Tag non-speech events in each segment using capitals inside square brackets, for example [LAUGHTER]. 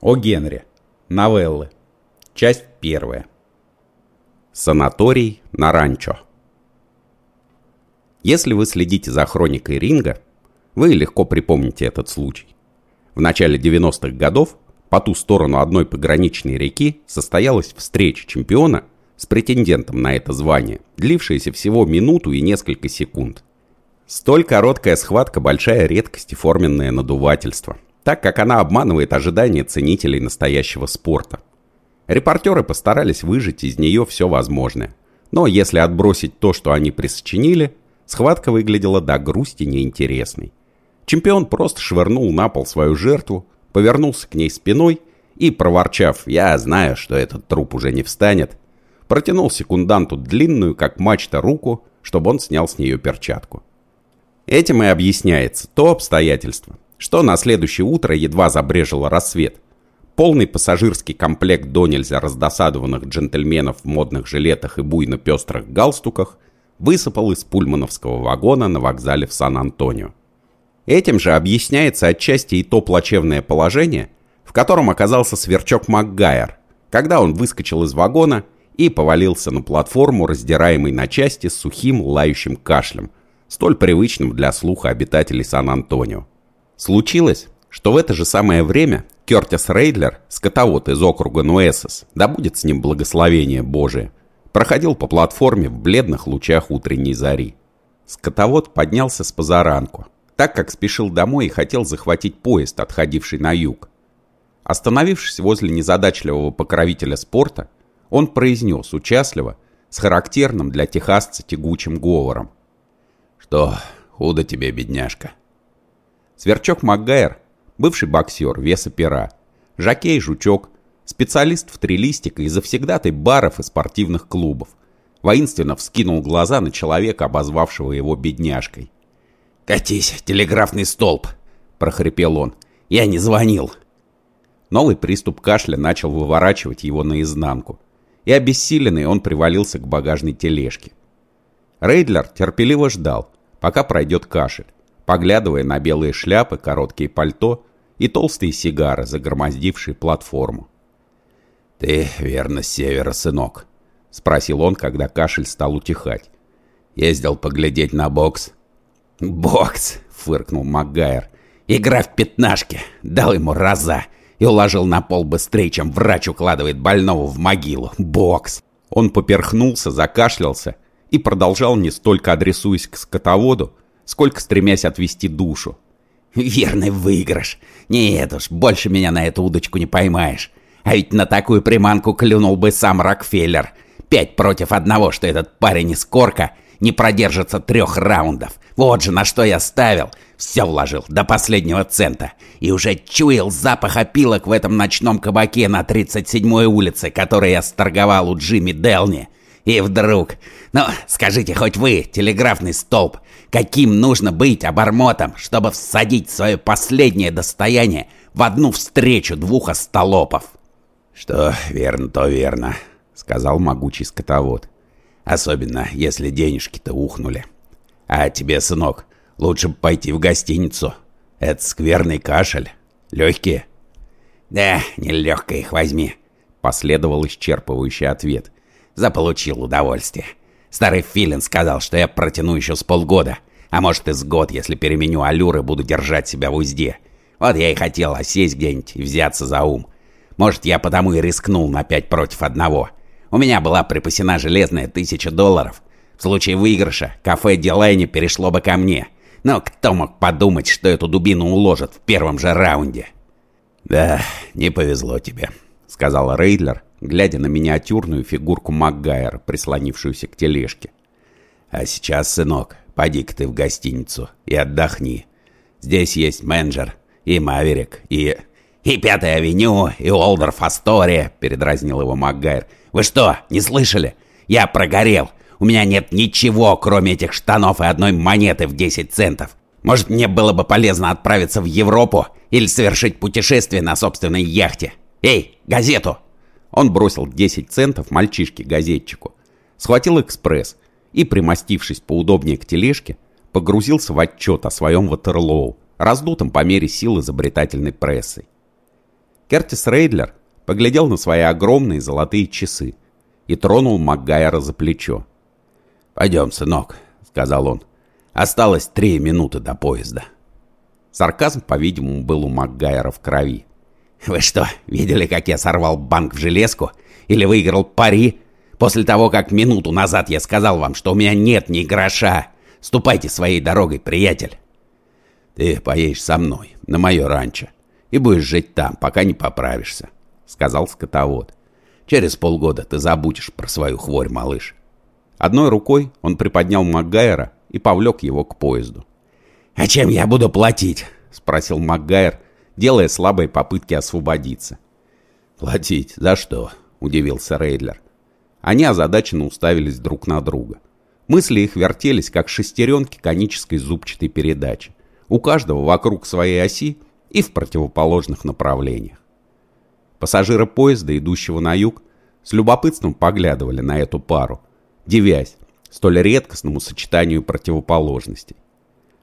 О Генри. Новеллы. Часть первая. Санаторий на ранчо. Если вы следите за хроникой ринга, вы легко припомните этот случай. В начале 90-х годов по ту сторону одной пограничной реки состоялась встреча чемпиона с претендентом на это звание, длившаяся всего минуту и несколько секунд. Столь короткая схватка – большая редкость и форменное надувательство, так как она обманывает ожидания ценителей настоящего спорта. Репортеры постарались выжать из нее все возможное. Но если отбросить то, что они присочинили, схватка выглядела до грусти неинтересной. Чемпион просто швырнул на пол свою жертву, повернулся к ней спиной и, проворчав «Я знаю, что этот труп уже не встанет», протянул секунданту длинную, как мачта, руку, чтобы он снял с нее перчатку. Этим и объясняется то обстоятельство, что на следующее утро едва забрежил рассвет. Полный пассажирский комплект до нельзя раздосадованных джентльменов в модных жилетах и буйно-пестрых галстуках высыпал из пульмановского вагона на вокзале в Сан-Антонио. Этим же объясняется отчасти и то плачевное положение, в котором оказался сверчок МакГайер, когда он выскочил из вагона и повалился на платформу, раздираемый на части с сухим лающим кашлем – столь привычным для слуха обитателей Сан-Антонио. Случилось, что в это же самое время Кертис Рейдлер, скотовод из округа Нуэсос, да будет с ним благословение Божие, проходил по платформе в бледных лучах утренней зари. Скотовод поднялся с позаранку, так как спешил домой и хотел захватить поезд, отходивший на юг. Остановившись возле незадачливого покровителя спорта, он произнес участливо, с характерным для техасца тягучим говором. «Что, худо тебе, бедняжка?» Сверчок МакГайр, бывший боксер, веса пера, жокей-жучок, специалист в трилистика и завсегдатый баров и спортивных клубов, воинственно вскинул глаза на человека, обозвавшего его бедняжкой. «Катись, телеграфный столб!» – прохрипел он. «Я не звонил!» Новый приступ кашля начал выворачивать его наизнанку, и обессиленный он привалился к багажной тележке. Рейдлер терпеливо ждал, пока пройдет кашель, поглядывая на белые шляпы, короткие пальто и толстые сигары, загромоздившие платформу. «Ты верно с севера, сынок?» — спросил он, когда кашель стал утихать. «Ездил поглядеть на бокс?» «Бокс!» — фыркнул МакГайр. «Игра в пятнашки! Дал ему раза и уложил на пол быстрее, чем врач укладывает больного в могилу. Бокс!» Он поперхнулся, закашлялся и продолжал не столько адресуясь к скотоводу, сколько стремясь отвести душу. «Верный выигрыш. Нет уж, больше меня на эту удочку не поймаешь. А ведь на такую приманку клюнул бы сам Рокфеллер. Пять против одного, что этот парень из Корка не продержится трех раундов. Вот же на что я ставил. Все вложил, до последнего цента. И уже чуял запах опилок в этом ночном кабаке на 37-й улице, который я сторговал у Джимми Делни. И вдруг... Ну, скажите хоть вы, телеграфный столб, каким нужно быть обормотом, чтобы всадить свое последнее достояние в одну встречу двух остолопов? «Что верно, то верно», — сказал могучий скотовод. «Особенно, если денежки-то ухнули. А тебе, сынок, лучше бы пойти в гостиницу. Это скверный кашель. Легкие?» «Да, не легко их возьми», — последовал исчерпывающий ответ. Заполучил удовольствие. Старый Филин сказал, что я протяну еще с полгода, а может и с год, если переменю аллюры, буду держать себя в узде. Вот я и хотел осесть где-нибудь и взяться за ум. Может, я потому и рискнул на пять против одного. У меня была припасена железная тысяча долларов. В случае выигрыша кафе Дилайни перешло бы ко мне. Но кто мог подумать, что эту дубину уложат в первом же раунде? «Да, не повезло тебе», — сказал Рейдлер, глядя на миниатюрную фигурку Макгайра, прислонившуюся к тележке. «А сейчас, сынок, поди-ка ты в гостиницу и отдохни. Здесь есть менеджер и Маверик, и...» «И Пятая авеню, и Олдорф Астория», — передразнил его Макгайр. «Вы что, не слышали? Я прогорел. У меня нет ничего, кроме этих штанов и одной монеты в 10 центов. Может, мне было бы полезно отправиться в Европу или совершить путешествие на собственной яхте? Эй, газету!» Он бросил 10 центов мальчишке-газетчику, схватил экспресс и, примостившись поудобнее к тележке, погрузился в отчет о своем Ватерлоу, раздутом по мере сил изобретательной прессой. Кертис Рейдлер поглядел на свои огромные золотые часы и тронул Макгайра за плечо. «Пойдем, сынок», — сказал он. «Осталось три минуты до поезда». Сарказм, по-видимому, был у Макгайра в крови. «Вы что, видели, как я сорвал банк в железку? Или выиграл пари? После того, как минуту назад я сказал вам, что у меня нет ни гроша. Ступайте своей дорогой, приятель». «Ты поедешь со мной, на мое ранчо, и будешь жить там, пока не поправишься», — сказал скотовод. «Через полгода ты забудешь про свою хворь, малыш». Одной рукой он приподнял Макгайра и повлек его к поезду. «А чем я буду платить?» — спросил Макгайр, делая слабые попытки освободиться. «Платить? За что?» — удивился Рейдлер. Они озадаченно уставились друг на друга. Мысли их вертелись, как шестеренки конической зубчатой передачи. У каждого вокруг своей оси и в противоположных направлениях. Пассажиры поезда, идущего на юг, с любопытством поглядывали на эту пару — девясь столь редкостному сочетанию противоположностей.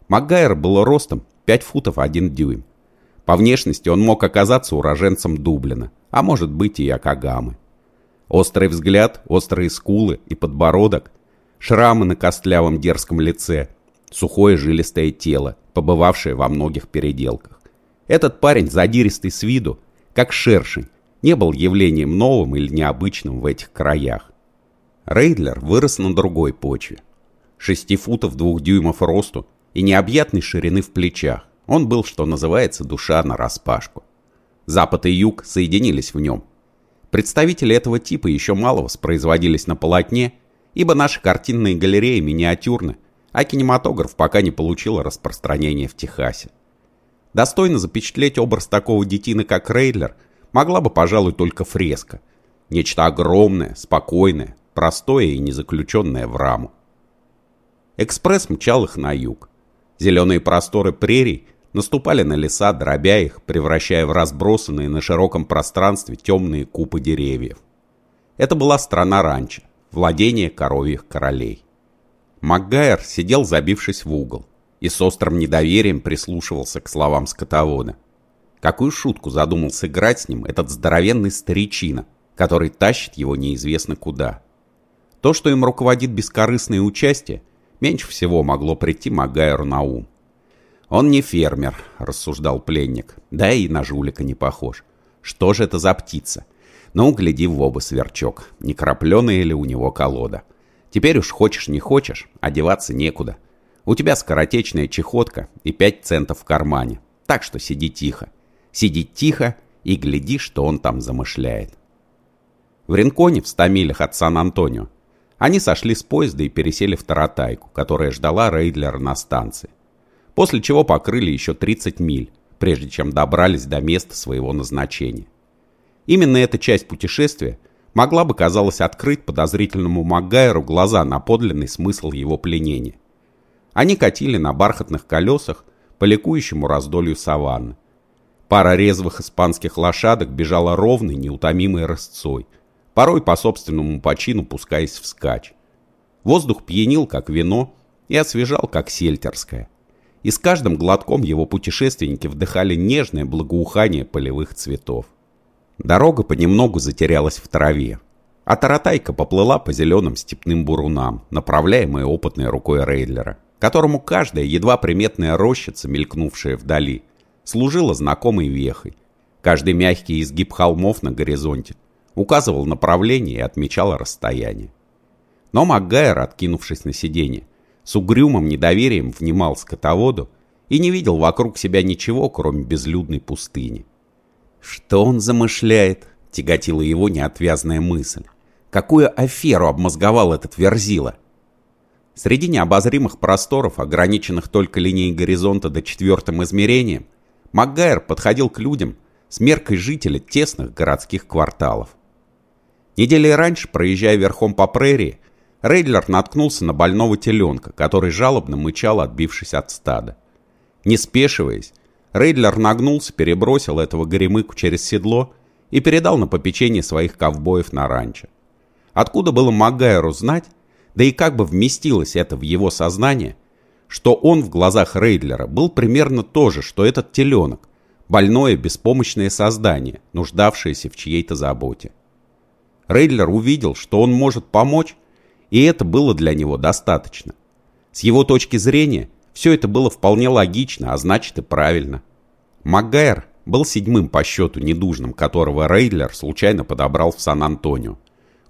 Макгайр был ростом 5 футов 1 дюйм. По внешности он мог оказаться уроженцем Дублина, а может быть и Якогамы. Острый взгляд, острые скулы и подбородок, шрамы на костлявом дерзком лице, сухое жилистое тело, побывавшее во многих переделках. Этот парень, задиристый с виду, как шершень, не был явлением новым или необычным в этих краях. Рейдлер вырос на другой почве. Шести футов двух дюймов росту и необъятной ширины в плечах. Он был, что называется, душа на распашку. Запад и юг соединились в нем. Представители этого типа еще мало воспроизводились на полотне, ибо наши картинные галереи миниатюрны, а кинематограф пока не получил распространения в Техасе. Достойно запечатлеть образ такого детины, как Рейдлер, могла бы, пожалуй, только фреска. Нечто огромное, спокойное, простое и не заключенное в раму. Экспресс мчал их на юг. Зеленые просторы прерий наступали на леса, дробя их, превращая в разбросанные на широком пространстве темные купы деревьев. Это была страна ранчо, владение коровьих королей. Макгайр сидел, забившись в угол, и с острым недоверием прислушивался к словам скотовода. Какую шутку задумал сыграть с ним этот здоровенный старичина, который тащит его неизвестно куда. То, что им руководит бескорыстное участие, меньше всего могло прийти Магайру на ум. «Он не фермер», — рассуждал пленник, — «да и на жулика не похож. Что же это за птица? Ну, гляди в оба, сверчок, не крапленая ли у него колода. Теперь уж хочешь не хочешь, одеваться некуда. У тебя скоротечная чехотка и пять центов в кармане, так что сиди тихо. Сиди тихо и гляди, что он там замышляет». В Ринконе, в ста милях от Сан-Антонио, они сошли с поезда и пересели в Таратайку, которая ждала Рейдлера на станции. После чего покрыли еще 30 миль, прежде чем добрались до места своего назначения. Именно эта часть путешествия могла бы, казалось, открыть подозрительному Макгайру глаза на подлинный смысл его пленения. Они катили на бархатных колесах по ликующему раздолью саванны. Пара резвых испанских лошадок бежала ровной, неутомимой рысцой – порой по собственному почину пускаясь вскачь. Воздух пьянил, как вино, и освежал, как сельтерское. И с каждым глотком его путешественники вдыхали нежное благоухание полевых цветов. Дорога понемногу затерялась в траве, а таратайка поплыла по зеленым степным бурунам, направляемая опытной рукой Рейдлера, которому каждая едва приметная рощица, мелькнувшая вдали, служила знакомой вехой. Каждый мягкий изгиб холмов на горизонте указывал направление и отмечал расстояние. Но Макгайр, откинувшись на сиденье, с угрюмым недоверием внимал скотоводу и не видел вокруг себя ничего, кроме безлюдной пустыни. Что он замышляет? Тяготила его неотвязная мысль. Какую аферу обмозговал этот Верзила? Среди необозримых просторов, ограниченных только линией горизонта до четвертым измерением, Макгайр подходил к людям с меркой жителя тесных городских кварталов. Недели раньше, проезжая верхом по прерии, Рейдлер наткнулся на больного теленка, который жалобно мычал, отбившись от стада. Не спешиваясь, Рейдлер нагнулся, перебросил этого горемыку через седло и передал на попечение своих ковбоев на ранчо. Откуда было Магайру знать, да и как бы вместилось это в его сознание, что он в глазах Рейдлера был примерно то же, что этот теленок, Больное, беспомощное создание, нуждавшееся в чьей-то заботе. Рейдлер увидел, что он может помочь, и это было для него достаточно. С его точки зрения, все это было вполне логично, а значит и правильно. Макгайр был седьмым по счету недужным, которого Рейдлер случайно подобрал в Сан-Антонио,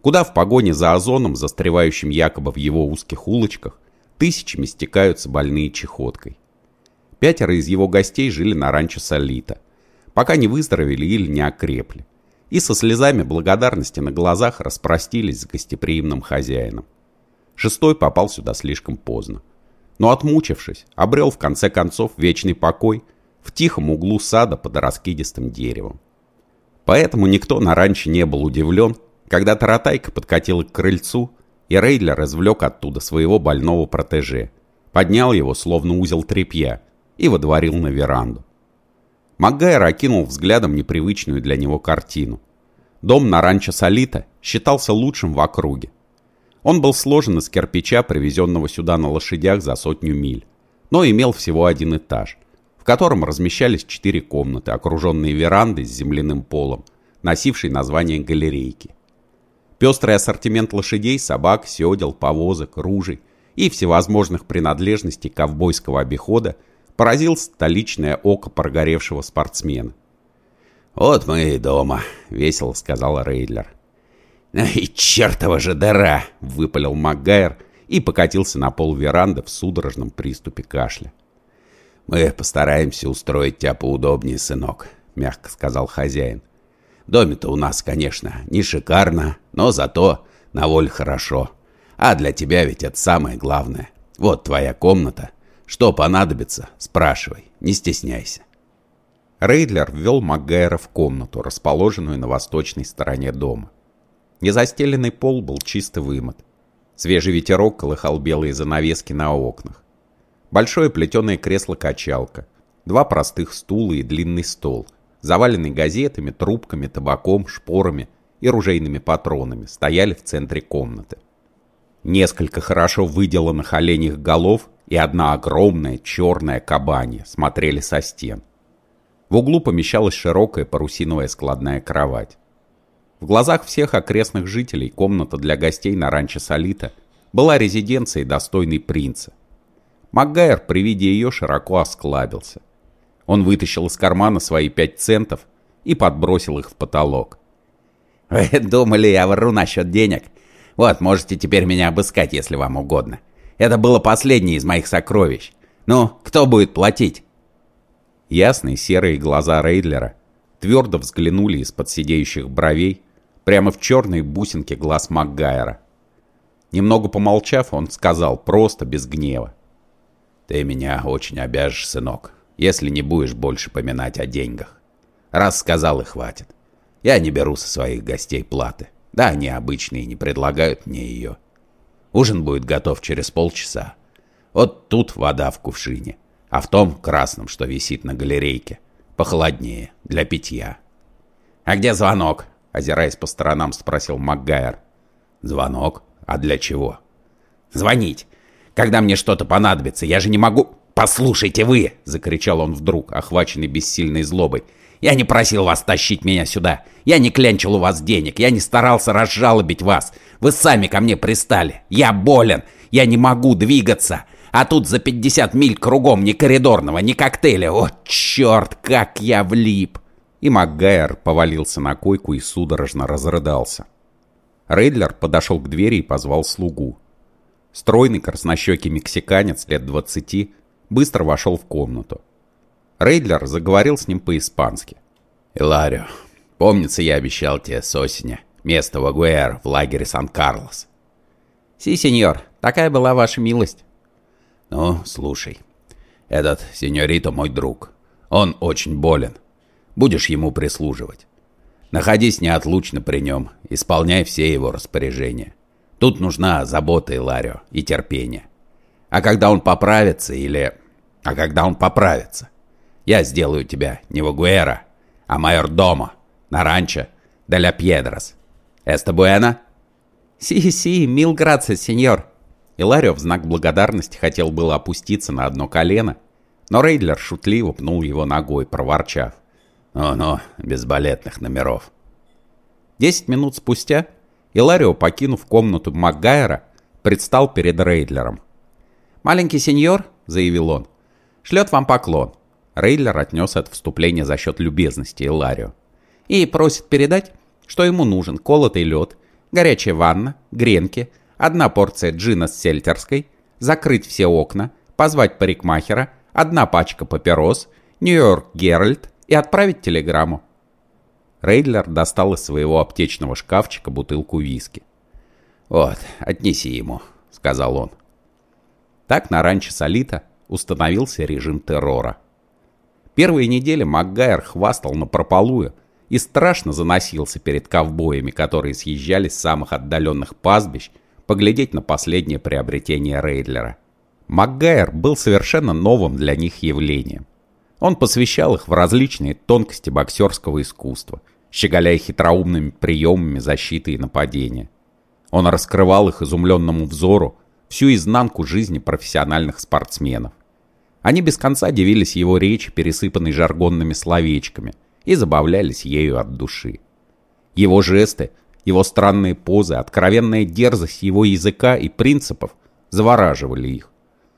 куда в погоне за озоном, застревающим якобы в его узких улочках, тысячами стекаются больные чехоткой. Пятеро из его гостей жили на ранчо Солита, пока не выздоровели или не окрепли и со слезами благодарности на глазах распростились с гостеприимным хозяином. Шестой попал сюда слишком поздно. Но отмучившись, обрел в конце концов вечный покой в тихом углу сада под раскидистым деревом. Поэтому никто на раньше не был удивлен, когда таратайка подкатила к крыльцу, и Рейдлер извлек оттуда своего больного протеже, поднял его, словно узел тряпья, и водворил на веранду. Макгайр окинул взглядом непривычную для него картину. Дом на ранчо Солита считался лучшим в округе. Он был сложен из кирпича, привезенного сюда на лошадях за сотню миль, но имел всего один этаж, в котором размещались четыре комнаты, окруженные верандой с земляным полом, носившей название галерейки. Пестрый ассортимент лошадей, собак, седел, повозок, ружей и всевозможных принадлежностей ковбойского обихода поразил столичное око прогоревшего спортсмена. «Вот мы и дома», — весело сказал Рейдлер. «И чертова же дыра!» — выпалил Макгайр и покатился на пол веранды в судорожном приступе кашля. «Мы постараемся устроить тебя поудобнее, сынок», — мягко сказал хозяин. «Доме-то у нас, конечно, не шикарно, но зато на воль хорошо. А для тебя ведь это самое главное. Вот твоя комната. Что понадобится, спрашивай, не стесняйся. Рейдлер ввел Макгайра в комнату, расположенную на восточной стороне дома. Незастеленный пол был чисто вымыт. Свежий ветерок колыхал белые занавески на окнах. Большое плетеное кресло-качалка, два простых стула и длинный стол, заваленный газетами, трубками, табаком, шпорами и ружейными патронами, стояли в центре комнаты. Несколько хорошо выделанных оленьих голов и одна огромная черная кабанья смотрели со стен. В углу помещалась широкая парусиновая складная кровать. В глазах всех окрестных жителей комната для гостей на ранчо Солита была резиденцией достойной принца. Макгайр при виде ее широко осклабился. Он вытащил из кармана свои пять центов и подбросил их в потолок. «Вы думали, я вру насчет денег? Вот, можете теперь меня обыскать, если вам угодно. Это было последнее из моих сокровищ. Ну, кто будет платить?» Ясные серые глаза Рейдлера твердо взглянули из-под сидеющих бровей прямо в черные бусинки глаз Макгайра. Немного помолчав, он сказал просто, без гнева. «Ты меня очень обяжешь, сынок, если не будешь больше поминать о деньгах. Раз сказал и хватит. Я не беру со своих гостей платы. Да, они обычные, не предлагают мне ее. Ужин будет готов через полчаса. Вот тут вода в кувшине, а в том красном, что висит на галерейке. Похолоднее, для питья. «А где звонок?» — озираясь по сторонам, спросил Макгайр. «Звонок? А для чего?» «Звонить. Когда мне что-то понадобится, я же не могу...» «Послушайте вы!» — закричал он вдруг, охваченный бессильной злобой. Я не просил вас тащить меня сюда. Я не клянчил у вас денег. Я не старался разжалобить вас. Вы сами ко мне пристали. Я болен. Я не могу двигаться. А тут за 50 миль кругом ни коридорного, ни коктейля. О, черт, как я влип!» И МакГайр повалился на койку и судорожно разрыдался. Рейдлер подошел к двери и позвал слугу. Стройный краснощекий мексиканец лет двадцати быстро вошел в комнату. Рейдлер заговорил с ним по-испански. «Иларио, помнится, я обещал тебе с осени место в Агуэр в лагере Сан-Карлос». «Си, сеньор, такая была ваша милость». «Ну, слушай, этот сеньорито мой друг. Он очень болен. Будешь ему прислуживать. Находись неотлучно при нем, исполняй все его распоряжения. Тут нужна забота Иларио и терпение. А когда он поправится или... А когда он поправится, я сделаю тебя не в Агуэра, а майор Домо, на ранчо де ля Пьедрос. Эста буэна?» «Си-си, мил грация, сеньор». Иларио в знак благодарности хотел было опуститься на одно колено, но Рейдлер шутливо пнул его ногой, проворчав. Ну-ну, без балетных номеров. Десять минут спустя Иларио, покинув комнату Макгайра, предстал перед Рейдлером. «Маленький сеньор», — заявил он, — «шлет вам поклон». Рейдлер отнес это вступление за счет любезности Иларио. «И просит передать, что ему нужен колотый лед, горячая ванна, гренки, одна порция джина с сельтерской, закрыть все окна, позвать парикмахера, одна пачка папирос, Нью-Йорк Геральт и отправить телеграмму. Рейдлер достал из своего аптечного шкафчика бутылку виски. «Вот, отнеси ему», — сказал он. Так на ранчо Солита установился режим террора. Первые недели МакГайр хвастал на прополую и страшно заносился перед ковбоями, которые съезжали с самых отдаленных пастбищ поглядеть на последнее приобретение Рейдлера. МакГайр был совершенно новым для них явлением. Он посвящал их в различные тонкости боксерского искусства, щеголяя хитроумными приемами защиты и нападения. Он раскрывал их изумленному взору всю изнанку жизни профессиональных спортсменов. Они без конца дивились его речи, пересыпанной жаргонными словечками, и забавлялись ею от души. Его жесты, его странные позы, откровенная дерзость его языка и принципов завораживали их.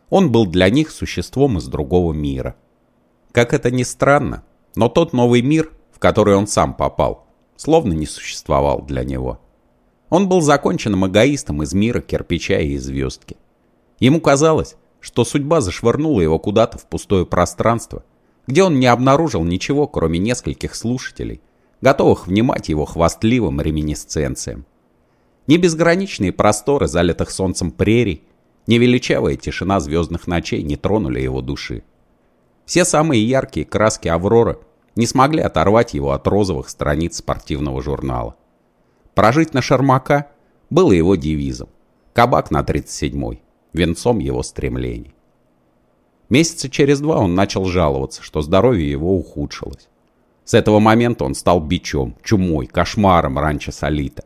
Он был для них существом из другого мира. Как это ни странно, но тот новый мир, в который он сам попал, словно не существовал для него. Он был законченным эгоистом из мира кирпича и звездки. Ему казалось, что судьба зашвырнула его куда-то в пустое пространство, где он не обнаружил ничего, кроме нескольких слушателей, готовых внимать его хвастливым реминисценциям. Ни безграничные просторы, залитых солнцем прерий, ни величавая тишина звездных ночей не тронули его души. Все самые яркие краски Авроры не смогли оторвать его от розовых страниц спортивного журнала. Прожить на Шармака было его девизом. Кабак на 37-й, венцом его стремлений. Месяца через два он начал жаловаться, что здоровье его ухудшилось. С этого момента он стал бичом, чумой, кошмаром ранчо Солита.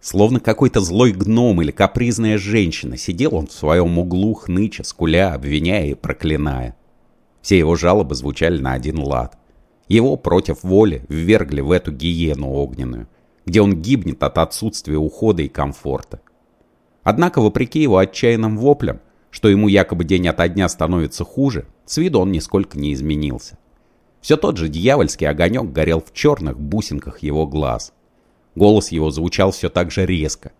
Словно какой-то злой гном или капризная женщина, сидел он в своем углу, хныча, скуля, обвиняя и проклиная. Все его жалобы звучали на один лад. Его против воли ввергли в эту гиену огненную, где он гибнет от отсутствия ухода и комфорта. Однако, вопреки его отчаянным воплям, что ему якобы день ото дня становится хуже, с виду он нисколько не изменился. Все тот же дьявольский огонек горел в черных бусинках его глаз. Голос его звучал все так же резко.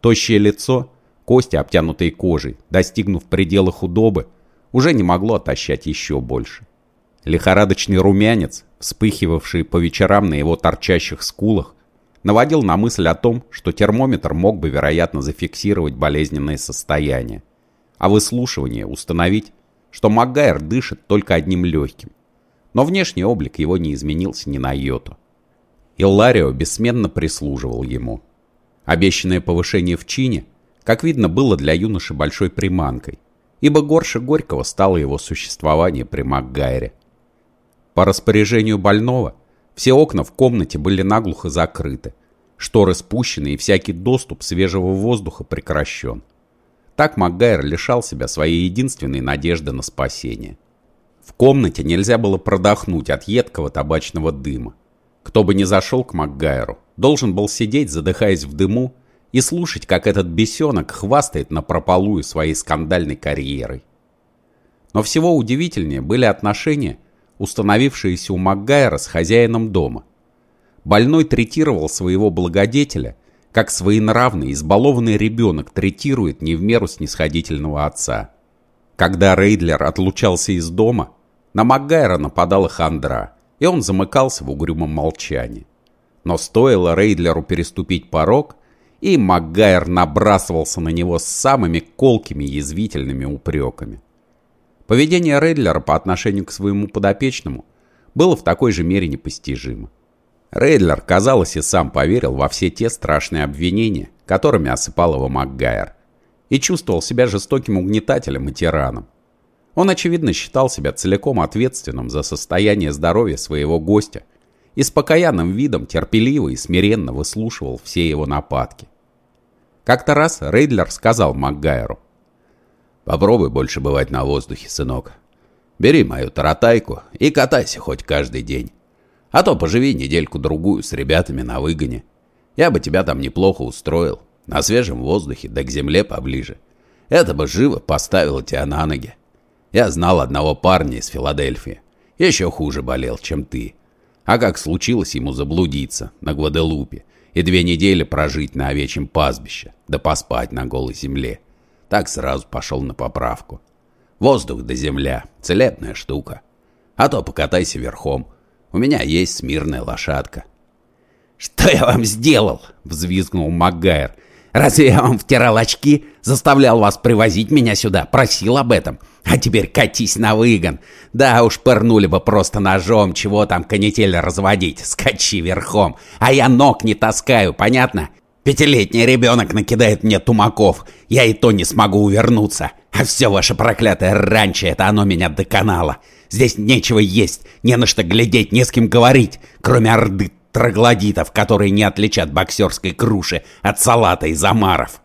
Тощее лицо, кости, обтянутые кожей, достигнув предела худобы, уже не могло отощать еще больше. Лихорадочный румянец, вспыхивавший по вечерам на его торчащих скулах, наводил на мысль о том, что термометр мог бы, вероятно, зафиксировать болезненное состояние, а выслушивание установить, что Макгайр дышит только одним легким. Но внешний облик его не изменился ни на йоту. Илларио бессменно прислуживал ему. Обещанное повышение в чине, как видно, было для юноши большой приманкой – ибо горше Горького стало его существование при Макгайре. По распоряжению больного все окна в комнате были наглухо закрыты, шторы спущены и всякий доступ свежего воздуха прекращен. Так Макгайр лишал себя своей единственной надежды на спасение. В комнате нельзя было продохнуть от едкого табачного дыма. Кто бы ни зашел к Макгайру, должен был сидеть, задыхаясь в дыму, и слушать, как этот бесенок хвастает на прополую своей скандальной карьерой. Но всего удивительнее были отношения, установившиеся у Макгайра с хозяином дома. Больной третировал своего благодетеля, как своенравный, избалованный ребенок третирует не в меру снисходительного отца. Когда Рейдлер отлучался из дома, на Макгайра нападала хандра, и он замыкался в угрюмом молчании. Но стоило Рейдлеру переступить порог, и Макгайр набрасывался на него с самыми колкими язвительными упреками. Поведение Рейдлера по отношению к своему подопечному было в такой же мере непостижимо. Рейдлер, казалось, и сам поверил во все те страшные обвинения, которыми осыпал его Макгайр, и чувствовал себя жестоким угнетателем и тираном. Он, очевидно, считал себя целиком ответственным за состояние здоровья своего гостя и с покаянным видом терпеливо и смиренно выслушивал все его нападки. Как-то раз Рейдлер сказал Макгайру. «Попробуй больше бывать на воздухе, сынок. Бери мою таратайку и катайся хоть каждый день. А то поживи недельку-другую с ребятами на выгоне. Я бы тебя там неплохо устроил. На свежем воздухе, да к земле поближе. Это бы живо поставило тебя на ноги. Я знал одного парня из Филадельфии. Еще хуже болел, чем ты. А как случилось ему заблудиться на Гваделупе и две недели прожить на овечьем пастбище, да поспать на голой земле. Так сразу пошел на поправку. Воздух да земля – целебная штука. А то покатайся верхом. У меня есть смирная лошадка. «Что я вам сделал?» – взвизгнул МакГайр. «Разве я вам втирал очки? Заставлял вас привозить меня сюда? Просил об этом? А теперь катись на выгон. Да уж, пырнули бы просто ножом, чего там канитель разводить. Скачи верхом. А я ног не таскаю, понятно? Пятилетний ребенок накидает мне тумаков. Я и то не смогу увернуться. А все ваше проклятое раньше, это оно меня доконало. Здесь нечего есть, не на что глядеть, не с кем говорить, кроме орды троглодитов, которые не отличат боксерской круши от салата из омаров.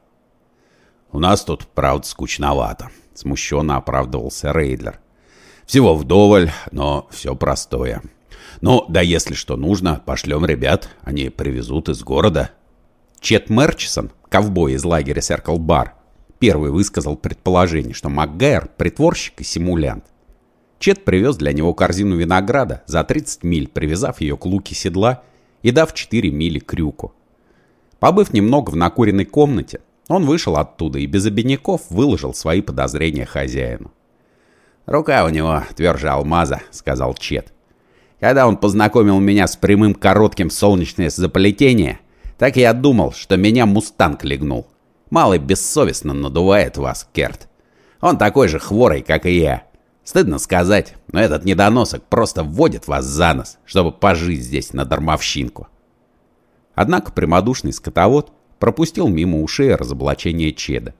«У нас тут, правда, скучновато», — смущенно оправдывался Рейдлер. «Всего вдоволь, но все простое. Ну, да если что нужно, пошлем ребят, они привезут из города». Чет Мерчисон, ковбой из лагеря Серкл Бар, первый высказал предположение, что МакГайр – притворщик и симулянт. Чет привез для него корзину винограда за 30 миль, привязав ее к луке седла и дав 4 мили крюку. Побыв немного в накуренной комнате, он вышел оттуда и без обиняков выложил свои подозрения хозяину. «Рука у него тверже алмаза», — сказал Чет. «Когда он познакомил меня с прямым коротким солнечное заплетение, так я думал, что меня мустанг легнул. Малый бессовестно надувает вас, Керт. Он такой же хворый, как и я. Стыдно сказать, но этот недоносок просто вводит вас за нос, чтобы пожить здесь на дармовщинку. Однако прямодушный скотовод пропустил мимо ушей разоблачение Чеда.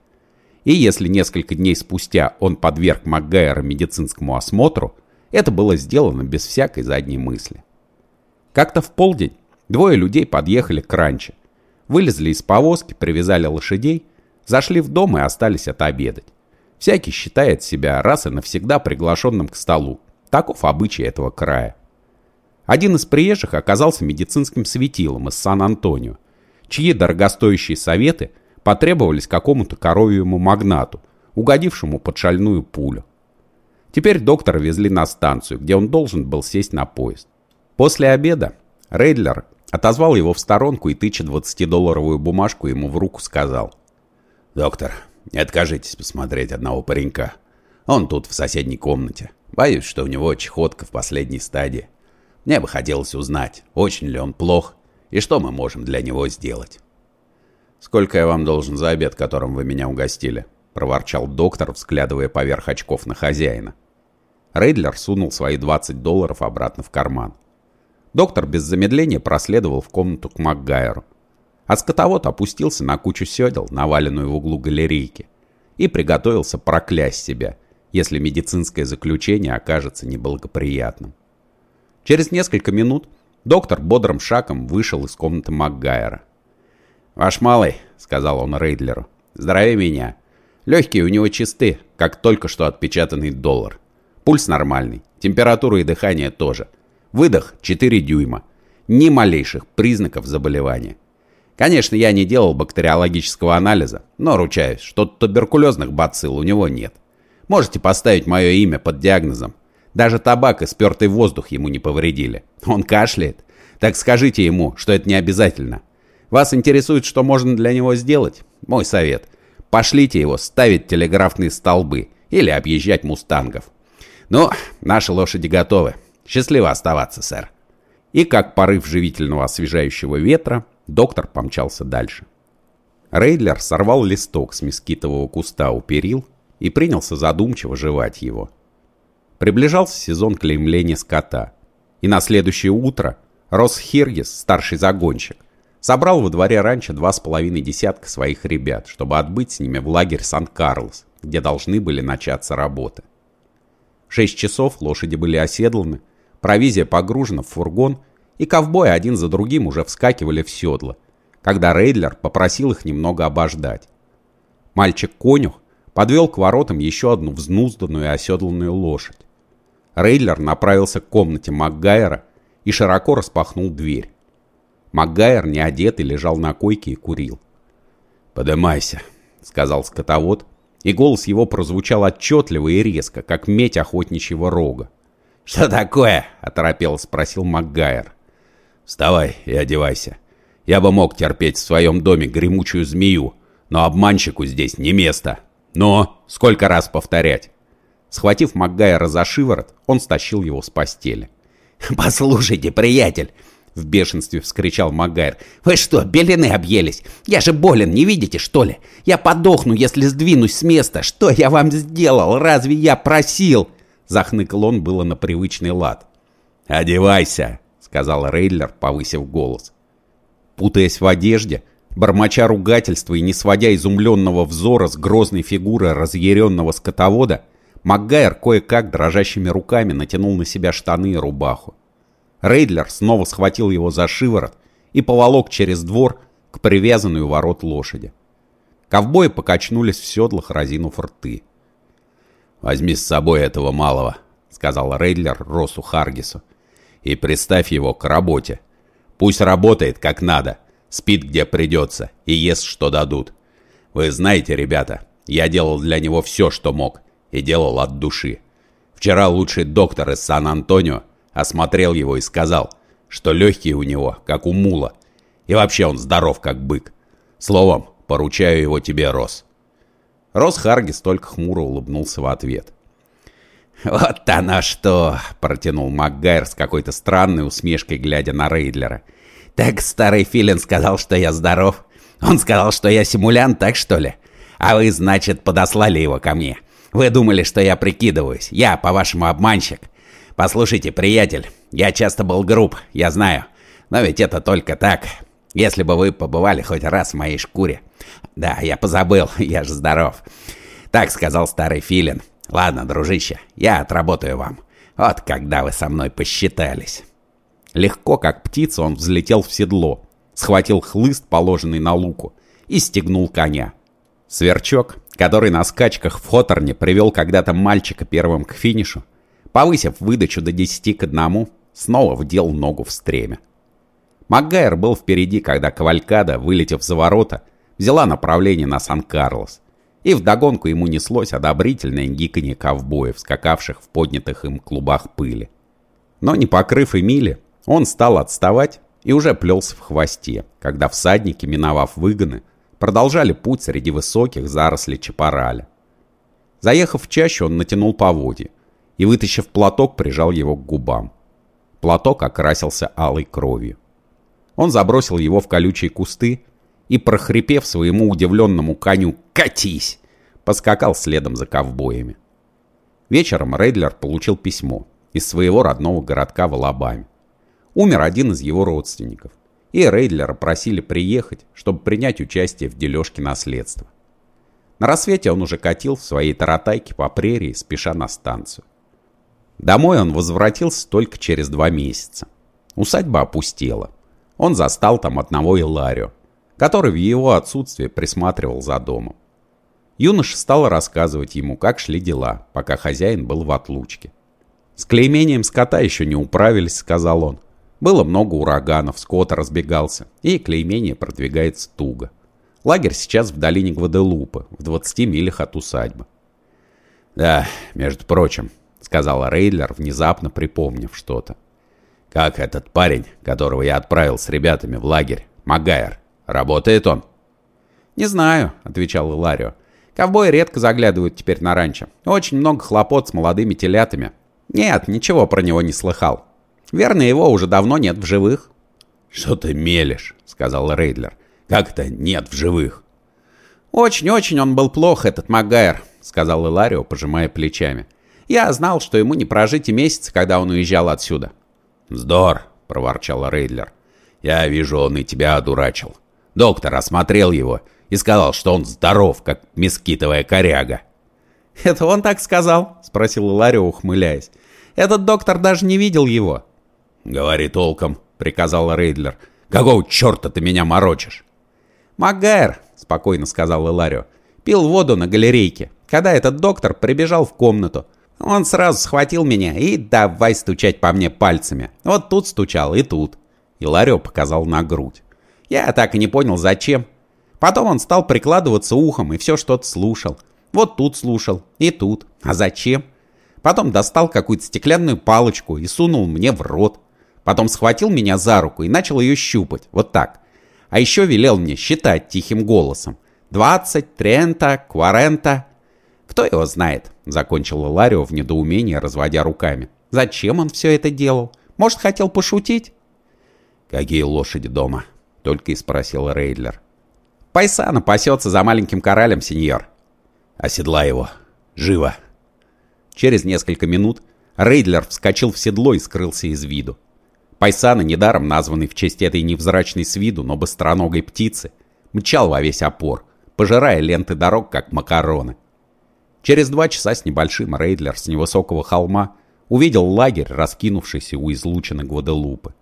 И если несколько дней спустя он подверг Макгайра медицинскому осмотру, это было сделано без всякой задней мысли. Как-то в полдень двое людей подъехали к ранче, вылезли из повозки, привязали лошадей, зашли в дом и остались отобедать. Всякий считает себя раз и навсегда приглашенным к столу. Таков обычай этого края. Один из приезжих оказался медицинским светилом из Сан-Антонио, чьи дорогостоящие советы потребовались какому-то коровьему магнату, угодившему под шальную пулю. Теперь доктора везли на станцию, где он должен был сесть на поезд. После обеда Рейдлер отозвал его в сторонку и, тыча 20-долларовую бумажку ему в руку, сказал. «Доктор, не откажитесь посмотреть одного паренька. Он тут в соседней комнате. Боюсь, что у него чехотка в последней стадии. Мне бы хотелось узнать, очень ли он плох и что мы можем для него сделать. «Сколько я вам должен за обед, которым вы меня угостили?» — проворчал доктор, взглядывая поверх очков на хозяина. Рейдлер сунул свои 20 долларов обратно в карман. Доктор без замедления проследовал в комнату к МакГайру. А скотовод опустился на кучу седел, наваленную в углу галерейки, и приготовился проклясть себя, если медицинское заключение окажется неблагоприятным. Через несколько минут доктор бодрым шагом вышел из комнаты МакГайера. «Ваш малый», — сказал он Рейдлеру, — «здоровее меня. Легкие у него чисты, как только что отпечатанный доллар. Пульс нормальный, температура и дыхание тоже. Выдох 4 дюйма. Ни малейших признаков заболевания. Конечно, я не делал бактериологического анализа, но ручаюсь, что туберкулезных бацилл у него нет. Можете поставить мое имя под диагнозом. Даже табак и спертый воздух ему не повредили. Он кашляет. Так скажите ему, что это не обязательно. Вас интересует, что можно для него сделать? Мой совет. Пошлите его ставить телеграфные столбы или объезжать мустангов. Ну, наши лошади готовы. Счастливо оставаться, сэр. И как порыв живительного освежающего ветра, Доктор помчался дальше. Рейдлер сорвал листок с мескитового куста у перил и принялся задумчиво жевать его. Приближался сезон клеймления скота, и на следующее утро Рос Хиргис, старший загонщик, собрал во дворе раньше два с половиной десятка своих ребят, чтобы отбыть с ними в лагерь Сан-Карлос, где должны были начаться работы. В шесть часов лошади были оседланы, провизия погружена в фургон и ковбои один за другим уже вскакивали в седло, когда Рейдлер попросил их немного обождать. Мальчик-конюх подвел к воротам еще одну взнузданную и оседланную лошадь. Рейдлер направился к комнате Макгайра и широко распахнул дверь. Макгайр, не одетый, лежал на койке и курил. «Подымайся», — сказал скотовод, и голос его прозвучал отчетливо и резко, как медь охотничьего рога. «Что такое?» — оторопело спросил Макгайр. «Вставай и одевайся. Я бы мог терпеть в своем доме гремучую змею, но обманщику здесь не место. Но сколько раз повторять?» Схватив Макгайра за шиворот, он стащил его с постели. «Послушайте, приятель!» В бешенстве вскричал Магайр. «Вы что, белины объелись? Я же болен, не видите, что ли? Я подохну, если сдвинусь с места. Что я вам сделал? Разве я просил?» Захныкал он было на привычный лад. «Одевайся!» — сказал Рейдлер, повысив голос. Путаясь в одежде, бормоча ругательства и не сводя изумленного взора с грозной фигуры разъяренного скотовода, Макгайр кое-как дрожащими руками натянул на себя штаны и рубаху. Рейдлер снова схватил его за шиворот и поволок через двор к привязанной у ворот лошади. Ковбои покачнулись в седлах, разинув рты. «Возьми с собой этого малого», — сказал Рейдлер Росу Харгису, — «и приставь его к работе. Пусть работает как надо, спит где придется и ест, что дадут. Вы знаете, ребята, я делал для него все, что мог, и делал от души. Вчера лучший доктор из Сан-Антонио осмотрел его и сказал, что легкие у него, как у мула, и вообще он здоров, как бык. Словом, поручаю его тебе, Рос». Рос Харгис только хмуро улыбнулся в ответ. «Вот оно что!» — протянул МакГайр с какой-то странной усмешкой, глядя на Рейдлера. «Так старый Филин сказал, что я здоров. Он сказал, что я симулянт, так что ли? А вы, значит, подослали его ко мне. Вы думали, что я прикидываюсь. Я, по-вашему, обманщик. Послушайте, приятель, я часто был груб, я знаю. Но ведь это только так. Если бы вы побывали хоть раз в моей шкуре. Да, я позабыл, [LAUGHS] я же здоров. Так сказал старый филин. Ладно, дружище, я отработаю вам. Вот когда вы со мной посчитались. Легко, как птица, он взлетел в седло, схватил хлыст, положенный на луку, и стегнул коня. Сверчок, который на скачках в Хоторне привел когда-то мальчика первым к финишу, повысив выдачу до 10 к 1, снова вдел ногу в стремя. Макгайр был впереди, когда Кавалькада, вылетев за ворота, взяла направление на Сан-Карлос, и вдогонку ему неслось одобрительное гиканье ковбоев, скакавших в поднятых им клубах пыли. Но не покрыв Эмили, он стал отставать и уже плелся в хвосте, когда всадники, миновав выгоны, продолжали путь среди высоких зарослей чапараля. Заехав в чащу, он натянул поводья и, вытащив платок, прижал его к губам. Платок окрасился алой кровью. Он забросил его в колючие кусты и, прохрипев своему удивленному коню «Катись!», поскакал следом за ковбоями. Вечером Рейдлер получил письмо из своего родного городка в Алабаме. Умер один из его родственников, и Рейдлера просили приехать, чтобы принять участие в дележке наследства. На рассвете он уже катил в своей таратайке по прерии, спеша на станцию. Домой он возвратился только через два месяца. Усадьба опустела. Он застал там одного Иларио, который в его отсутствие присматривал за домом. Юноша стал рассказывать ему, как шли дела, пока хозяин был в отлучке. «С клеймением скота еще не управились», — сказал он. Было много ураганов, скот разбегался, и клеймение продвигается туго. Лагерь сейчас в долине Гваделупы, в 20 милях от усадьбы. «Да, между прочим», — сказал Рейдлер, внезапно припомнив что-то. «Как этот парень, которого я отправил с ребятами в лагерь, Магайр, работает он?» «Не знаю», — отвечал Иларио. «Ковбои редко заглядывают теперь на ранчо. Очень много хлопот с молодыми телятами. Нет, ничего про него не слыхал. Верно, его уже давно нет в живых». «Что ты мелешь?» — сказал Рейдлер. «Как это нет в живых?» «Очень-очень он был плох, этот Магайр», — сказал Иларио, пожимая плечами. «Я знал, что ему не прожить и месяца, когда он уезжал отсюда». «Вздор!» — проворчал Рейдлер. «Я вижу, он и тебя одурачил. Доктор осмотрел его и сказал, что он здоров, как мескитовая коряга». «Это он так сказал?» — спросил Иларио, ухмыляясь. «Этот доктор даже не видел его». «Говори толком», — приказал Рейдлер. «Какого черта ты меня морочишь?» «Магайр», — спокойно сказал Иларио, — «пил воду на галерейке, когда этот доктор прибежал в комнату. Он сразу схватил меня и давай стучать по мне пальцами. Вот тут стучал и тут. И Ларио показал на грудь. Я так и не понял, зачем. Потом он стал прикладываться ухом и все что-то слушал. Вот тут слушал, и тут. А зачем? Потом достал какую-то стеклянную палочку и сунул мне в рот. Потом схватил меня за руку и начал ее щупать. Вот так. А еще велел мне считать тихим голосом. «Двадцать, трента, кварента». «Кто его знает?» — закончил Ларио в недоумении, разводя руками. «Зачем он все это делал? Может, хотел пошутить?» «Какие лошади дома?» — только и спросил Рейдлер. «Пайсана пасется за маленьким коралем, сеньор». «Оседлай его. Живо!» Через несколько минут Рейдлер вскочил в седло и скрылся из виду. Пайсана, недаром названный в честь этой невзрачной с виду, но быстроногой птицы, мчал во весь опор, пожирая ленты дорог, как макароны. Через два часа с небольшим Рейдлер с невысокого холма увидел лагерь, раскинувшийся у излучины Гваделупы.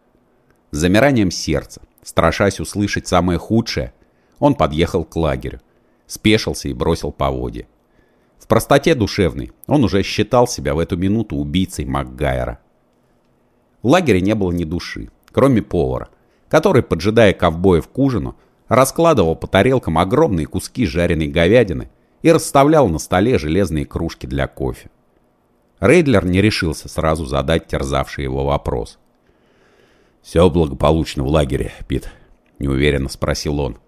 С замиранием сердца, страшась услышать самое худшее, он подъехал к лагерю, спешился и бросил поводья. В простоте душевной он уже считал себя в эту минуту убийцей Макгайра. В лагере не было ни души, кроме повара, который, поджидая ковбоев к ужину, раскладывал по тарелкам огромные куски жареной говядины и расставлял на столе железные кружки для кофе. Рейдлер не решился сразу задать терзавший его вопрос. «Все благополучно в лагере, Пит?» — неуверенно спросил он.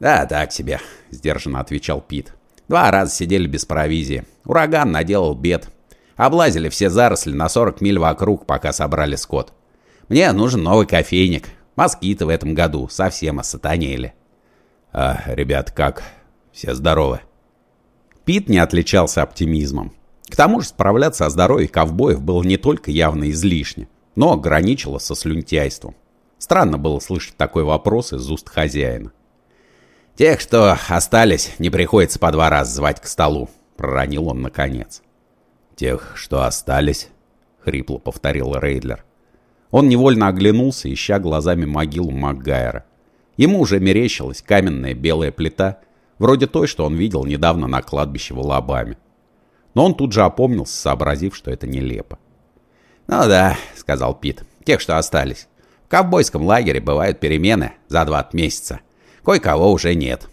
«Да, так себе», — сдержанно отвечал Пит. «Два раза сидели без провизии. Ураган наделал бед. Облазили все заросли на 40 миль вокруг, пока собрали скот. Мне нужен новый кофейник. Москиты в этом году совсем осатанели. А ребят как? Все здоровы? Пит не отличался оптимизмом. К тому же справляться о здоровье ковбоев было не только явно излишне, но ограничило со слюнтяйством. Странно было слышать такой вопрос из уст хозяина. «Тех, что остались, не приходится по два раза звать к столу», — проронил он наконец. «Тех, что остались?» — хрипло повторил Рейдлер. Он невольно оглянулся, ища глазами могилу Макгайра. Ему уже мерещилась каменная белая плита, вроде той, что он видел недавно на кладбище в Алабаме. Но он тут же опомнился, сообразив, что это нелепо. «Ну да», — сказал Пит, — «тех, что остались. В ковбойском лагере бывают перемены за два месяца. Кое-кого уже нет».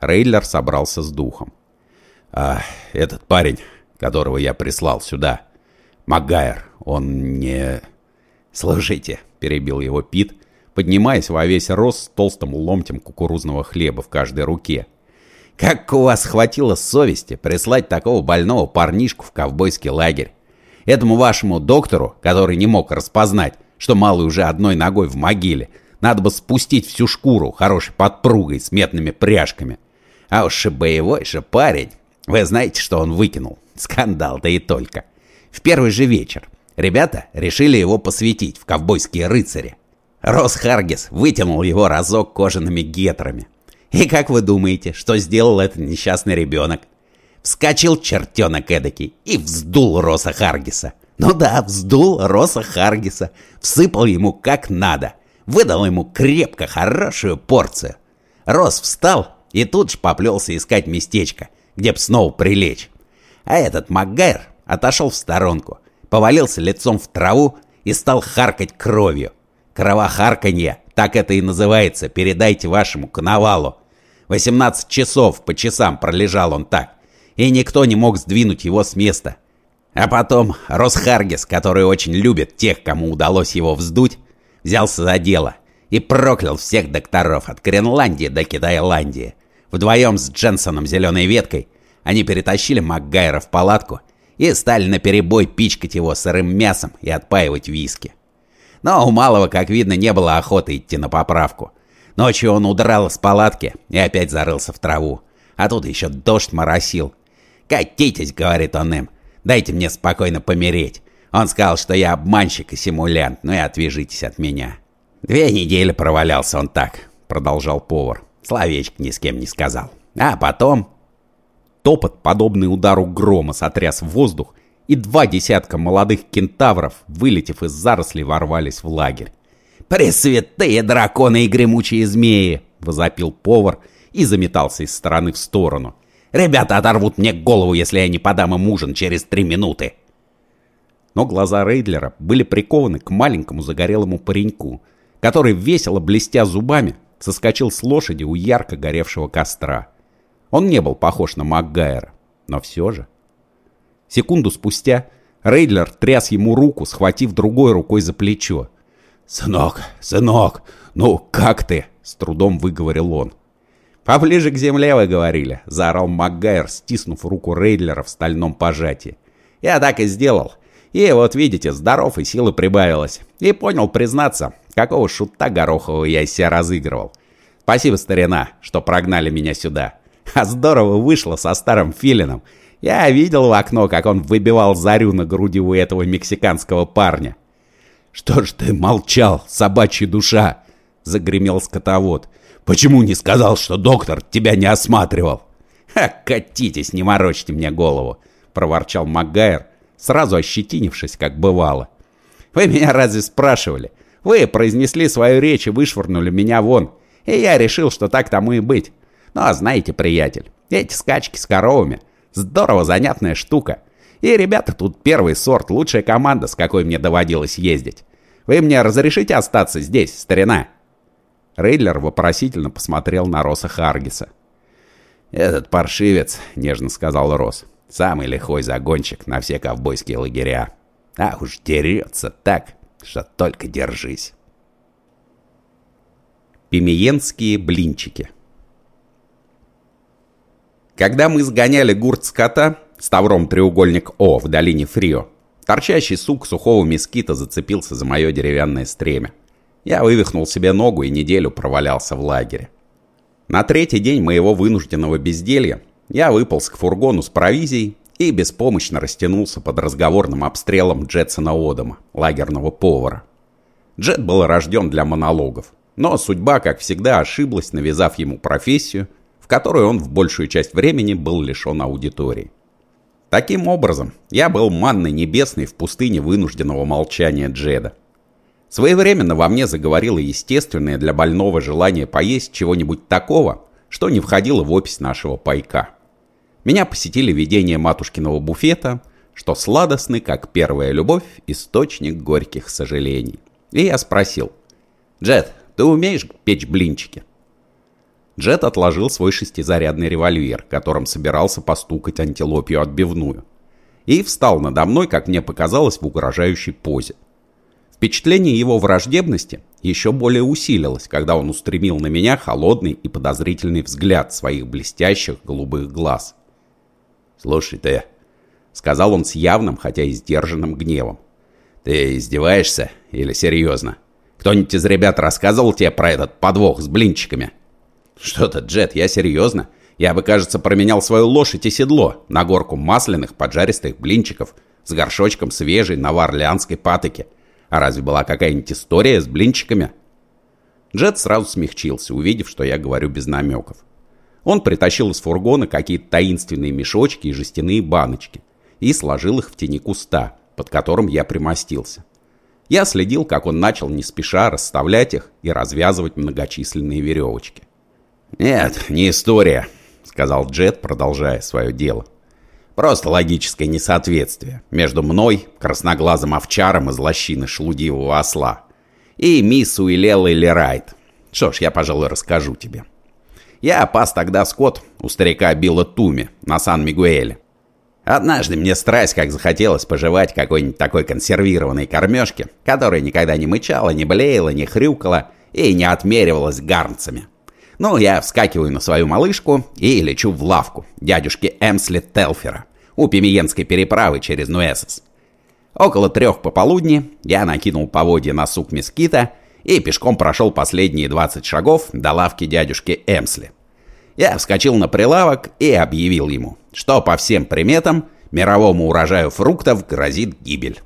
Рейдлер собрался с духом. «А этот парень, которого я прислал сюда. Магайр, он не...» «Слушайте», — перебил его Пит, поднимаясь во весь рост с толстым ломтем кукурузного хлеба в каждой руке. «Как у вас хватило совести прислать такого больного парнишку в ковбойский лагерь? Этому вашему доктору, который не мог распознать, что малый уже одной ногой в могиле, надо бы спустить всю шкуру хорошей подпругой с метными пряжками. А уж и боевой же парень. Вы знаете, что он выкинул? Скандал, да и только. В первый же вечер ребята решили его посвятить в ковбойские рыцари. Рос Харгис вытянул его разок кожаными гетрами. И как вы думаете, что сделал этот несчастный ребенок? Вскочил чертенок эдакий и вздул Роса Харгиса. Ну да, вздул Роса Харгиса. Всыпал ему как надо. Выдал ему крепко хорошую порцию. Рос встал и тут же поплелся искать местечко, где б снова прилечь. А этот Макгайр отошел в сторонку, повалился лицом в траву и стал харкать кровью. Кровохарканье, так это и называется, передайте вашему коновалу. 18 часов по часам пролежал он так, и никто не мог сдвинуть его с места. А потом Росхаргис, который очень любит тех, кому удалось его вздуть, взялся за дело и проклял всех докторов от Гренландии до Китайландии. Вдвоем с Дженсоном Зеленой Веткой они перетащили Макгайра в палатку и стали наперебой пичкать его сырым мясом и отпаивать виски. Но у малого, как видно, не было охоты идти на поправку. Ночью он удрал из палатки и опять зарылся в траву. А тут еще дождь моросил. «Катитесь», — говорит он им, — «дайте мне спокойно помереть». Он сказал, что я обманщик и симулянт, ну и отвяжитесь от меня. Две недели провалялся он так, продолжал повар. Словечко ни с кем не сказал. А потом Топот, подобный удару грома, сотряс воздух, и два десятка молодых кентавров, вылетев из зарослей, ворвались в лагерь. «Пресвятые драконы и гремучие змеи!» — возопил повар и заметался из стороны в сторону. Ребята оторвут мне голову, если я не подам им ужин через три минуты. Но глаза Рейдлера были прикованы к маленькому загорелому пареньку, который, весело блестя зубами, соскочил с лошади у ярко горевшего костра. Он не был похож на Макгайра, но все же. Секунду спустя Рейдлер тряс ему руку, схватив другой рукой за плечо. «Сынок, сынок, ну как ты?» — с трудом выговорил он. «Поближе к земле вы говорили», — заорал Макгайр, стиснув руку Рейдлера в стальном пожатии. «Я так и сделал. И вот видите, здоров и силы прибавилось. И понял признаться, какого шута Горохового я из себя разыгрывал. Спасибо, старина, что прогнали меня сюда. А здорово вышло со старым филином. Я видел в окно, как он выбивал зарю на груди у этого мексиканского парня. «Что ж ты молчал, собачья душа?» — загремел скотовод. Почему не сказал, что доктор тебя не осматривал? Ха, катитесь, не морочьте мне голову, проворчал Макгайр, сразу ощетинившись, как бывало. Вы меня разве спрашивали? Вы произнесли свою речь и вышвырнули меня вон. И я решил, что так тому и быть. Ну, а знаете, приятель, эти скачки с коровами — здорово занятная штука. И ребята тут первый сорт, лучшая команда, с какой мне доводилось ездить. Вы мне разрешите остаться здесь, старина?» Рейдлер вопросительно посмотрел на Роса Харгиса. «Этот паршивец», — нежно сказал Рос, — «самый лихой загонщик на все ковбойские лагеря. А уж дерется так, что только держись». Пимиенские блинчики Когда мы сгоняли гурт скота с тавром треугольник О в долине Фрио, торчащий сук сухого мескита зацепился за мое деревянное стремя. Я вывихнул себе ногу и неделю провалялся в лагере. На третий день моего вынужденного безделья я выполз к фургону с провизией и беспомощно растянулся под разговорным обстрелом Джетсона Одама, лагерного повара. Джет был рожден для монологов, но судьба, как всегда, ошиблась, навязав ему профессию, в которой он в большую часть времени был лишен аудитории. Таким образом, я был манной небесной в пустыне вынужденного молчания Джеда. Своевременно во мне заговорило естественное для больного желание поесть чего-нибудь такого, что не входило в опись нашего пайка. Меня посетили видения матушкиного буфета, что сладостный, как первая любовь, источник горьких сожалений. И я спросил, «Джет, ты умеешь печь блинчики?» Джет отложил свой шестизарядный револьвер, которым собирался постукать антилопию отбивную, и встал надо мной, как мне показалось, в угрожающей позе. Впечатление его враждебности еще более усилилось, когда он устремил на меня холодный и подозрительный взгляд своих блестящих голубых глаз. «Слушай ты», — сказал он с явным, хотя и сдержанным гневом, — «ты издеваешься или серьезно? Кто-нибудь из ребят рассказывал тебе про этот подвох с блинчиками?» «Что-то, Джет, я серьезно. Я бы, кажется, променял свою лошадь и седло на горку масляных поджаристых блинчиков с горшочком свежей новоорлеанской патоки. А разве была какая-нибудь история с блинчиками? Джет сразу смягчился, увидев, что я говорю без намеков. Он притащил из фургона какие-то таинственные мешочки и жестяные баночки и сложил их в тени куста, под которым я примостился. Я следил, как он начал не спеша расставлять их и развязывать многочисленные веревочки. «Нет, не история», — сказал Джет, продолжая свое дело. Просто логическое несоответствие между мной, красноглазым овчаром из лощины шлудивого осла, и мисс Уилеллой Лерайт. Что ж, я, пожалуй, расскажу тебе. Я пас тогда скот у старика Билла Туми на Сан-Мигуэле. Однажды мне страсть как захотелось пожевать какой-нибудь такой консервированной кормежки, которая никогда не мычала, не блеяла, не хрюкала и не отмеривалась гарнцами. Ну, я вскакиваю на свою малышку и лечу в лавку дядюшки Эмсли Телфера у Пимиенской переправы через Нуэсос. Около трех пополудни я накинул поводья на сук мескита и пешком прошел последние 20 шагов до лавки дядюшки Эмсли. Я вскочил на прилавок и объявил ему, что по всем приметам мировому урожаю фруктов грозит гибель.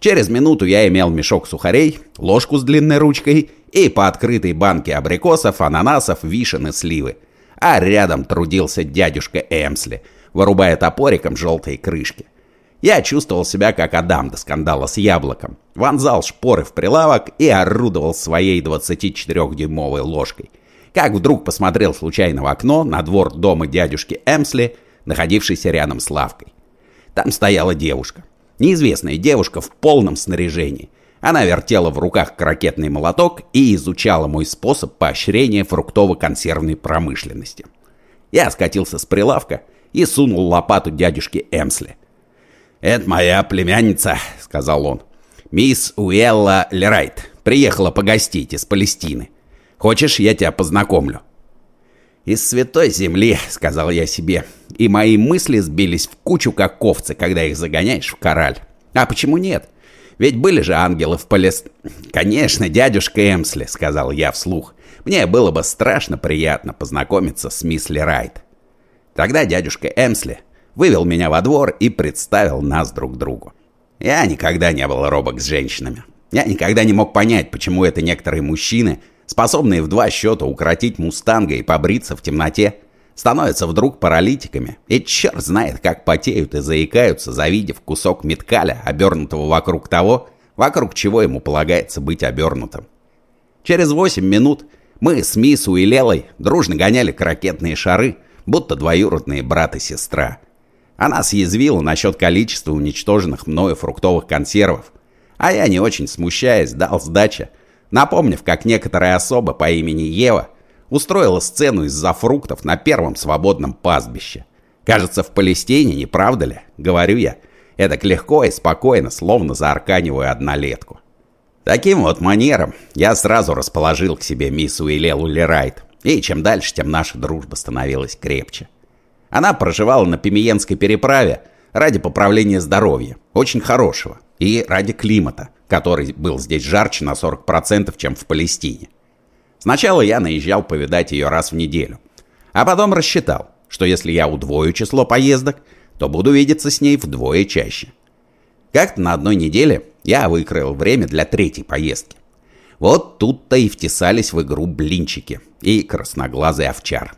Через минуту я имел мешок сухарей, ложку с длинной ручкой и по открытой банке абрикосов, ананасов, вишен и сливы. А рядом трудился дядюшка Эмсли, вырубая топориком желтые крышки. Я чувствовал себя как Адам до скандала с яблоком. Вонзал шпоры в прилавок и орудовал своей 24-дюймовой ложкой. как вдруг посмотрел случайно в окно на двор дома дядюшки Эмсли, находившийся рядом с лавкой. Там стояла девушка. Неизвестная девушка в полном снаряжении. Она вертела в руках крокетный молоток и изучала мой способ поощрения фруктово-консервной промышленности. Я скатился с прилавка и сунул лопату дядюшке Эмсли. «Это моя племянница», — сказал он. «Мисс Уэлла Лерайт. Приехала погостить из Палестины. Хочешь, я тебя познакомлю?» «Из святой земли», — сказал я себе, и мои мысли сбились в кучу, как овцы, когда их загоняешь в кораль. А почему нет? Ведь были же ангелы в Палест... «Конечно, дядюшка Эмсли», — сказал я вслух. «Мне было бы страшно приятно познакомиться с мисс Лерайт». Тогда дядюшка Эмсли вывел меня во двор и представил нас друг другу. Я никогда не был робок с женщинами. Я никогда не мог понять, почему это некоторые мужчины, способные в два счета укротить мустанга и побриться в темноте, становятся вдруг паралитиками, и черт знает, как потеют и заикаются, завидев кусок меткаля, обернутого вокруг того, вокруг чего ему полагается быть обернутым. Через восемь минут мы с мисс Уилелой дружно гоняли крокетные шары, будто двоюродные брат и сестра. Она съязвила насчет количества уничтоженных мною фруктовых консервов, а я, не очень смущаясь, дал сдача, напомнив, как некоторая особа по имени Ева устроила сцену из-за фруктов на первом свободном пастбище. Кажется, в Палестине, не правда ли? Говорю я. Эдак легко и спокойно, словно заарканиваю однолетку. Таким вот манером я сразу расположил к себе мисс Уилелу Лерайт, и чем дальше, тем наша дружба становилась крепче. Она проживала на Пимиенской переправе ради поправления здоровья, очень хорошего, и ради климата, который был здесь жарче на 40%, чем в Палестине. Сначала я наезжал повидать ее раз в неделю, а потом рассчитал, что если я удвою число поездок, то буду видеться с ней вдвое чаще. Как-то на одной неделе я выкроил время для третьей поездки. Вот тут-то и втесались в игру блинчики и красноглазый овчар.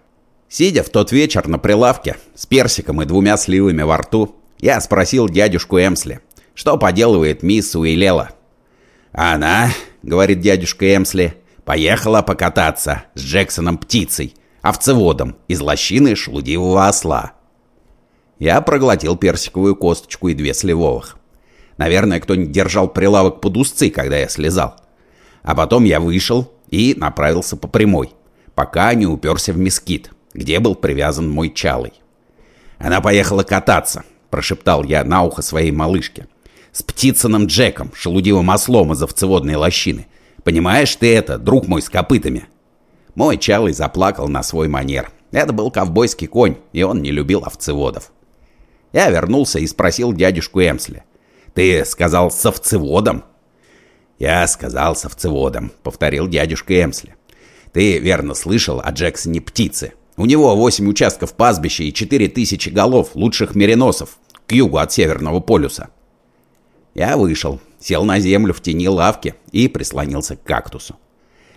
Сидя в тот вечер на прилавке с персиком и двумя сливами во рту, я спросил дядюшку Эмсли, что поделывает мисс Уилела. «Она, — говорит дядюшка Эмсли, — поехала покататься с Джексоном Птицей, овцеводом из лощины шлудивого осла». Я проглотил персиковую косточку и две сливовых. Наверное, кто-нибудь держал прилавок под узцы, когда я слезал. А потом я вышел и направился по прямой, пока не уперся в мескит, где был привязан мой чалый. «Она поехала кататься», — прошептал я на ухо своей малышке. «С Птицыным Джеком, шелудивым ослом из овцеводной лощины. Понимаешь ты это, друг мой с копытами?» Мой чалый заплакал на свой манер. Это был ковбойский конь, и он не любил овцеводов. Я вернулся и спросил дядюшку Эмсли. «Ты сказал с овцеводом?» «Я сказал с овцеводом», — повторил дядюшка Эмсли. «Ты верно слышал о Джексоне Птице. У него восемь участков пастбища и четыре тысячи голов лучших мериносов к югу от Северного полюса». Я вышел, сел на землю в тени лавки и прислонился к кактусу.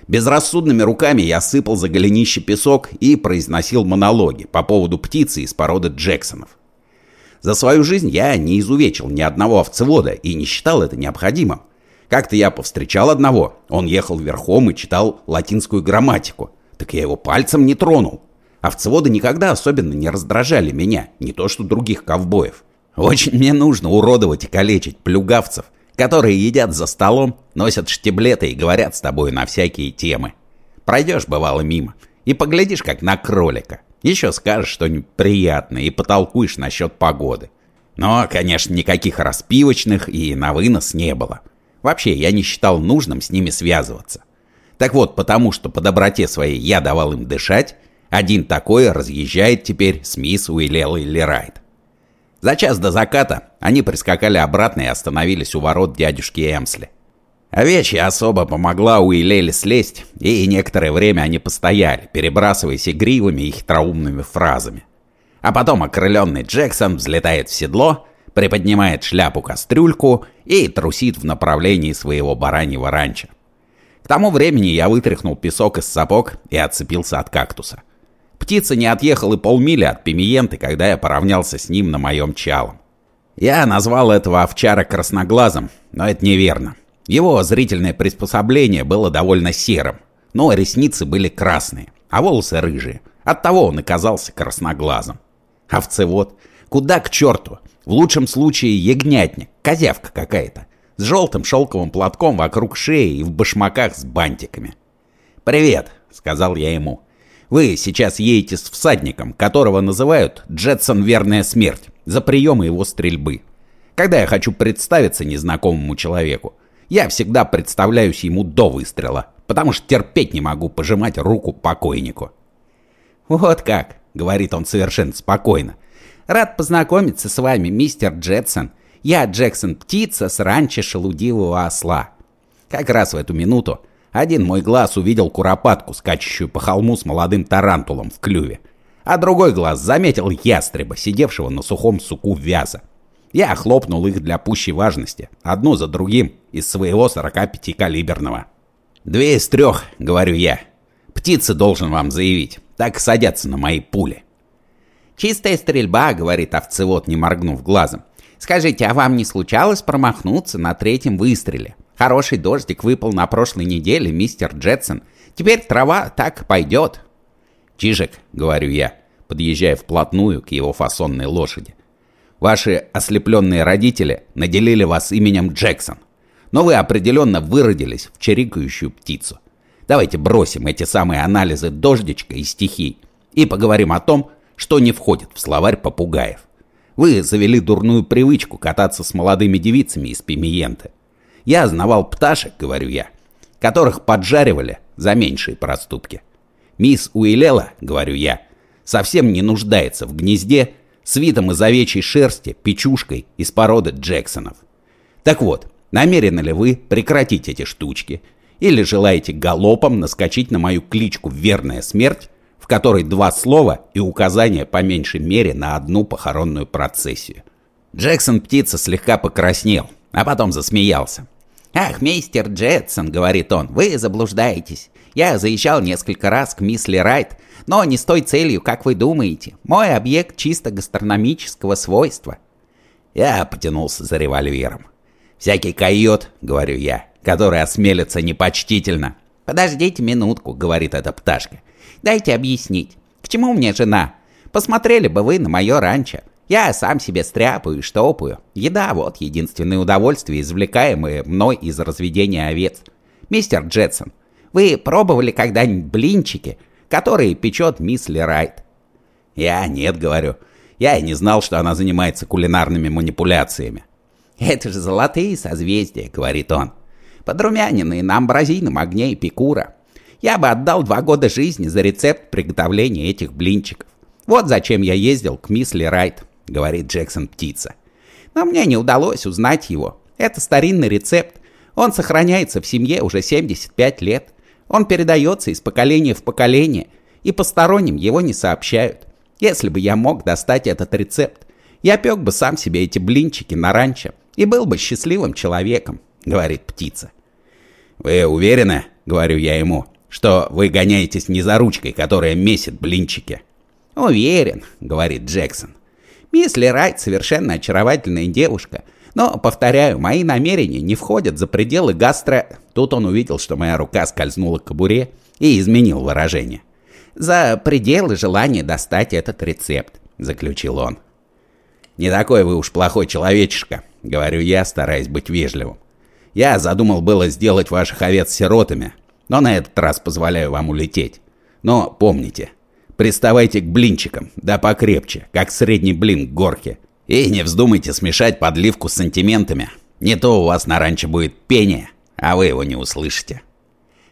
Безрассудными руками я сыпал за голенище песок и произносил монологи по поводу птицы из породы Джексонов. За свою жизнь я не изувечил ни одного овцевода и не считал это необходимым. Как-то я повстречал одного. Он ехал верхом и читал латинскую грамматику. Так я его пальцем не тронул. Овцеводы никогда особенно не раздражали меня, не то что других ковбоев. Очень мне нужно уродовать и калечить плюгавцев, которые едят за столом, носят штиблеты и говорят с тобой на всякие темы. Пройдешь, бывало, мимо, и поглядишь, как на кролика. Еще скажешь что-нибудь приятное и потолкуешь насчет погоды. Но, конечно, никаких распивочных и на вынос не было. Вообще, я не считал нужным с ними связываться. Так вот, потому что по доброте своей я давал им дышать, один такой разъезжает теперь с мисс Уиллелой Лерайт. За час до заката они прискакали обратно и остановились у ворот дядюшки Эмсли. Овечья особо помогла Уиллеле слезть, и некоторое время они постояли, перебрасываясь игривыми и хитроумными фразами. А потом окрыленный Джексон взлетает в седло приподнимает шляпу-кастрюльку и трусит в направлении своего бараньего ранчо. К тому времени я вытряхнул песок из сапог и отцепился от кактуса. Птица не отъехал и полмили от пимиенты, когда я поравнялся с ним на моем чалом. Я назвал этого овчара красноглазом, но это неверно. Его зрительное приспособление было довольно серым, но ресницы были красные. а волосы рыжие. Оттого он и казался красноглазым. Овцевод. Куда к черту? В лучшем случае ягнятник, козявка какая-то. С желтым шелковым платком вокруг шеи и в башмаках с бантиками. «Привет», — сказал я ему. «Вы сейчас едете с всадником, которого называют Джетсон Верная Смерть, за приемы его стрельбы. Когда я хочу представиться незнакомому человеку, я всегда представляюсь ему до выстрела, потому что терпеть не могу пожимать руку покойнику». «Вот как», — говорит он совершенно спокойно. «Рад познакомиться с вами, мистер Джетсон. Я Джексон Птица с ранчо шелудивого осла». Как раз в эту минуту один мой глаз увидел куропатку, скачущую по холму с молодым тарантулом в клюве, а другой глаз заметил ястреба, сидевшего на сухом суку вяза. Я хлопнул их для пущей важности, одну за другим, из своего 45-калиберного. «Две из трех», — говорю я. «Птицы должен вам заявить, так садятся на мои пули». «Чистая стрельба», — говорит овцевод, не моргнув глазом. «Скажите, а вам не случалось промахнуться на третьем выстреле? Хороший дождик выпал на прошлой неделе, мистер Джетсон. Теперь трава так пойдет». «Чижик», — говорю я, подъезжая вплотную к его фасонной лошади. «Ваши ослепленные родители наделили вас именем Джексон, но вы определенно выродились в чирикающую птицу. Давайте бросим эти самые анализы дождичка и стихий и поговорим о том, что не входит в словарь попугаев. Вы завели дурную привычку кататься с молодыми девицами из пимиенты. Я знавал пташек, говорю я, которых поджаривали за меньшие проступки. Мисс Уилела, говорю я, совсем не нуждается в гнезде с видом из овечьей шерсти, печушкой из породы Джексонов. Так вот, намерены ли вы прекратить эти штучки или желаете галопом наскочить на мою кличку «Верная смерть», в которой два слова и указания по меньшей мере на одну похоронную процессию? Джексон птица слегка покраснел, а потом засмеялся. «Ах, мистер Джетсон», — говорит он, — «вы заблуждаетесь. Я заезжал несколько раз к мисс Райт, но не с той целью, как вы думаете. Мой объект чисто гастрономического свойства». Я потянулся за револьвером. «Всякий койот», — говорю я, который осмелится непочтительно. «Подождите минутку», — говорит эта пташка. «Дайте объяснить. К чему мне жена? Посмотрели бы вы на мое ранчо. Я сам себе стряпаю и штопаю. Еда — вот единственное удовольствие, извлекаемое мной из разведения овец. Мистер Джетсон, вы пробовали когда-нибудь блинчики, которые печет мисс Лерайт?» «Я нет», — говорю. «Я и не знал, что она занимается кулинарными манипуляциями». «Это же золотые созвездия», — говорит он подрумяненные на амбразийном огне эпикура. Я бы отдал два года жизни за рецепт приготовления этих блинчиков. Вот зачем я ездил к мисс Райт, говорит Джексон Птица. Но мне не удалось узнать его. Это старинный рецепт. Он сохраняется в семье уже 75 лет. Он передается из поколения в поколение, и посторонним его не сообщают. Если бы я мог достать этот рецепт, я пек бы сам себе эти блинчики на ранчо и был бы счастливым человеком, говорит птица. «Вы уверены, — говорю я ему, — что вы гоняетесь не за ручкой, которая месит блинчики?» «Уверен, — говорит Джексон. Мисс Райт совершенно очаровательная девушка, но, повторяю, мои намерения не входят за пределы гастро...» Тут он увидел, что моя рука скользнула к кобуре и изменил выражение. «За пределы желания достать этот рецепт», — заключил он. «Не такой вы уж плохой человечишка», — говорю я, стараясь быть вежливым. Я задумал было сделать ваших овец сиротами, но на этот раз позволяю вам улететь. Но помните, приставайте к блинчикам, да покрепче, как средний блин к горке. И не вздумайте смешать подливку с сантиментами. Не то у вас на ранчо будет пение, а вы его не услышите.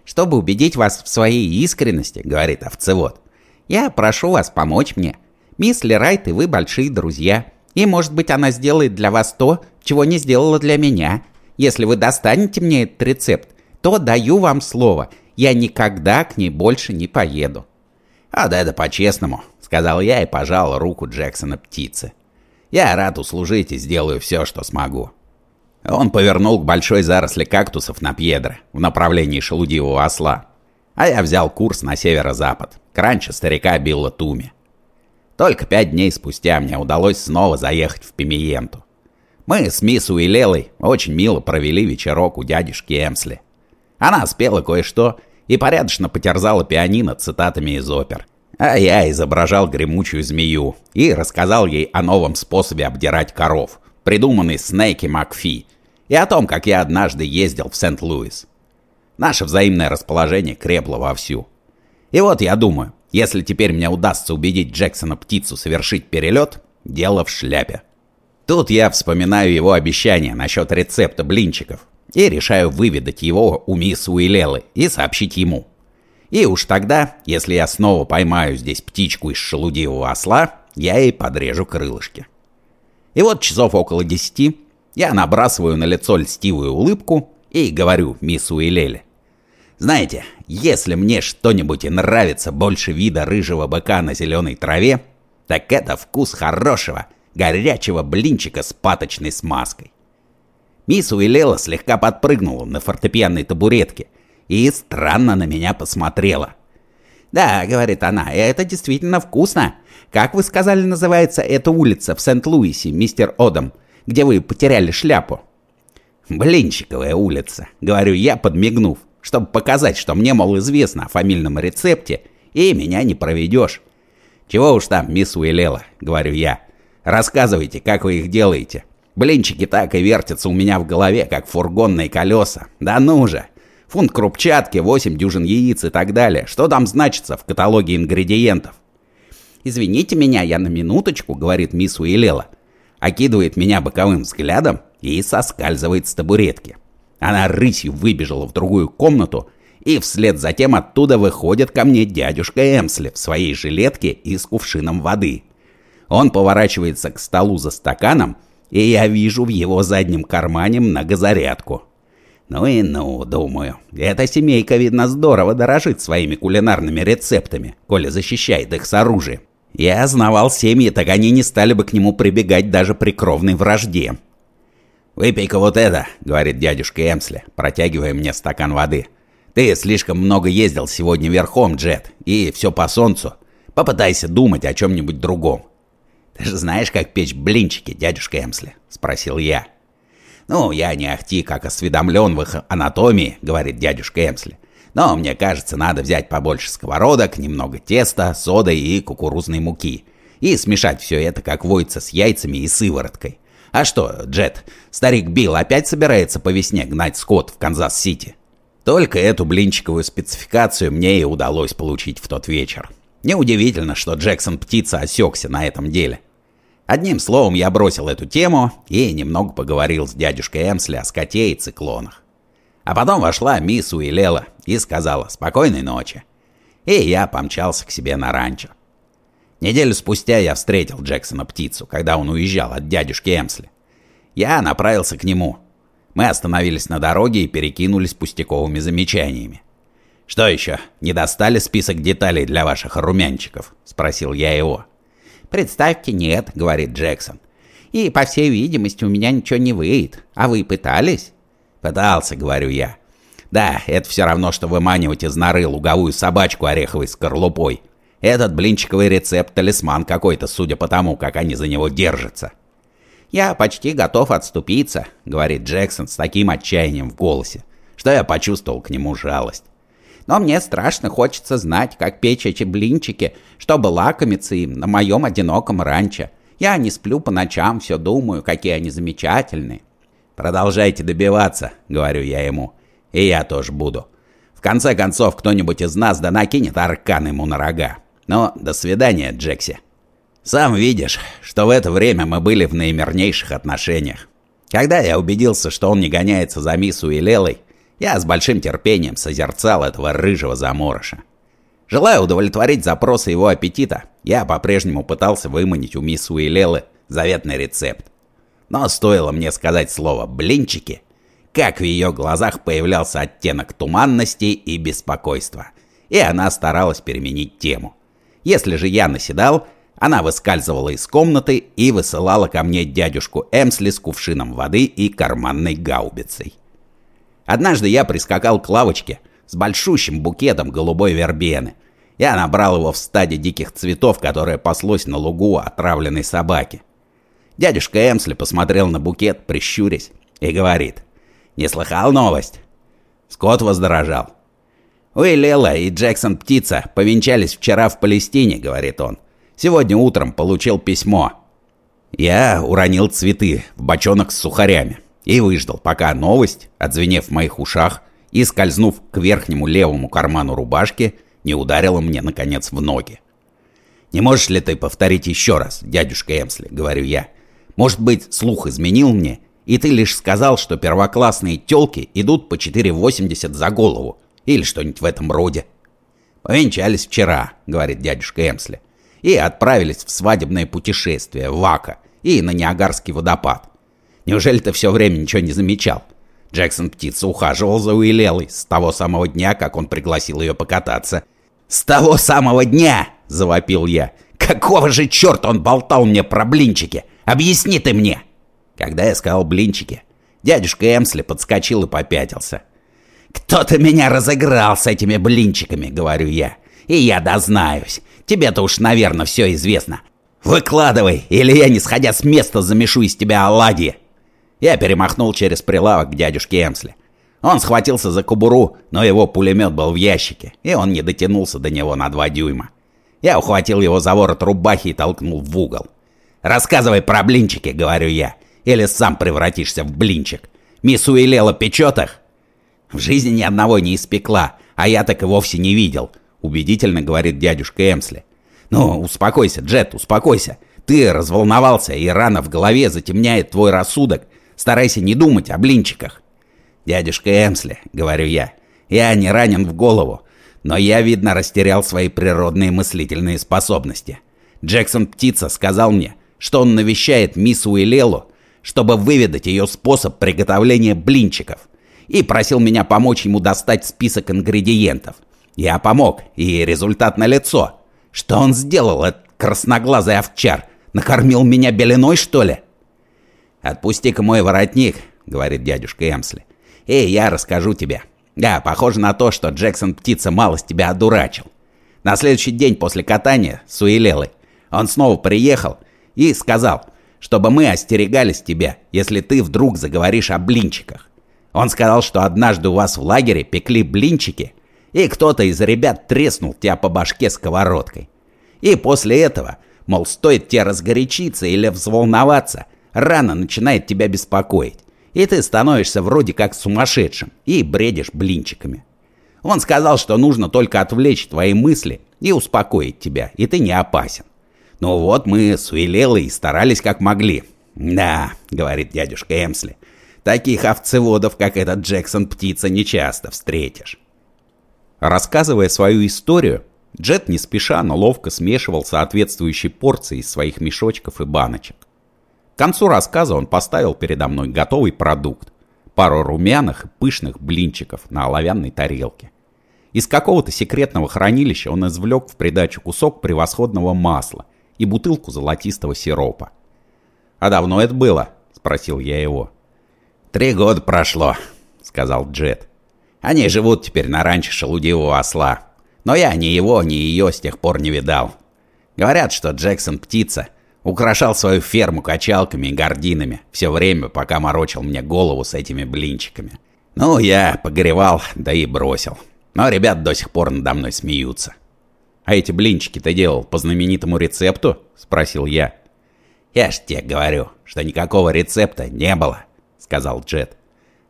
«Чтобы убедить вас в своей искренности, — говорит овцевод, — я прошу вас помочь мне. Мисс Лерайт и вы большие друзья, и, может быть, она сделает для вас то, чего не сделала для меня. Если вы достанете мне этот рецепт, то даю вам слово, я никогда к ней больше не поеду». «А да это по-честному», — сказал я и пожал руку Джексона птицы. «Я рад услужить и сделаю все, что смогу». Он повернул к большой заросли кактусов на Пьедро в направлении шелудивого осла, а я взял курс на северо-запад, к ранчо старика Билла Туми. Только пять дней спустя мне удалось снова заехать в Пимиенту. Мы с мисс Уилелой очень мило провели вечерок у дядюшки Эмсли. Она спела кое-что и порядочно потерзала пианино цитатами из опер. А я изображал гремучую змею и рассказал ей о новом способе обдирать коров, придуманный Снейки Макфи, и о том, как я однажды ездил в Сент-Луис. Наше взаимное расположение крепло вовсю. И вот я думаю, если теперь мне удастся убедить Джексона птицу совершить перелет, дело в шляпе. Тут я вспоминаю его обещание насчет рецепта блинчиков и решаю выведать его у мисс Уилелы и сообщить ему. И уж тогда, если я снова поймаю здесь птичку из шелудивого осла, я ей подрежу крылышки. И вот часов около десяти я набрасываю на лицо льстивую улыбку и говорю мисс Уилеле. Знаете, если мне что-нибудь и нравится больше вида рыжего быка на зеленой траве, так это вкус хорошего, горячего блинчика с паточной смазкой. Мисс Уилела слегка подпрыгнула на фортепианной табуретке и странно на меня посмотрела. «Да», — говорит она, — «это действительно вкусно. Как вы сказали, называется эта улица в Сент-Луисе, мистер Одам, где вы потеряли шляпу?» «Блинчиковая улица», — говорю я, подмигнув, чтобы показать, что мне, мол, известно о фамильном рецепте, и меня не проведешь. «Чего уж там, мисс Уилела», — говорю я. «Рассказывайте, как вы их делаете. Блинчики так и вертятся у меня в голове, как фургонные колеса. Да ну же! Фунт крупчатки, 8 дюжин яиц и так далее. Что там значится в каталоге ингредиентов?» «Извините меня, я на минуточку», — говорит мисс Уилела. Окидывает меня боковым взглядом и соскальзывает с табуретки. Она рысью выбежала в другую комнату и вслед за тем оттуда выходит ко мне дядюшка Эмсли в своей жилетке и с кувшином воды. Он поворачивается к столу за стаканом, и я вижу в его заднем кармане многозарядку. Ну и ну, думаю, эта семейка, видно, здорово дорожит своими кулинарными рецептами, коли защищает их с оружием. Я знавал семьи, так они не стали бы к нему прибегать даже при кровной вражде. «Выпей-ка вот это», — говорит дядюшка Эмсли, протягивая мне стакан воды. Ты слишком много ездил сегодня верхом, Джет, и все по солнцу. Попытайся думать о чем-нибудь другом. Ты же знаешь, как печь блинчики, дядюшка Эмсли? Спросил я. Ну, я не ахти, как осведомлен в их анатомии, говорит дядюшка Эмсли. Но мне кажется, надо взять побольше сковородок, немного теста, соды и кукурузной муки. И смешать все это, как водится, с яйцами и сывороткой. А что, Джет, старик Билл опять собирается по весне гнать скот в Канзас-Сити? Только эту блинчиковую спецификацию мне и удалось получить в тот вечер. Неудивительно, что Джексон Птица осекся на этом деле. Одним словом, я бросил эту тему и немного поговорил с дядюшкой Эмсли о скоте и циклонах. А потом вошла мисс Уилела и сказала «спокойной ночи». И я помчался к себе на ранчо. Неделю спустя я встретил Джексона птицу, когда он уезжал от дядюшки Эмсли. Я направился к нему, мы остановились на дороге и перекинулись пустяковыми замечаниями. «Что еще, не достали список деталей для ваших румянчиков?» – спросил я его. «Представьте, нет», – говорит Джексон. «И, по всей видимости, у меня ничего не выйдет. А вы пытались?» «Пытался», – говорю я. «Да, это все равно, что выманивать из норы луговую собачку ореховой скорлупой. Этот блинчиковый рецепт – талисман какой-то, судя по тому, как они за него держатся». «Я почти готов отступиться», — говорит Джексон с таким отчаянием в голосе, что я почувствовал к нему жалость. «Но мне страшно хочется знать, как печь эти блинчики, чтобы лакомиться им на моем одиноком ранчо. Я не сплю по ночам, все думаю, какие они замечательные». «Продолжайте добиваться», — говорю я ему. «И я тоже буду. В конце концов, кто-нибудь из нас да накинет аркан ему на рога. Но до свидания, Джекси». Сам видишь, что в это время мы были в наимернейших отношениях. Когда я убедился, что он не гоняется за миссу и Лелой, я с большим терпением созерцал этого рыжего заморыша. Желая удовлетворить запросы его аппетита, я по-прежнему пытался выманить у мисс Уилелы заветный рецепт. Но стоило мне сказать слово «блинчики», как в ее глазах появлялся оттенок туманности и беспокойства, и она старалась переменить тему. Если же я наседал, она выскальзывала из комнаты и высылала ко мне дядюшку Эмсли с кувшином воды и карманной гаубицей. Однажды я прискакал к лавочке с большущим букетом голубой вербены. Я набрал его в стаде диких цветов, которое паслось на лугу отравленной собаки. Дядюшка Эмсли посмотрел на букет, прищурясь, и говорит, «Не слыхал новость?» Скот воздорожал. Уиллела и Джексон Птица повенчались вчера в Палестине, говорит он. Сегодня утром получил письмо. Я уронил цветы в бочонок с сухарями и выждал, пока новость, отзвенев в моих ушах и скользнув к верхнему левому карману рубашки, не ударила мне, наконец, в ноги. «Не можешь ли ты повторить еще раз, дядюшка Эмсли?» — говорю я. «Может быть, слух изменил мне, и ты лишь сказал, что первоклассные тёлки идут по 4,80 за голову, или что-нибудь в этом роде». «Повенчались вчера», — говорит дядюшка Эмсли, «и отправились в свадебное путешествие в Вака и на Ниагарский водопад. Неужели ты все время ничего не замечал?» Джексон Птица ухаживал за Уилелой с того самого дня, как он пригласил ее покататься. «С того самого дня!» — завопил я. «Какого же черта он болтал мне про блинчики? Объясни ты мне!» Когда я сказал блинчики, дядюшка Эмсли подскочил и попятился. «Кто-то меня разыграл с этими блинчиками», — говорю я. «И я дознаюсь. Тебе-то уж, наверное, все известно. Выкладывай, или я, не сходя с места, замешу из тебя оладьи». Я перемахнул через прилавок к дядюшке Эмсли. Он схватился за кобуру, но его пулемет был в ящике, и он не дотянулся до него на два дюйма. Я ухватил его за ворот рубахи и толкнул в угол. «Рассказывай про блинчики», — говорю я, — «или сам превратишься в блинчик. Мисс Уилела печет их?» «В жизни ни одного не испекла, а я так и вовсе не видел», — убедительно говорит дядюшка Эмсли. «Ну, успокойся, Джет, успокойся. Ты разволновался, и рана в голове затемняет твой рассудок. Старайся не думать о блинчиках. «Дядюшка Эмсли», — говорю я, — «я не ранен в голову, но я, видно, растерял свои природные мыслительные способности. Джексон Птица сказал мне, что он навещает мисс Уилелу, чтобы выведать ее способ приготовления блинчиков, и просил меня помочь ему достать список ингредиентов. Я помог, и результат налицо. Что он сделал, этот красноглазый овчар? Накормил меня беленой, что ли?» «Отпусти-ка мой воротник», — говорит дядюшка Эмсли. «Эй, я расскажу тебе. Да, похоже на то, что Джексон Птица малость тебя одурачил. На следующий день после катания с Уилелой он снова приехал и сказал, чтобы мы остерегались тебя, если ты вдруг заговоришь о блинчиках. Он сказал, что однажды у вас в лагере пекли блинчики, и кто-то из ребят треснул тебя по башке сковородкой. И после этого, мол, стоит тебе разгорячиться или взволноваться, рана начинает тебя беспокоить, и ты становишься вроде как сумасшедшим и бредишь блинчиками. Он сказал, что нужно только отвлечь твои мысли и успокоить тебя, и ты не опасен. Ну вот мы с Уилелой старались как могли. «Да», — говорит дядюшка Эмсли, — «таких овцеводов, как этот Джексон Птица, нечасто встретишь». Рассказывая свою историю, Джет не спеша, но ловко смешивал соответствующие порции из своих мешочков и баночек. К концу рассказа он поставил передо мной готовый продукт. Пару румяных и пышных блинчиков на оловянной тарелке. Из какого-то секретного хранилища он извлек в придачу кусок превосходного масла и бутылку золотистого сиропа. «А давно это было?» – спросил я его. «Три года прошло», – сказал Джет. «Они живут теперь на ранчо шелудивого осла. Но я ни его, ни ее с тех пор не видал. Говорят, что Джексон птица, Украшал свою ферму качалками и гординами все время, пока морочил мне голову с этими блинчиками. Ну, я погревал, да и бросил. Но ребят до сих пор надо мной смеются. «А эти блинчики ты делал по знаменитому рецепту?» – спросил я. «Я ж тебе говорю, что никакого рецепта не было», – сказал Джет.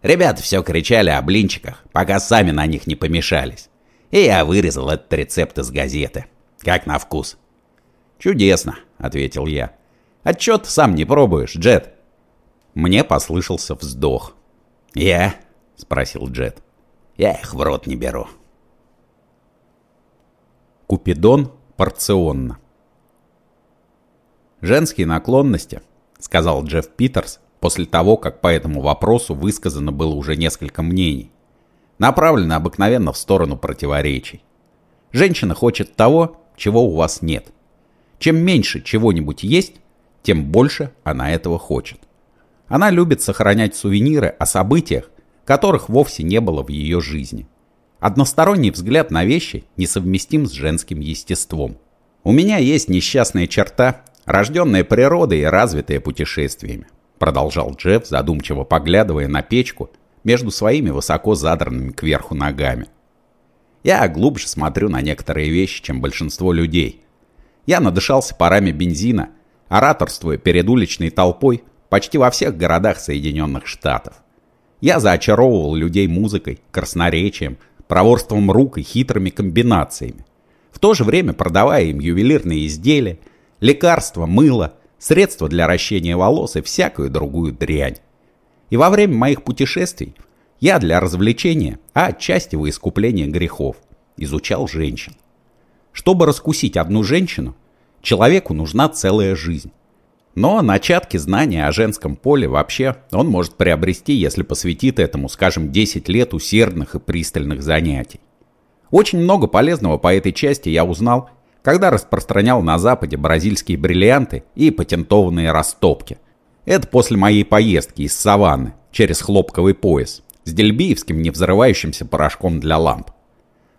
Ребята все кричали о блинчиках, пока сами на них не помешались. И я вырезал этот рецепт из газеты. Как на вкус. «Чудесно», — ответил я. «Отчет сам не пробуешь, Джет?» Мне послышался вздох. «Я?» — спросил Джет. «Я их в рот не беру». Купидон порционно. «Женские наклонности», — сказал Джефф Питерс после того, как по этому вопросу высказано было уже несколько мнений, направлены обыкновенно в сторону противоречий. Женщина хочет того, чего у вас нет. Чем меньше чего-нибудь есть, тем больше она этого хочет. Она любит сохранять сувениры о событиях, которых вовсе не было в ее жизни. Односторонний взгляд на вещи несовместим с женским естеством. У меня есть несчастная черта, рожденная природой и развитая путешествиями, продолжал Джефф, задумчиво поглядывая на печку между своими высоко задранными кверху ногами. Я глубже смотрю на некоторые вещи, чем большинство людей. Я надышался парами бензина, ораторствуя перед уличной толпой почти во всех городах Соединенных Штатов. Я заочаровывал людей музыкой, красноречием, проворством рук и хитрыми комбинациями. В то же время продавая им ювелирные изделия, лекарства, мыло, средства для ращения волос и всякую другую дрянь. И во время моих путешествий я для развлечения, а отчасти во искупление грехов, изучал женщин. Чтобы раскусить одну женщину, человеку нужна целая жизнь. Но начатки знания о женском поле вообще он может приобрести, если посвятит этому, скажем, 10 лет усердных и пристальных занятий. Очень много полезного по этой части я узнал, когда распространял на Западе бразильские бриллианты и патентованные растопки. Это после моей поездки из саванны через хлопковый пояс с дельбиевским невзрывающимся порошком для ламп.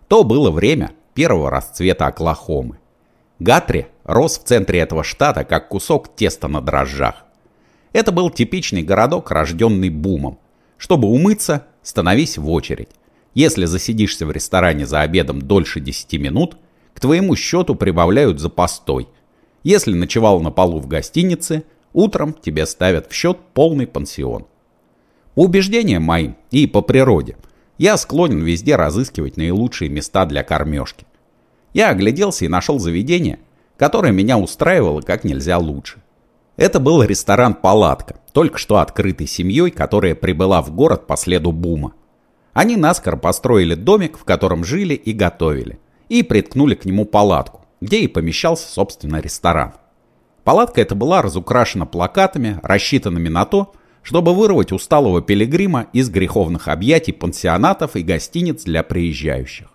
То было время первого расцвета Оклахомы. Гатри рос в центре этого штата, как кусок теста на дрожжах. Это был типичный городок, рожденный бумом. Чтобы умыться, становись в очередь. Если засидишься в ресторане за обедом дольше 10 минут, к твоему счету прибавляют за постой. Если ночевал на полу в гостинице, утром тебе ставят в счет полный пансион. По убеждениям моим и по природе, я склонен везде разыскивать наилучшие места для кормежки. Я огляделся и нашел заведение, которое меня устраивало как нельзя лучше. Это был ресторан «Палатка», только что открытый семьей, которая прибыла в город по следу бума. Они наскоро построили домик, в котором жили и готовили, и приткнули к нему палатку, где и помещался, собственно, ресторан. Палатка эта была разукрашена плакатами, рассчитанными на то, чтобы вырвать усталого пилигрима из греховных объятий пансионатов и гостиниц для приезжающих.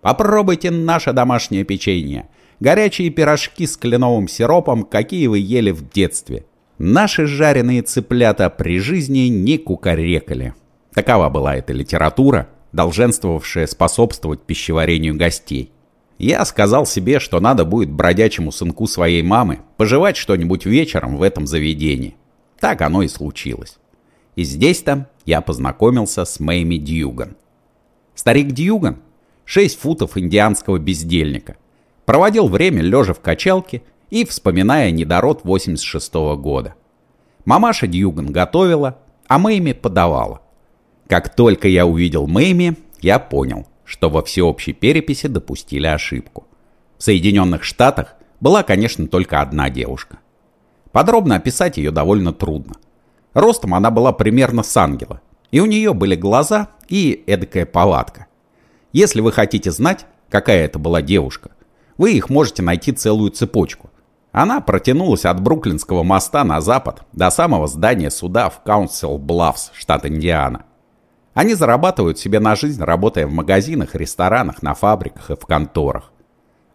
Попробуйте наше домашнее печенье. Горячие пирожки с кленовым сиропом, какие вы ели в детстве. Наши жареные цыплята при жизни не кукарекали. Такова была эта литература, долженствовавшая способствовать пищеварению гостей. Я сказал себе, что надо будет бродячему сынку своей мамы пожевать что-нибудь вечером в этом заведении. Так оно и случилось. И здесь-то я познакомился с Мэйми Дьюган. Старик Дьюган 6 футов индианского бездельника. Проводил время лежа в качалке и вспоминая недород 86 -го года. Мамаша Дьюган готовила, а Мэйми подавала. Как только я увидел Мэйми, я понял, что во всеобщей переписи допустили ошибку. В Соединенных Штатах была, конечно, только одна девушка. Подробно описать ее довольно трудно. Ростом она была примерно с ангела, и у нее были глаза и эдакая повадка. Если вы хотите знать, какая это была девушка, вы их можете найти целую цепочку. Она протянулась от Бруклинского моста на запад до самого здания суда в Каунсил Блавс, штат Индиана. Они зарабатывают себе на жизнь, работая в магазинах, ресторанах, на фабриках и в конторах.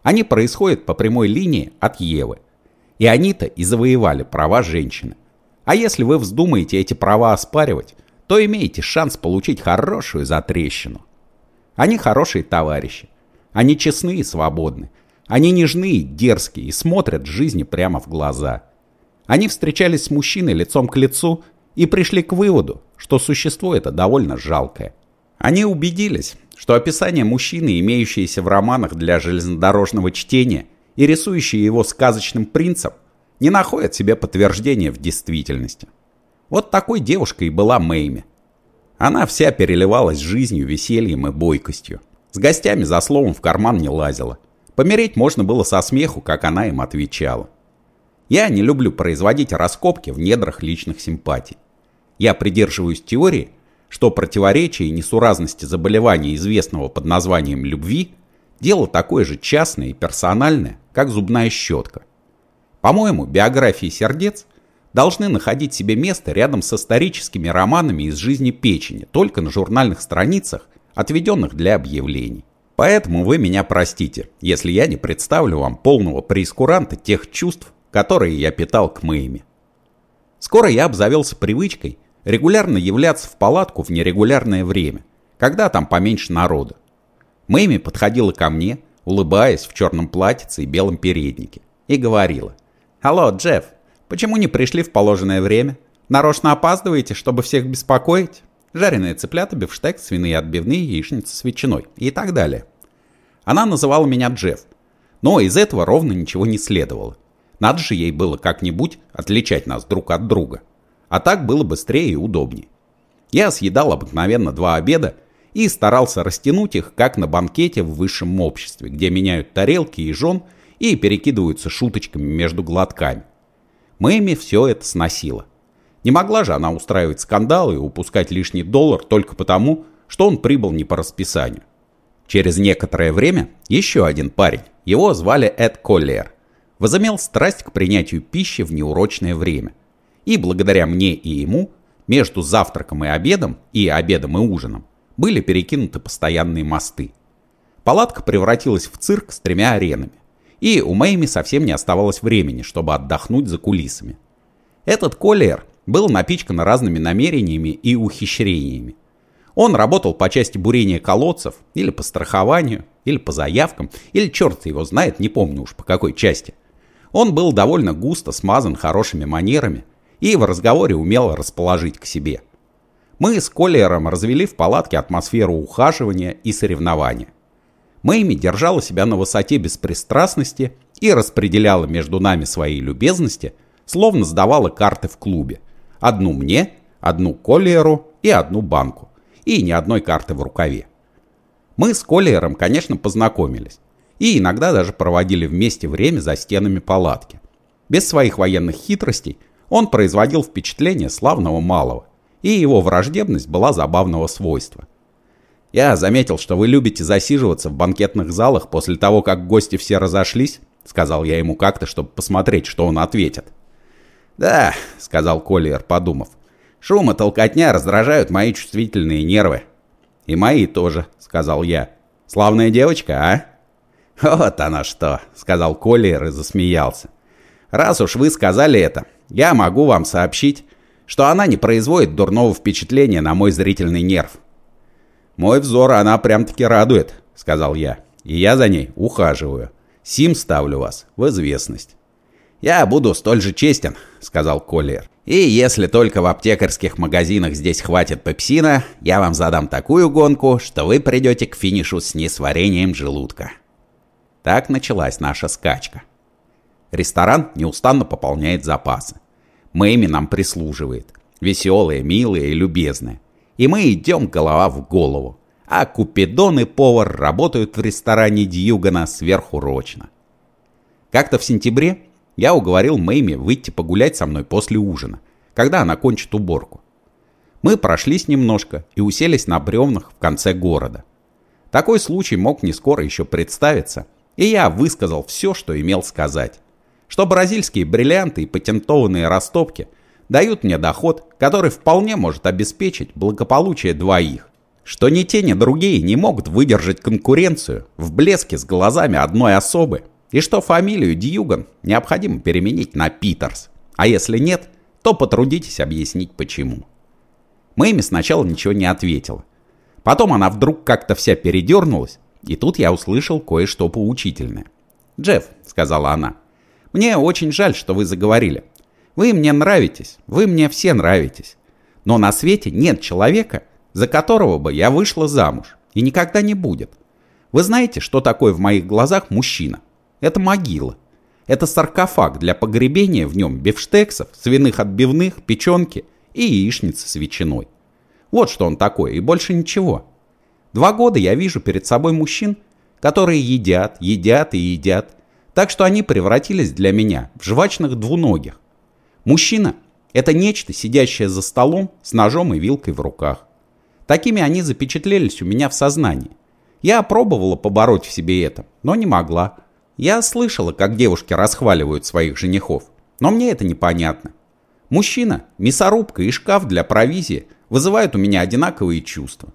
Они происходят по прямой линии от Евы. И они-то и завоевали права женщины. А если вы вздумаете эти права оспаривать, то имеете шанс получить хорошую затрещину. Они хорошие товарищи. Они честны и свободны. Они нежны и дерзкие и смотрят жизни прямо в глаза. Они встречались с мужчиной лицом к лицу и пришли к выводу, что существо это довольно жалкое. Они убедились, что описание мужчины, имеющееся в романах для железнодорожного чтения и рисующие его сказочным принцем, не находят себе подтверждения в действительности. Вот такой девушкой была Мэйми. Она вся переливалась жизнью, весельем и бойкостью. С гостями за словом в карман не лазила. Помереть можно было со смеху, как она им отвечала. Я не люблю производить раскопки в недрах личных симпатий. Я придерживаюсь теории, что противоречие и несуразности заболевания, известного под названием любви, дело такое же частное и персональное, как зубная щетка. По-моему, биографии сердец – должны находить себе место рядом с историческими романами из жизни печени, только на журнальных страницах, отведенных для объявлений. Поэтому вы меня простите, если я не представлю вам полного преискуранта тех чувств, которые я питал к Мэйме. Скоро я обзавелся привычкой регулярно являться в палатку в нерегулярное время, когда там поменьше народа. Мэйми подходила ко мне, улыбаясь в черном платьице и белом переднике, и говорила «Алло, Джефф, Почему не пришли в положенное время? Нарочно опаздываете, чтобы всех беспокоить? Жареные цыплята, бифштекс, свиные отбивные, яичницы с ветчиной и так далее. Она называла меня Джефф. Но из этого ровно ничего не следовало. Надо же ей было как-нибудь отличать нас друг от друга. А так было быстрее и удобнее. Я съедал обыкновенно два обеда и старался растянуть их, как на банкете в высшем обществе, где меняют тарелки и жен и перекидываются шуточками между глотками. Мэми все это сносила. Не могла же она устраивать скандалы и упускать лишний доллар только потому, что он прибыл не по расписанию. Через некоторое время еще один парень, его звали Эд Коллер, возымел страсть к принятию пищи в неурочное время. И благодаря мне и ему, между завтраком и обедом, и обедом и ужином, были перекинуты постоянные мосты. Палатка превратилась в цирк с тремя аренами. И у Мэйми совсем не оставалось времени, чтобы отдохнуть за кулисами. Этот Коллер был напичкан разными намерениями и ухищрениями. Он работал по части бурения колодцев, или по страхованию, или по заявкам, или черт его знает, не помню уж по какой части. Он был довольно густо смазан хорошими манерами и в разговоре умел расположить к себе. Мы с Коллером развели в палатке атмосферу ухаживания и соревнования. Мэйми держала себя на высоте беспристрастности и распределяла между нами свои любезности, словно сдавала карты в клубе. Одну мне, одну Коллеру и одну банку и ни одной карты в рукаве. Мы с Коллиером, конечно, познакомились. И иногда даже проводили вместе время за стенами палатки. Без своих военных хитростей он производил впечатление славного малого, и его враждебность была забавного свойства. «Я заметил, что вы любите засиживаться в банкетных залах после того, как гости все разошлись», сказал я ему как-то, чтобы посмотреть, что он ответит. «Да», — сказал Коллиер, подумав, Шум и толкотня раздражают мои чувствительные нервы. И мои тоже, сказал я. Славная девочка, а? Вот она что, сказал Коллиер и засмеялся. Раз уж вы сказали это, я могу вам сообщить, что она не производит дурного впечатления на мой зрительный нерв. Мой взор она прям-таки радует, сказал я. И я за ней ухаживаю. Сим ставлю вас в известность. «Я буду столь же честен», — сказал Коллер. «И если только в аптекарских магазинах здесь хватит пепсина, я вам задам такую гонку, что вы придете к финишу с несварением желудка». Так началась наша скачка. Ресторан неустанно пополняет запасы. Мэйми нам прислуживает. Веселая, милая и любезная. И мы идем голова в голову. А Купидон и повар работают в ресторане Дьюгана сверхурочно. Как-то в сентябре я уговорил Мэйми выйти погулять со мной после ужина, когда она кончит уборку. Мы прошлись немножко и уселись на бревнах в конце города. Такой случай мог не скоро еще представиться, и я высказал все, что имел сказать. Что бразильские бриллианты и патентованные растопки дают мне доход, который вполне может обеспечить благополучие двоих. Что ни те, ни другие не могут выдержать конкуренцию в блеске с глазами одной особы, и что фамилию Дьюган необходимо переменить на Питерс. А если нет, то потрудитесь объяснить почему. Мэйми сначала ничего не ответила. Потом она вдруг как-то вся передернулась, и тут я услышал кое-что поучительное. «Джефф», — сказала она, — «мне очень жаль, что вы заговорили. Вы мне нравитесь, вы мне все нравитесь. Но на свете нет человека, за которого бы я вышла замуж, и никогда не будет. Вы знаете, что такое в моих глазах мужчина? Это могила. Это саркофаг для погребения в нем бифштексов, свиных отбивных, печенки и яичницы с ветчиной. Вот что он такой, и больше ничего. Два года я вижу перед собой мужчин, которые едят, едят и едят, так что они превратились для меня в жвачных двуногих. Мужчина – это нечто, сидящее за столом с ножом и вилкой в руках. Такими они запечатлелись у меня в сознании. Я пробовала побороть в себе это, но не могла. Я слышала, как девушки расхваливают своих женихов, но мне это непонятно. Мужчина, мясорубка и шкаф для провизии вызывают у меня одинаковые чувства.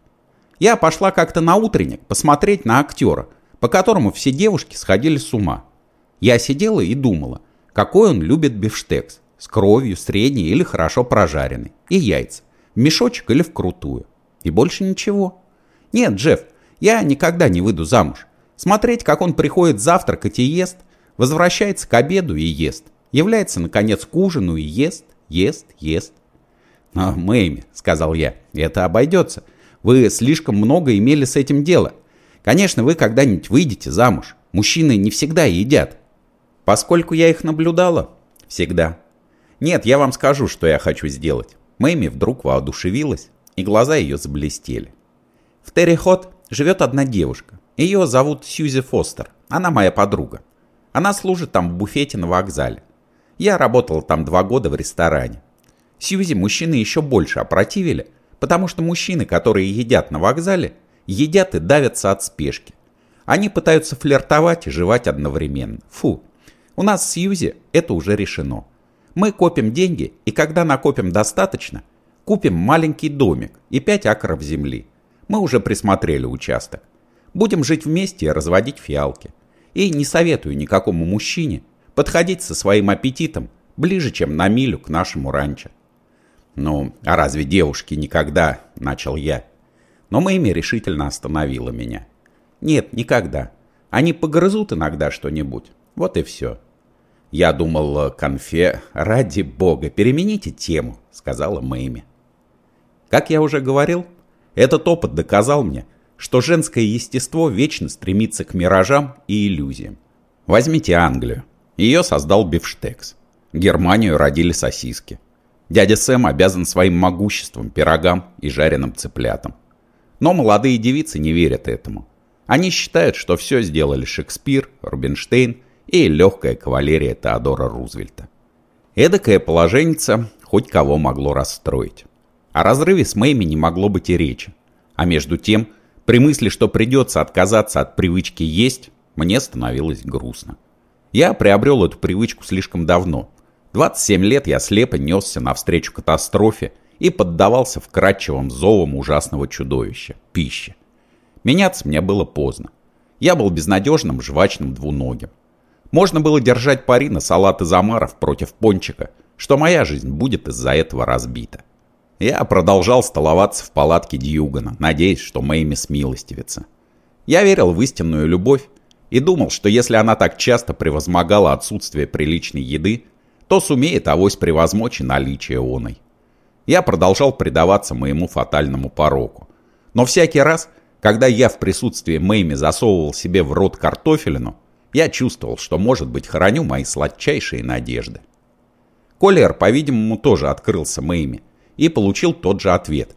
Я пошла как-то на утренник посмотреть на актера, по которому все девушки сходили с ума. Я сидела и думала, какой он любит бифштекс, с кровью, средней или хорошо прожаренный, и яйца, в мешочек или вкрутую. И больше ничего. Нет, Джефф, я никогда не выйду замуж. Смотреть, как он приходит завтракать и ест, возвращается к обеду и ест, является, наконец, к ужину и ест, ест, ест. «Но, Мэйми», — сказал я, — «это обойдется. Вы слишком много имели с этим дело. Конечно, вы когда-нибудь выйдете замуж. Мужчины не всегда едят. Поскольку я их наблюдала, всегда. Нет, я вам скажу, что я хочу сделать. Мэйми вдруг воодушевилась, и глаза ее заблестели. В Террихот живет одна девушка. Ее зовут Сьюзи Фостер. Она моя подруга. Она служит там в буфете на вокзале. Я работала там два года в ресторане. Сьюзи мужчины еще больше опротивили, потому что мужчины, которые едят на вокзале, едят и давятся от спешки. Они пытаются флиртовать и жевать одновременно. Фу. У нас с Сьюзи это уже решено. Мы копим деньги, и когда накопим достаточно, купим маленький домик и 5 акров земли. Мы уже присмотрели участок. Будем жить вместе и разводить фиалки. И не советую никакому мужчине подходить со своим аппетитом ближе, чем на милю к нашему ранчо. «Ну, а разве девушки никогда?» – начал я. Но Мэйми решительно остановила меня. «Нет, никогда. Они погрызут иногда что-нибудь. Вот и все». «Я думал, конфе... Ради бога, перемените тему», — сказала Мэйми. Как я уже говорил, этот опыт доказал мне, что женское естество вечно стремится к миражам и иллюзиям. Возьмите Англию. Ее создал бифштекс. Германию родили сосиски. Дядя Сэм обязан своим могуществом, пирогам и жареным цыплятам. Но молодые девицы не верят этому. Они считают, что все сделали Шекспир, Рубинштейн и легкая кавалерия Теодора Рузвельта. Эдакое положенница хоть кого могло расстроить. О разрыве с Мэйми не могло быть и речи. А между тем, при мысли, что придется отказаться от привычки есть, мне становилось грустно. Я приобрел эту привычку слишком давно. 27 лет я слепо несся навстречу катастрофе и поддавался вкрадчивым зовам ужасного чудовища – пищи. Меняться мне было поздно. Я был безнадежным жвачным двуногим. Можно было держать пари на салат из омаров против пончика, что моя жизнь будет из-за этого разбита. Я продолжал столоваться в палатке Дьюгана, надеясь, что Мэйми смилостивится. Я верил в истинную любовь и думал, что если она так часто превозмогала отсутствие приличной еды, то сумеет авось превозмочь и наличие оной. Я продолжал предаваться моему фатальному пороку. Но всякий раз, когда я в присутствии Мэйми засовывал себе в рот картофелину, я чувствовал, что, может быть, храню мои сладчайшие надежды. Коллер, по-видимому, тоже открылся Мэйми и получил тот же ответ.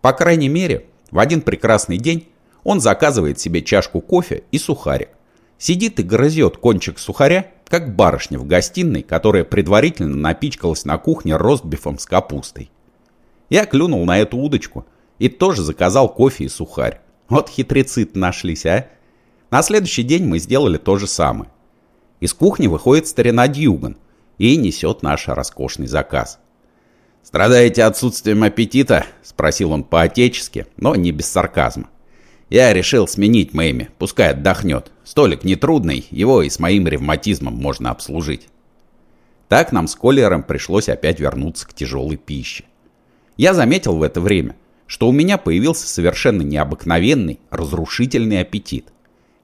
По крайней мере, в один прекрасный день он заказывает себе чашку кофе и сухарик. Сидит и грызет кончик сухаря, как барышня в гостиной, которая предварительно напичкалась на кухне ростбифом с капустой. Я клюнул на эту удочку и тоже заказал кофе и сухарь. Вот хитрецы нашлись, а? На следующий день мы сделали то же самое. Из кухни выходит старина Дьюган и несет наш роскошный заказ. «Страдаете отсутствием аппетита?» – спросил он по-отечески, но не без сарказма. «Я решил сменить Мэйми, пускай отдохнет. Столик нетрудный, его и с моим ревматизмом можно обслужить». Так нам с Коллером пришлось опять вернуться к тяжелой пище. Я заметил в это время, что у меня появился совершенно необыкновенный, разрушительный аппетит.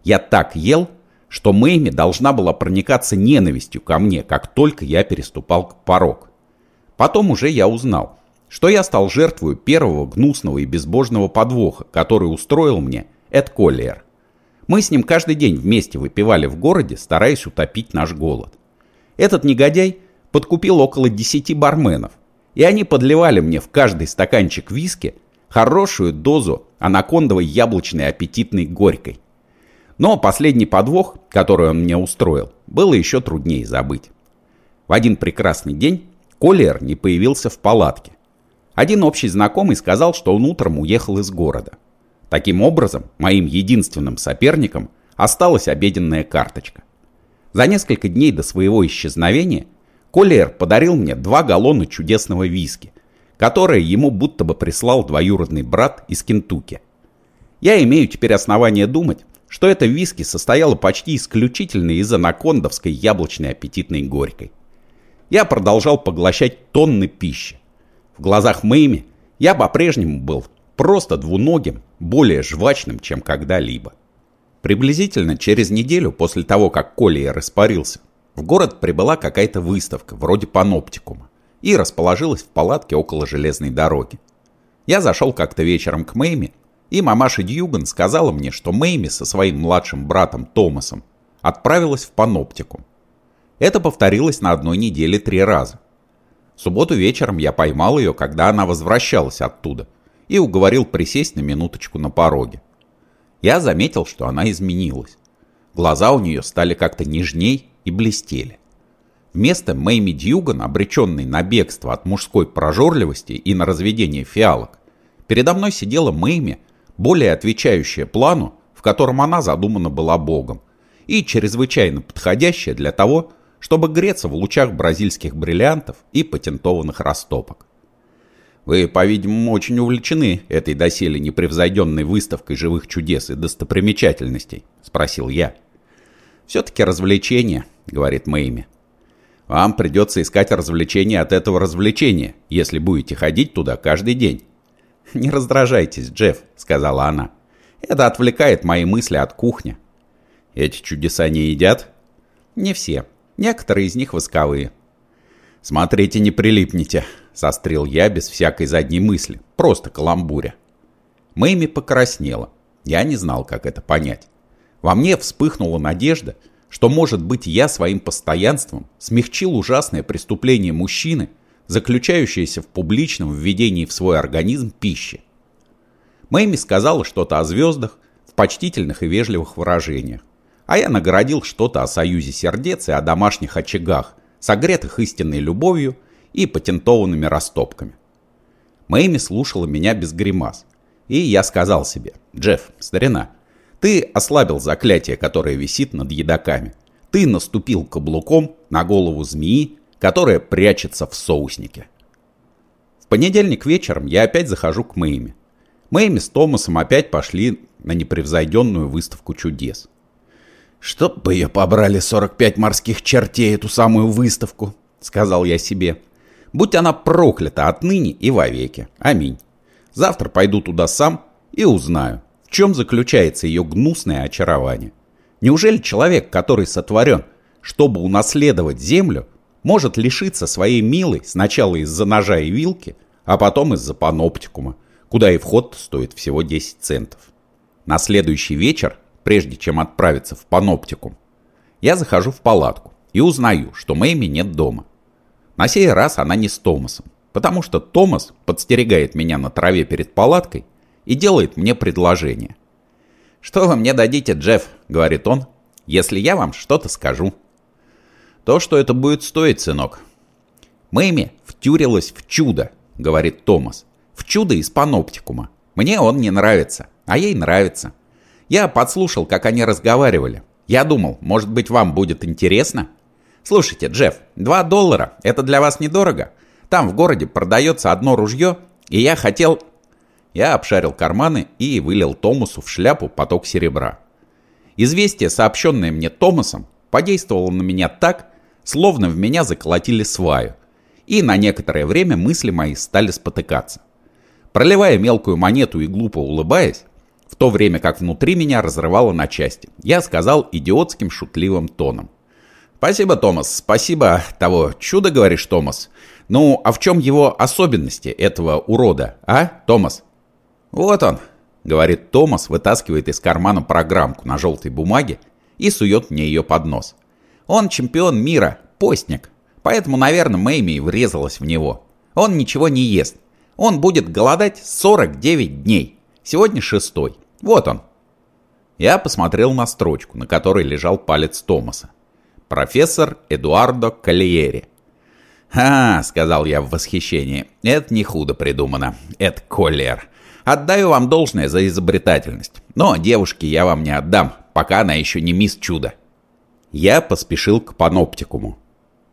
Я так ел, что Мэйми должна была проникаться ненавистью ко мне, как только я переступал к порог. Потом уже я узнал, что я стал жертвой первого гнусного и безбожного подвоха, который устроил мне Эд Коллиер. Мы с ним каждый день вместе выпивали в городе, стараясь утопить наш голод. Этот негодяй подкупил около 10 барменов, и они подливали мне в каждый стаканчик виски хорошую дозу анакондовой яблочной аппетитной горькой. Но последний подвох, который он мне устроил, было еще труднее забыть. В один прекрасный день Коллер не появился в палатке. Один общий знакомый сказал, что он утром уехал из города. Таким образом, моим единственным соперником осталась обеденная карточка. За несколько дней до своего исчезновения Коллер подарил мне два галлона чудесного виски, которое ему будто бы прислал двоюродный брат из Кентукки. Я имею теперь основание думать, что это виски состояло почти исключительно из анакондовской яблочной аппетитной горькой. Я продолжал поглощать тонны пищи. В глазах Мэйми я по-прежнему был просто двуногим, более жвачным, чем когда-либо. Приблизительно через неделю после того, как Коллиер испарился, в город прибыла какая-то выставка, вроде паноптикума, и расположилась в палатке около железной дороги. Я зашел как-то вечером к Мэйми И мамаша Дьюган сказала мне, что Мэйми со своим младшим братом Томасом отправилась в паноптикум. Это повторилось на одной неделе три раза. В субботу вечером я поймал ее, когда она возвращалась оттуда, и уговорил присесть на минуточку на пороге. Я заметил, что она изменилась. Глаза у нее стали как-то нежней и блестели. Вместо Мэйми Дьюган, обреченной на бегство от мужской прожорливости и на разведение фиалок, передо мной сидела Мэйми, более отвечающая плану, в котором она задумана была Богом, и чрезвычайно подходящая для того, чтобы греться в лучах бразильских бриллиантов и патентованных растопок. Вы, по-видимому, очень увлечены этой доселе непревзойденной выставкой живых чудес и достопримечательностей, спросил я. Все-таки развлечение, говорит Мэйми. Вам придется искать развлечение от этого развлечения, если будете ходить туда каждый день. [LAUGHS] Не раздражайтесь, Джефф, сказала она. Это отвлекает мои мысли от кухни. Эти чудеса не едят? Не все. Некоторые из них восковые. «Смотрите, не прилипните», — сострил я без всякой задней мысли, просто каламбуря. Мэйми покраснела. Я не знал, как это понять. Во мне вспыхнула надежда, что, может быть, я своим постоянством смягчил ужасное преступление мужчины, заключающееся в публичном введении в свой организм пищи. Мэйми сказала что-то о звездах в почтительных и вежливых выражениях а я наградил что-то о союзе сердец и о домашних очагах, согретых истинной любовью и патентованными растопками. Мэйми слушала меня без гримас, и я сказал себе, «Джефф, старина, ты ослабил заклятие, которое висит над едоками. Ты наступил каблуком на голову змеи, которая прячется в соуснике». В понедельник вечером я опять захожу к Мэйми. Мэйми с Томасом опять пошли на непревзойденную выставку чудес. «Чтоб бы ее побрали 45 морских чертей, эту самую выставку», — сказал я себе. «Будь она проклята отныне и вовеки. Аминь. Завтра пойду туда сам и узнаю, в чем заключается ее гнусное очарование. Неужели человек, который сотворен, чтобы унаследовать землю, может лишиться своей милой сначала из-за ножа и вилки, а потом из-за паноптикума, куда и вход стоит всего 10 центов. На следующий вечер прежде чем отправиться в паноптикум, я захожу в палатку и узнаю, что Мэйми нет дома. На сей раз она не с Томасом, потому что Томас подстерегает меня на траве перед палаткой и делает мне предложение. «Что вы мне дадите, Джефф?» — говорит он, — «если я вам что-то скажу». «То, что это будет стоить, сынок». «Мэйми втюрилась в чудо», — говорит Томас. «В чудо из паноптикума. Мне он не нравится, а ей нравится. Я подслушал, как они разговаривали. Я думал, может быть, вам будет интересно? Слушайте, Джефф, 2 доллара – это для вас недорого. Там в городе продается одно ружье, и я хотел... Я обшарил карманы и вылил Томасу в шляпу поток серебра. Известие, сообщенное мне Томасом, подействовало на меня так, словно в меня заколотили сваю. И на некоторое время мысли мои стали спотыкаться. Проливая мелкую монету и глупо улыбаясь, в то время как внутри меня разрывало на части. Я сказал идиотским шутливым тоном. «Спасибо, Томас, спасибо того. Чудо, говоришь, Томас. Ну, а в чем его особенности, этого урода, а, Томас?» «Вот он», — говорит Томас, вытаскивает из кармана программку на желтой бумаге и сует мне ее под нос. «Он чемпион мира, постник, поэтому, наверное, Мэйми врезалась в него. Он ничего не ест. Он будет голодать 49 дней. Сегодня шестой. Вот он. Я посмотрел на строчку, на которой лежал палец Томаса. Профессор Эдуардо Калиери. «А, — сказал я в восхищении, — это не худо придумано. Это Коллер. Отдаю вам должное за изобретательность. Но девушке я вам не отдам, пока она еще не мисс Чудо». Я поспешил к паноптикуму.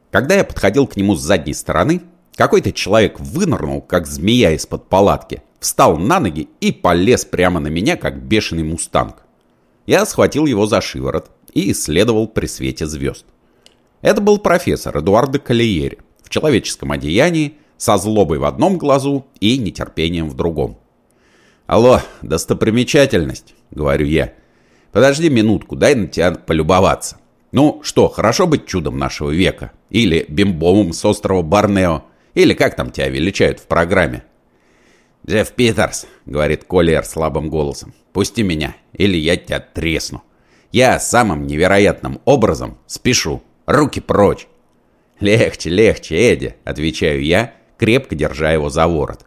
Когда я подходил к нему с задней стороны, какой-то человек вынырнул, как змея из-под палатки, встал на ноги и полез прямо на меня, как бешеный мустанг. Я схватил его за шиворот и исследовал при свете звезд. Это был профессор Эдуардо Калиери в человеческом одеянии, со злобой в одном глазу и нетерпением в другом. «Алло, достопримечательность», — говорю я. «Подожди минутку, дай на тебя полюбоваться. Ну что, хорошо быть чудом нашего века? Или бимбомом с острова Борнео? Или как там тебя величают в программе?» «Джефф Питерс», — говорит Коллиер слабым голосом, — «пусти меня, или я тебя тресну. Я самым невероятным образом спешу. Руки прочь!» «Легче, легче, Эдди», — отвечаю я, крепко держа его за ворот.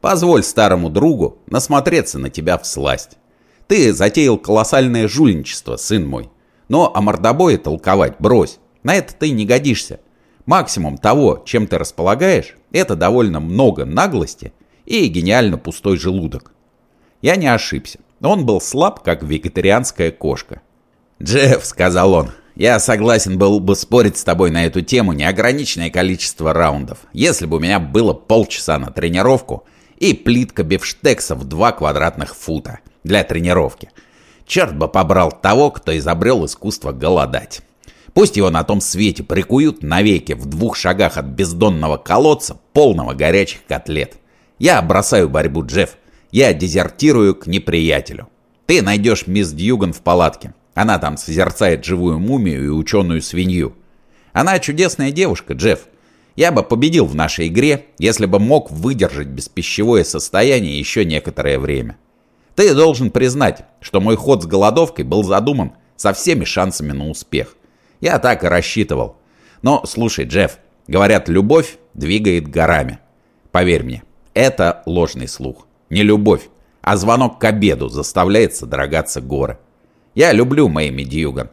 «Позволь старому другу насмотреться на тебя в сласть. Ты затеял колоссальное жульничество, сын мой. Но о мордобое толковать брось. На это ты не годишься. Максимум того, чем ты располагаешь, это довольно много наглости и гениально пустой желудок. Я не ошибся. Он был слаб, как вегетарианская кошка. «Джефф», — сказал он, — «я согласен был бы спорить с тобой на эту тему неограниченное количество раундов, если бы у меня было полчаса на тренировку и плитка бифштекса в 2 квадратных фута для тренировки. Черт бы побрал того, кто изобрел искусство голодать. Пусть его на том свете прикуют навеки в двух шагах от бездонного колодца, полного горячих котлет. Я бросаю борьбу, Джефф. Я дезертирую к неприятелю. Ты найдешь мисс Дьюган в палатке. Она там созерцает живую мумию и ученую свинью. Она чудесная девушка, Джефф. Я бы победил в нашей игре, если бы мог выдержать беспищевое состояние еще некоторое время. Ты должен признать, что мой ход с голодовкой был задуман со всеми шансами на успех. Я так и рассчитывал. Но, слушай, Джефф, говорят, любовь двигает горами. Поверь мне, это ложный слух. Не любовь, а звонок к обеду заставляет содрогаться горы. Я люблю Мэйми Дьюган.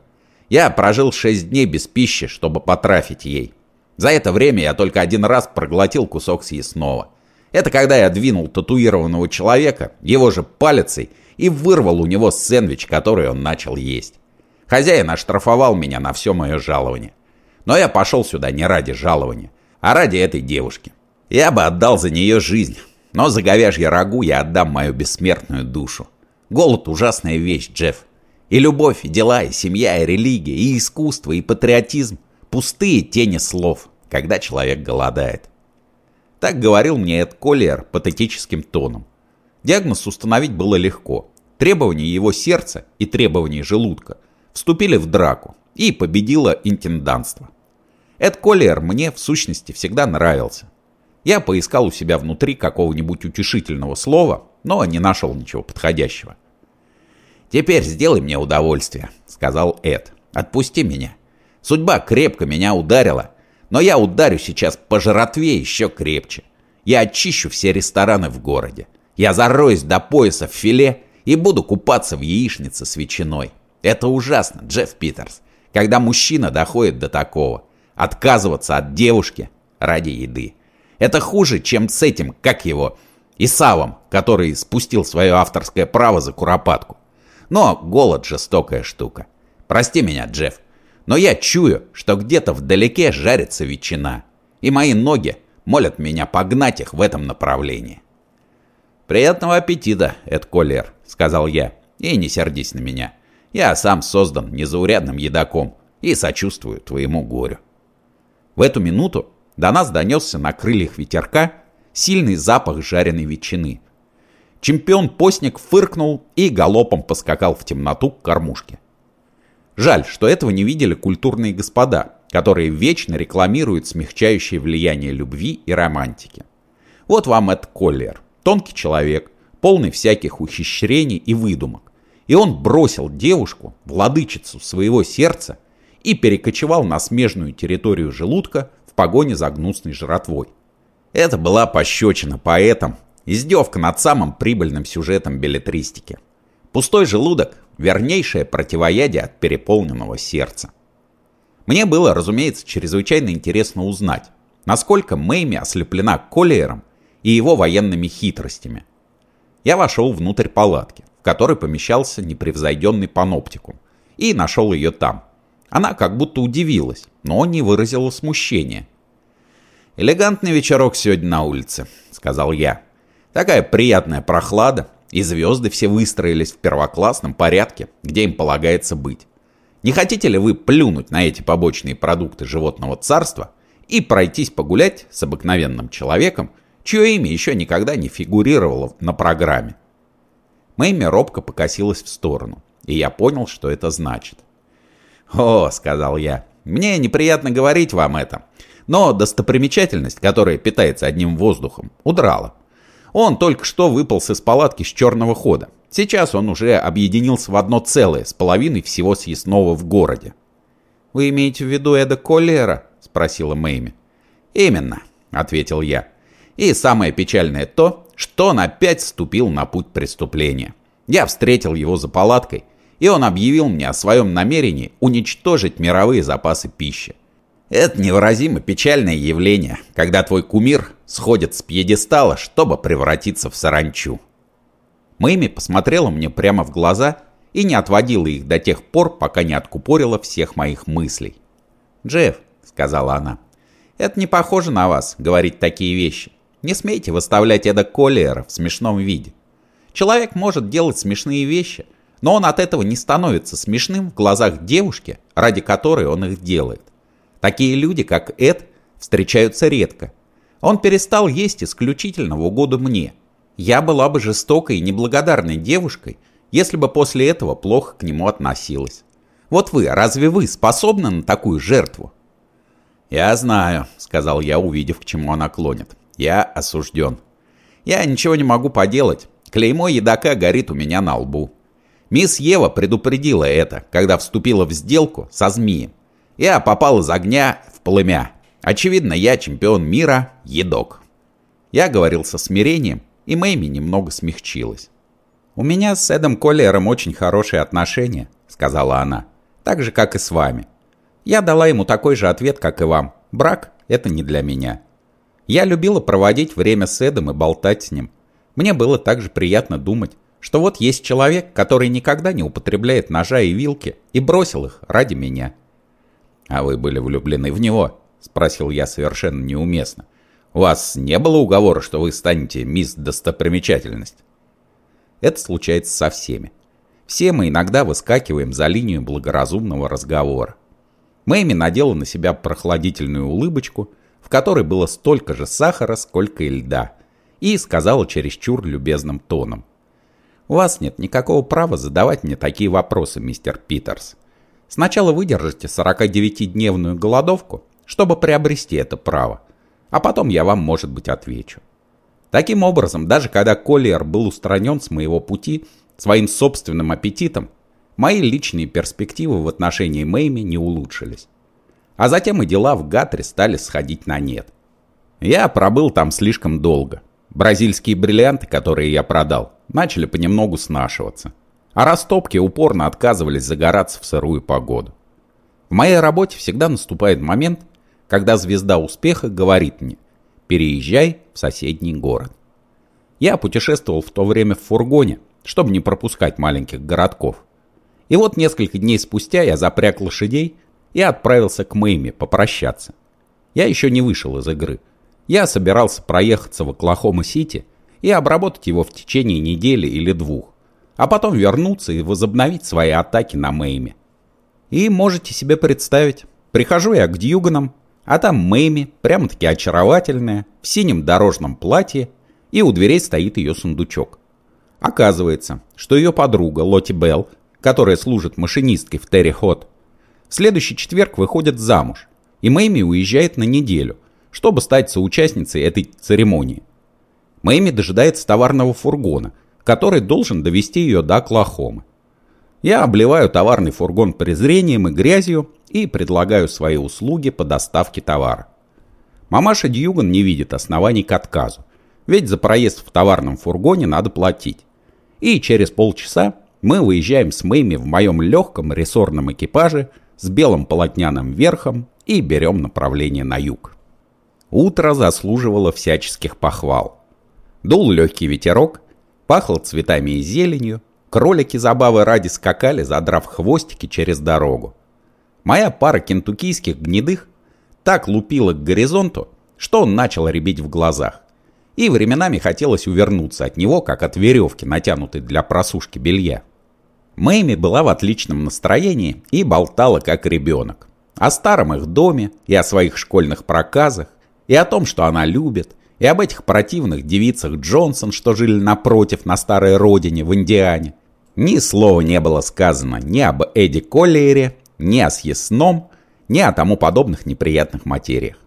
Я прожил шесть дней без пищи, чтобы потрафить ей. За это время я только один раз проглотил кусок съестного. Это когда я двинул татуированного человека, его же палицей, и вырвал у него сэндвич, который он начал есть. Хозяин оштрафовал меня на все мое жалование. Но я пошел сюда не ради жалования, а ради этой девушки. Я бы отдал за нее жизнь, но за говяжье рагу я отдам мою бессмертную душу. Голод – ужасная вещь, Джефф. И любовь, и дела, и семья, и религия, и искусство, и патриотизм – пустые тени слов, когда человек голодает. Так говорил мне Эд Коллиер патетическим тоном. Диагноз установить было легко. Требования его сердца и требования желудка вступили в драку, и победило интенданство. Эд Коллиер мне, в сущности, всегда нравился. Я поискал у себя внутри какого-нибудь утешительного слова, но не нашел ничего подходящего. «Теперь сделай мне удовольствие», — сказал Эд. «Отпусти меня. Судьба крепко меня ударила, но я ударю сейчас по жратве еще крепче. Я очищу все рестораны в городе. Я зароюсь до пояса в филе и буду купаться в яичнице с ветчиной. Это ужасно, Джефф Питерс, когда мужчина доходит до такого. Отказываться от девушки ради еды. Это хуже, чем с этим, как его, Исавом, который спустил свое авторское право за куропатку. Но голод жестокая штука. Прости меня, Джефф, но я чую, что где-то вдалеке жарится ветчина, и мои ноги молят меня погнать их в этом направлении. «Приятного аппетита, Эд Коллер», — сказал я, — «и не сердись на меня. Я сам создан незаурядным едоком и сочувствую твоему горю». В эту минуту до нас донесся на крыльях ветерка сильный запах жареной ветчины — Чемпион-постник фыркнул и галопом поскакал в темноту к кормушке. Жаль, что этого не видели культурные господа, которые вечно рекламируют смягчающее влияние любви и романтики. Вот вам Эд Коллер, тонкий человек, полный всяких ухищрений и выдумок. И он бросил девушку, владычицу своего сердца, и перекочевал на смежную территорию желудка в погоне за гнусной жратвой. Это была пощечина поэтам Издевка над самым прибыльным сюжетом билетристики. Пустой желудок – вернейшее противоядие от переполненного сердца. Мне было, разумеется, чрезвычайно интересно узнать, насколько Мэйми ослеплена Коллиером и его военными хитростями. Я вошел внутрь палатки, в которой помещался непревзойденный паноптикум, и нашел ее там. Она как будто удивилась, но не выразила смущения. «Элегантный вечерок сегодня на улице», — сказал я. Такая приятная прохлада, и звезды все выстроились в первоклассном порядке, где им полагается быть. Не хотите ли вы плюнуть на эти побочные продукты животного царства и пройтись погулять с обыкновенным человеком, чье имя еще никогда не фигурировало на программе? Мэйми робко покосилась в сторону, и я понял, что это значит. «О», — сказал я, — «мне неприятно говорить вам это, но достопримечательность, которая питается одним воздухом, удрала. Он только что выполз из палатки с черного хода. Сейчас он уже объединился в одно целое с половиной всего съестного в городе. «Вы имеете в виду Эда Коллера?» — спросила Мэйми. «Именно», — ответил я. «И самое печальное то, что он опять вступил на путь преступления. Я встретил его за палаткой, и он объявил мне о своем намерении уничтожить мировые запасы пищи. Это невыразимо печальное явление, когда твой кумир сходит с пьедестала, чтобы превратиться в саранчу. Мэйми посмотрела мне прямо в глаза и не отводила их до тех пор, пока не откупорила всех моих мыслей. «Джефф», — сказала она, — «это не похоже на вас, говорить такие вещи. Не смейте выставлять Эда Коллиера в смешном виде. Человек может делать смешные вещи, но он от этого не становится смешным в глазах девушки, ради которой он их делает. Такие люди, как Эд, встречаются редко. Он перестал есть исключительно в угоду мне. Я была бы жестокой и неблагодарной девушкой, если бы после этого плохо к нему относилась. Вот вы, разве вы способны на такую жертву? «Я знаю», — сказал я, увидев, к чему она клонит. «Я осужден. Я ничего не могу поделать. Клеймо едока горит у меня на лбу. Мисс Ева предупредила это, когда вступила в сделку со змеем. Я попал из огня в плымя. Очевидно, я чемпион мира, едок. Я говорил со смирением, и Мэйми немного смягчилась. «У меня с Эдом Коллером очень хорошие отношения», — сказала она. «Так же, как и с вами. Я дала ему такой же ответ, как и вам. Брак — это не для меня. Я любила проводить время с Эдом и болтать с ним. Мне было также приятно думать, что вот есть человек, который никогда не употребляет ножа и вилки и бросил их ради меня. «А вы были влюблены в него?» — спросил я совершенно неуместно. «У вас не было уговора, что вы станете мисс Достопримечательность?» Это случается со всеми. Все мы иногда выскакиваем за линию благоразумного разговора. Мэйми надела на себя прохладительную улыбочку, в которой было столько же сахара, сколько и льда, и сказала чересчур любезным тоном. У вас нет никакого права задавать мне такие вопросы, мистер Питерс. Сначала выдержите 49-дневную голодовку, чтобы приобрести это право, а потом я вам, может быть, отвечу. Таким образом, даже когда Коллиер был устранен с моего пути своим собственным аппетитом, мои личные перспективы в отношении Мэйми не улучшились. А затем и дела в Гатре стали сходить на нет. Я пробыл там слишком долго. Бразильские бриллианты, которые я продал, начали понемногу снашиваться. А растопки упорно отказывались загораться в сырую погоду. В моей работе всегда наступает момент, когда звезда успеха говорит мне «переезжай в соседний город». Я путешествовал в то время в фургоне, чтобы не пропускать маленьких городков. И вот несколько дней спустя я запряг лошадей и отправился к Мэйме попрощаться. Я еще не вышел из игры. Я собирался проехаться в Оклахома-Сити и обработать его в течение недели или двух, а потом вернуться и возобновить свои атаки на Мэйме. И можете себе представить, прихожу я к Дьюганам, а там Мэйми, прямо-таки очаровательная, в синем дорожном платье, и у дверей стоит ее сундучок. Оказывается, что ее подруга Лоти Белл, которая служит машинисткой в Терри Хот, в следующий четверг выходит замуж, и Мэйми уезжает на неделю, чтобы стать соучастницей этой церемонии. Мэйми дожидается товарного фургона, который должен довести ее до Оклахомы. Я обливаю товарный фургон презрением и грязью и предлагаю свои услуги по доставке товара. Мамаша Дьюган не видит оснований к отказу, ведь за проезд в товарном фургоне надо платить. И через полчаса мы выезжаем с Мэйми в моем легком рессорном экипаже с белым полотняным верхом и берем направление на юг. Утро заслуживало всяческих похвал. Дул легкий ветерок, пахло цветами и зеленью, кролики забавы ради скакали, задрав хвостики через дорогу. Моя пара кентуккийских гнедых так лупила к горизонту, что он начал рябить в глазах. И временами хотелось увернуться от него, как от веревки, натянутой для просушки белья. Мэйми была в отличном настроении и болтала, как ребенок. О старом их доме и о своих школьных проказах, и о том, что она любит, и об этих противных девицах Джонсон, что жили напротив на старой родине в Индиане. Ни слова не было сказано ни об Эдди Коллиере, ни о съестном, ни о тому подобных неприятных материях.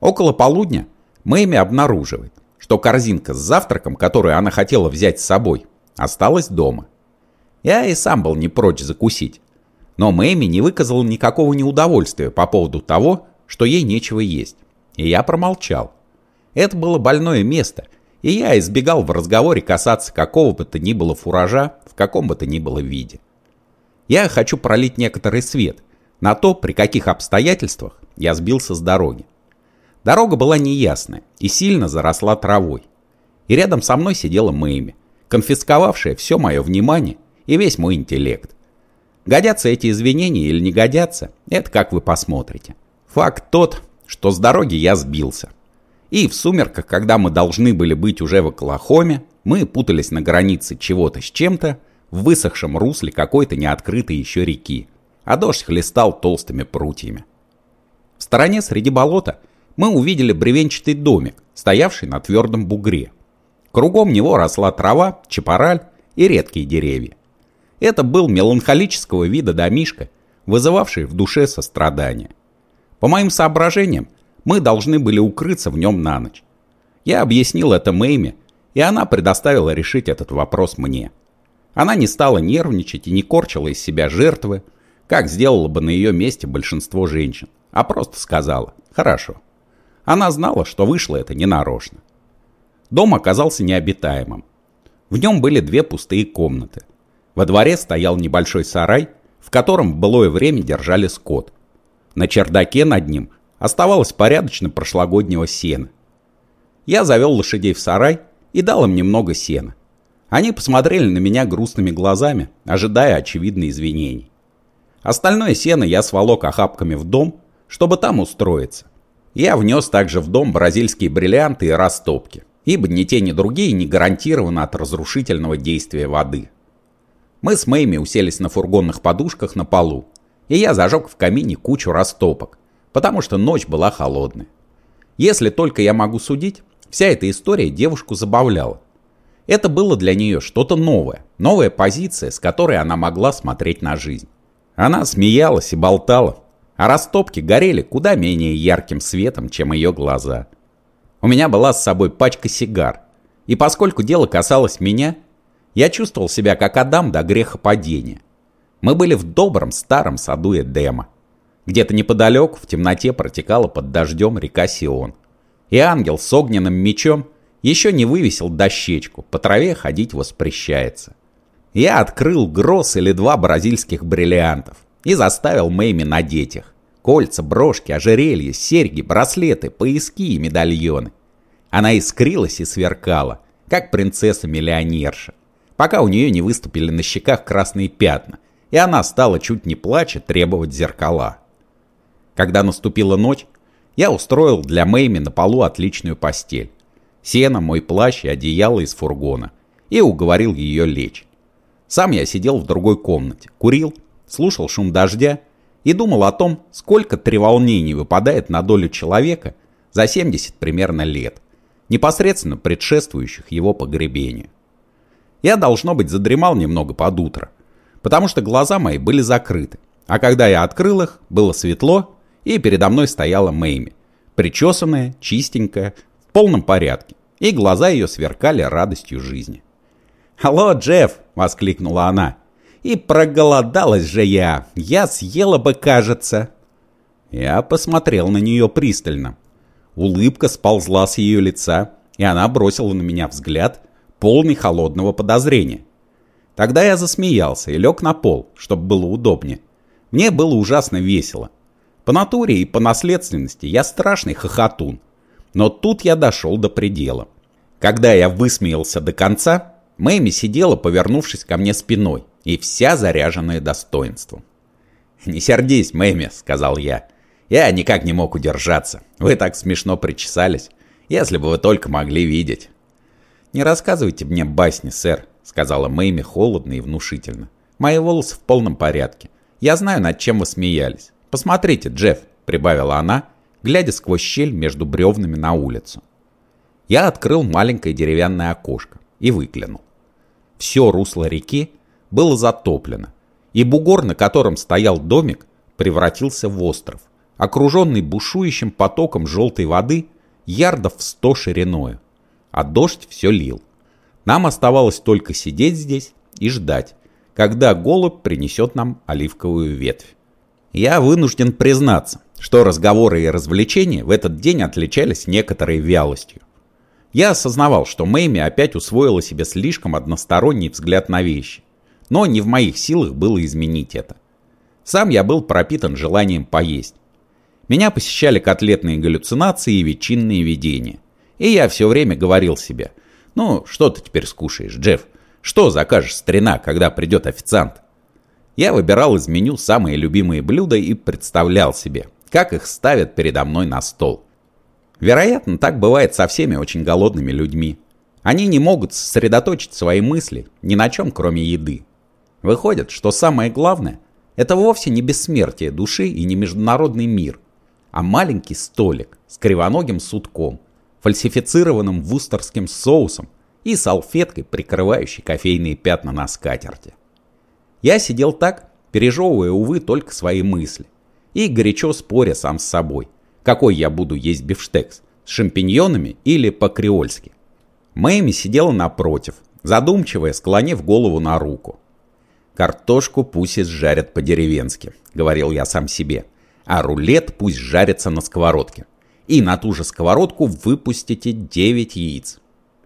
Около полудня Мэйми обнаруживает, что корзинка с завтраком, которую она хотела взять с собой, осталась дома. Я и сам был не прочь закусить. Но Мэйми не выказала никакого неудовольствия по поводу того, что ей нечего есть. И я промолчал. Это было больное место, и я избегал в разговоре касаться какого бы то ни было фуража в каком бы то ни было виде. Я хочу пролить некоторый свет на то, при каких обстоятельствах я сбился с дороги. Дорога была неясная и сильно заросла травой. И рядом со мной сидела Мэйми, конфисковавшая все мое внимание и весь мой интеллект. Годятся эти извинения или не годятся, это как вы посмотрите. Факт тот, что с дороги я сбился. И в сумерках, когда мы должны были быть уже в Оклахоме, мы путались на границе чего-то с чем-то, в высохшем русле какой-то неоткрытой еще реки, а дождь хлестал толстыми прутьями. В стороне среди болота мы увидели бревенчатый домик, стоявший на твердом бугре. Кругом него росла трава, чапараль и редкие деревья. Это был меланхолического вида домишка, вызывавший в душе сострадание. По моим соображениям, мы должны были укрыться в нем на ночь. Я объяснил это Мэйме, и она предоставила решить этот вопрос мне. Она не стала нервничать и не корчила из себя жертвы, как сделала бы на ее месте большинство женщин, а просто сказала «хорошо». Она знала, что вышло это ненарочно. Дом оказался необитаемым. В нем были две пустые комнаты. Во дворе стоял небольшой сарай, в котором в былое время держали скот. На чердаке над ним оставалось порядочно прошлогоднего сена. Я завел лошадей в сарай и дал им немного сена. Они посмотрели на меня грустными глазами, ожидая очевидных извинений. Остальное сено я сволок охапками в дом, чтобы там устроиться. Я внес также в дом бразильские бриллианты и растопки, ибо ни те, ни другие не гарантированы от разрушительного действия воды. Мы с Мэйми уселись на фургонных подушках на полу, и я зажег в камине кучу растопок, потому что ночь была холодная. Если только я могу судить, вся эта история девушку забавляла. Это было для нее что-то новое, новая позиция, с которой она могла смотреть на жизнь. Она смеялась и болтала, а растопки горели куда менее ярким светом, чем ее глаза. У меня была с собой пачка сигар, и поскольку дело касалось меня, я чувствовал себя как Адам до грехопадения. Мы были в добром старом саду Эдема. Где-то неподалеку в темноте протекала под дождем река Сион. И ангел с огненным мечом еще не вывесил дощечку, по траве ходить воспрещается. Я открыл гроз или два бразильских бриллиантов и заставил Мэйми надеть их. Кольца, брошки, ожерелья, серьги, браслеты, пояски и медальоны. Она искрилась и сверкала, как принцесса-миллионерша, пока у нее не выступили на щеках красные пятна, и она стала чуть не плача требовать зеркала. Когда наступила ночь, я устроил для Мэйми на полу отличную постель. Сено, мой плащ и одеяло из фургона. И уговорил ее лечь. Сам я сидел в другой комнате, курил слушал шум дождя и думал о том, сколько треволнений выпадает на долю человека за 70 примерно лет, непосредственно предшествующих его погребению. Я, должно быть, задремал немного под утро, потому что глаза мои были закрыты, а когда я открыл их, было светло, и передо мной стояла Мэйми, причесанная, чистенькая, в полном порядке, и глаза ее сверкали радостью жизни. «Алло, Джефф!» — воскликнула она. И проголодалась же я. Я съела бы, кажется. Я посмотрел на нее пристально. Улыбка сползла с ее лица, и она бросила на меня взгляд, полный холодного подозрения. Тогда я засмеялся и лег на пол, чтобы было удобнее. Мне было ужасно весело. По натуре и по наследственности я страшный хохотун. Но тут я дошел до предела. Когда я высмеялся до конца, Мэйми сидела, повернувшись ко мне спиной и вся заряженная достоинством. «Не сердись, Мэми», — сказал я. «Я никак не мог удержаться. Вы так смешно причесались. Если бы вы только могли видеть». «Не рассказывайте мне басни, сэр», — сказала Мэйми холодно и внушительно. «Мои волосы в полном порядке. Я знаю, над чем вы смеялись. Посмотрите, Джефф», — прибавила она, глядя сквозь щель между бревнами на улицу. Я открыл маленькое деревянное окошко и выглянул. Все русло реки было затоплено, и бугор, на котором стоял домик, превратился в остров, окруженный бушующим потоком желтой воды ярдов в сто шириною. а дождь все лил. Нам оставалось только сидеть здесь и ждать, когда голубь принесет нам оливковую ветвь. Я вынужден признаться, что разговоры и развлечения в этот день отличались некоторой вялостью. Я осознавал, что Мэйми опять усвоила себе слишком односторонний взгляд на вещи, но не в моих силах было изменить это. Сам я был пропитан желанием поесть. Меня посещали котлетные галлюцинации и ветчинные видения. И я все время говорил себе, ну, что ты теперь скушаешь, Джефф? Что закажешь, старина, когда придет официант? Я выбирал из меню самые любимые блюда и представлял себе, как их ставят передо мной на стол. Вероятно, так бывает со всеми очень голодными людьми. Они не могут сосредоточить свои мысли ни на чем, кроме еды. Выходит, что самое главное это вовсе не бессмертие души и не международный мир, а маленький столик с кривоногим сутком, фальсифицированным вустерским соусом и салфеткой, прикрывающей кофейные пятна на скатерти. Я сидел так, пережевывая, увы, только свои мысли, и горячо споря сам с собой, какой я буду есть бифштекс, с шампиньонами или по-креольски. Мэйми сидела напротив, задумчивая, склонив голову на руку. «Картошку пусть жарят по-деревенски», — говорил я сам себе. «А рулет пусть жарится на сковородке. И на ту же сковородку выпустите 9 яиц».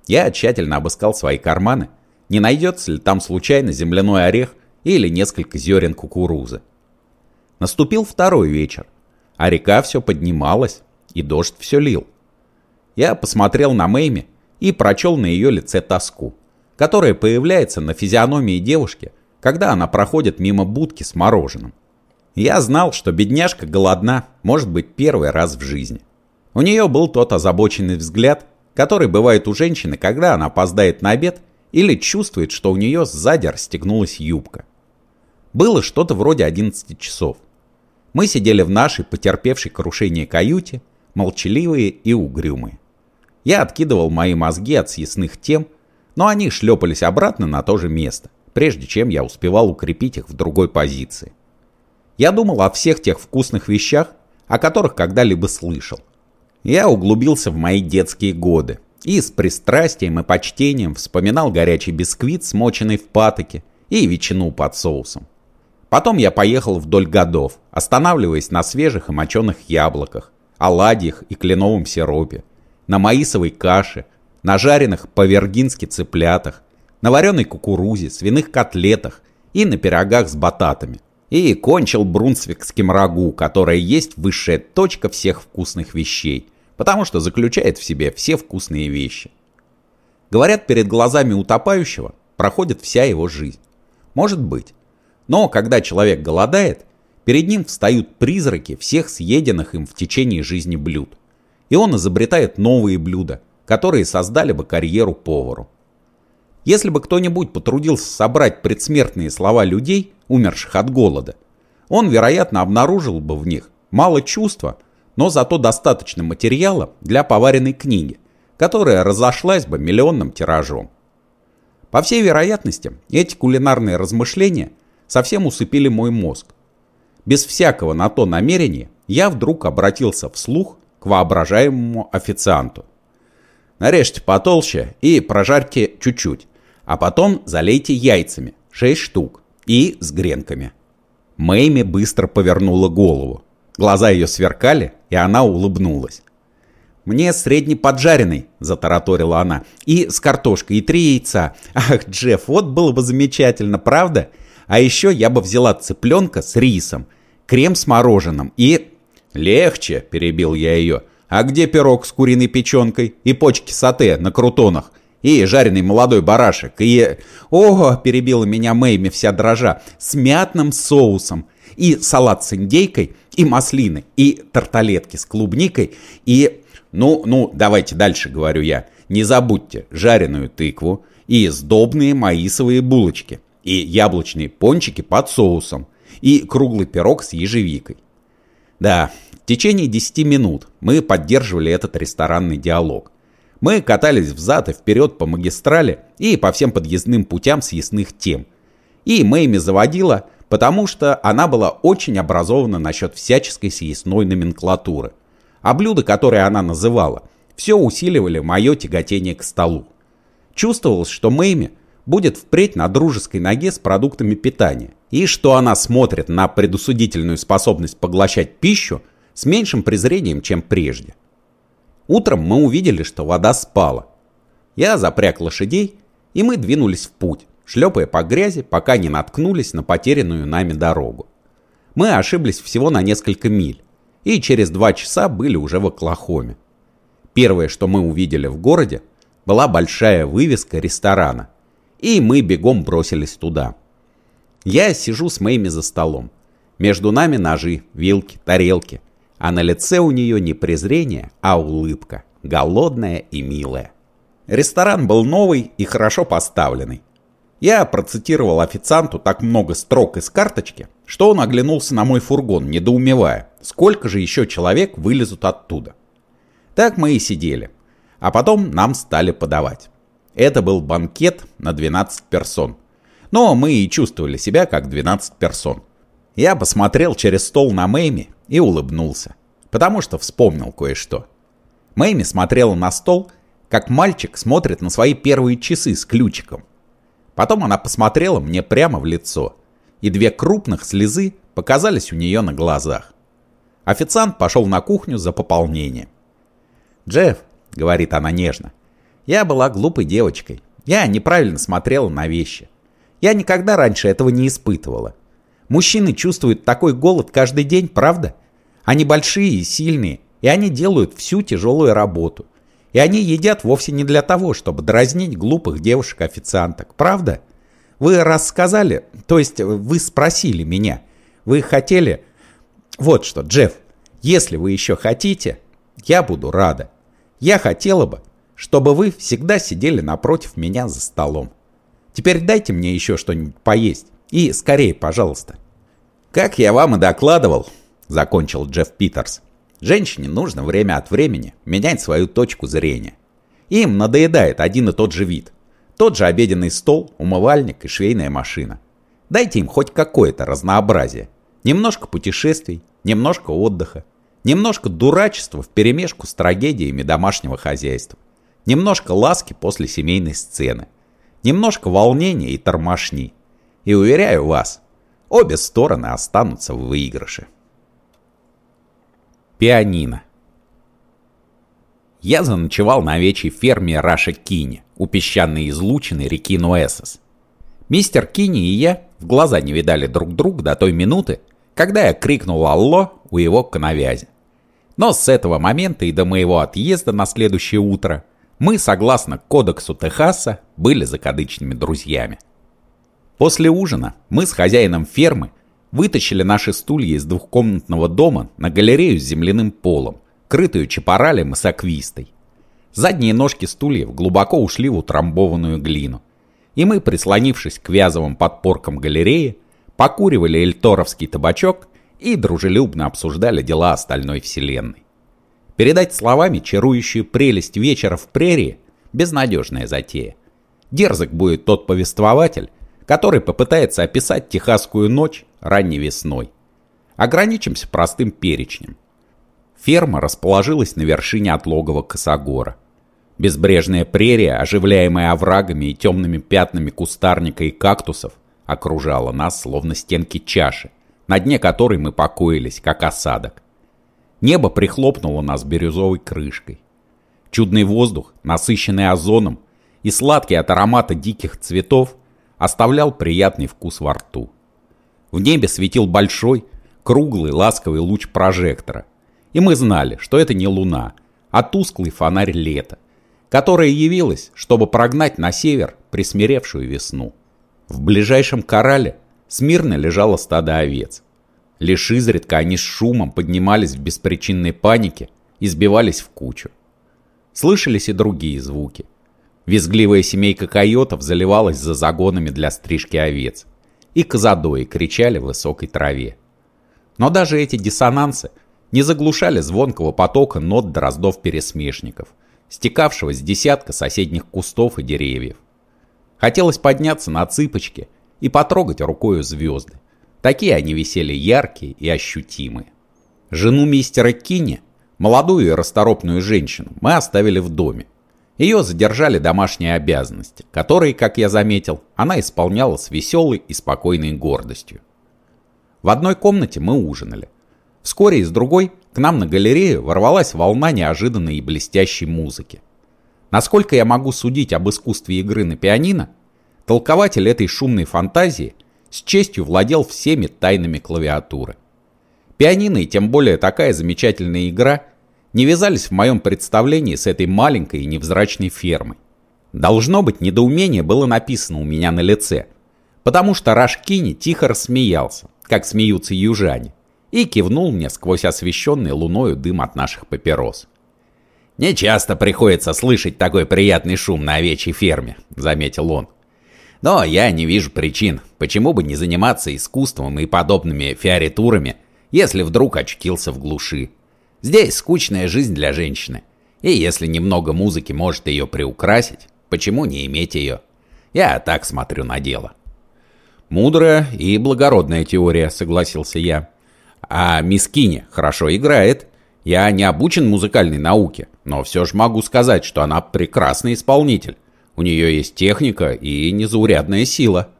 Я тщательно обыскал свои карманы. Не найдется ли там случайно земляной орех или несколько зерен кукурузы. Наступил второй вечер, а река все поднималась, и дождь все лил. Я посмотрел на Мэйми и прочел на ее лице тоску, которая появляется на физиономии девушки, когда она проходит мимо будки с мороженым. Я знал, что бедняжка голодна, может быть, первый раз в жизни. У нее был тот озабоченный взгляд, который бывает у женщины, когда она опоздает на обед или чувствует, что у нее сзади расстегнулась юбка. Было что-то вроде 11 часов. Мы сидели в нашей, потерпевшей крушение каюте, молчаливые и угрюмые. Я откидывал мои мозги от съестных тем, но они шлепались обратно на то же место прежде чем я успевал укрепить их в другой позиции. Я думал о всех тех вкусных вещах, о которых когда-либо слышал. Я углубился в мои детские годы и с пристрастием и почтением вспоминал горячий бисквит, смоченный в патоке, и ветчину под соусом. Потом я поехал вдоль годов, останавливаясь на свежих и моченых яблоках, оладьях и кленовом сиропе, на маисовой каше, на жареных по-вергински цыплятах, на вареной кукурузе, свиных котлетах и на пирогах с бататами. И кончил брунсвикским рагу, которое есть высшая точка всех вкусных вещей, потому что заключает в себе все вкусные вещи. Говорят, перед глазами утопающего проходит вся его жизнь. Может быть. Но когда человек голодает, перед ним встают призраки всех съеденных им в течение жизни блюд. И он изобретает новые блюда, которые создали бы карьеру повару. Если бы кто-нибудь потрудился собрать предсмертные слова людей, умерших от голода, он, вероятно, обнаружил бы в них мало чувства, но зато достаточно материала для поваренной книги, которая разошлась бы миллионным тиражом. По всей вероятности, эти кулинарные размышления совсем усыпили мой мозг. Без всякого на то намерения я вдруг обратился вслух к воображаемому официанту. Нарежьте потолще и прожарьте чуть-чуть а потом залейте яйцами, 6 штук, и с гренками. Мэйми быстро повернула голову. Глаза ее сверкали, и она улыбнулась. «Мне средний поджаренный», — затараторила она, — «и с картошкой, и три яйца. Ах, Джефф, вот было бы замечательно, правда? А еще я бы взяла цыпленка с рисом, крем с мороженым и...» «Легче», — перебил я ее. «А где пирог с куриной печенкой и почки сате на крутонах? и жареный молодой барашек, и... Ого, перебила меня Мэйми вся дрожа, с мятным соусом, и салат с индейкой, и маслины, и тарталетки с клубникой, и... Ну, ну, давайте дальше, говорю я. Не забудьте жареную тыкву и сдобные маисовые булочки, и яблочные пончики под соусом, и круглый пирог с ежевикой. Да, в течение 10 минут мы поддерживали этот ресторанный диалог. Мы катались взад и вперед по магистрали и по всем подъездным путям съестных тем. И Мэйми заводила, потому что она была очень образована насчет всяческой съестной номенклатуры. А блюда, которые она называла, все усиливали мое тяготение к столу. Чувствовалось, что Мэйми будет впредь на дружеской ноге с продуктами питания, и что она смотрит на предусудительную способность поглощать пищу с меньшим презрением, чем прежде. Утром мы увидели, что вода спала. Я запряг лошадей, и мы двинулись в путь, шлепая по грязи, пока не наткнулись на потерянную нами дорогу. Мы ошиблись всего на несколько миль, и через два часа были уже в Оклахоме. Первое, что мы увидели в городе, была большая вывеска ресторана, и мы бегом бросились туда. Я сижу с Мэйми за столом. Между нами ножи, вилки, тарелки, а на лице у нее не презрение, а улыбка, голодная и милая. Ресторан был новый и хорошо поставленный. Я процитировал официанту так много строк из карточки, что он оглянулся на мой фургон, недоумевая, сколько же еще человек вылезут оттуда. Так мы и сидели. А потом нам стали подавать. Это был банкет на 12 персон. Но мы и чувствовали себя как 12 персон. Я посмотрел через стол на Мэйми и улыбнулся, потому что вспомнил кое-что. Мэйми смотрела на стол, как мальчик смотрит на свои первые часы с ключиком. Потом она посмотрела мне прямо в лицо, и две крупных слезы показались у нее на глазах. Официант пошел на кухню за пополнением. «Джефф», — говорит она нежно, — «я была глупой девочкой. Я неправильно смотрела на вещи. Я никогда раньше этого не испытывала. Мужчины чувствуют такой голод каждый день, правда? Они большие и сильные, и они делают всю тяжелую работу. И они едят вовсе не для того, чтобы дразнить глупых девушек-официанток, правда? Вы рассказали, то есть вы спросили меня. Вы хотели... Вот что, Джефф, если вы еще хотите, я буду рада. Я хотела бы, чтобы вы всегда сидели напротив меня за столом. Теперь дайте мне еще что-нибудь поесть. И скорее, пожалуйста. Как я вам и докладывал, закончил Джефф Питерс, Женщине нужно время от времени менять свою точку зрения. Им надоедает один и тот же вид. Тот же обеденный стол, умывальник и швейная машина. Дайте им хоть какое-то разнообразие. Немножко путешествий, немножко отдыха, немножко дурачества вперемешку с трагедиями домашнего хозяйства, немножко ласки после семейной сцены, немножко волнения и тормошни. И уверяю вас, обе стороны останутся в выигрыше. Пианино. Я заночевал на овечьей ферме Раша Кини, у песчаной излучины реки Нуэсос. Мистер Кини и я в глаза не видали друг друга до той минуты, когда я крикнул «Алло!» у его коновязи. Но с этого момента и до моего отъезда на следующее утро мы, согласно кодексу Техаса, были закадычными друзьями. После ужина мы с хозяином фермы вытащили наши стулья из двухкомнатного дома на галерею с земляным полом, крытую чапоралем и саквистой. Задние ножки стульев глубоко ушли в утрамбованную глину. И мы, прислонившись к вязовым подпоркам галереи, покуривали эльторовский табачок и дружелюбно обсуждали дела остальной вселенной. Передать словами чарующую прелесть вечера в прерии – безнадежная затея. Дерзок будет тот повествователь, который попытается описать техасскую ночь ранней весной. Ограничимся простым перечнем. Ферма расположилась на вершине отлогого косогора. Безбрежная прерия, оживляемая оврагами и темными пятнами кустарника и кактусов, окружала нас, словно стенки чаши, на дне которой мы покоились, как осадок. Небо прихлопнуло нас бирюзовой крышкой. Чудный воздух, насыщенный озоном и сладкий от аромата диких цветов, оставлял приятный вкус во рту. В небе светил большой, круглый, ласковый луч прожектора. И мы знали, что это не луна, а тусклый фонарь лета, которая явилась, чтобы прогнать на север присмиревшую весну. В ближайшем корале смирно лежало стадо овец. Лишь изредка они с шумом поднимались в беспричинной панике и сбивались в кучу. Слышались и другие звуки – Визгливая семейка койотов заливалась за загонами для стрижки овец. И козадои кричали в высокой траве. Но даже эти диссонансы не заглушали звонкого потока нот дроздов-пересмешников, стекавшего с десятка соседних кустов и деревьев. Хотелось подняться на цыпочки и потрогать рукою звезды. Такие они висели яркие и ощутимые. Жену мистера Кинни Молодую и расторопную женщину мы оставили в доме. Ее задержали домашние обязанности, которые, как я заметил, она исполняла с веселой и спокойной гордостью. В одной комнате мы ужинали. Вскоре из другой к нам на галерею ворвалась волна неожиданной и блестящей музыки. Насколько я могу судить об искусстве игры на пианино, толкователь этой шумной фантазии с честью владел всеми тайнами клавиатуры. Пианино и тем более такая замечательная игра не вязались в моем представлении с этой маленькой и невзрачной фермой. Должно быть, недоумение было написано у меня на лице, потому что Рашкини тихо рассмеялся, как смеются южане, и кивнул мне сквозь освещенный луною дым от наших папирос. «Не часто приходится слышать такой приятный шум на овечьей ферме», — заметил он. «Но я не вижу причин, почему бы не заниматься искусством и подобными фиоритурами, если вдруг очутился в глуши. Здесь скучная жизнь для женщины, и если немного музыки может ее приукрасить, почему не иметь ее? Я так смотрю на дело». «Мудрая и благородная теория», — согласился я. «А мисс Кини хорошо играет». Я не обучен музыкальной науке, но все же могу сказать, что она прекрасный исполнитель. У нее есть техника и незаурядная сила.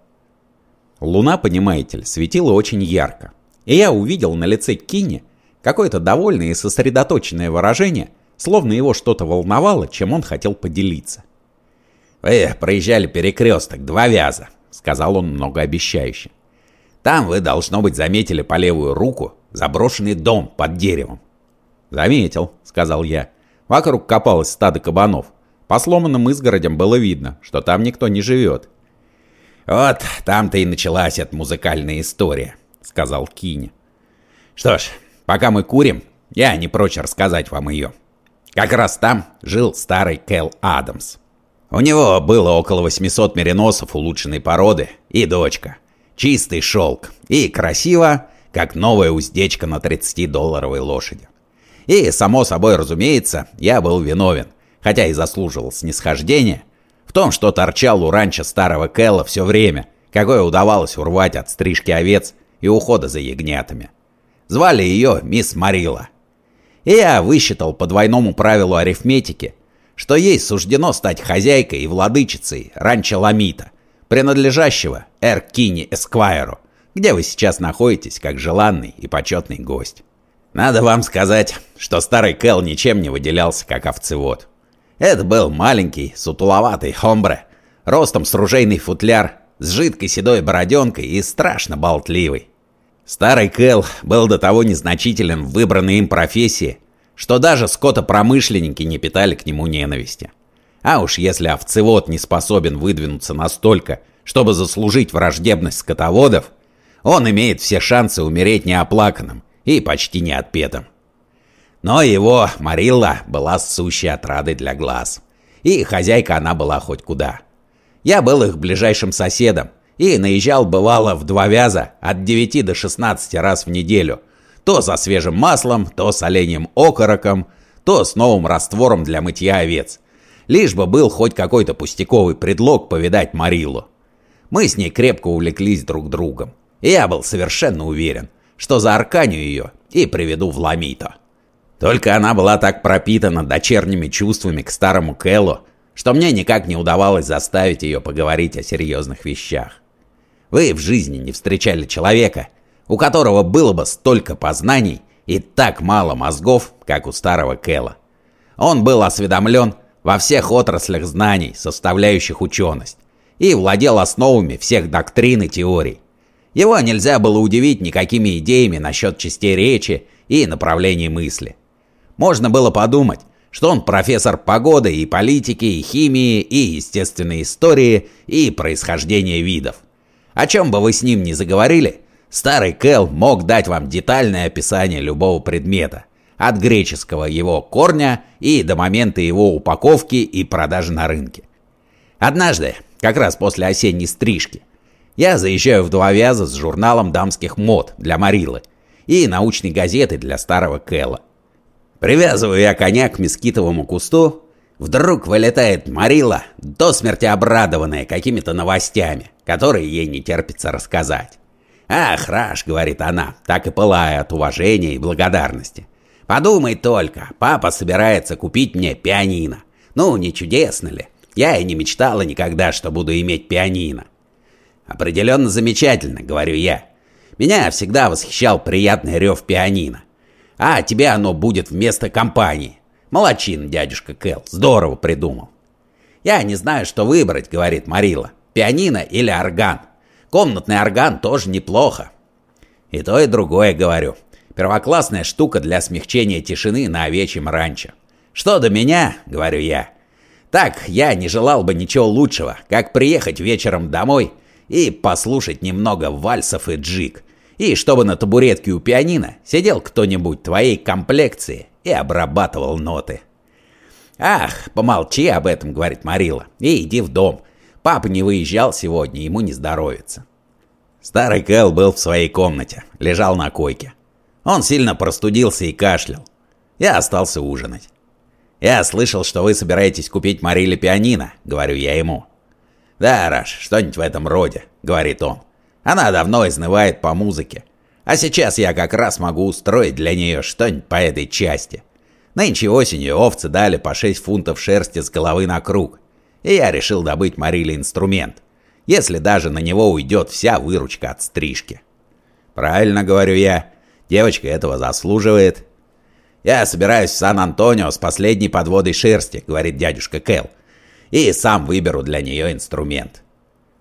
Луна, понимаете ли, светила очень ярко. И я увидел на лице Кинни какое-то довольное и сосредоточенное выражение, словно его что-то волновало, чем он хотел поделиться. «Вы проезжали перекресток, два вяза», — сказал он многообещающе. «Там вы, должно быть, заметили по левую руку заброшенный дом под деревом. «Заметил», — сказал я. Вокруг копалось стадо кабанов. По сломанным изгородям было видно, что там никто не живет. «Вот там-то и началась эта музыкальная история», — сказал Кини. «Что ж, пока мы курим, я не прочь рассказать вам ее. Как раз там жил старый Кэл Адамс. У него было около 800 мериносов улучшенной породы и дочка. Чистый шелк и красиво, как новая уздечка на 30-долларовой лошади. И, само собой разумеется, я был виновен, хотя и заслуживал снисхождения, в том, что торчал у ранчо старого Кэлла все время, какое удавалось урвать от стрижки овец и ухода за ягнятами. Звали ее мисс Марила. И я высчитал по двойному правилу арифметики, что ей суждено стать хозяйкой и владычицей ранчо Ламита, принадлежащего Эр Кини Эсквайру, где вы сейчас находитесь как желанный и почетный гость. Надо вам сказать, что старый Кэл ничем не выделялся, как овцевод. Это был маленький, сутуловатый хомбре, ростом с ружейный футляр, с жидкой седой бороденкой и страшно болтливый. Старый Кэл был до того незначителен в выбранной им профессии, что даже скотопромышленники не питали к нему ненависти. А уж если овцевод не способен выдвинуться настолько, чтобы заслужить враждебность скотоводов, он имеет все шансы умереть неоплаканным и почти не отпетым. Но его Марилла была сущей отрадой для глаз. И хозяйка она была хоть куда. Я был их ближайшим соседом и наезжал бывало в два вяза от 9 до 16 раз в неделю. То за свежим маслом, то с оленем окороком, то с новым раствором для мытья овец. Лишь бы был хоть какой-то пустяковый предлог повидать Марилу. Мы с ней крепко увлеклись друг другом. И я был совершенно уверен – что заарканю ее и приведу в Ламито. Только она была так пропитана дочерними чувствами к старому Кэллу, что мне никак не удавалось заставить ее поговорить о серьезных вещах. Вы в жизни не встречали человека, у которого было бы столько познаний и так мало мозгов, как у старого Кэлла. Он был осведомлен во всех отраслях знаний, составляющих ученость, и владел основами всех доктрин и теорий. Его нельзя было удивить никакими идеями насчет частей речи и направлений мысли. Можно было подумать, что он профессор погоды и политики, и химии, и естественной истории, и происхождения видов. О чем бы вы с ним ни заговорили, старый Кэл мог дать вам детальное описание любого предмета, от греческого его корня и до момента его упаковки и продажи на рынке. Однажды, как раз после осенней стрижки, я заезжаю в два вяза с журналом дамских мод для Марилы и научной газеты для старого Кэлла. Привязываю я коня к мескитовому кусту, вдруг вылетает Марила, до смерти обрадованная какими-то новостями, которые ей не терпится рассказать. «Ах, Раш», — говорит она, так и пылая от уважения и благодарности. Подумай только, папа собирается купить мне пианино. Ну, не чудесно ли? Я и не мечтала никогда, что буду иметь пианино. Определенно замечательно, говорю я. Меня всегда восхищал приятный рев пианино. А тебе оно будет вместо компании. Молодчин, дядюшка Кэл, здорово придумал. Я не знаю, что выбрать, говорит Марила. Пианино или орган. Комнатный орган тоже неплохо. И то, и другое говорю. Первоклассная штука для смягчения тишины на овечьем ранчо. Что до меня, говорю я. Так, я не желал бы ничего лучшего, как приехать вечером домой и послушать немного вальсов и джиг. И чтобы на табуретке у пианино сидел кто-нибудь твоей комплекции и обрабатывал ноты. «Ах, помолчи об этом», — говорит Марила, — «и иди в дом. Папа не выезжал сегодня, ему не здоровится». Старый Кэл был в своей комнате, лежал на койке. Он сильно простудился и кашлял. Я остался ужинать. «Я слышал, что вы собираетесь купить Мариле пианино», — говорю я ему. «Да, Раш, что-нибудь в этом роде», — говорит он. «Она давно изнывает по музыке. А сейчас я как раз могу устроить для нее что-нибудь по этой части. Нынче осенью овцы дали по 6 фунтов шерсти с головы на круг. И я решил добыть Мариле инструмент, если даже на него уйдет вся выручка от стрижки. Правильно говорю я, девочка этого заслуживает. Я собираюсь в Сан-Антонио с последней подводой шерсти, говорит дядюшка Кэл, и сам выберу для нее инструмент.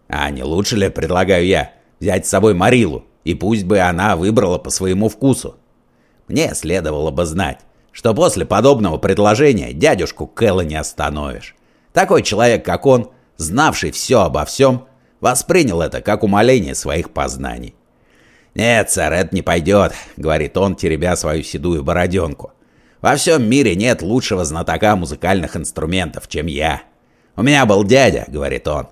А не лучше ли, предлагаю я, взять с собой Марилу, и пусть бы она выбрала по своему вкусу? Мне следовало бы знать, что после подобного предложения дядюшку Кэлла не остановишь. Такой человек, как он, знавший все обо всем, воспринял это как умоление своих познаний. «Нет, сэр, это не пойдет», — говорит он, теребя свою седую бороденку. «Во всем мире нет лучшего знатока музыкальных инструментов, чем я. У меня был дядя», — говорит он,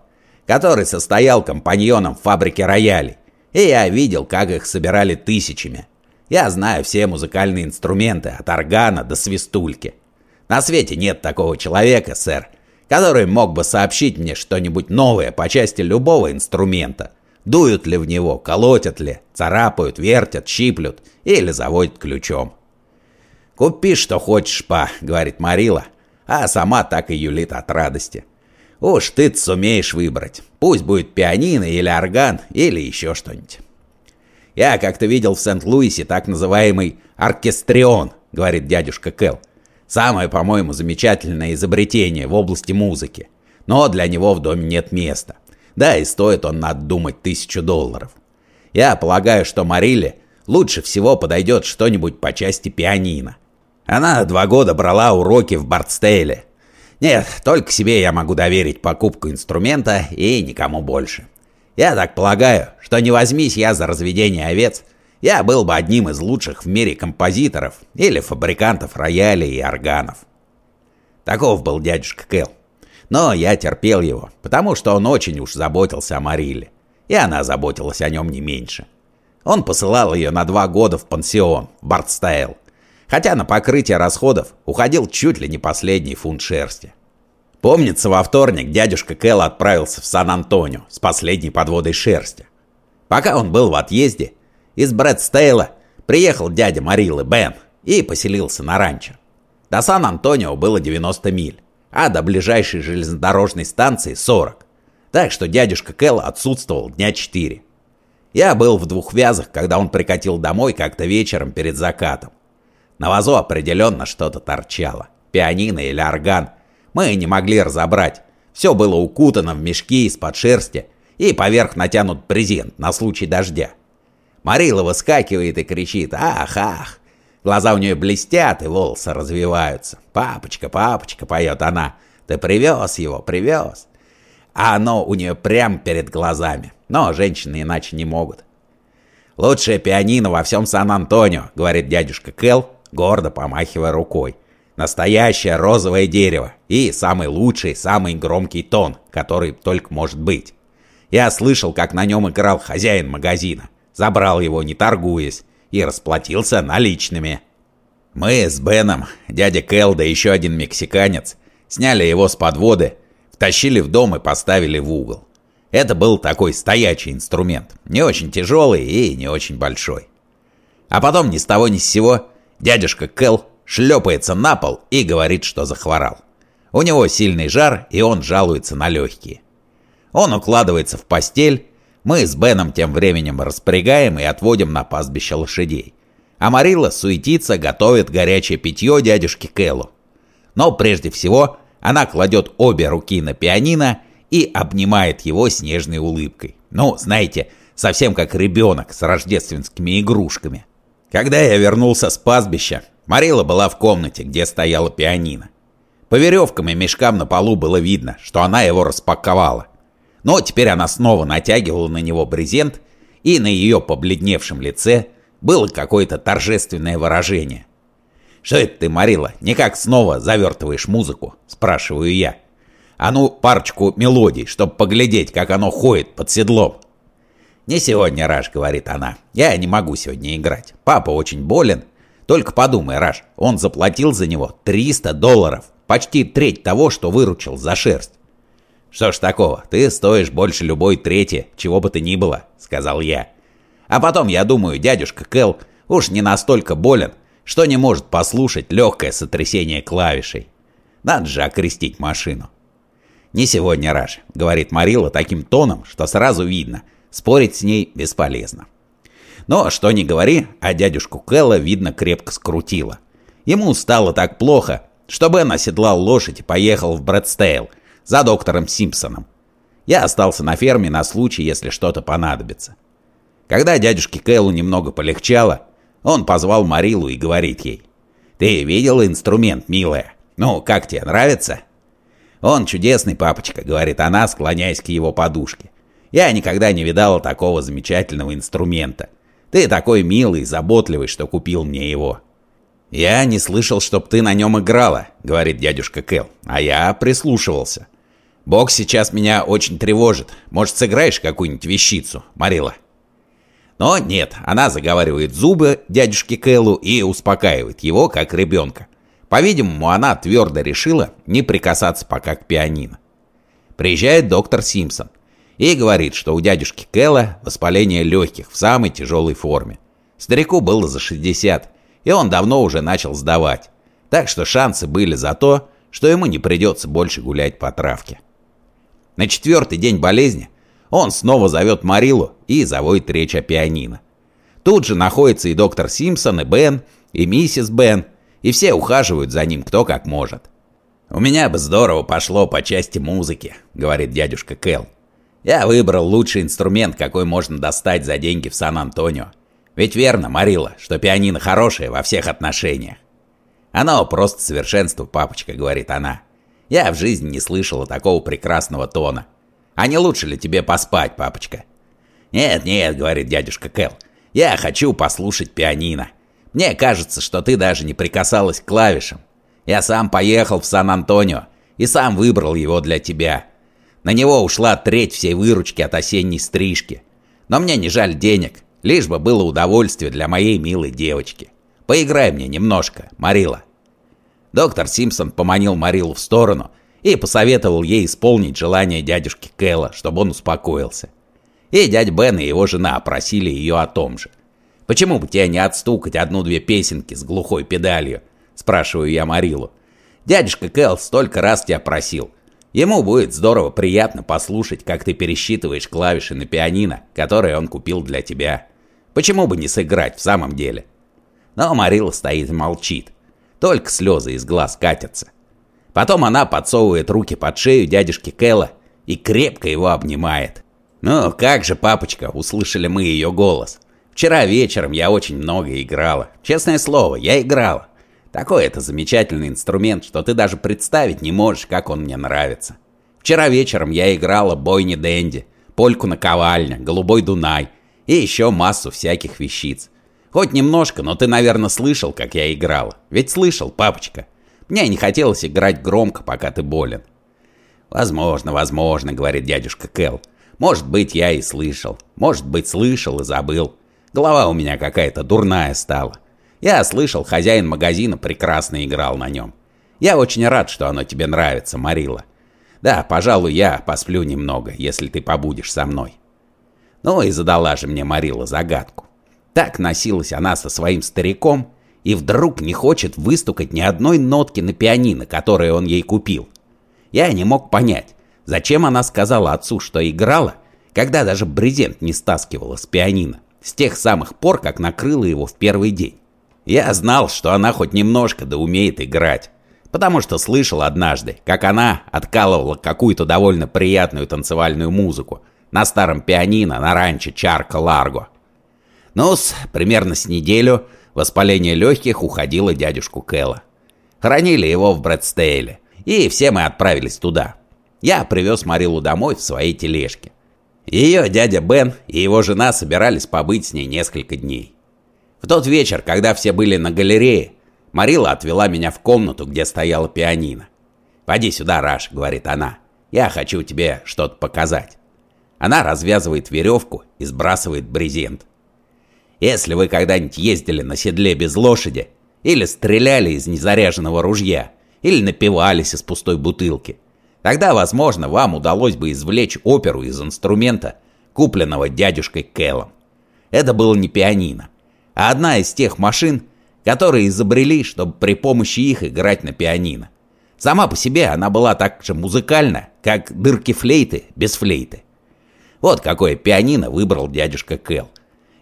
который состоял компаньоном в фабрике роялей, и я видел, как их собирали тысячами. Я знаю все музыкальные инструменты, от органа до свистульки. На свете нет такого человека, сэр, который мог бы сообщить мне что-нибудь новое по части любого инструмента. Дуют ли в него, колотят ли, царапают, вертят, щиплют или заводят ключом. «Купи, что хочешь, па», — говорит Марила, а сама так и юлит от радости. «Уж ты сумеешь выбрать. Пусть будет пианино или орган, или еще что-нибудь». Я как-то видел в Сент-Луисе так называемый оркестрион, говорит дядюшка Кэл. Самое, по-моему, замечательное изобретение в области музыки. Но для него в доме нет места. Да и стоит он, надо думать, тысячу долларов. Я полагаю, что Мариле лучше всего подойдет что-нибудь по части пианино. Она два года брала уроки в Бартстейле. Нет, только себе я могу доверить покупку инструмента и никому больше. Я так полагаю, что не возьмись я за разведение овец, я был бы одним из лучших в мире композиторов или фабрикантов роялей и органов. Таков был дядюшка Кэл. Но я терпел его, потому что он очень уж заботился о Мариле. И она заботилась о нем не меньше. Он посылал ее на два года в пансион, в Бартстайл. Хотя на покрытие расходов уходил чуть ли не последний фунт шерсти. Помнится, во вторник дядюшка Кэл отправился в Сан-Антонио с последней подводой шерсти. Пока он был в отъезде, из Брэдстейла приехал дядя Марилы Бен и поселился на ранчо. До Сан-Антонио было 90 миль, а до ближайшей железнодорожной станции 40. Так что дядюшка Кэл отсутствовал дня 4. Я был в двух вязах, когда он прикатил домой как-то вечером перед закатом. На вазу определенно что-то торчало. Пианино или орган, мы не могли разобрать. Все было укутано в мешки из-под шерсти и поверх натянут презент на случай дождя. Марила выскакивает и кричит «Ах, ах!». Глаза у нее блестят и волосы развиваются. «Папочка, папочка!» — поет она. «Ты привез его, привез!» А оно у нее прямо перед глазами. Но женщины иначе не могут. «Лучшее пианино во всем Сан-Антонио», — говорит дядюшка Кэл, гордо помахивая рукой. Настоящее розовое дерево и самый лучший, самый громкий тон, который только может быть. Я слышал, как на нем играл хозяин магазина. Забрал его, не торгуясь, и расплатился наличными. Мы с Беном, дядя Кэл да еще один мексиканец, сняли его с подводы, втащили в дом и поставили в угол. Это был такой стоячий инструмент, не очень тяжелый и не очень большой. А потом ни с того ни с сего Дядюшка Кэл шлепается на пол и говорит, что захворал. У него сильный жар, и он жалуется на легкие. Он укладывается в постель, мы с Беном тем временем распрягаем и отводим на пастбище лошадей. А Марила суетится, готовит горячее питье дядюшке Кэллу. Но прежде всего она кладет обе руки на пианино и обнимает его с нежной улыбкой. Ну, знаете, совсем как ребенок с рождественскими игрушками. Когда я вернулся с пастбища, Марила была в комнате, где стояла пианино. По веревкам и мешкам на полу было видно, что она его распаковала. Но теперь она снова натягивала на него брезент, и на ее побледневшем лице было какое-то торжественное выражение. «Что это ты, Марила, никак снова завертываешь музыку?» – спрашиваю я. «А ну, парочку мелодий, чтобы поглядеть, как оно ходит под седлом». «Не сегодня, Раш», — говорит она. «Я не могу сегодня играть. Папа очень болен. Только подумай, Раш, он заплатил за него 300 долларов. Почти треть того, что выручил за шерсть». «Что ж такого, ты стоишь больше любой трети, чего бы ты ни было», — сказал я. А потом, я думаю, дядюшка Кэл уж не настолько болен, что не может послушать легкое сотрясение клавишей. Надо же окрестить машину. «Не сегодня, Раш», — говорит Марила таким тоном, что сразу видно — Спорить с ней бесполезно. Но что ни говори, а дядюшку Кэлла, видно, крепко скрутило. Ему стало так плохо, что Бен оседлал лошадь и поехал в Брэдстейл за доктором Симпсоном. Я остался на ферме на случай, если что-то понадобится. Когда дядюшке Кэллу немного полегчало, он позвал Марилу и говорит ей, «Ты видела инструмент, милая? Ну, как тебе, нравится?» «Он чудесный, папочка», — говорит она, склоняясь к его подушке. Я никогда не видала такого замечательного инструмента. Ты такой милый заботливый, что купил мне его». «Я не слышал, чтоб ты на нем играла», — говорит дядюшка Кэл, а я прислушивался. «Бог сейчас меня очень тревожит. Может, сыграешь какую-нибудь вещицу, Марила?» Но нет, она заговаривает зубы дядюшке Кэллу и успокаивает его, как ребенка. По-видимому, она твердо решила не прикасаться пока к пианино. Приезжает доктор Симпсон и говорит, что у дядюшки Кэлла воспаление легких в самой тяжелой форме. Старику было за 60, и он давно уже начал сдавать. Так что шансы были за то, что ему не придется больше гулять по травке. На четвертый день болезни он снова зовет Марилу и заводит речь о пианино. Тут же находится и доктор Симпсон, и Бен, и миссис Бен, и все ухаживают за ним кто как может. «У меня бы здорово пошло по части музыки», — говорит дядюшка Кэл. Я выбрал лучший инструмент, какой можно достать за деньги в Сан-Антонио. Ведь верно, Марила, что пианино хорошее во всех отношениях. Оно просто совершенство, папочка, говорит она. Я в жизни не слышала такого прекрасного тона. А не лучше ли тебе поспать, папочка? Нет, нет, говорит дядюшка Кэл. Я хочу послушать пианино. Мне кажется, что ты даже не прикасалась к клавишам. Я сам поехал в Сан-Антонио и сам выбрал его для тебя. На него ушла треть всей выручки от осенней стрижки. Но мне не жаль денег, лишь бы было удовольствие для моей милой девочки. Поиграй мне немножко, Марила. Доктор Симпсон поманил Марилу в сторону и посоветовал ей исполнить желание дядюшки Кэлла, чтобы он успокоился. И дядь Бен и его жена просили ее о том же. «Почему бы тебе не отстукать одну-две песенки с глухой педалью?» – спрашиваю я Марилу. «Дядюшка Кэл столько раз тебя просил. Ему будет здорово приятно послушать, как ты пересчитываешь клавиши на пианино, которые он купил для тебя. Почему бы не сыграть в самом деле? Но Марила стоит и молчит. Только слезы из глаз катятся. Потом она подсовывает руки под шею дядюшки Кэлла и крепко его обнимает. «Ну, как же, папочка!» — услышали мы ее голос. «Вчера вечером я очень много играла. Честное слово, я играла. Такой это замечательный инструмент, что ты даже представить не можешь, как он мне нравится. Вчера вечером я играла бойни Дэнди, польку на ковальня, голубой Дунай и еще массу всяких вещиц. Хоть немножко, но ты, наверное, слышал, как я играла. Ведь слышал, папочка. Мне не хотелось играть громко, пока ты болен. «Возможно, возможно», — говорит дядюшка Кэл. «Может быть, я и слышал. Может быть, слышал и забыл. Голова у меня какая-то дурная стала. Я слышал, хозяин магазина прекрасно играл на нем. Я очень рад, что оно тебе нравится, Марила. Да, пожалуй, я посплю немного, если ты побудешь со мной. Ну и задала же мне Марила загадку. Так носилась она со своим стариком, и вдруг не хочет выстукать ни одной нотки на пианино, которое он ей купил. Я не мог понять, зачем она сказала отцу, что играла, когда даже брезент не стаскивала с пианино, с тех самых пор, как накрыла его в первый день. Я знал, что она хоть немножко да умеет играть, потому что слышал однажды, как она откалывала какую-то довольно приятную танцевальную музыку на старом пианино на ранче Чарка Ларго. ну примерно с неделю воспаление легких уходило дядюшку Кэлла. Хранили его в Брэдстейле, и все мы отправились туда. Я привез Марилу домой в своей тележке. Ее дядя Бен и его жена собирались побыть с ней несколько дней. Тот вечер, когда все были на галерее, Марила отвела меня в комнату, где стояла пианино. «Пойди сюда, Раш», — говорит она. «Я хочу тебе что-то показать». Она развязывает веревку и сбрасывает брезент. Если вы когда-нибудь ездили на седле без лошади, или стреляли из незаряженного ружья, или напивались из пустой бутылки, тогда, возможно, вам удалось бы извлечь оперу из инструмента, купленного дядюшкой Кэллом. Это было не пианино, одна из тех машин, которые изобрели, чтобы при помощи их играть на пианино. Сама по себе она была так же музыкальна, как дырки флейты без флейты. Вот какое пианино выбрал дядюшка Кэл.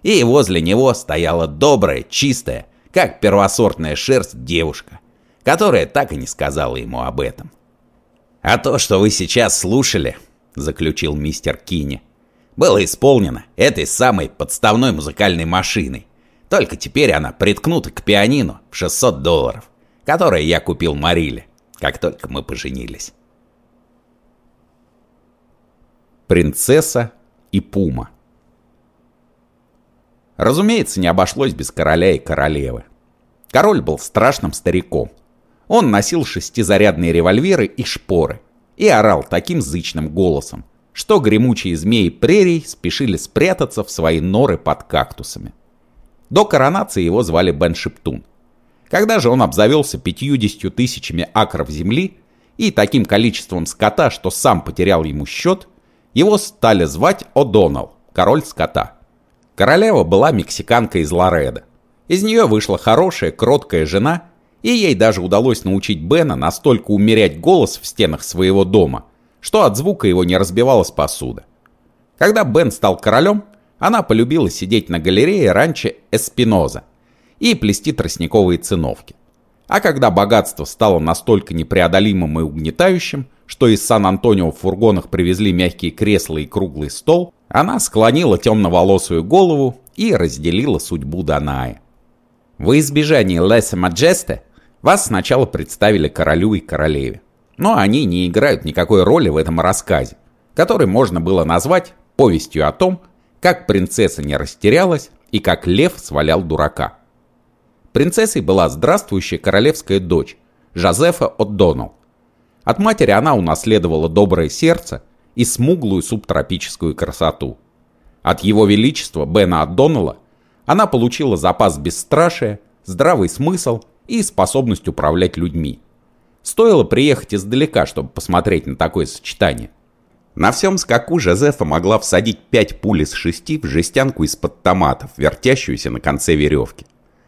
И возле него стояла добрая, чистая, как первосортная шерсть девушка, которая так и не сказала ему об этом. «А то, что вы сейчас слушали», — заключил мистер Кини, — «было исполнено этой самой подставной музыкальной машиной. Только теперь она приткнута к пианино в 600 долларов, которое я купил Мариле, как только мы поженились». Принцесса и Пума Разумеется, не обошлось без короля и королевы. Король был страшным стариком. Он носил шестизарядные револьверы и шпоры и орал таким зычным голосом, что гремучие змеи прерий спешили спрятаться в свои норы под кактусами. До коронации его звали Бен Шептун. Когда же он обзавелся пятьюдесятью тысячами акров земли и таким количеством скота, что сам потерял ему счет, его стали звать О'Доннелл, король скота. Королева была мексиканка из Лоредо. Из нее вышла хорошая, кроткая жена, и ей даже удалось научить Бена настолько умерять голос в стенах своего дома, что от звука его не разбивалась посуда. Когда Бен стал королем, она полюбила сидеть на галерее ранчо Эспиноза и плести тростниковые циновки. А когда богатство стало настолько непреодолимым и угнетающим, что из Сан-Антонио в фургонах привезли мягкие кресла и круглый стол, она склонила темноволосую голову и разделила судьбу Данаи. Во избежание Леса Маджесте вас сначала представили королю и королеве. Но они не играют никакой роли в этом рассказе, который можно было назвать повестью о том, как принцесса не растерялась и как лев свалял дурака. Принцессой была здравствующая королевская дочь, Жозефа О'Доннелл. От матери она унаследовала доброе сердце и смуглую субтропическую красоту. От его величества Бена О'Доннелла она получила запас бесстрашия, здравый смысл и способность управлять людьми. Стоило приехать издалека, чтобы посмотреть на такое сочетание. На всем скаку Жозефа могла всадить пять пуль из шести в жестянку из-под томатов, вертящуюся на конце веревки.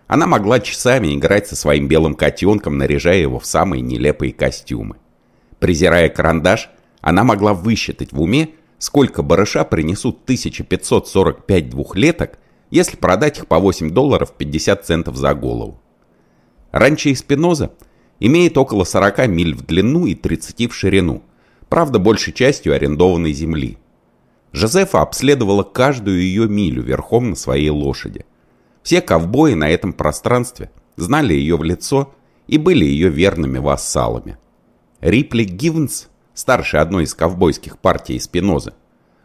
Она могла часами играть со своим белым котенком, наряжая его в самые нелепые костюмы. Презирая карандаш, она могла высчитать в уме, сколько барыша принесут 1545 двухлеток, если продать их по 8 долларов 50 центов за голову. Ранчо Спиноза имеет около 40 миль в длину и 30 в ширину, правда большей частью арендованной земли. Жозефа обследовала каждую ее милю верхом на своей лошади – все ковбои на этом пространстве знали ее в лицо и были ее верными вассалами. Рипли Гивнс, старший одной из ковбойских партий Спинозы,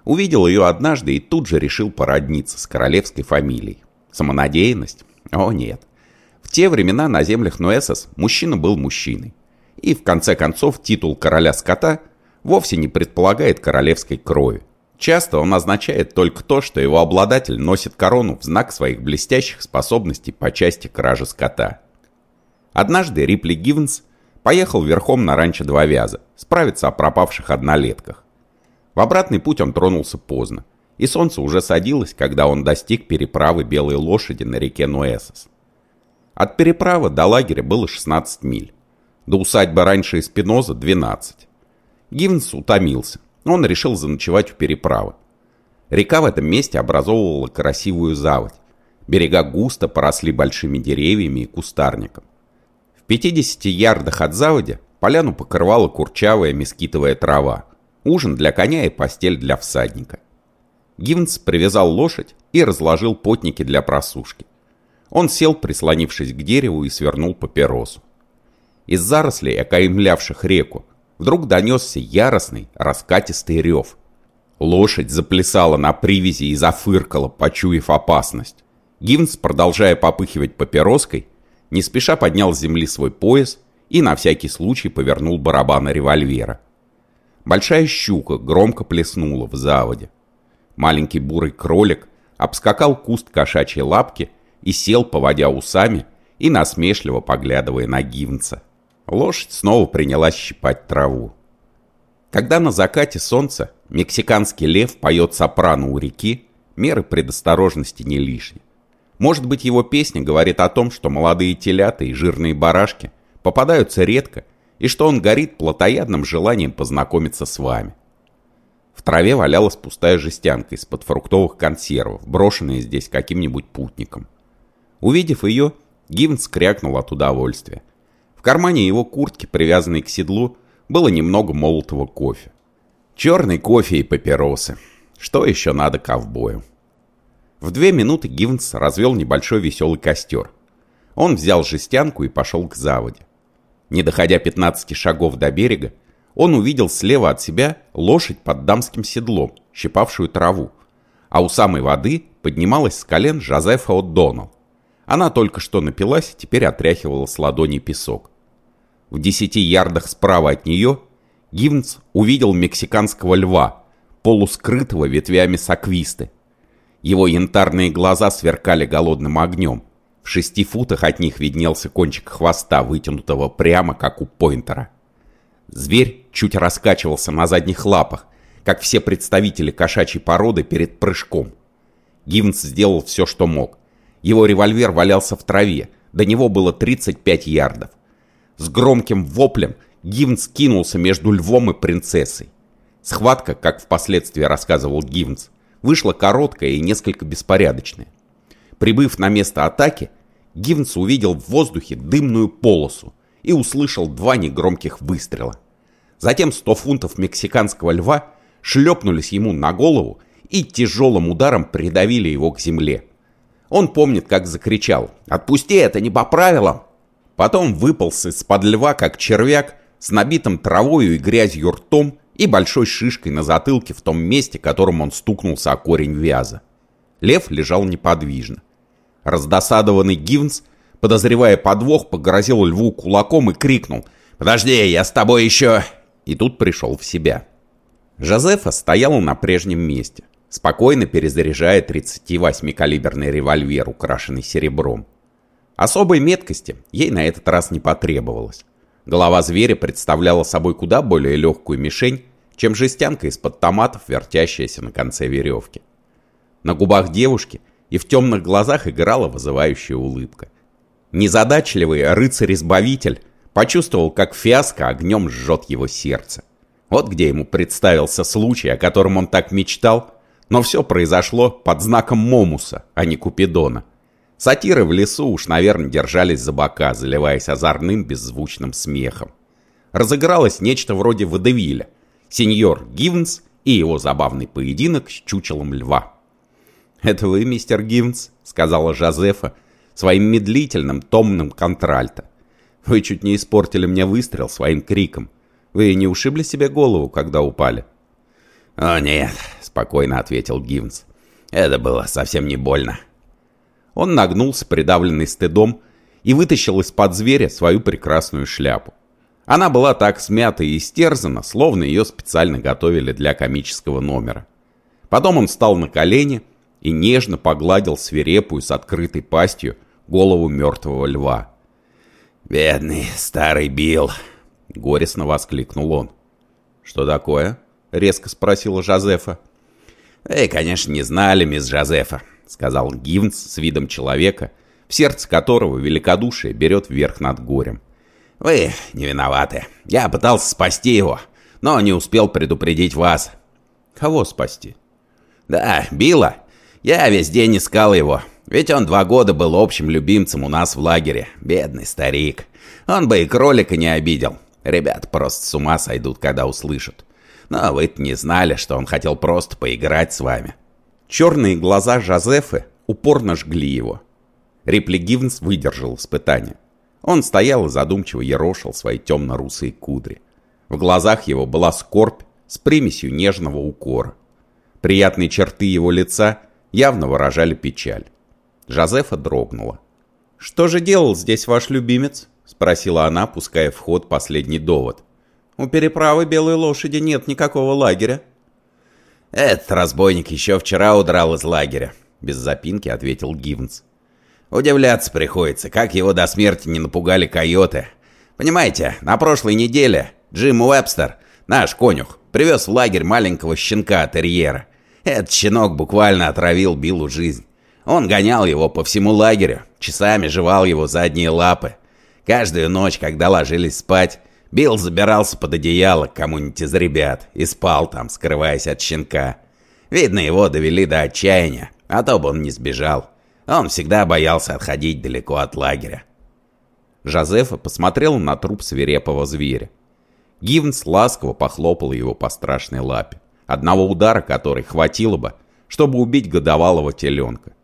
увидел ее однажды и тут же решил породниться с королевской фамилией. Самонадеянность? О нет. В те времена на землях Нуэсос мужчина был мужчиной. И в конце концов титул короля скота вовсе не предполагает королевской крови. Часто он означает только то, что его обладатель носит корону в знак своих блестящих способностей по части кражи скота. Однажды Рипли Гивенс поехал верхом на ранчо Два Вяза, справиться о пропавших однолетках. В обратный путь он тронулся поздно, и солнце уже садилось, когда он достиг переправы Белой лошади на реке Нуэсос. От переправы до лагеря было 16 миль. До усадьбы раньше Эспиноза 12. Гивенс утомился. Он решил заночевать у переправы. Река в этом месте образовывала красивую заводь. Берега густо поросли большими деревьями и кустарником. В 50 ярдах от заводи поляну покрывала курчавая мескитовая трава. Ужин для коня и постель для всадника. Гивенс привязал лошадь и разложил потники для просушки. Он сел, прислонившись к дереву, и свернул папиросу. Из зарослей, окаймлявших реку, вдруг донесся яростный, раскатистый рев. Лошадь заплясала на привязи и зафыркала, почуяв опасность. Гивенс, продолжая попыхивать папироской, не спеша поднял с земли свой пояс и на всякий случай повернул барабаны револьвера. Большая щука громко плеснула в заводе. Маленький бурый кролик обскакал куст кошачьей лапки и сел, поводя усами и насмешливо поглядывая на Гивнца. Лошадь снова принялась щипать траву. Когда на закате солнца мексиканский лев поет сопрано у реки, меры предосторожности не лишни. Может быть, его песня говорит о том, что молодые телята и жирные барашки попадаются редко, и что он горит плотоядным желанием познакомиться с вами. В траве валялась пустая жестянка из-под фруктовых консервов, брошенная здесь каким-нибудь путником. Увидев ее, Гивенс крякнул от удовольствия. В кармане его куртки, привязанной к седлу, было немного молотого кофе. Черный кофе и папиросы. Что еще надо ковбою? В две минуты Гивенс развел небольшой веселый костер. Он взял жестянку и пошел к заводе. Не доходя 15 шагов до берега, он увидел слева от себя лошадь под дамским седлом, щипавшую траву, а у самой воды поднималась с колен Жозефа О'Доннелл. Она только что напилась теперь отряхивала с ладони песок. В десяти ярдах справа от нее Гивнс увидел мексиканского льва, полускрытого ветвями саквисты. Его янтарные глаза сверкали голодным огнем. В шести футах от них виднелся кончик хвоста, вытянутого прямо, как у пойнтера. Зверь чуть раскачивался на задних лапах, как все представители кошачьей породы перед прыжком. Гивнс сделал все, что мог. Его револьвер валялся в траве, до него было 35 ярдов. С громким воплем Гивнс кинулся между львом и принцессой. Схватка, как впоследствии рассказывал Гивнс, вышла короткая и несколько беспорядочная. Прибыв на место атаки, Гивнс увидел в воздухе дымную полосу и услышал два негромких выстрела. Затем 100 фунтов мексиканского льва шлепнулись ему на голову и тяжелым ударом придавили его к земле. Он помнит, как закричал «Отпусти, это не по правилам!» Потом выполз из-под льва, как червяк, с набитым травою и грязью ртом и большой шишкой на затылке в том месте, которым он стукнулся о корень вяза. Лев лежал неподвижно. Раздосадованный Гивнс, подозревая подвох, погрозил льву кулаком и крикнул «Подожди, я с тобой еще...» и тут пришел в себя. Жозефа стояла на прежнем месте, спокойно перезаряжая 38-калиберный револьвер, украшенный серебром. Особой меткости ей на этот раз не потребовалось. Голова зверя представляла собой куда более легкую мишень, чем жестянка из-под томатов, вертящаяся на конце веревки. На губах девушки и в темных глазах играла вызывающая улыбка. Незадачливый рыцарь-избавитель почувствовал, как фиаско огнем жжет его сердце. Вот где ему представился случай, о котором он так мечтал, но все произошло под знаком Момуса, а не Купидона. Сатиры в лесу уж, наверное, держались за бока, заливаясь озорным беззвучным смехом. Разыгралось нечто вроде водевиля. Сеньор Гивнс и его забавный поединок с чучелом льва. «Это вы, мистер Гивнс?» — сказала Жозефа своим медлительным, томным контральто. Вы чуть не испортили мне выстрел своим криком. Вы не ушибли себе голову, когда упали?» «О нет», — спокойно ответил Гивнс. «Это было совсем не больно». Он нагнулся, придавленный стыдом, и вытащил из-под зверя свою прекрасную шляпу. Она была так смята и истерзана, словно ее специально готовили для комического номера. Потом он встал на колени и нежно погладил свирепую с открытой пастью голову мертвого льва. «Бедный старый Билл!» — горестно воскликнул он. «Что такое?» — резко спросила Жозефа. «Вы, конечно, не знали, мисс Жозефа», — сказал Гивнс с видом человека, в сердце которого великодушие берет вверх над горем. «Вы не виноваты. Я пытался спасти его, но не успел предупредить вас». «Кого спасти?» «Да, Билла. Я весь день искал его, ведь он два года был общим любимцем у нас в лагере. Бедный старик. Он бы и кролика не обидел. Ребят просто с ума сойдут, когда услышат. Но вы не знали, что он хотел просто поиграть с вами». Черные глаза Жозефы упорно жгли его. Рипли Гивнс выдержал испытание. Он стоял и задумчиво ерошил свои темно-русые кудри. В глазах его была скорбь с примесью нежного укора. Приятные черты его лица явно выражали печаль. Жозефа дрогнула. «Что же делал здесь ваш любимец?» — спросила она, пуская в ход последний довод. «У переправы Белой Лошади нет никакого лагеря». «Этот разбойник еще вчера удрал из лагеря», — без запинки ответил Гивнс. «Удивляться приходится, как его до смерти не напугали койоты. Понимаете, на прошлой неделе Джим Уэбстер, наш конюх, привез в лагерь маленького щенка-терьера. Этот щенок буквально отравил Биллу жизнь. Он гонял его по всему лагерю, часами жевал его задние лапы. Каждую ночь, когда ложились спать, Билл забирался под одеяло к кому-нибудь из ребят и спал там, скрываясь от щенка. Видно, его довели до отчаяния, а то бы он не сбежал. Он всегда боялся отходить далеко от лагеря. Жозефа посмотрел на труп свирепого зверя. Гивнс ласково похлопал его по страшной лапе, одного удара которой хватило бы, чтобы убить годовалого теленка.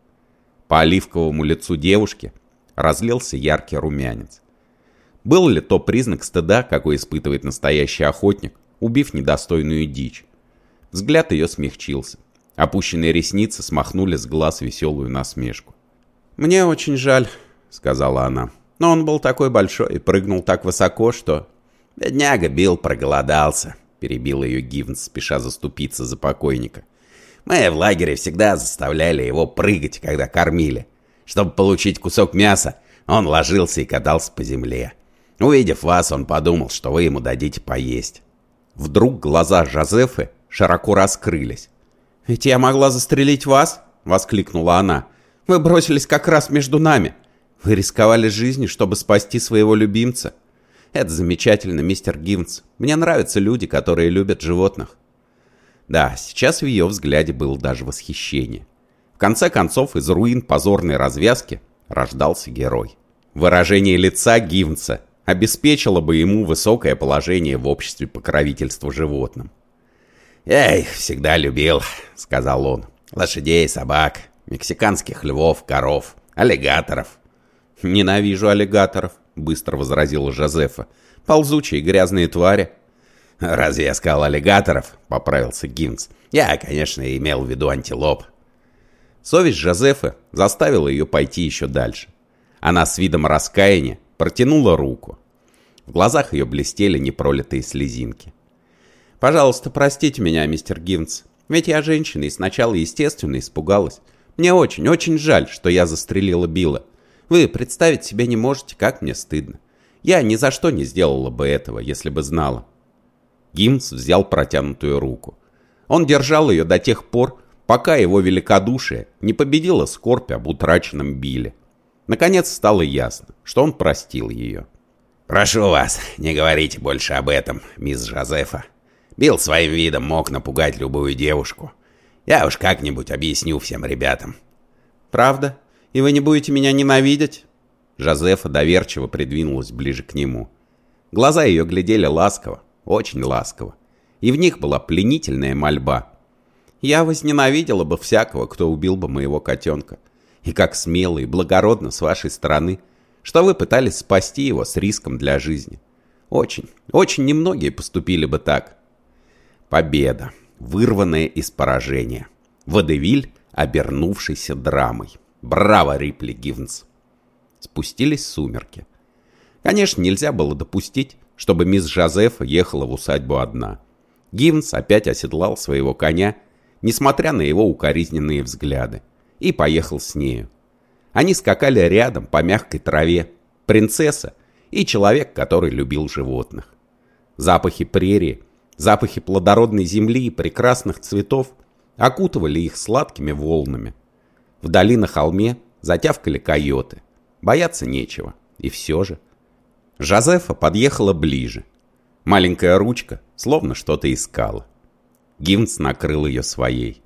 По оливковому лицу девушки разлился яркий румянец. Был ли то признак стыда, какой испытывает настоящий охотник, убив недостойную дичь? Взгляд ее смягчился. Опущенные ресницы смахнули с глаз веселую насмешку. «Мне очень жаль», — сказала она. «Но он был такой большой и прыгнул так высоко, что...» «Бедняга Билл проголодался», — перебил ее Гивнс, спеша заступиться за покойника. «Мы в лагере всегда заставляли его прыгать, когда кормили. Чтобы получить кусок мяса, он ложился и катался по земле. Увидев вас, он подумал, что вы ему дадите поесть. Вдруг глаза Жозефы широко раскрылись. «Ведь я могла застрелить вас!» — воскликнула она. «Вы бросились как раз между нами. Вы рисковали жизнью, чтобы спасти своего любимца. Это замечательно, мистер Гивнс. Мне нравятся люди, которые любят животных». Да, сейчас в ее взгляде было даже восхищение. В конце концов, из руин позорной развязки рождался герой. Выражение лица Гивнса обеспечило бы ему высокое положение в обществе покровительства животным. «Я их всегда любил», — сказал он. «Лошадей, собак, мексиканских львов, коров, аллигаторов». «Ненавижу аллигаторов», — быстро возразила Жозефа. «Ползучие грязные твари». «Разве я сказал аллигаторов?» — поправился Гинц. «Я, конечно, имел в виду антилоп». Совесть Жозефы заставила ее пойти еще дальше. Она с видом раскаяния протянула руку. В глазах ее блестели непролитые слезинки. «Пожалуйста, простите меня, мистер Гивнс. Ведь я женщина и сначала, естественно, испугалась. Мне очень, очень жаль, что я застрелила Билла. Вы представить себе не можете, как мне стыдно. Я ни за что не сделала бы этого, если бы знала». Гимс взял протянутую руку. Он держал ее до тех пор, пока его великодушие не победило скорбь об утраченном Билле. Наконец стало ясно, что он простил ее. «Прошу вас, не говорите больше об этом, мисс Жозефа. Билл своим видом мог напугать любую девушку. Я уж как-нибудь объясню всем ребятам». «Правда? И вы не будете меня ненавидеть?» Жозефа доверчиво придвинулась ближе к нему. Глаза ее глядели ласково, очень ласково. И в них была пленительная мольба. «Я возненавидела бы всякого, кто убил бы моего котенка. И как смело и благородно с вашей стороны, что вы пытались спасти его с риском для жизни. Очень, очень немногие поступили бы так. Победа, вырванная из поражения. Водевиль, обернувшийся драмой. Браво, Рипли Гивнс! Спустились сумерки. Конечно, нельзя было допустить, чтобы мисс Жозефа ехала в усадьбу одна. Гивнс опять оседлал своего коня, несмотря на его укоризненные взгляды и поехал с нею. Они скакали рядом по мягкой траве, принцесса и человек, который любил животных. Запахи прерии, запахи плодородной земли и прекрасных цветов окутывали их сладкими волнами. Вдали на холме затявкали койоты. Бояться нечего. И все же. Жозефа подъехала ближе. Маленькая ручка словно что-то искала. Гимнс накрыл ее своей.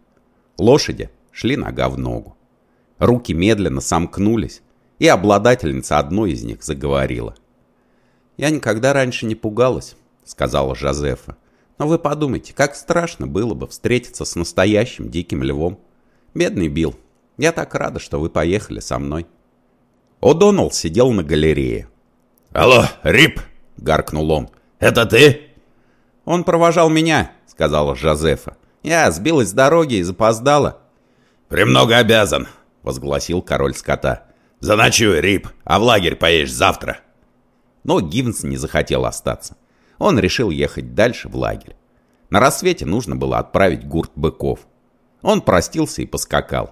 Лошади шли нога в ногу. Руки медленно сомкнулись, и обладательница одной из них заговорила. «Я никогда раньше не пугалась», — сказала Жозефа. «Но вы подумайте, как страшно было бы встретиться с настоящим диким львом. Бедный Билл, я так рада, что вы поехали со мной». О'Доннелл сидел на галерее. «Алло, Рип!» — гаркнул он. «Это ты?» «Он провожал меня», — сказала Жозефа. «Я сбилась с дороги и запоздала». «Премного обязан», — возгласил король скота. «Заночуй, Рип, а в лагерь поедешь завтра». Но Гивнс не захотел остаться. Он решил ехать дальше в лагерь. На рассвете нужно было отправить гурт быков. Он простился и поскакал.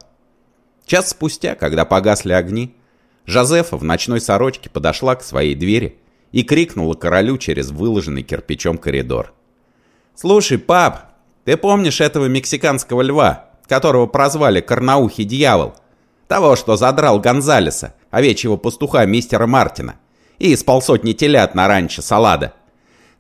Час спустя, когда погасли огни, Жозефа в ночной сорочке подошла к своей двери и крикнула королю через выложенный кирпичом коридор. «Слушай, пап, ты помнишь этого мексиканского льва, которого прозвали Карнаухий Дьявол? Того, что задрал Гонзалеса, овечьего пастуха мистера Мартина, и с полсотни телят на ранчо Салада.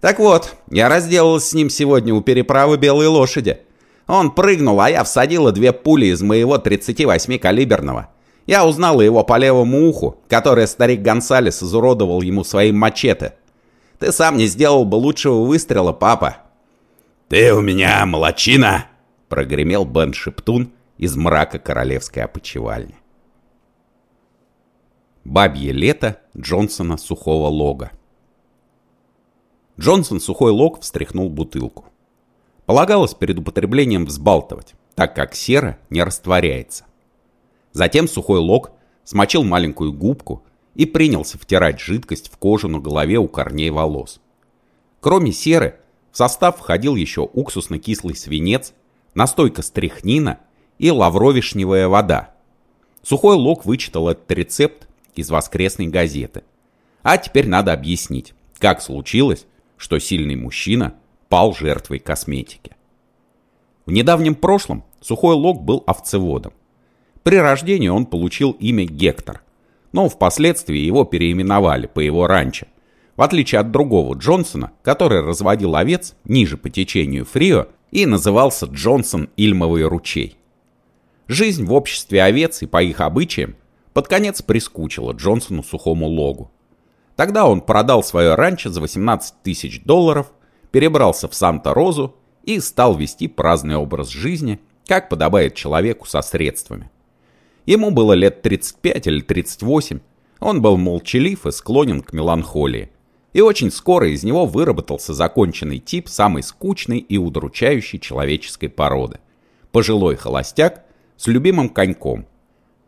Так вот, я разделалась с ним сегодня у переправы Белой Лошади. Он прыгнул, а я всадила две пули из моего 38-калиберного. Я узнала его по левому уху, которое старик Гонсалес изуродовал ему своим мачете. Ты сам не сделал бы лучшего выстрела, папа. «Ты у меня молочина!» — прогремел Бен Шептун из мрака королевской опочивальни. Бабье лето Джонсона Сухого Лога Джонсон Сухой Лог встряхнул бутылку. Полагалось перед употреблением взбалтывать, так как сера не растворяется. Затем сухой лог смочил маленькую губку и принялся втирать жидкость в кожу на голове у корней волос. Кроме серы, в состав входил еще уксусно-кислый свинец, настойка стряхнина и лавровишневая вода. Сухой лог вычитал этот рецепт из воскресной газеты. А теперь надо объяснить, как случилось, что сильный мужчина пал жертвой косметики. В недавнем прошлом Сухой Лог был овцеводом. При рождении он получил имя Гектор, но впоследствии его переименовали по его ранчо, в отличие от другого Джонсона, который разводил овец ниже по течению Фрио и назывался Джонсон Ильмовый ручей. Жизнь в обществе овец и по их обычаям под конец прискучила Джонсону сухому логу. Тогда он продал свое ранчо за 18 тысяч долларов, перебрался в Санта-Розу и стал вести праздный образ жизни, как подобает человеку со средствами. Ему было лет 35 или 38. Он был молчалив и склонен к меланхолии. И очень скоро из него выработался законченный тип самой скучной и удручающей человеческой породы. Пожилой холостяк с любимым коньком.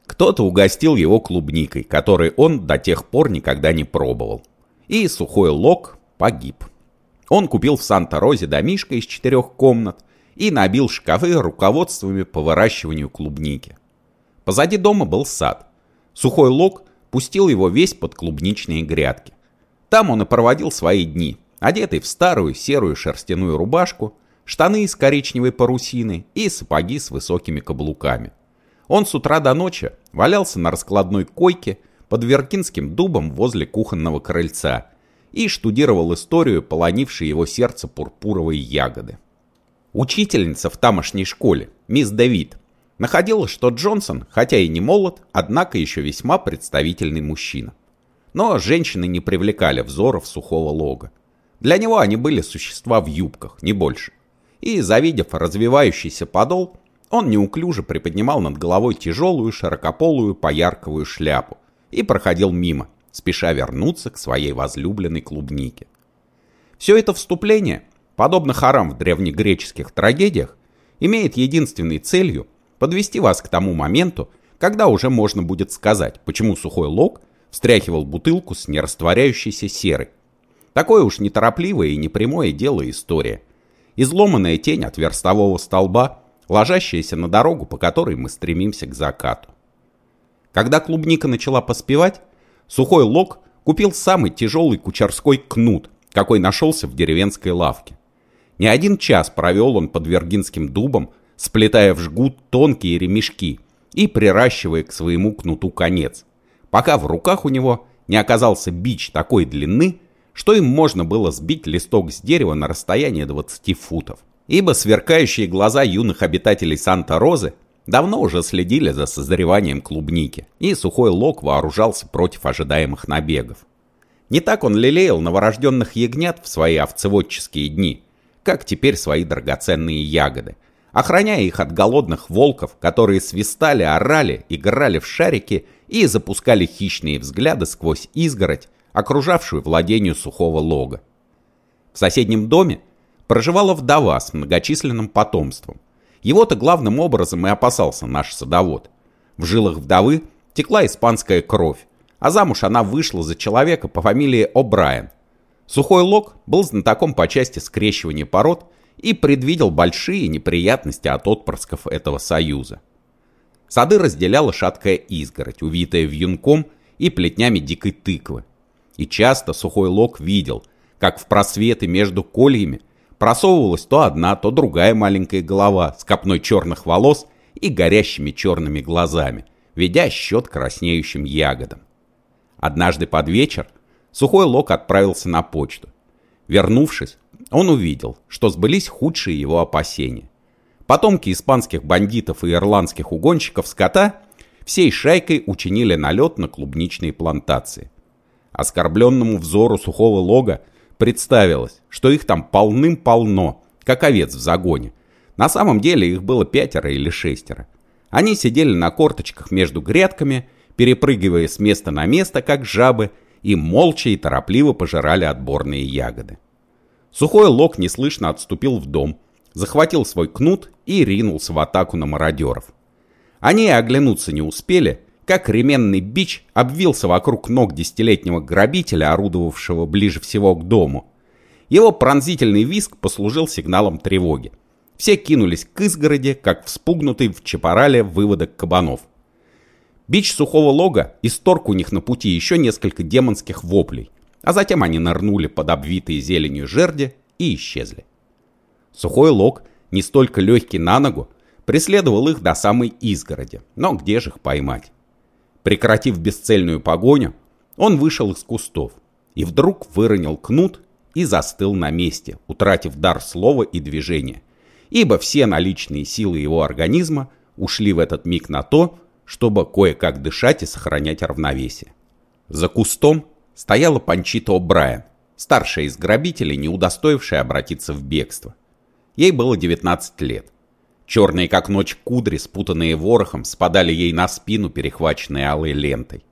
Кто-то угостил его клубникой, которой он до тех пор никогда не пробовал. И сухой лог погиб. Он купил в Санта-Розе домишко из четырех комнат и набил шкафы руководствами по выращиванию клубники. Позади дома был сад. Сухой лог пустил его весь под клубничные грядки. Там он и проводил свои дни, одетый в старую серую шерстяную рубашку, штаны из коричневой парусины и сапоги с высокими каблуками. Он с утра до ночи валялся на раскладной койке под Веркинским дубом возле кухонного крыльца и штудировал историю, полонившей его сердце пурпуровой ягоды. Учительница в тамошней школе, мисс Давид, Находилось, что Джонсон, хотя и не молод, однако еще весьма представительный мужчина. Но женщины не привлекали взоров сухого лога. Для него они были существа в юбках, не больше. И, завидев развивающийся подол, он неуклюже приподнимал над головой тяжелую широкополую поярковую шляпу и проходил мимо, спеша вернуться к своей возлюбленной клубнике. Все это вступление, подобно хорам в древнегреческих трагедиях, имеет единственной целью подвести вас к тому моменту, когда уже можно будет сказать, почему сухой лог встряхивал бутылку с нерастворяющейся серой. Такое уж неторопливое и непрямое дело история. Изломанная тень от верстового столба, ложащаяся на дорогу, по которой мы стремимся к закату. Когда клубника начала поспевать, сухой лог купил самый тяжелый кучерской кнут, какой нашелся в деревенской лавке. Не один час провел он под Вергинским дубом, сплетая в жгут тонкие ремешки и приращивая к своему кнуту конец. Пока в руках у него не оказался бич такой длины, что им можно было сбить листок с дерева на расстояние 20 футов. Ибо сверкающие глаза юных обитателей Санта-Розы давно уже следили за созреванием клубники, и сухой лог вооружался против ожидаемых набегов. Не так он лелеял новорожденных ягнят в свои овцеводческие дни, как теперь свои драгоценные ягоды, охраняя их от голодных волков, которые свистали, орали, играли в шарики и запускали хищные взгляды сквозь изгородь, окружавшую владению сухого лога. В соседнем доме проживала вдова с многочисленным потомством. Его-то главным образом и опасался наш садовод. В жилах вдовы текла испанская кровь, а замуж она вышла за человека по фамилии О'Брайен. Сухой лог был знатоком по части скрещивания пород и предвидел большие неприятности от отпрысков этого союза. Сады разделяла шаткая изгородь, увитая вьюнком и плетнями дикой тыквы. И часто сухой лог видел, как в просветы между кольями просовывалась то одна, то другая маленькая голова с копной черных волос и горящими черными глазами, ведя счет краснеющим ягодам. Однажды под вечер сухой лог отправился на почту. Вернувшись, он увидел, что сбылись худшие его опасения. Потомки испанских бандитов и ирландских угонщиков скота всей шайкой учинили налет на клубничные плантации. Оскорбленному взору сухого лога представилось, что их там полным-полно, как овец в загоне. На самом деле их было пятеро или шестеро. Они сидели на корточках между грядками, перепрыгивая с места на место, как жабы, и молча и торопливо пожирали отборные ягоды. Сухой лог неслышно отступил в дом, захватил свой кнут и ринулся в атаку на мародеров. Они оглянуться не успели, как ременный бич обвился вокруг ног десятилетнего грабителя, орудовавшего ближе всего к дому. Его пронзительный визг послужил сигналом тревоги. Все кинулись к изгороди, как вспугнутый в чапорале выводок кабанов. Бич сухого лога исторг у них на пути еще несколько демонских воплей, а затем они нырнули под обвитые зеленью жерди и исчезли. Сухой лог, не столько легкий на ногу, преследовал их до самой изгороди, но где же их поймать? Прекратив бесцельную погоню, он вышел из кустов и вдруг выронил кнут и застыл на месте, утратив дар слова и движения, ибо все наличные силы его организма ушли в этот миг на то, чтобы кое-как дышать и сохранять равновесие. За кустом стояла Панчита О'Брайен, старшая из грабителей, не удостоившая обратиться в бегство. Ей было 19 лет. Черные как ночь кудри, спутанные ворохом, спадали ей на спину, перехваченные алой лентой.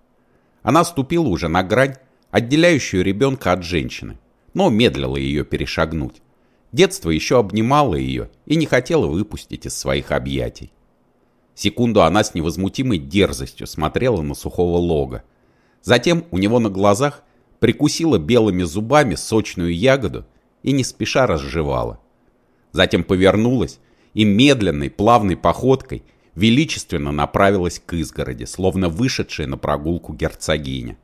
Она ступила уже на грань, отделяющую ребенка от женщины, но медлила ее перешагнуть. Детство еще обнимало ее и не хотело выпустить из своих объятий. Секунду она с невозмутимой дерзостью смотрела на сухого лога. Затем у него на глазах прикусила белыми зубами сочную ягоду и не спеша разжевала. Затем повернулась и медленной, плавной походкой величественно направилась к изгороди, словно вышедшая на прогулку герцогиня.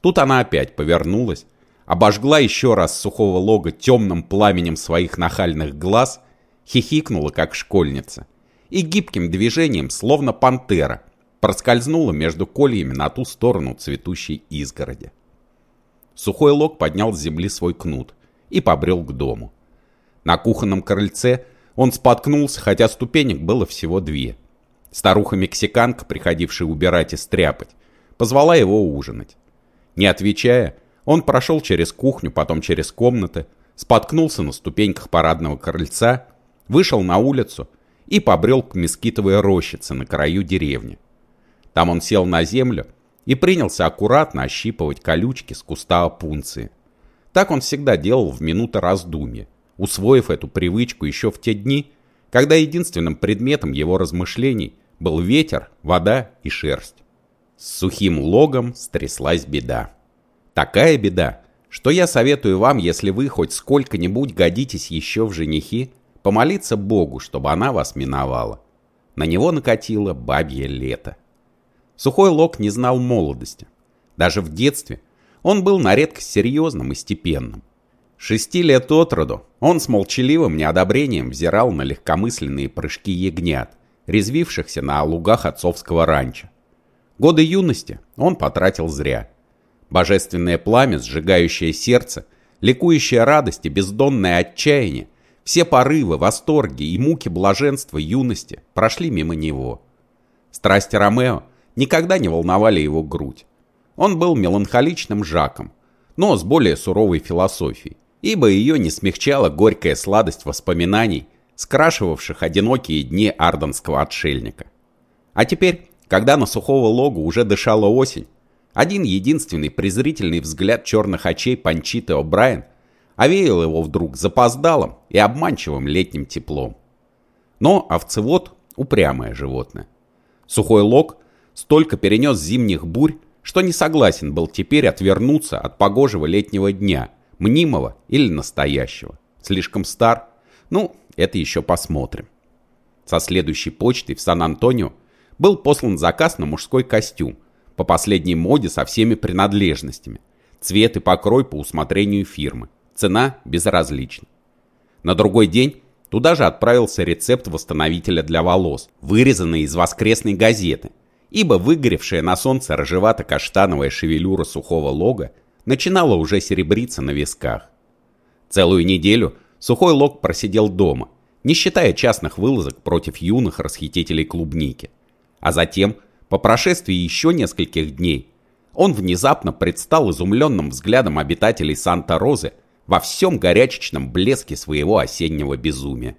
Тут она опять повернулась, обожгла еще раз сухого лога темным пламенем своих нахальных глаз, хихикнула, как школьница, и гибким движением, словно пантера, проскользнула между кольями на ту сторону цветущей изгороди. Сухой лог поднял с земли свой кнут и побрел к дому. На кухонном крыльце он споткнулся, хотя ступенек было всего две. Старуха-мексиканка, приходившая убирать и стряпать, позвала его ужинать. Не отвечая, он прошел через кухню, потом через комнаты, споткнулся на ступеньках парадного крыльца, вышел на улицу и побрел к мескитовой рощице на краю деревни. Там он сел на землю и принялся аккуратно ощипывать колючки с куста опунции. Так он всегда делал в минуты раздумья, усвоив эту привычку еще в те дни, когда единственным предметом его размышлений был ветер, вода и шерсть. С сухим логом стряслась беда. Такая беда, что я советую вам, если вы хоть сколько-нибудь годитесь еще в женихи, помолиться Богу, чтобы она вас миновала. На него накатило бабье лето. Сухой лог не знал молодости. Даже в детстве он был на редкость серьезным и степенным. Шести лет от роду он с молчаливым неодобрением взирал на легкомысленные прыжки ягнят, резвившихся на лугах отцовского ранчо. Годы юности он потратил зря. Божественное пламя, сжигающее сердце, ликующая радость и бездонное отчаяние, все порывы, восторги и муки блаженства юности прошли мимо него. Страсти Ромео никогда не волновали его грудь. Он был меланхоличным Жаком, но с более суровой философией, ибо ее не смягчала горькая сладость воспоминаний, скрашивавших одинокие дни арденского отшельника. А теперь, когда на сухого логу уже дышала осень, один единственный презрительный взгляд черных очей Панчиты О'Брайен овеял его вдруг запоздалым и обманчивым летним теплом. Но овцевод – упрямое животное. Сухой лог столько перенес зимних бурь, что не согласен был теперь отвернуться от погожего летнего дня, мнимого или настоящего. Слишком стар? Ну, это еще посмотрим. Со следующей почтой в Сан-Антонио был послан заказ на мужской костюм, по последней моде со всеми принадлежностями. Цвет и покрой по усмотрению фирмы. Цена безразлична. На другой день туда же отправился рецепт восстановителя для волос, вырезанный из воскресной газеты, ибо выгоревшая на солнце рыжевато-каштановая шевелюра сухого лога начинала уже серебриться на висках. Целую неделю сухой лог просидел дома, не считая частных вылазок против юных расхитителей клубники. А затем, по прошествии еще нескольких дней, он внезапно предстал изумленным взглядом обитателей Санта-Розы во всем горячечном блеске своего осеннего безумия.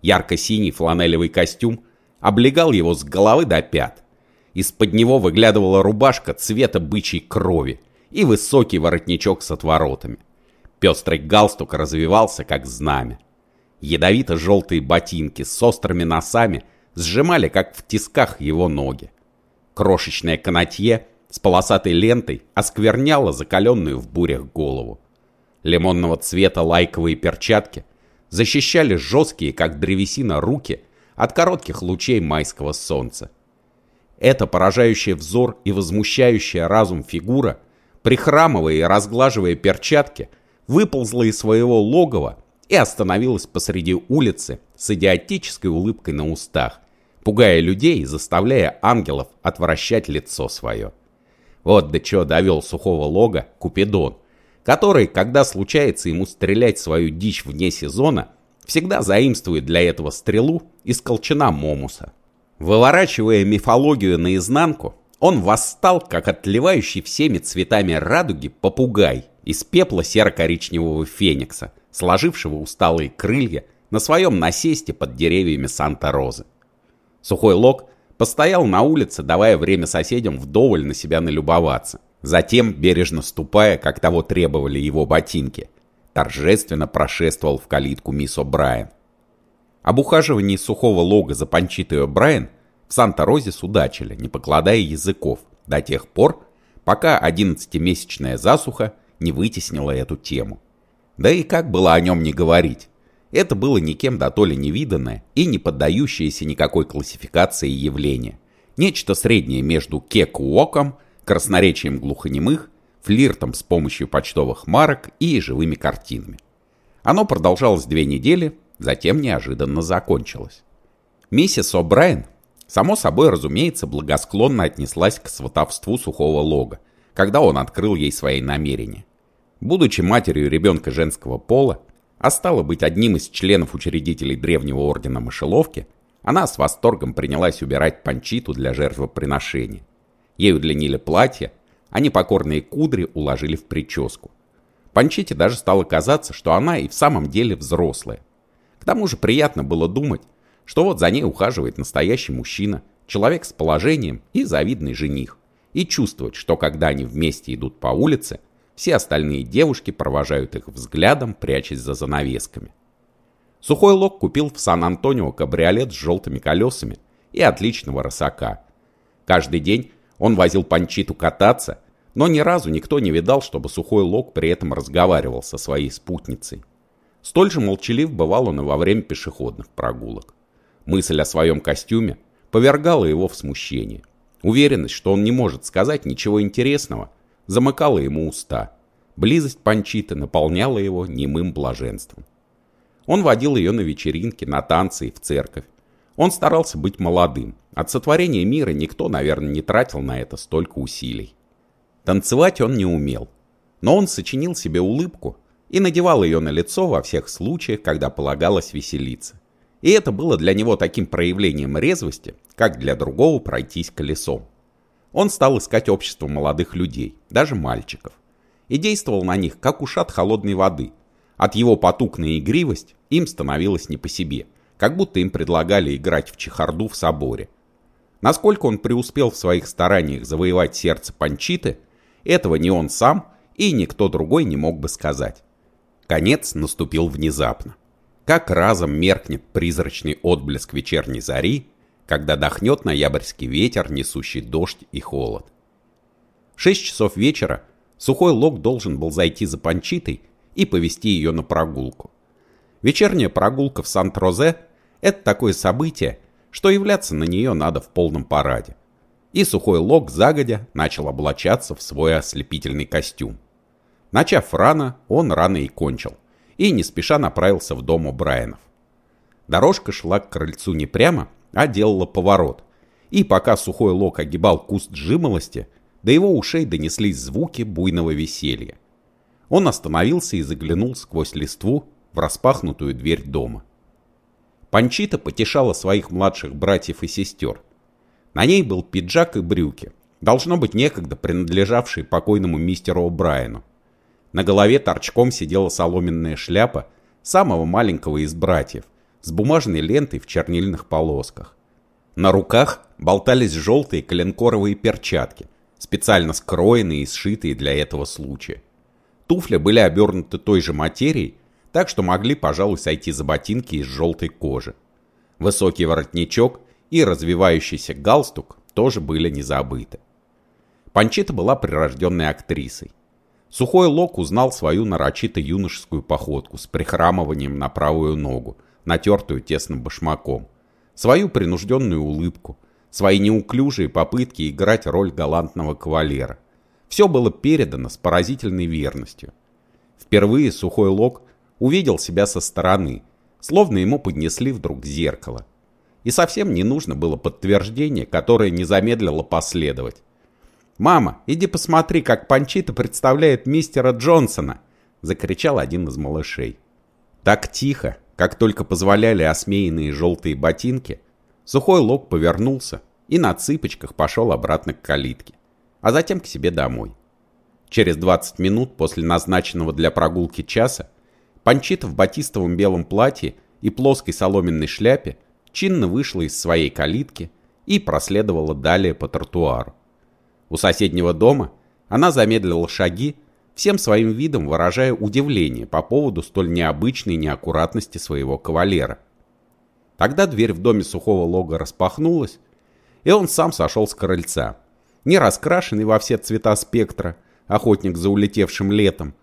Ярко-синий фланелевый костюм облегал его с головы до пят. Из-под него выглядывала рубашка цвета бычьей крови и высокий воротничок с отворотами. Пестрый галстук развивался, как знамя. Ядовито-желтые ботинки с острыми носами сжимали, как в тисках, его ноги. Крошечное канатье с полосатой лентой оскверняло закаленную в бурях голову. Лимонного цвета лайковые перчатки защищали жесткие, как древесина, руки от коротких лучей майского солнца. Эта поражающая взор и возмущающая разум фигура, прихрамывая и разглаживая перчатки, выползла из своего логова и остановилась посреди улицы с идиотической улыбкой на устах, пугая людей и заставляя ангелов отвращать лицо свое. Вот до чего довел сухого лога Купидон – который, когда случается ему стрелять свою дичь вне сезона, всегда заимствует для этого стрелу из колчана Момуса. Выворачивая мифологию наизнанку, он восстал, как отливающий всеми цветами радуги попугай из пепла серо-коричневого феникса, сложившего усталые крылья на своем насесте под деревьями Санта-Розы. Сухой Лог постоял на улице, давая время соседям вдоволь на себя налюбоваться. Затем, бережно ступая, как того требовали его ботинки, торжественно прошествовал в калитку мисс О'Брайен. Об ухаживании сухого лога за Панчитой О'Брайен в Санта-Розе судачили, не покладая языков, до тех пор, пока одиннадцатимесячная засуха не вытеснила эту тему. Да и как было о нем не говорить? Это было никем до то ли невиданное и не поддающееся никакой классификации явление. Нечто среднее между кек-уоком красноречием глухонемых, флиртом с помощью почтовых марок и живыми картинами. Оно продолжалось две недели, затем неожиданно закончилось. Миссис О'Брайен, само собой разумеется, благосклонно отнеслась к сватовству сухого лога, когда он открыл ей свои намерения. Будучи матерью ребенка женского пола, а стала быть одним из членов учредителей древнего ордена мышеловки, она с восторгом принялась убирать панчиту для жертвоприношения. Ей удлинили платье, а непокорные кудри уложили в прическу. Панчите даже стало казаться, что она и в самом деле взрослая. Тому же приятно было думать, что вот за ней ухаживает настоящий мужчина, человек с положением и завидный жених, и чувствовать, что когда они вместе идут по улице, все остальные девушки провожают их взглядом, прячась за занавесками. Сухой Лог купил в Сан-Антонио кабриолет с желтыми колесами и отличного рысака. Каждый день он возил Панчиту кататься, но ни разу никто не видал, чтобы Сухой Лог при этом разговаривал со своей спутницей. Столь же молчалив бывал он и во время пешеходных прогулок. Мысль о своем костюме повергала его в смущение. Уверенность, что он не может сказать ничего интересного, замыкала ему уста. Близость Панчиты наполняла его немым блаженством. Он водил ее на вечеринки, на танцы и в церковь. Он старался быть молодым, От сотворения мира никто, наверное, не тратил на это столько усилий. Танцевать он не умел, но он сочинил себе улыбку и надевал ее на лицо во всех случаях, когда полагалось веселиться. И это было для него таким проявлением резвости, как для другого пройтись колесом. Он стал искать общество молодых людей, даже мальчиков, и действовал на них, как ушат холодной воды. От его потукной игривость им становилось не по себе, как будто им предлагали играть в чехарду в соборе. Насколько он преуспел в своих стараниях завоевать сердце Панчиты, этого ни он сам и никто другой не мог бы сказать. Конец наступил внезапно. Как разом меркнет призрачный отблеск вечерней зари, когда дохнет ноябрьский ветер, несущий дождь и холод. В шесть часов вечера сухой лог должен был зайти за Панчитой и повести ее на прогулку. Вечерняя прогулка в Сан-Трозе – это такое событие, что являться на нее надо в полном параде. И сухой лог загодя начал облачаться в свой ослепительный костюм. Начав рано, он рано и кончил, и не спеша направился в дом у Брайанов. Дорожка шла к крыльцу не прямо, а делала поворот, и пока сухой лог огибал куст жимолости, до его ушей донеслись звуки буйного веселья. Он остановился и заглянул сквозь листву в распахнутую дверь дома. Панчита потешала своих младших братьев и сестер. На ней был пиджак и брюки, должно быть некогда принадлежавшие покойному мистеру О'Брайену. На голове торчком сидела соломенная шляпа самого маленького из братьев, с бумажной лентой в чернильных полосках. На руках болтались желтые коленкоровые перчатки, специально скроенные и сшитые для этого случая. Туфли были обернуты той же материей, так что могли, пожалуй, сойти за ботинки из желтой кожи. Высокий воротничок и развивающийся галстук тоже были не забыты. Панчита была прирожденной актрисой. Сухой Лок узнал свою нарочито юношескую походку с прихрамыванием на правую ногу, натертую тесным башмаком, свою принужденную улыбку, свои неуклюжие попытки играть роль галантного кавалера. Все было передано с поразительной верностью. Впервые Сухой Лок увидел себя со стороны, словно ему поднесли вдруг зеркало. И совсем не нужно было подтверждение, которое не замедлило последовать. «Мама, иди посмотри, как Панчита представляет мистера Джонсона!» — закричал один из малышей. Так тихо, как только позволяли осмеянные желтые ботинки, сухой лог повернулся и на цыпочках пошел обратно к калитке, а затем к себе домой. Через 20 минут после назначенного для прогулки часа Панчита в батистовом белом платье и плоской соломенной шляпе чинно вышла из своей калитки и проследовала далее по тротуару. У соседнего дома она замедлила шаги, всем своим видом выражая удивление по поводу столь необычной неаккуратности своего кавалера. Тогда дверь в доме сухого лога распахнулась, и он сам сошел с крыльца, не раскрашенный во все цвета спектра, охотник за улетевшим летом,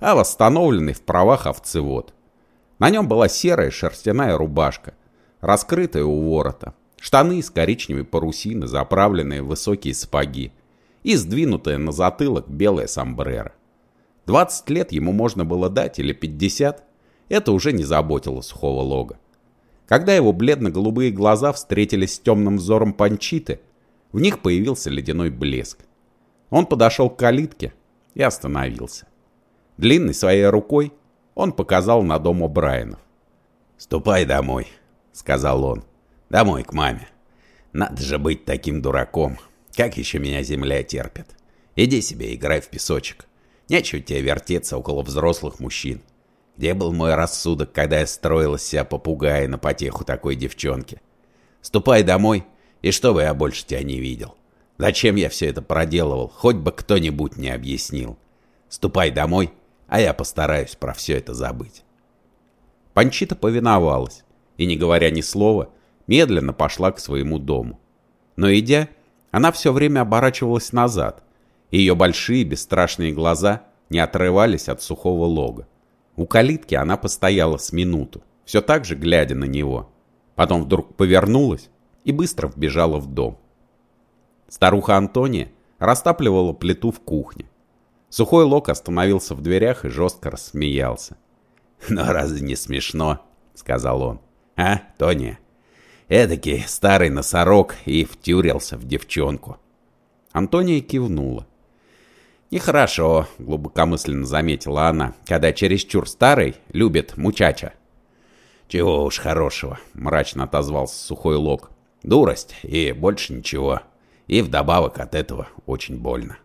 а восстановленный в правах овцевод. На нем была серая шерстяная рубашка, раскрытая у ворота, штаны из коричневой парусины, заправленные в высокие сапоги, и сдвинутая на затылок белая сомбреро. 20 лет ему можно было дать или 50, это уже не заботило сухого лога. Когда его бледно-голубые глаза встретились с темным взором Панчиты, в них появился ледяной блеск. Он подошел к калитке и остановился. Длинной своей рукой он показал на дом Брайанов. «Ступай домой», — сказал он. «Домой к маме. Надо же быть таким дураком. Как еще меня земля терпит? Иди себе играй в песочек. Нечего тебе вертеться около взрослых мужчин. Где был мой рассудок, когда я строила себя попугая на потеху такой девчонки? Ступай домой, и чтобы я больше тебя не видел. Зачем я все это проделывал, хоть бы кто-нибудь не объяснил. Ступай домой а я постараюсь про все это забыть. Панчита повиновалась и, не говоря ни слова, медленно пошла к своему дому. Но идя, она все время оборачивалась назад, и ее большие бесстрашные глаза не отрывались от сухого лога. У калитки она постояла с минуту, все так же глядя на него. Потом вдруг повернулась и быстро вбежала в дом. Старуха Антония растапливала плиту в кухне. Сухой Лок остановился в дверях и жестко рассмеялся. «Ну разве не смешно?» — сказал он. «А, Тони? Эдакий старый носорог и втюрился в девчонку. Антония кивнула. «Нехорошо», — глубокомысленно заметила она, «когда чересчур старый любит мучача». «Чего уж хорошего», — мрачно отозвался сухой лог. «Дурость и больше ничего. И вдобавок от этого очень больно».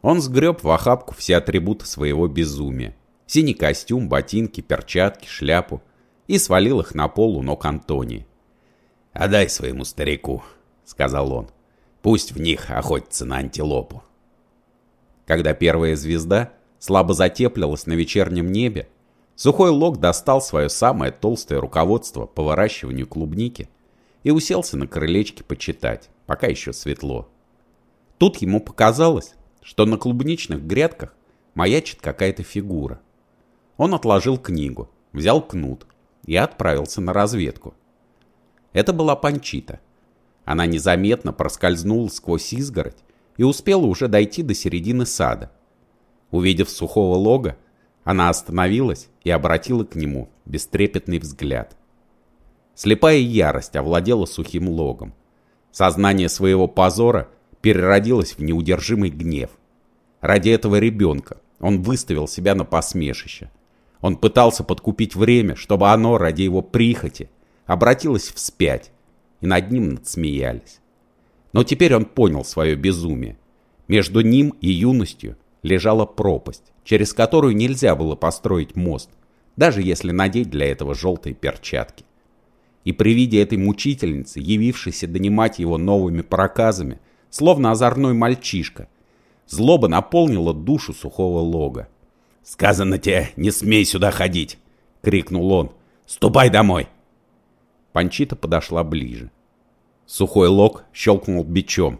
Он сгреб в охапку все атрибуты своего безумия. Синий костюм, ботинки, перчатки, шляпу. И свалил их на пол у ног Антонии. «Отдай своему старику», — сказал он. «Пусть в них охотится на антилопу». Когда первая звезда слабо затеплилась на вечернем небе, Сухой Лог достал свое самое толстое руководство по выращиванию клубники и уселся на крылечке почитать, пока еще светло. Тут ему показалось, что на клубничных грядках маячит какая-то фигура. Он отложил книгу, взял кнут и отправился на разведку. Это была Панчита. Она незаметно проскользнула сквозь изгородь и успела уже дойти до середины сада. Увидев сухого лога, она остановилась и обратила к нему бестрепетный взгляд. Слепая ярость овладела сухим логом. Сознание своего позора переродилось в неудержимый гнев. Ради этого ребенка он выставил себя на посмешище. Он пытался подкупить время, чтобы оно ради его прихоти обратилось вспять, и над ним надсмеялись. Но теперь он понял свое безумие. Между ним и юностью лежала пропасть, через которую нельзя было построить мост, даже если надеть для этого желтые перчатки. И при виде этой мучительницы, явившейся донимать его новыми проказами, словно озорной мальчишка, злоба наполнила душу сухого лога. «Сказано тебе, не смей сюда ходить!» — крикнул он. «Ступай домой!» Панчита подошла ближе. Сухой лог щелкнул бичом.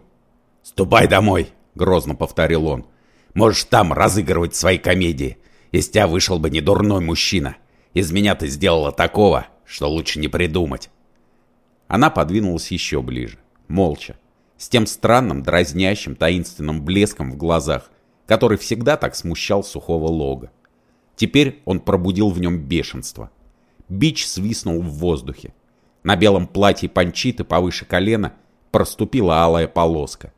«Ступай домой!» — грозно повторил он. «Можешь там разыгрывать свои комедии. Из тебя вышел бы не дурной мужчина. Из меня ты сделала такого, что лучше не придумать». Она подвинулась еще ближе, молча, с тем странным, дразнящим, таинственным блеском в глазах, который всегда так смущал сухого лога. Теперь он пробудил в нем бешенство. Бич свистнул в воздухе. На белом платье Панчиты повыше колена проступила алая полоска.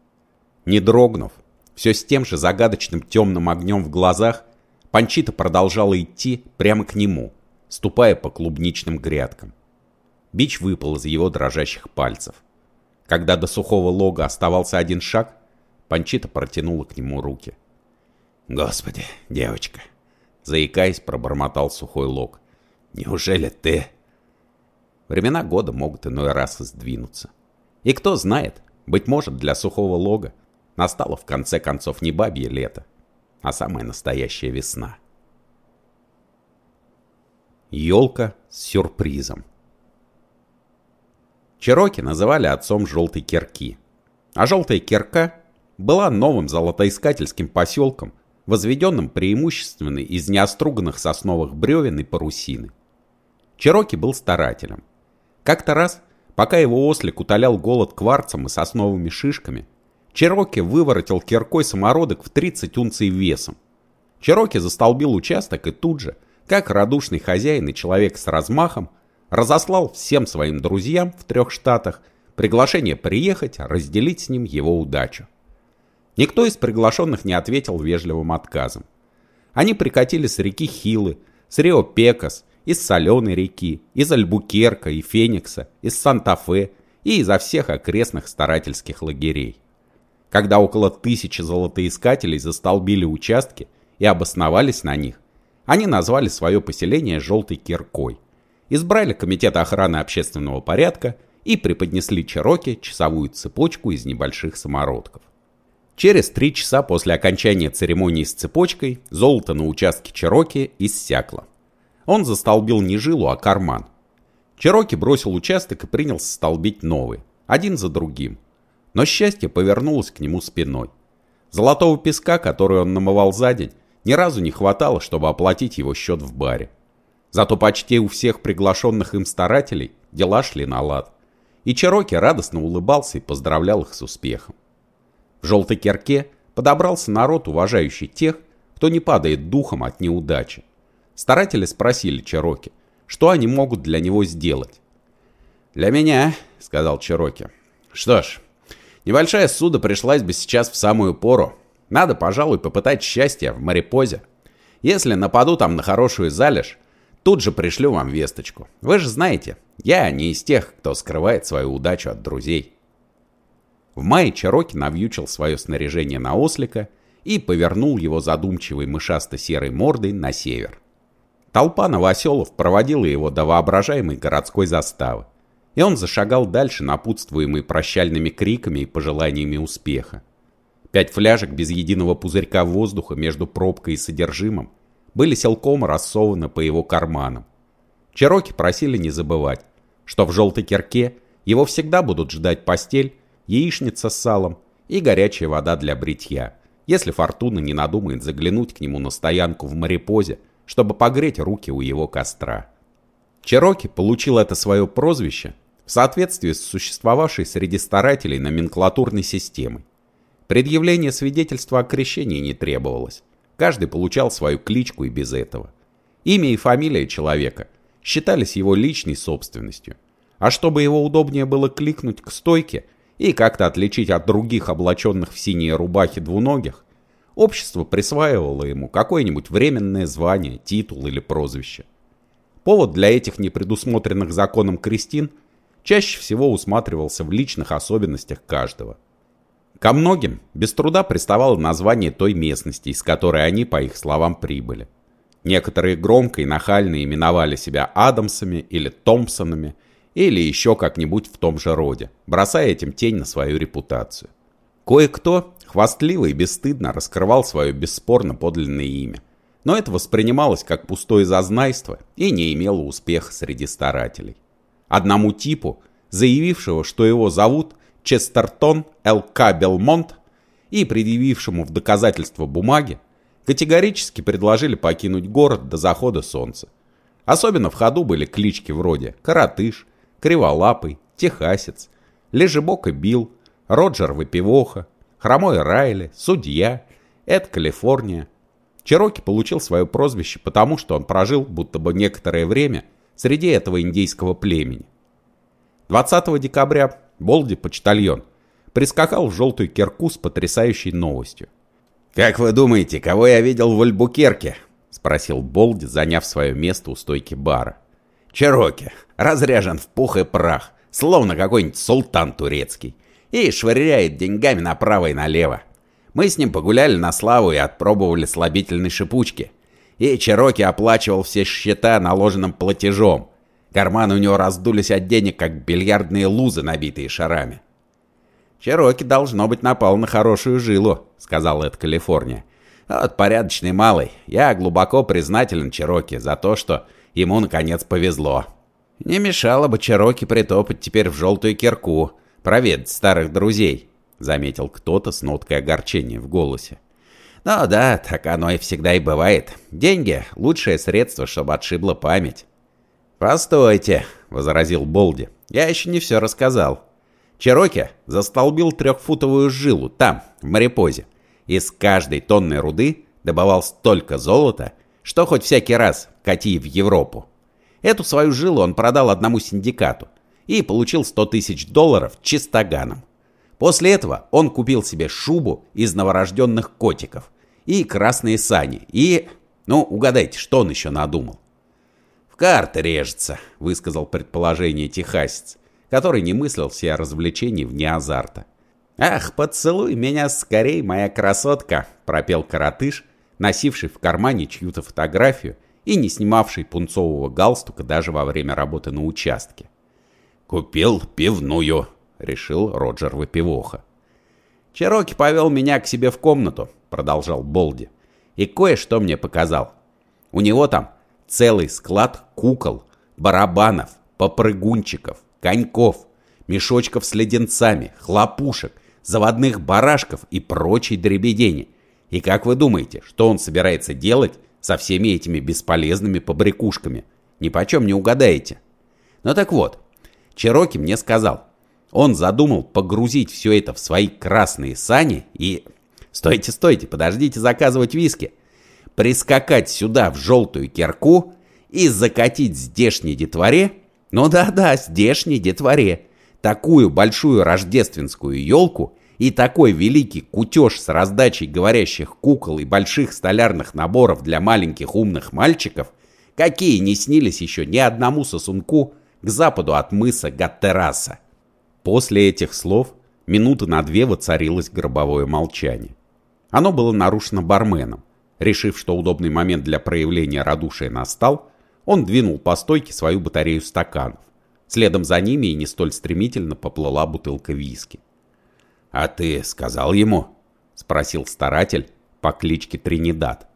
Не дрогнув, все с тем же загадочным темным огнем в глазах, Панчита продолжала идти прямо к нему, ступая по клубничным грядкам. Бич выпал из его дрожащих пальцев. Когда до сухого лога оставался один шаг, Панчита протянула к нему руки. «Господи, девочка!» Заикаясь, пробормотал сухой лог. «Неужели ты...» Времена года могут иной раз сдвинуться. И кто знает, быть может, для сухого лога настало в конце концов не бабье лето, а самая настоящая весна. Елка с сюрпризом. Чероки называли отцом желтой кирки, а желтая кирка была новым золотоискательским поселком, возведенным преимущественно из неоструганных сосновых бревен и парусины. Чероки был старателем. Как-то раз, пока его ослик утолял голод кварцем и сосновыми шишками, Чероки выворотил киркой самородок в 30 унций весом. Чероки застолбил участок и тут же, как радушный хозяин и человек с размахом, разослал всем своим друзьям в трех штатах приглашение приехать, разделить с ним его удачу. Никто из приглашенных не ответил вежливым отказом. Они прикатили с реки Хилы, с Рио Пекас, из Соленой реки, из Альбукерка и Феникса, из Санта-Фе и изо всех окрестных старательских лагерей. Когда около тысячи золотоискателей застолбили участки и обосновались на них, они назвали свое поселение «Желтой киркой», избрали Комитет охраны общественного порядка и преподнесли Чироке часовую цепочку из небольших самородков. Через три часа после окончания церемонии с цепочкой золото на участке Чироки иссякло. Он застолбил не жилу, а карман. Чероки бросил участок и принялся столбить новый, один за другим. Но счастье повернулось к нему спиной. Золотого песка, который он намывал за день, ни разу не хватало, чтобы оплатить его счет в баре. Зато почти у всех приглашенных им старателей дела шли на лад. И Чероки радостно улыбался и поздравлял их с успехом. В желтой кирке подобрался народ, уважающий тех, кто не падает духом от неудачи. Старатели спросили Чероки, что они могут для него сделать. «Для меня», — сказал Чироки. «Что ж, небольшая суда пришлась бы сейчас в самую пору. Надо, пожалуй, попытать счастье в Марипозе. Если нападу там на хорошую залежь, тут же пришлю вам весточку. Вы же знаете, я не из тех, кто скрывает свою удачу от друзей». В мае Чароки навьючил свое снаряжение на ослика и повернул его задумчивой мышасто-серой мордой на север. Толпа новоселов проводила его до воображаемой городской заставы, и он зашагал дальше, напутствуемый прощальными криками и пожеланиями успеха. Пять фляжек без единого пузырька воздуха между пробкой и содержимым были силком рассованы по его карманам. Чероки просили не забывать, что в желтой кирке его всегда будут ждать постель яичница с салом и горячая вода для бритья, если Фортуна не надумает заглянуть к нему на стоянку в Марипозе, чтобы погреть руки у его костра. Чероки получил это свое прозвище в соответствии с существовавшей среди старателей номенклатурной системой. Предъявление свидетельства о крещении не требовалось. Каждый получал свою кличку и без этого. Имя и фамилия человека считались его личной собственностью. А чтобы его удобнее было кликнуть к стойке – и как-то отличить от других облаченных в синие рубахи двуногих, общество присваивало ему какое-нибудь временное звание, титул или прозвище. Повод для этих непредусмотренных законом крестин чаще всего усматривался в личных особенностях каждого. Ко многим без труда приставало название той местности, из которой они, по их словам, прибыли. Некоторые громко и нахально именовали себя Адамсами или Томпсонами – или еще как-нибудь в том же роде, бросая этим тень на свою репутацию. Кое-кто хвастливо и бесстыдно раскрывал свое бесспорно подлинное имя, но это воспринималось как пустое зазнайство и не имело успеха среди старателей. Одному типу, заявившего, что его зовут Честертон Л.К. Белмонт, и предъявившему в доказательство бумаги, категорически предложили покинуть город до захода солнца. Особенно в ходу были клички вроде «Коротыш», Криволапый, Техасец, Лежебока Билл, Роджер Выпивоха, Хромой Райли, Судья, Эд Калифорния. Чероки получил свое прозвище потому, что он прожил будто бы некоторое время среди этого индейского племени. 20 декабря Болди, почтальон, прискакал в желтую кирку с потрясающей новостью. «Как вы думаете, кого я видел в Альбукерке?» — спросил Болди, заняв свое место у стойки бара. Чероки, разряжен в пух и прах, словно какой-нибудь султан турецкий, и швыряет деньгами направо и налево. Мы с ним погуляли на славу и отпробовали слабительные шипучки. И Чероки оплачивал все счета наложенным платежом. Карманы у него раздулись от денег, как бильярдные лузы, набитые шарами. «Чероки, должно быть, напал на хорошую жилу», — сказал Эд Калифорния. «Вот порядочный малый. Я глубоко признателен Чероки за то, что Ему, наконец, повезло. Не мешало бы Чароки притопать теперь в желтую кирку, проведать старых друзей, заметил кто-то с ноткой огорчения в голосе. Ну да, так оно и всегда и бывает. Деньги – лучшее средство, чтобы отшибла память. «Постойте», — возразил Болди, — «я еще не все рассказал». Чероки застолбил трехфутовую жилу там, в Марипозе, и с каждой тонны руды добывал столько золота, что хоть всякий раз кати в Европу. Эту свою жилу он продал одному синдикату и получил 100 тысяч долларов чистоганом. После этого он купил себе шубу из новорожденных котиков и красные сани, и... Ну, угадайте, что он еще надумал? «В карты режется», — высказал предположение техасец, который не мыслил себе о развлечении вне азарта. «Ах, поцелуй меня скорей, моя красотка!» — пропел коротыш, носивший в кармане чью-то фотографию и не снимавший пунцового галстука даже во время работы на участке. «Купил пивную», — решил Роджер Выпивоха. «Чероки повел меня к себе в комнату», — продолжал Болди, «и кое-что мне показал. У него там целый склад кукол, барабанов, попрыгунчиков, коньков, мешочков с леденцами, хлопушек, заводных барашков и прочей дребедени. И как вы думаете, что он собирается делать со всеми этими бесполезными побрякушками? Ни почем не угадаете. Ну так вот, Чероки мне сказал, он задумал погрузить все это в свои красные сани и... Стойте, стойте, подождите заказывать виски. Прискакать сюда в желтую кирку и закатить здешней детворе Ну да-да, здешней детворе. Такую большую рождественскую елку и такой великий кутеж с раздачей говорящих кукол и больших столярных наборов для маленьких умных мальчиков, какие не снились еще ни одному сосунку к западу от мыса Гаттераса. После этих слов минуты на две воцарилось гробовое молчание. Оно было нарушено барменом. Решив, что удобный момент для проявления радушия настал, он двинул по стойке свою батарею стаканов. Следом за ними и не столь стремительно поплыла бутылка виски. «А ты сказал ему?» — спросил старатель по кличке Тринидад.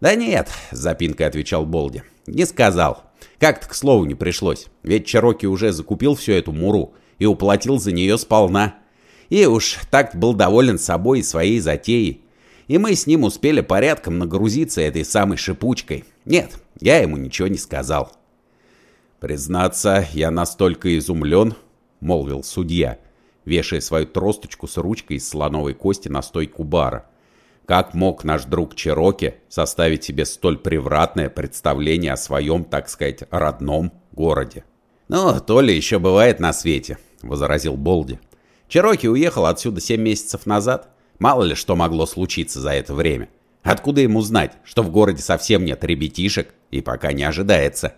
«Да нет», — запинкой отвечал Болди, — «не сказал. Как-то к слову не пришлось, ведь Чароки уже закупил всю эту муру и уплатил за нее сполна. И уж так был доволен собой и своей затеей. И мы с ним успели порядком нагрузиться этой самой шипучкой. Нет, я ему ничего не сказал». «Признаться, я настолько изумлен», — молвил судья, вешая свою тросточку с ручкой из слоновой кости на стойку бара. Как мог наш друг Чероки составить себе столь превратное представление о своем, так сказать, родном городе? «Ну, то ли еще бывает на свете», — возразил Болди. «Чероки уехал отсюда семь месяцев назад. Мало ли что могло случиться за это время. Откуда ему знать, что в городе совсем нет ребятишек и пока не ожидается?»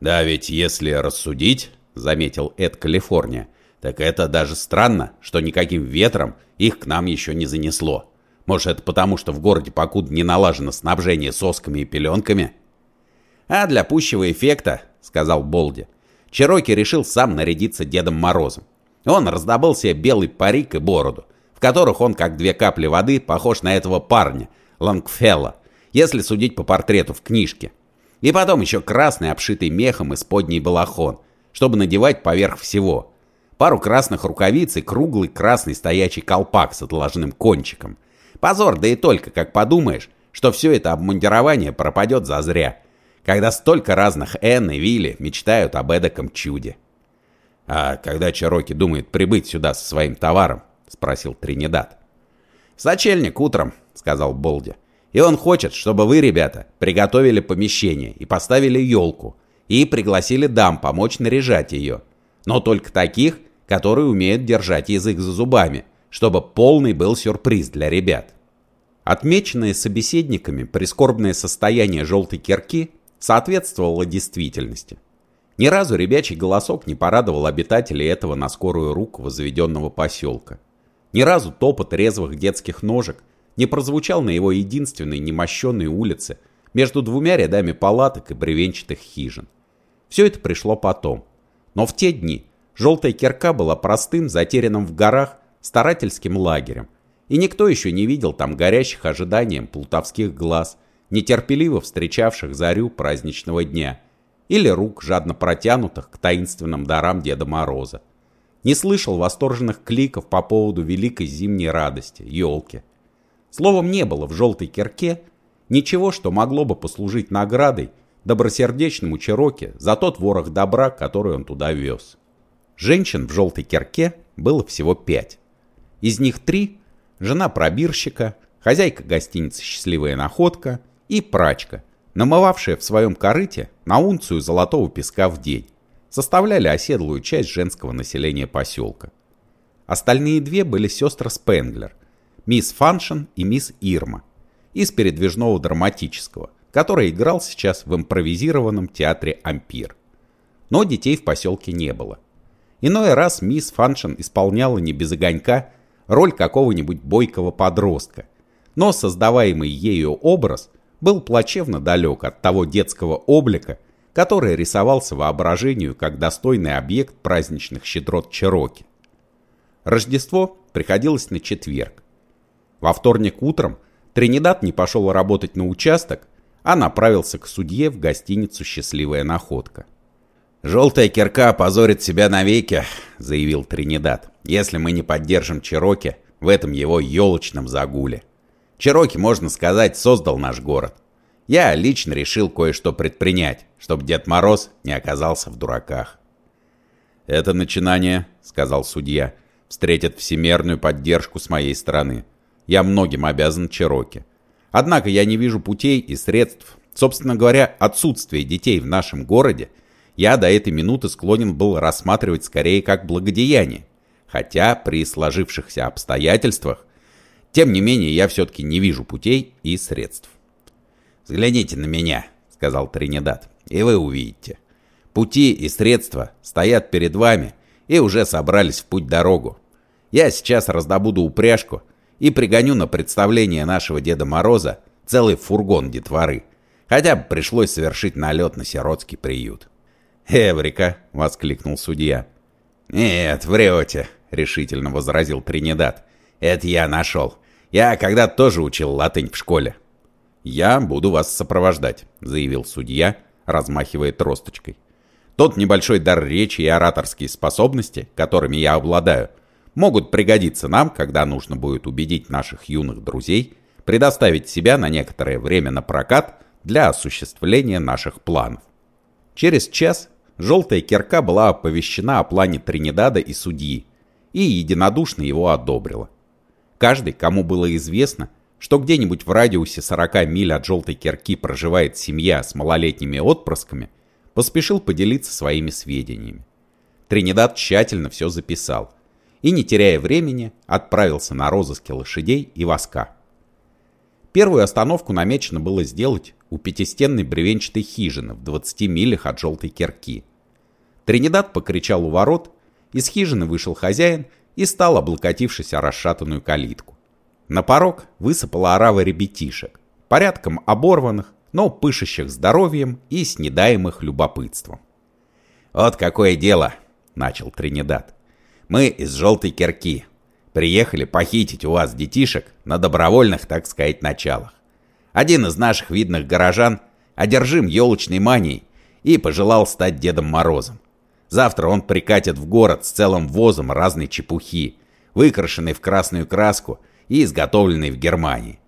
«Да ведь если рассудить», — заметил Эд Калифорния, так это даже странно, что никаким ветром их к нам еще не занесло. Может, это потому, что в городе покуда не налажено снабжение сосками и пеленками? А для пущего эффекта, сказал Болди, Чероки решил сам нарядиться Дедом Морозом. Он раздобыл себе белый парик и бороду, в которых он, как две капли воды, похож на этого парня, Лангфелла, если судить по портрету в книжке. И потом еще красный, обшитый мехом исподний балахон, чтобы надевать поверх всего – пару красных рукавиц и круглый красный стоячий колпак с отложенным кончиком. Позор, да и только, как подумаешь, что все это обмундирование пропадет зазря, когда столько разных Энн и Вилли мечтают об эдаком чуде. «А когда Чароки думает прибыть сюда со своим товаром?» — спросил Тринидад. «В сочельник утром», — сказал Болди. «И он хочет, чтобы вы, ребята, приготовили помещение и поставили елку, и пригласили дам помочь наряжать ее. Но только таких, которые умеют держать язык за зубами, чтобы полный был сюрприз для ребят. Отмеченное собеседниками прискорбное состояние желтой кирки соответствовало действительности. Ни разу ребячий голосок не порадовал обитателей этого на скорую руку возведенного поселка. Ни разу топот резвых детских ножек не прозвучал на его единственной немощенной улице между двумя рядами палаток и бревенчатых хижин. Все это пришло потом. Но в те дни Желтая кирка была простым, затерянным в горах, старательским лагерем. И никто еще не видел там горящих ожиданием плутовских глаз, нетерпеливо встречавших зарю праздничного дня, или рук, жадно протянутых к таинственным дарам Деда Мороза. Не слышал восторженных кликов по поводу великой зимней радости, елки. Словом, не было в желтой кирке ничего, что могло бы послужить наградой добросердечному Чироке за тот ворох добра, который он туда вез. Женщин в желтой кирке было всего пять. Из них три – жена пробирщика, хозяйка гостиницы «Счастливая находка» и прачка, намывавшая в своем корыте на унцию золотого песка в день, составляли оседлую часть женского населения поселка. Остальные две были сестры Спенглер, мисс Фаншин и мисс Ирма, из передвижного драматического, который играл сейчас в импровизированном театре «Ампир». Но детей в поселке не было. Иной раз мисс Фаншин исполняла не без огонька роль какого-нибудь бойкого подростка, но создаваемый ею образ был плачевно далек от того детского облика, который рисовался воображению как достойный объект праздничных щедрот Чероки. Рождество приходилось на четверг. Во вторник утром Тринидад не пошел работать на участок, а направился к судье в гостиницу «Счастливая находка». «Желтая кирка позорит себя навеки», — заявил Тринидад, «если мы не поддержим Чироки в этом его елочном загуле. Чироки, можно сказать, создал наш город. Я лично решил кое-что предпринять, чтобы Дед Мороз не оказался в дураках». «Это начинание», — сказал судья, — «встретит всемерную поддержку с моей стороны. Я многим обязан Чироки. Однако я не вижу путей и средств, собственно говоря, отсутствие детей в нашем городе — я до этой минуты склонен был рассматривать скорее как благодеяние, хотя при сложившихся обстоятельствах, тем не менее я все-таки не вижу путей и средств. «Взгляните на меня», — сказал Тринидад, — «и вы увидите. Пути и средства стоят перед вами и уже собрались в путь-дорогу. Я сейчас раздобуду упряжку и пригоню на представление нашего Деда Мороза целый фургон детворы, хотя бы пришлось совершить налет на сиротский приют. «Эврика!» — воскликнул судья. «Нет, врете», — решительно возразил Тринидад. «Это я нашел. Я когда-то тоже учил латынь в школе». «Я буду вас сопровождать», — заявил судья, размахивая тросточкой. Тот небольшой дар речи и ораторские способности, которыми я обладаю, могут пригодиться нам, когда нужно будет убедить наших юных друзей предоставить себя на некоторое время на прокат для осуществления наших планов. Через час желтая кирка была оповещена о плане Тринидада и судьи, и единодушно его одобрила. Каждый, кому было известно, что где-нибудь в радиусе 40 миль от желтой кирки проживает семья с малолетними отпрысками, поспешил поделиться своими сведениями. Тринидад тщательно все записал и, не теряя времени, отправился на розыске лошадей и воска. Первую остановку намечено было сделать у пятистенной бревенчатой хижины в 20 милях от желтой кирки. Тринидад покричал у ворот, из хижины вышел хозяин и стал, облокотившись о расшатанную калитку. На порог высыпала орава ребятишек, порядком оборванных, но пышущих здоровьем и снедаемых любопытством. «Вот какое дело!» — начал Тринидад. «Мы из желтой кирки. Приехали похитить у вас детишек на добровольных, так сказать, началах. Один из наших видных горожан одержим елочной манией и пожелал стать Дедом Морозом. Завтра он прикатит в город с целым возом разной чепухи, выкрашенной в красную краску и изготовленной в Германии.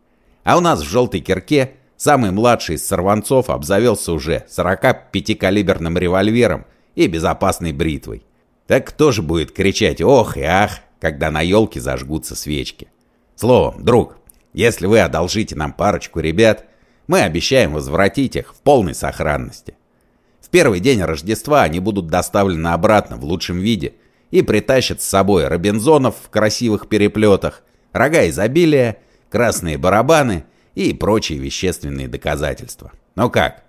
А у нас в желтой кирке Самый младший из сорванцов обзавелся уже 45-калиберным револьвером и безопасной бритвой. Так кто же будет кричать «ох» и «ах», когда на елке зажгутся свечки? Словом, друг, если вы одолжите нам парочку ребят, мы обещаем возвратить их в полной сохранности. В первый день Рождества они будут доставлены обратно в лучшем виде и притащат с собой робинзонов в красивых переплетах, рога изобилия, красные барабаны – и прочие вещественные доказательства. Но как?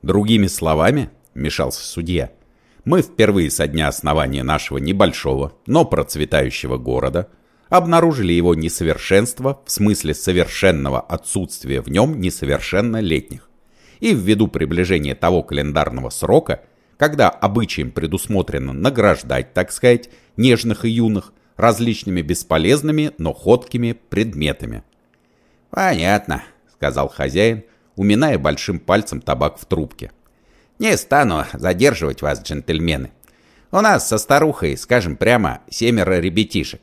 Другими словами, мешался судья, мы впервые со дня основания нашего небольшого, но процветающего города обнаружили его несовершенство в смысле совершенного отсутствия в нем несовершеннолетних. И ввиду приближения того календарного срока, когда обычаем предусмотрено награждать, так сказать, нежных и юных различными бесполезными, но ходкими предметами. «Понятно», сказал хозяин, уминая большим пальцем табак в трубке. «Не стану задерживать вас, джентльмены. У нас со старухой, скажем прямо, семеро ребятишек.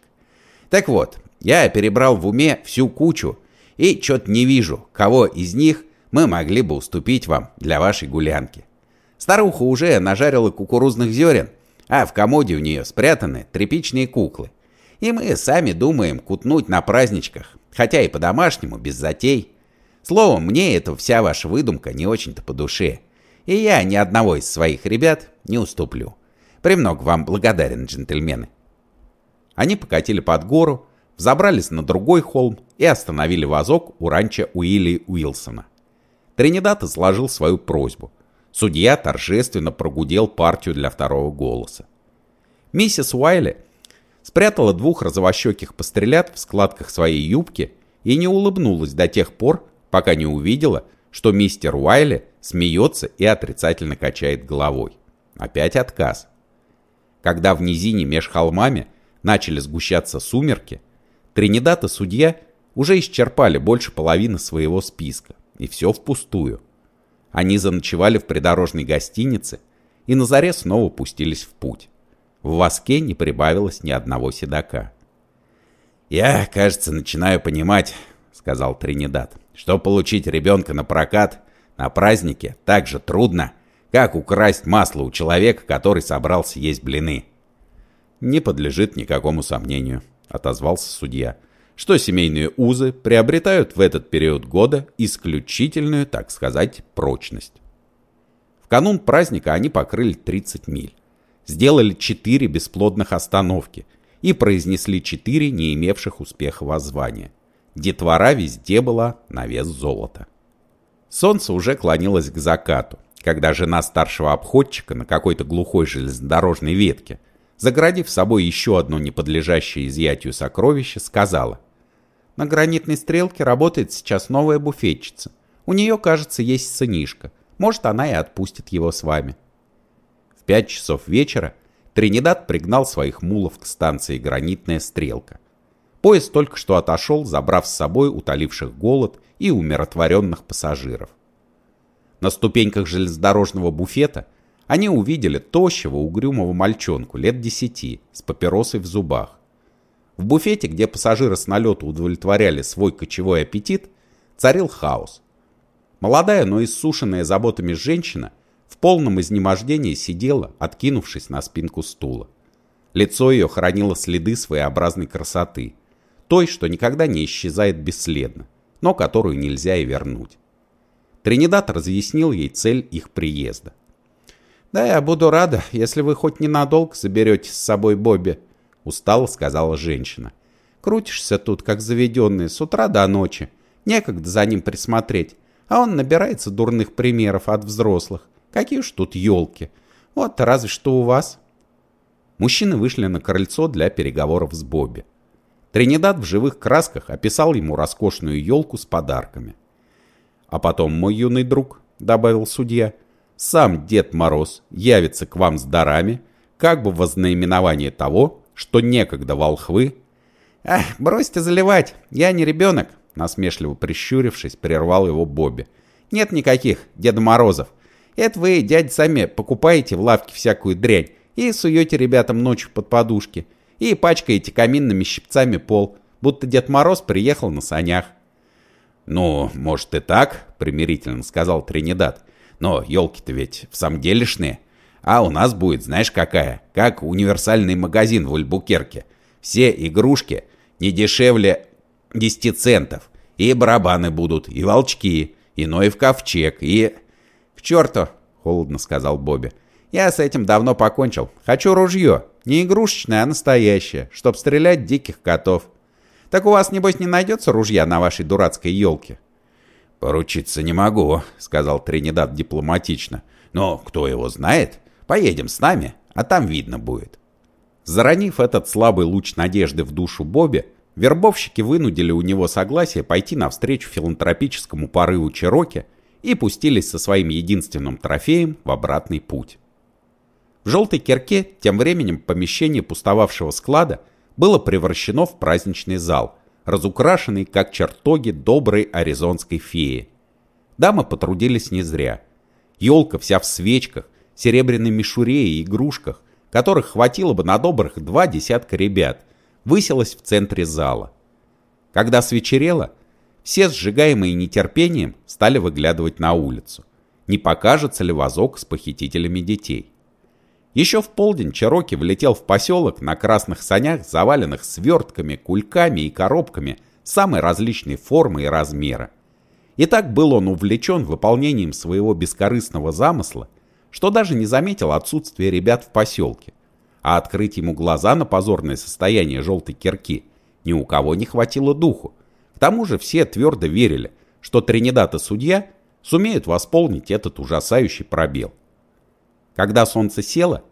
Так вот, я перебрал в уме всю кучу и что-то не вижу, кого из них мы могли бы уступить вам для вашей гулянки. Старуха уже нажарила кукурузных зерен, а в комоде у нее спрятаны тряпичные куклы. И мы сами думаем кутнуть на праздничках, хотя и по-домашнему, без затей. Словом, мне эта вся ваша выдумка не очень-то по душе. И я ни одного из своих ребят не уступлю. Премного вам благодарен, джентльмены. Они покатили под гору, взобрались на другой холм и остановили вазок у ранчо Уилли Уилсона. Тринидад изложил свою просьбу. Судья торжественно прогудел партию для второго голоса. Миссис Уайли спрятала двух розовощеких пострелят в складках своей юбки и не улыбнулась до тех пор, пока не увидела, что мистер Уайли смеется и отрицательно качает головой. Опять отказ. Когда в низине меж холмами начали сгущаться сумерки, Тринидад и судья уже исчерпали больше половины своего списка, и все впустую. Они заночевали в придорожной гостинице и на заре снова пустились в путь. В воске не прибавилось ни одного седока. «Я, кажется, начинаю понимать», — сказал Тринидад что получить ребенка на прокат на празднике так же трудно, как украсть масло у человека, который собрался есть блины. «Не подлежит никакому сомнению», — отозвался судья, «что семейные узы приобретают в этот период года исключительную, так сказать, прочность». В канун праздника они покрыли 30 миль, сделали 4 бесплодных остановки и произнесли 4 не имевших успеха воззвания. Детвора везде была на вес золота. Солнце уже клонилось к закату, когда жена старшего обходчика на какой-то глухой железнодорожной ветке, заградив собой еще одно неподлежащее изъятию сокровище, сказала «На гранитной стрелке работает сейчас новая буфетчица. У нее, кажется, есть сынишка. Может, она и отпустит его с вами». В пять часов вечера Тринидад пригнал своих мулов к станции «Гранитная стрелка». Поезд только что отошел, забрав с собой утоливших голод и умиротворенных пассажиров. На ступеньках железнодорожного буфета они увидели тощего, угрюмого мальчонку лет десяти с папиросой в зубах. В буфете, где пассажиры с налета удовлетворяли свой кочевой аппетит, царил хаос. Молодая, но иссушенная заботами женщина в полном изнемождении сидела, откинувшись на спинку стула. Лицо ее хранило следы своеобразной красоты, той, что никогда не исчезает бесследно, но которую нельзя и вернуть. Тринидад разъяснил ей цель их приезда. «Да, я буду рада, если вы хоть ненадолго заберете с собой Бобби», — устало сказала женщина. «Крутишься тут, как заведенный, с утра до ночи. Некогда за ним присмотреть. А он набирается дурных примеров от взрослых. Какие уж тут елки. Вот разве что у вас». Мужчины вышли на крыльцо для переговоров с Бобби. Тринидад в живых красках описал ему роскошную елку с подарками. А потом, мой юный друг, добавил судья, сам Дед Мороз явится к вам с дарами, как бы в наименование того, что некогда волхвы... «Ах, бросьте заливать, я не ребенок», насмешливо прищурившись, прервал его Бобби. «Нет никаких Деда Морозов. Это вы, дядь, сами покупаете в лавке всякую дрянь и суете ребятам ночью под подушки, и пачкаете каминными щипцами пол, будто Дед Мороз приехал на санях. «Ну, может и так», — примирительно сказал Тринидад. «Но елки-то ведь в самом делешные. А у нас будет, знаешь, какая? Как универсальный магазин в Альбукерке. Все игрушки не дешевле 10 центов. И барабаны будут, и волчки, и Ноев ковчег, и...» «К черту!» — холодно сказал Бобби. «Я с этим давно покончил. Хочу ружье. Не игрушечное, а настоящее, чтоб стрелять диких котов». Так у вас, небось, не найдется ружья на вашей дурацкой елке?» «Поручиться не могу», — сказал Тринидад дипломатично. «Но кто его знает? Поедем с нами, а там видно будет». Заронив этот слабый луч надежды в душу Бобби, вербовщики вынудили у него согласие пойти навстречу филантропическому порыву Чироки и пустились со своим единственным трофеем в обратный путь. В желтой кирке тем временем помещение пустовавшего склада было превращено в праздничный зал, разукрашенный как чертоги доброй аризонской феи. Дамы потрудились не зря. Елка вся в свечках, серебряной мишуре и игрушках, которых хватило бы на добрых два десятка ребят, высилась в центре зала. Когда свечерело, все сжигаемые нетерпением стали выглядывать на улицу. Не покажется ли вазок с похитителями детей? Еще в полдень Чароки влетел в поселок на красных санях, заваленных свертками, кульками и коробками самой различной формы и размера. И так был он увлечен выполнением своего бескорыстного замысла, что даже не заметил отсутствия ребят в поселке. А открыть ему глаза на позорное состояние желтой кирки ни у кого не хватило духу. К тому же все твердо верили, что Тринидад и судья сумеют восполнить этот ужасающий пробел. Когда солнце село,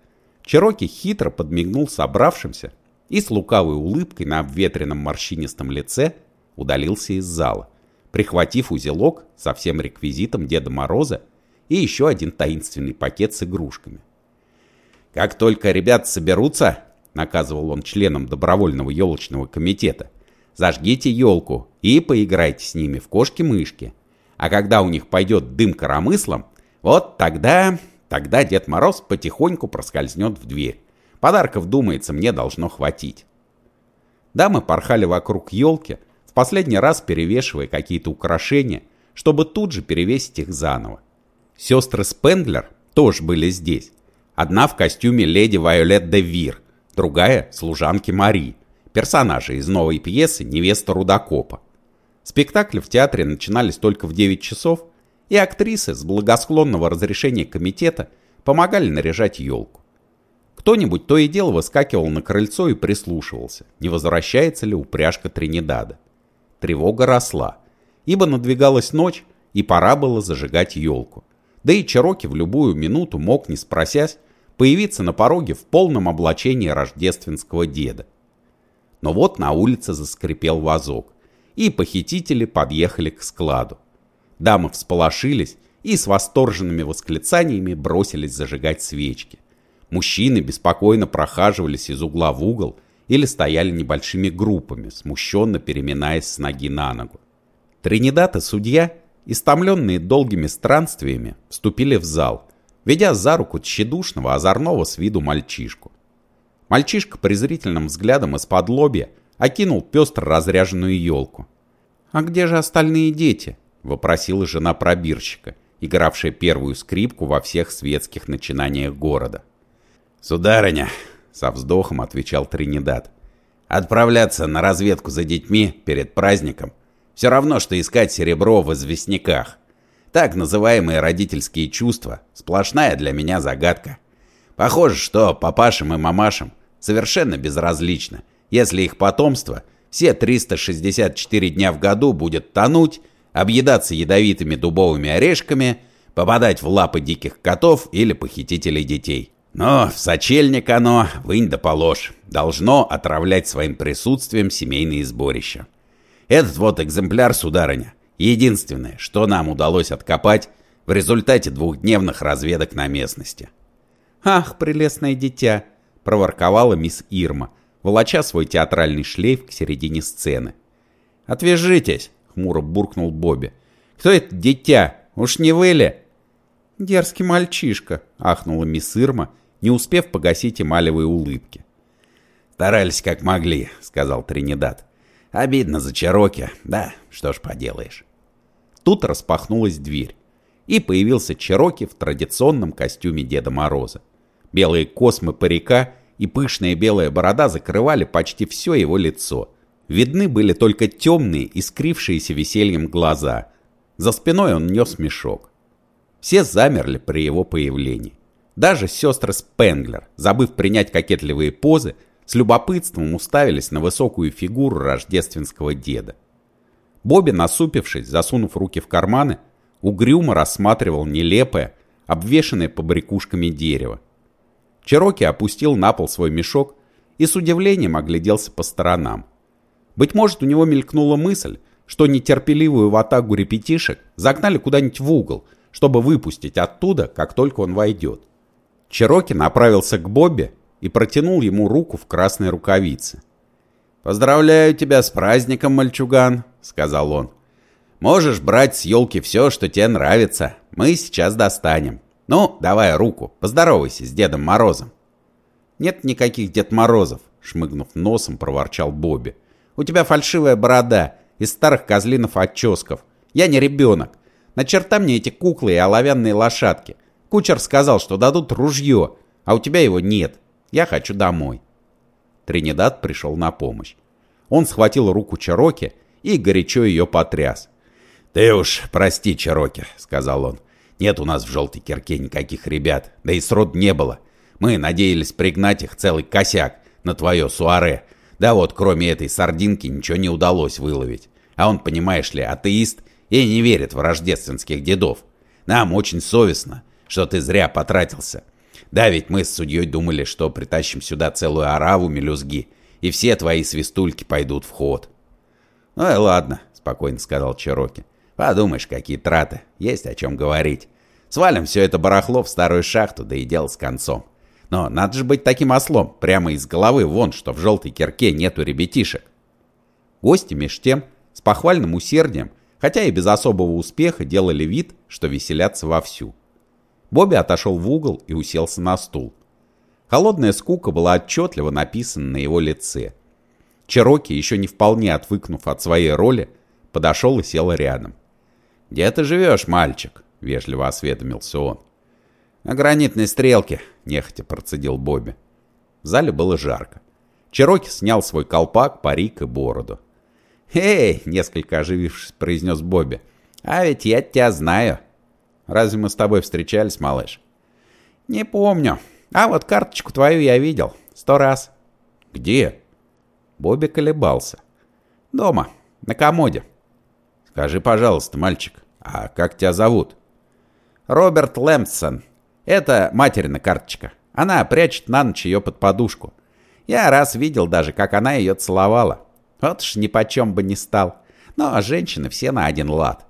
Чероки хитро подмигнул собравшимся и с лукавой улыбкой на обветренном морщинистом лице удалился из зала, прихватив узелок со всем реквизитом Деда Мороза и еще один таинственный пакет с игрушками. «Как только ребят соберутся», — наказывал он членам добровольного елочного комитета, «зажгите елку и поиграйте с ними в кошки-мышки. А когда у них пойдет дым коромыслом, вот тогда Тогда Дед Мороз потихоньку проскользнет в дверь. Подарков, думается, мне должно хватить. Дамы порхали вокруг елки, в последний раз перевешивая какие-то украшения, чтобы тут же перевесить их заново. Сестры Спенглер тоже были здесь. Одна в костюме леди Вайолет де Вир, другая – служанки Мари, персонажи из новой пьесы «Невеста Рудокопа». Спектакли в театре начинались только в 9 часов, и актрисы с благосклонного разрешения комитета помогали наряжать елку. Кто-нибудь то и дело выскакивал на крыльцо и прислушивался, не возвращается ли упряжка Тринидада. Тревога росла, ибо надвигалась ночь, и пора было зажигать елку. Да и Чароки в любую минуту мог, не спросясь, появиться на пороге в полном облачении рождественского деда. Но вот на улице заскрипел вазок, и похитители подъехали к складу. Дамы всполошились и с восторженными восклицаниями бросились зажигать свечки. Мужчины беспокойно прохаживались из угла в угол или стояли небольшими группами, смущенно переминаясь с ноги на ногу. Тринидад и судья, истомленные долгими странствиями, вступили в зал, ведя за руку тщедушного, озорного с виду мальчишку. Мальчишка презрительным взглядом из-под лобья окинул пестро разряженную елку. «А где же остальные дети?» — вопросила жена пробирщика, игравшая первую скрипку во всех светских начинаниях города. «Сударыня», — со вздохом отвечал Тринидад, — «отправляться на разведку за детьми перед праздником все равно, что искать серебро в известняках. Так называемые родительские чувства — сплошная для меня загадка. Похоже, что папашам и мамашам совершенно безразлично, если их потомство все 364 дня в году будет тонуть, объедаться ядовитыми дубовыми орешками, попадать в лапы диких котов или похитителей детей. Но в сочельник оно, вынь да положь, должно отравлять своим присутствием семейные сборища. Этот вот экземпляр, сударыня, единственное, что нам удалось откопать в результате двухдневных разведок на местности. «Ах, прелестное дитя!» — проворковала мисс Ирма, волоча свой театральный шлейф к середине сцены. «Отвяжитесь!» — хмуро буркнул Бобби. «Кто это дитя? Уж не вы ли?» «Дерзкий мальчишка!» — ахнула мисс Ирма, не успев погасить эмалевые улыбки. «Старались как могли», — сказал Тринидад. «Обидно за Чароки. Да, что ж поделаешь». Тут распахнулась дверь, и появился Чароки в традиционном костюме Деда Мороза. Белые космы парика и пышная белая борода закрывали почти все его лицо. Видны были только темные, искрившиеся весельем глаза. За спиной он нес мешок. Все замерли при его появлении. Даже сестры Спенглер, забыв принять кокетливые позы, с любопытством уставились на высокую фигуру рождественского деда. Бобби, насупившись, засунув руки в карманы, угрюмо рассматривал нелепое, обвешанное побрякушками дерево. Чероки опустил на пол свой мешок и с удивлением огляделся по сторонам. Быть может, у него мелькнула мысль, что нетерпеливую ватагу репетишек загнали куда-нибудь в угол, чтобы выпустить оттуда, как только он войдет. Чероки направился к Бобби и протянул ему руку в красной рукавице. «Поздравляю тебя с праздником, мальчуган», — сказал он. «Можешь брать с елки все, что тебе нравится. Мы сейчас достанем. Ну, давай руку, поздоровайся с Дедом Морозом». «Нет никаких Дед Морозов», — шмыгнув носом, проворчал Бобби. «У тебя фальшивая борода из старых козлинов отческов. Я не ребенок. На черта мне эти куклы и оловянные лошадки. Кучер сказал, что дадут ружье, а у тебя его нет. Я хочу домой. Тринидад пришел на помощь. Он схватил руку Чароки и горячо ее потряс. «Ты уж прости, Чароки», — сказал он. «Нет у нас в желтой кирке никаких ребят, да и срод не было. Мы надеялись пригнать их целый косяк на твое суаре. Да вот, кроме этой сардинки, ничего не удалось выловить. А он, понимаешь ли, атеист и не верит в рождественских дедов. Нам очень совестно что ты зря потратился. Да, ведь мы с судьей думали, что притащим сюда целую ораву мелюзги, и все твои свистульки пойдут в ход. Ну и ладно, спокойно сказал Чироки. Подумаешь, какие траты, есть о чем говорить. Свалим все это барахло в старую шахту, да и дело с концом. Но надо же быть таким ослом, прямо из головы вон, что в желтой кирке нету ребятишек. Гости меж тем, с похвальным усердием, хотя и без особого успеха, делали вид, что веселятся вовсю. Бобби отошел в угол и уселся на стул. Холодная скука была отчетливо написана на его лице. Чероки, еще не вполне отвыкнув от своей роли, подошел и сел рядом. «Где ты живешь, мальчик?» — вежливо осведомился он. «На гранитной стрелке», — нехотя процедил Бобби. В зале было жарко. Чероки снял свой колпак, парик и бороду. «Эй!» — несколько оживившись, произнес Бобби. «А ведь я тебя знаю. Разве мы с тобой встречались, малыш? Не помню. А вот карточку твою я видел. Сто раз. Где? Бобби колебался. Дома, на комоде. Скажи, пожалуйста, мальчик, а как тебя зовут? Роберт Лэмпсон. Это материна карточка. Она прячет на ночь ее под подушку. Я раз видел даже, как она ее целовала. Вот ж ни почем бы не стал. Но женщины все на один лад.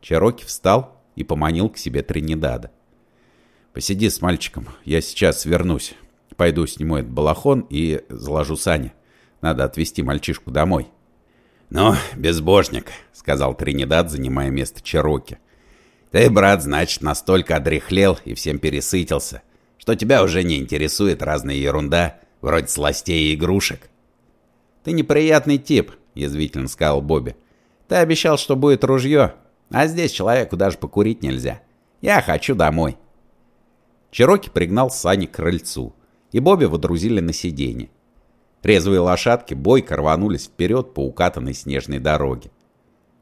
Чероки встал и поманил к себе Тринидада. «Посиди с мальчиком, я сейчас вернусь. Пойду сниму этот балахон и заложу сани. Надо отвезти мальчишку домой». «Ну, безбожник», — сказал Тринидад, занимая место Чероки. «Ты, брат, значит, настолько одряхлел и всем пересытился, что тебя уже не интересует разная ерунда, вроде сластей и игрушек». «Ты неприятный тип», — язвительно сказал Бобби. «Ты обещал, что будет ружье, а здесь человеку даже покурить нельзя. Я хочу домой». Чероки пригнал сани к крыльцу, и Бобби водрузили на сиденье. Резвые лошадки бойко рванулись вперед по укатанной снежной дороге.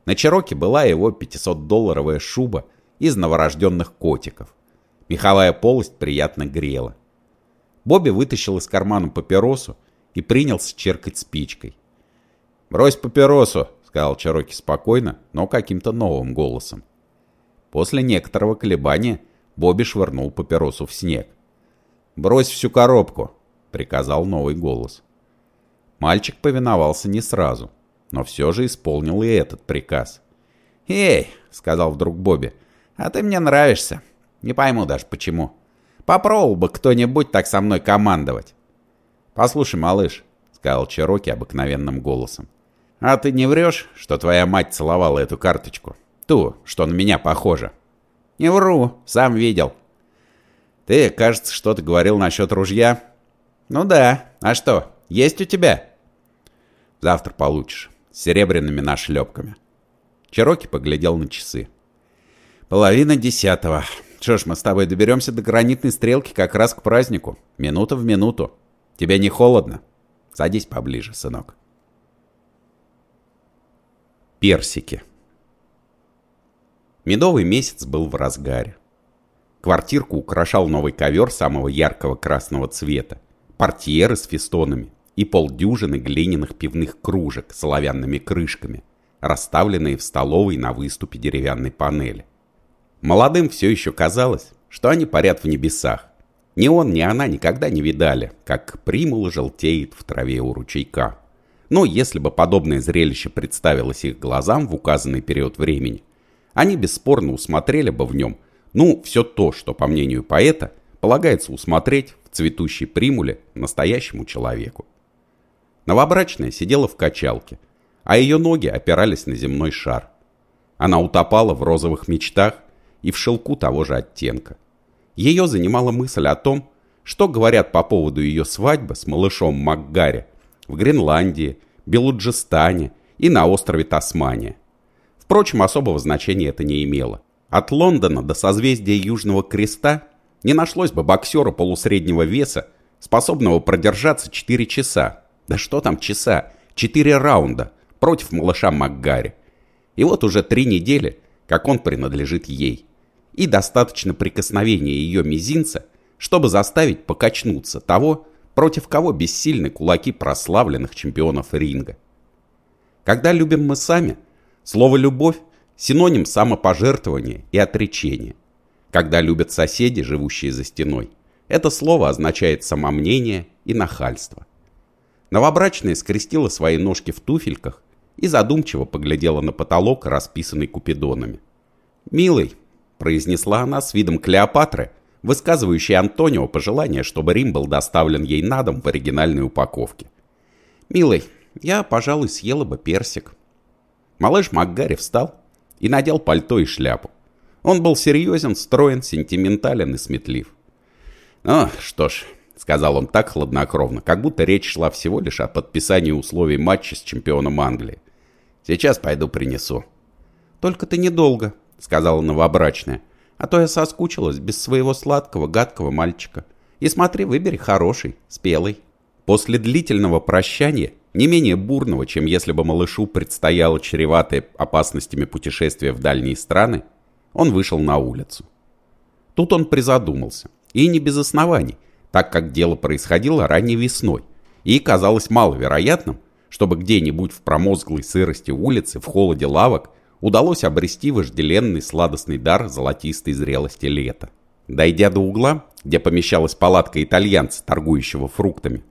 На Чероке была его 500-долларовая шуба из новорожденных котиков. Меховая полость приятно грела. Бобби вытащил из кармана папиросу и принялся черкать спичкой. «Брось папиросу», — сказал Чероки спокойно, но каким-то новым голосом. После некоторого колебания Бобби швырнул папиросу в снег. «Брось всю коробку», — приказал новый голос. Мальчик повиновался не сразу, но все же исполнил и этот приказ. «Эй!» — сказал вдруг Бобби. «А ты мне нравишься. Не пойму даже почему. Попробовал бы кто-нибудь так со мной командовать». «Послушай, малыш», — сказал Чероки обыкновенным голосом. «А ты не врешь, что твоя мать целовала эту карточку? Ту, что на меня похожа?» «Не вру, сам видел». «Ты, кажется, что-то говорил насчет ружья?» «Ну да. А что, есть у тебя?» «Завтра получишь. С серебряными нашлепками». Чероки поглядел на часы. «Половина десятого. Что ж, мы с тобой доберемся до гранитной стрелки как раз к празднику. Минута в минуту. Тебе не холодно? Садись поближе, сынок». Персики. Медовый месяц был в разгаре. Квартирку украшал новый ковер самого яркого красного цвета, портьеры с фестонами и полдюжины глиняных пивных кружек с оловянными крышками, расставленные в столовой на выступе деревянной панели. Молодым все еще казалось, что они парят в небесах. Ни он, ни она никогда не видали, как примула желтеет в траве у ручейка. Но если бы подобное зрелище представилось их глазам в указанный период времени, они бесспорно усмотрели бы в нем ну, все то, что, по мнению поэта, полагается усмотреть в цветущей примуле настоящему человеку. Новобрачная сидела в качалке, а ее ноги опирались на земной шар. Она утопала в розовых мечтах и в шелку того же оттенка. Ее занимала мысль о том, что говорят по поводу ее свадьбы с малышом Макгари в Гренландии, Белуджистане и на острове Тасмания. Впрочем, особого значения это не имело. От Лондона до созвездия Южного Креста не нашлось бы боксера полусреднего веса, способного продержаться 4 часа. Да что там часа? 4 раунда против малыша Макгари. И вот уже три недели, как он принадлежит ей. И достаточно прикосновения ее мизинца, чтобы заставить покачнуться того, против кого бессильны кулаки прославленных чемпионов ринга. Когда любим мы сами, слово «любовь» Синоним самопожертвования и отречения. Когда любят соседи, живущие за стеной, это слово означает самомнение и нахальство. Новобрачная скрестила свои ножки в туфельках и задумчиво поглядела на потолок, расписанный купидонами. «Милый», — произнесла она с видом Клеопатры, высказывающей Антонио пожелание, чтобы Рим был доставлен ей на дом в оригинальной упаковке. «Милый, я, пожалуй, съела бы персик». Малыш Макгари встал и надел пальто и шляпу. Он был серьезен, строен, сентиментален и сметлив. «Ну, что ж», — сказал он так хладнокровно, как будто речь шла всего лишь о подписании условий матча с чемпионом Англии. «Сейчас пойду принесу». «Только ты недолго», — сказала новобрачная, «а то я соскучилась без своего сладкого, гадкого мальчика. И смотри, выбери хороший, спелый». После длительного прощания не менее бурного, чем если бы малышу предстояло чреватое опасностями путешествие в дальние страны, он вышел на улицу. Тут он призадумался, и не без оснований, так как дело происходило ранней весной, и казалось маловероятным, чтобы где-нибудь в промозглой сырости улицы, в холоде лавок, удалось обрести вожделенный сладостный дар золотистой зрелости лета. Дойдя до угла, где помещалась палатка итальянца, торгующего фруктами,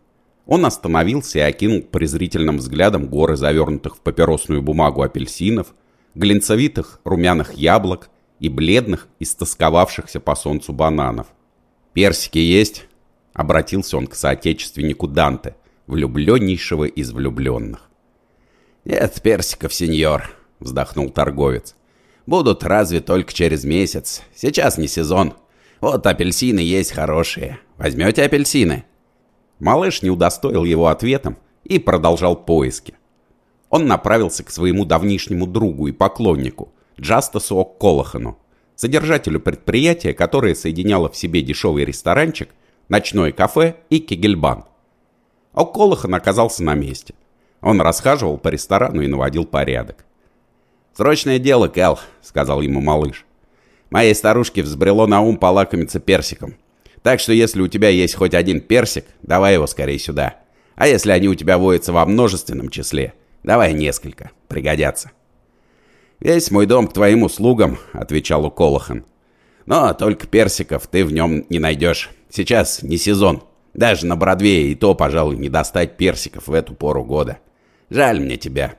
он остановился и окинул презрительным взглядом горы завернутых в папиросную бумагу апельсинов, глинцевитых румяных яблок и бледных, истосковавшихся по солнцу бананов. «Персики есть?» — обратился он к соотечественнику Данте, влюбленнейшего из влюбленных. «Нет персиков, сеньор», — вздохнул торговец. «Будут разве только через месяц. Сейчас не сезон. Вот апельсины есть хорошие. Возьмете апельсины?» Малыш не удостоил его ответом и продолжал поиски. Он направился к своему давнишнему другу и поклоннику, Джастасу О'Колохану, содержателю предприятия, которое соединяло в себе дешевый ресторанчик, ночное кафе и кегельбан. О'Колохан оказался на месте. Он расхаживал по ресторану и наводил порядок. «Срочное дело, Кэл», — сказал ему малыш. «Моей старушке взбрело на ум полакомиться персиком. Так что если у тебя есть хоть один персик, давай его скорее сюда. А если они у тебя водятся во множественном числе, давай несколько, пригодятся. «Весь мой дом к твоим услугам», — отвечал Уколохан. «Но только персиков ты в нем не найдешь. Сейчас не сезон. Даже на Бродвее и то, пожалуй, не достать персиков в эту пору года. Жаль мне тебя.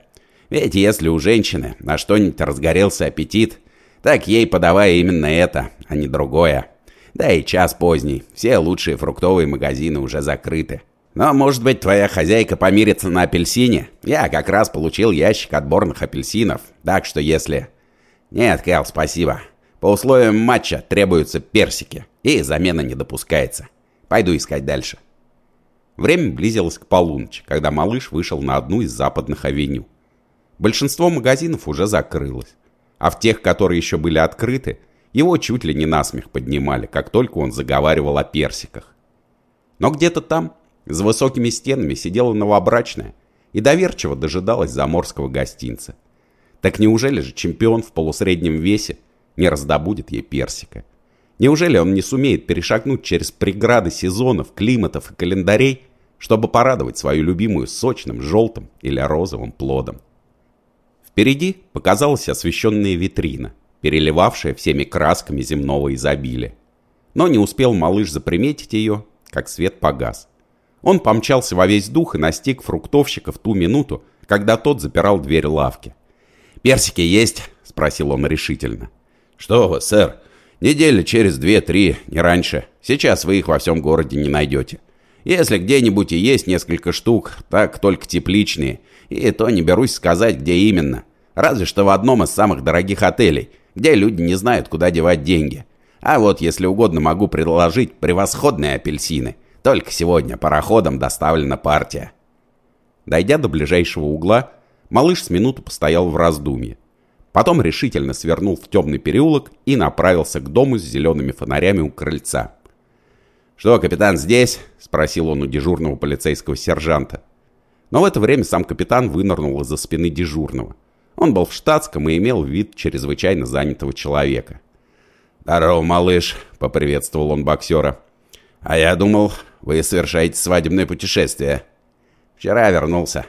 Ведь если у женщины на что-нибудь разгорелся аппетит, так ей подавай именно это, а не другое». Да и час поздний, все лучшие фруктовые магазины уже закрыты. Но, может быть, твоя хозяйка помирится на апельсине? Я как раз получил ящик отборных апельсинов, так что если... Нет, Кэл, спасибо. По условиям матча требуются персики, и замена не допускается. Пойду искать дальше. Время близилось к полуночи, когда малыш вышел на одну из западных авеню. Большинство магазинов уже закрылось, а в тех, которые еще были открыты, его чуть ли не насмех поднимали, как только он заговаривал о персиках. Но где-то там, за высокими стенами, сидела новобрачная и доверчиво дожидалась заморского гостинца. Так неужели же чемпион в полусреднем весе не раздобудет ей персика? Неужели он не сумеет перешагнуть через преграды сезонов, климатов и календарей, чтобы порадовать свою любимую сочным, желтым или розовым плодом? Впереди показалась освещенная витрина – переливавшая всеми красками земного изобилия. Но не успел малыш заприметить ее, как свет погас. Он помчался во весь дух и настиг фруктовщика в ту минуту, когда тот запирал дверь лавки. «Персики есть?» – спросил он решительно. «Что вы, сэр, недели через две-три, не раньше. Сейчас вы их во всем городе не найдете. Если где-нибудь и есть несколько штук, так только тепличные, и то не берусь сказать, где именно. Разве что в одном из самых дорогих отелей – где люди не знают, куда девать деньги. А вот, если угодно, могу предложить превосходные апельсины. Только сегодня пароходом доставлена партия. Дойдя до ближайшего угла, малыш с минуту постоял в раздумье. Потом решительно свернул в темный переулок и направился к дому с зелеными фонарями у крыльца. «Что, капитан здесь?» – спросил он у дежурного полицейского сержанта. Но в это время сам капитан вынырнул из-за спины дежурного. Он был в штатском и имел вид чрезвычайно занятого человека. «Здорово, малыш», — поприветствовал он боксера. «А я думал, вы совершаете свадебное путешествие». «Вчера вернулся.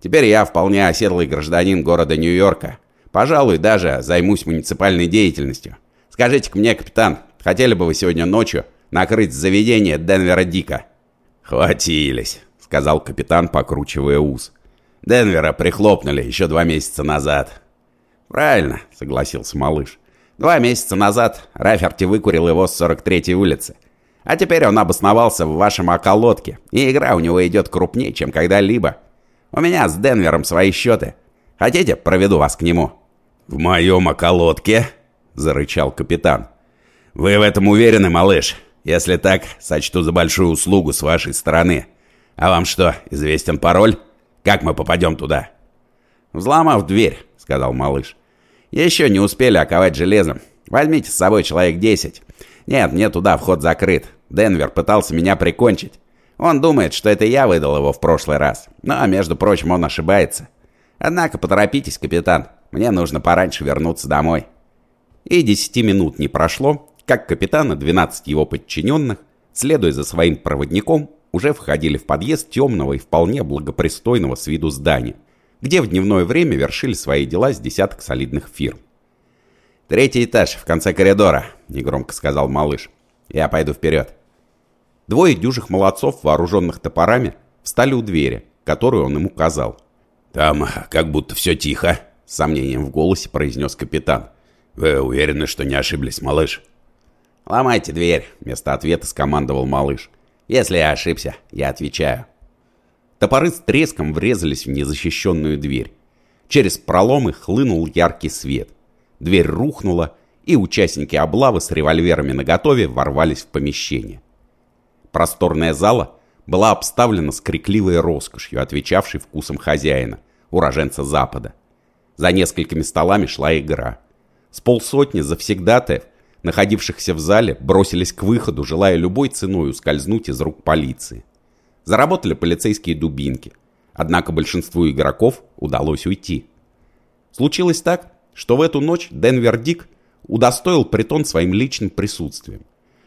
Теперь я вполне оседлый гражданин города Нью-Йорка. Пожалуй, даже займусь муниципальной деятельностью. Скажите-ка мне, капитан, хотели бы вы сегодня ночью накрыть заведение Денвера Дика?» «Хватились», — сказал капитан, покручивая ус. Денвера прихлопнули еще два месяца назад. Правильно, согласился малыш. Два месяца назад Раферти выкурил его с 43-й улицы. А теперь он обосновался в вашем околотке, и игра у него идет крупнее, чем когда-либо. У меня с Денвером свои счеты. Хотите, проведу вас к нему?» «В моем околотке?» — зарычал капитан. «Вы в этом уверены, малыш? Если так, сочту за большую услугу с вашей стороны. А вам что, известен пароль?» Как мы попадем туда?» «Взломав дверь», — сказал малыш. «Еще не успели оковать железом. Возьмите с собой человек десять. Нет, мне туда вход закрыт. Денвер пытался меня прикончить. Он думает, что это я выдал его в прошлый раз. Но, между прочим, он ошибается. Однако поторопитесь, капитан. Мне нужно пораньше вернуться домой». И десяти минут не прошло, как капитан и 12 его подчиненных, следуя за своим проводником, уже входили в подъезд темного и вполне благопристойного с виду здания, где в дневное время вершили свои дела с десяток солидных фирм. «Третий этаж, в конце коридора», — негромко сказал малыш. «Я пойду вперед». Двое дюжих молодцов, вооруженных топорами, встали у двери, которую он им указал. «Там как будто все тихо», — с сомнением в голосе произнес капитан. «Вы уверены, что не ошиблись, малыш?» «Ломайте дверь», — вместо ответа скомандовал малыш. «Если я ошибся, я отвечаю». Топоры с треском врезались в незащищенную дверь. Через проломы хлынул яркий свет. Дверь рухнула, и участники облавы с револьверами наготове ворвались в помещение. Просторная зала была обставлена с крикливой роскошью, отвечавшей вкусом хозяина, уроженца Запада. За несколькими столами шла игра. С полсотни завсегдатаев, находившихся в зале, бросились к выходу, желая любой ценой ускользнуть из рук полиции. Заработали полицейские дубинки, однако большинству игроков удалось уйти. Случилось так, что в эту ночь Денвер Дик удостоил притон своим личным присутствием.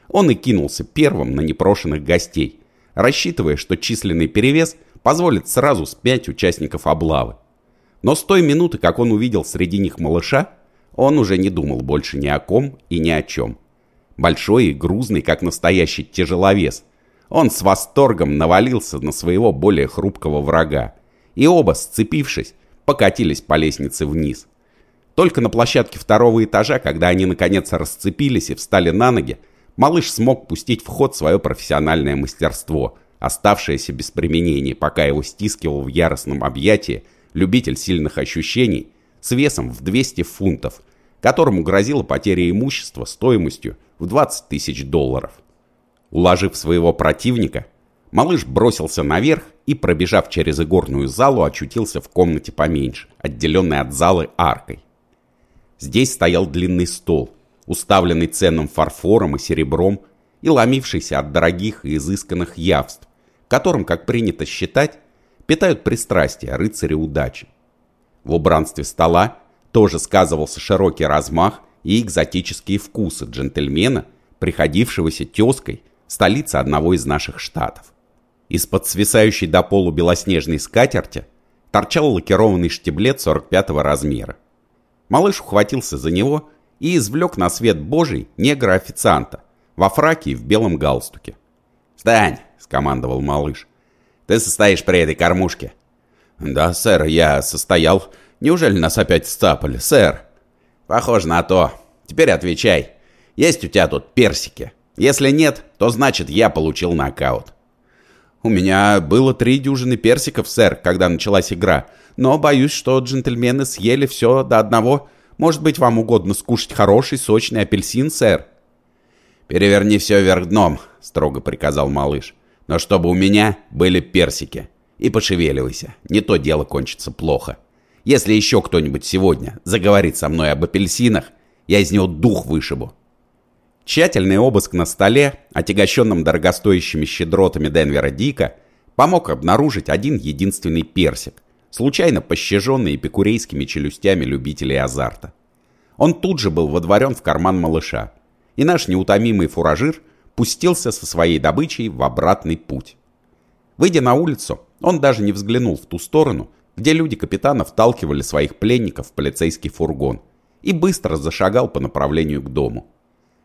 Он и кинулся первым на непрошенных гостей, рассчитывая, что численный перевес позволит сразу спять участников облавы. Но с той минуты, как он увидел среди них малыша, он уже не думал больше ни о ком и ни о чем. Большой и грузный, как настоящий тяжеловес, он с восторгом навалился на своего более хрупкого врага, и оба, сцепившись, покатились по лестнице вниз. Только на площадке второго этажа, когда они наконец расцепились и встали на ноги, малыш смог пустить в ход свое профессиональное мастерство, оставшееся без применения, пока его стискивал в яростном объятии любитель сильных ощущений с весом в 200 фунтов, которому грозила потеря имущества стоимостью в 20 тысяч долларов. Уложив своего противника, малыш бросился наверх и, пробежав через игорную залу, очутился в комнате поменьше, отделенной от залы аркой. Здесь стоял длинный стол, уставленный ценным фарфором и серебром и ломившийся от дорогих и изысканных явств, которым, как принято считать, питают пристрастия рыцаря удачи. В убранстве стола тоже сказывался широкий размах и экзотические вкусы джентльмена, приходившегося тезкой столицы одного из наших штатов. Из-под свисающей до полу белоснежной скатерти торчал лакированный штиблет 45 размера. Малыш ухватился за него и извлек на свет божий негра-официанта во фраке и в белом галстуке. «Встань!» — скомандовал малыш. «Ты состоишь при этой кормушке?» «Да, сэр, я состоял. Неужели нас опять сцапали, сэр?» «Похоже на то. Теперь отвечай. Есть у тебя тут персики? Если нет, то значит я получил нокаут». «У меня было три дюжины персиков, сэр, когда началась игра, но боюсь, что джентльмены съели все до одного. Может быть, вам угодно скушать хороший сочный апельсин, сэр?» «Переверни все вверх дном», — строго приказал малыш. «Но чтобы у меня были персики. И пошевеливайся, не то дело кончится плохо. Если еще кто-нибудь сегодня заговорит со мной об апельсинах, я из него дух вышибу». Тщательный обыск на столе, отягощенном дорогостоящими щедротами Денвера Дика, помог обнаружить один единственный персик, случайно пощаженный эпикурейскими челюстями любителей азарта. Он тут же был водворен в карман малыша, и наш неутомимый фуражир пустился со своей добычей в обратный путь. Выйдя на улицу, он даже не взглянул в ту сторону, где люди капитана вталкивали своих пленников в полицейский фургон, и быстро зашагал по направлению к дому.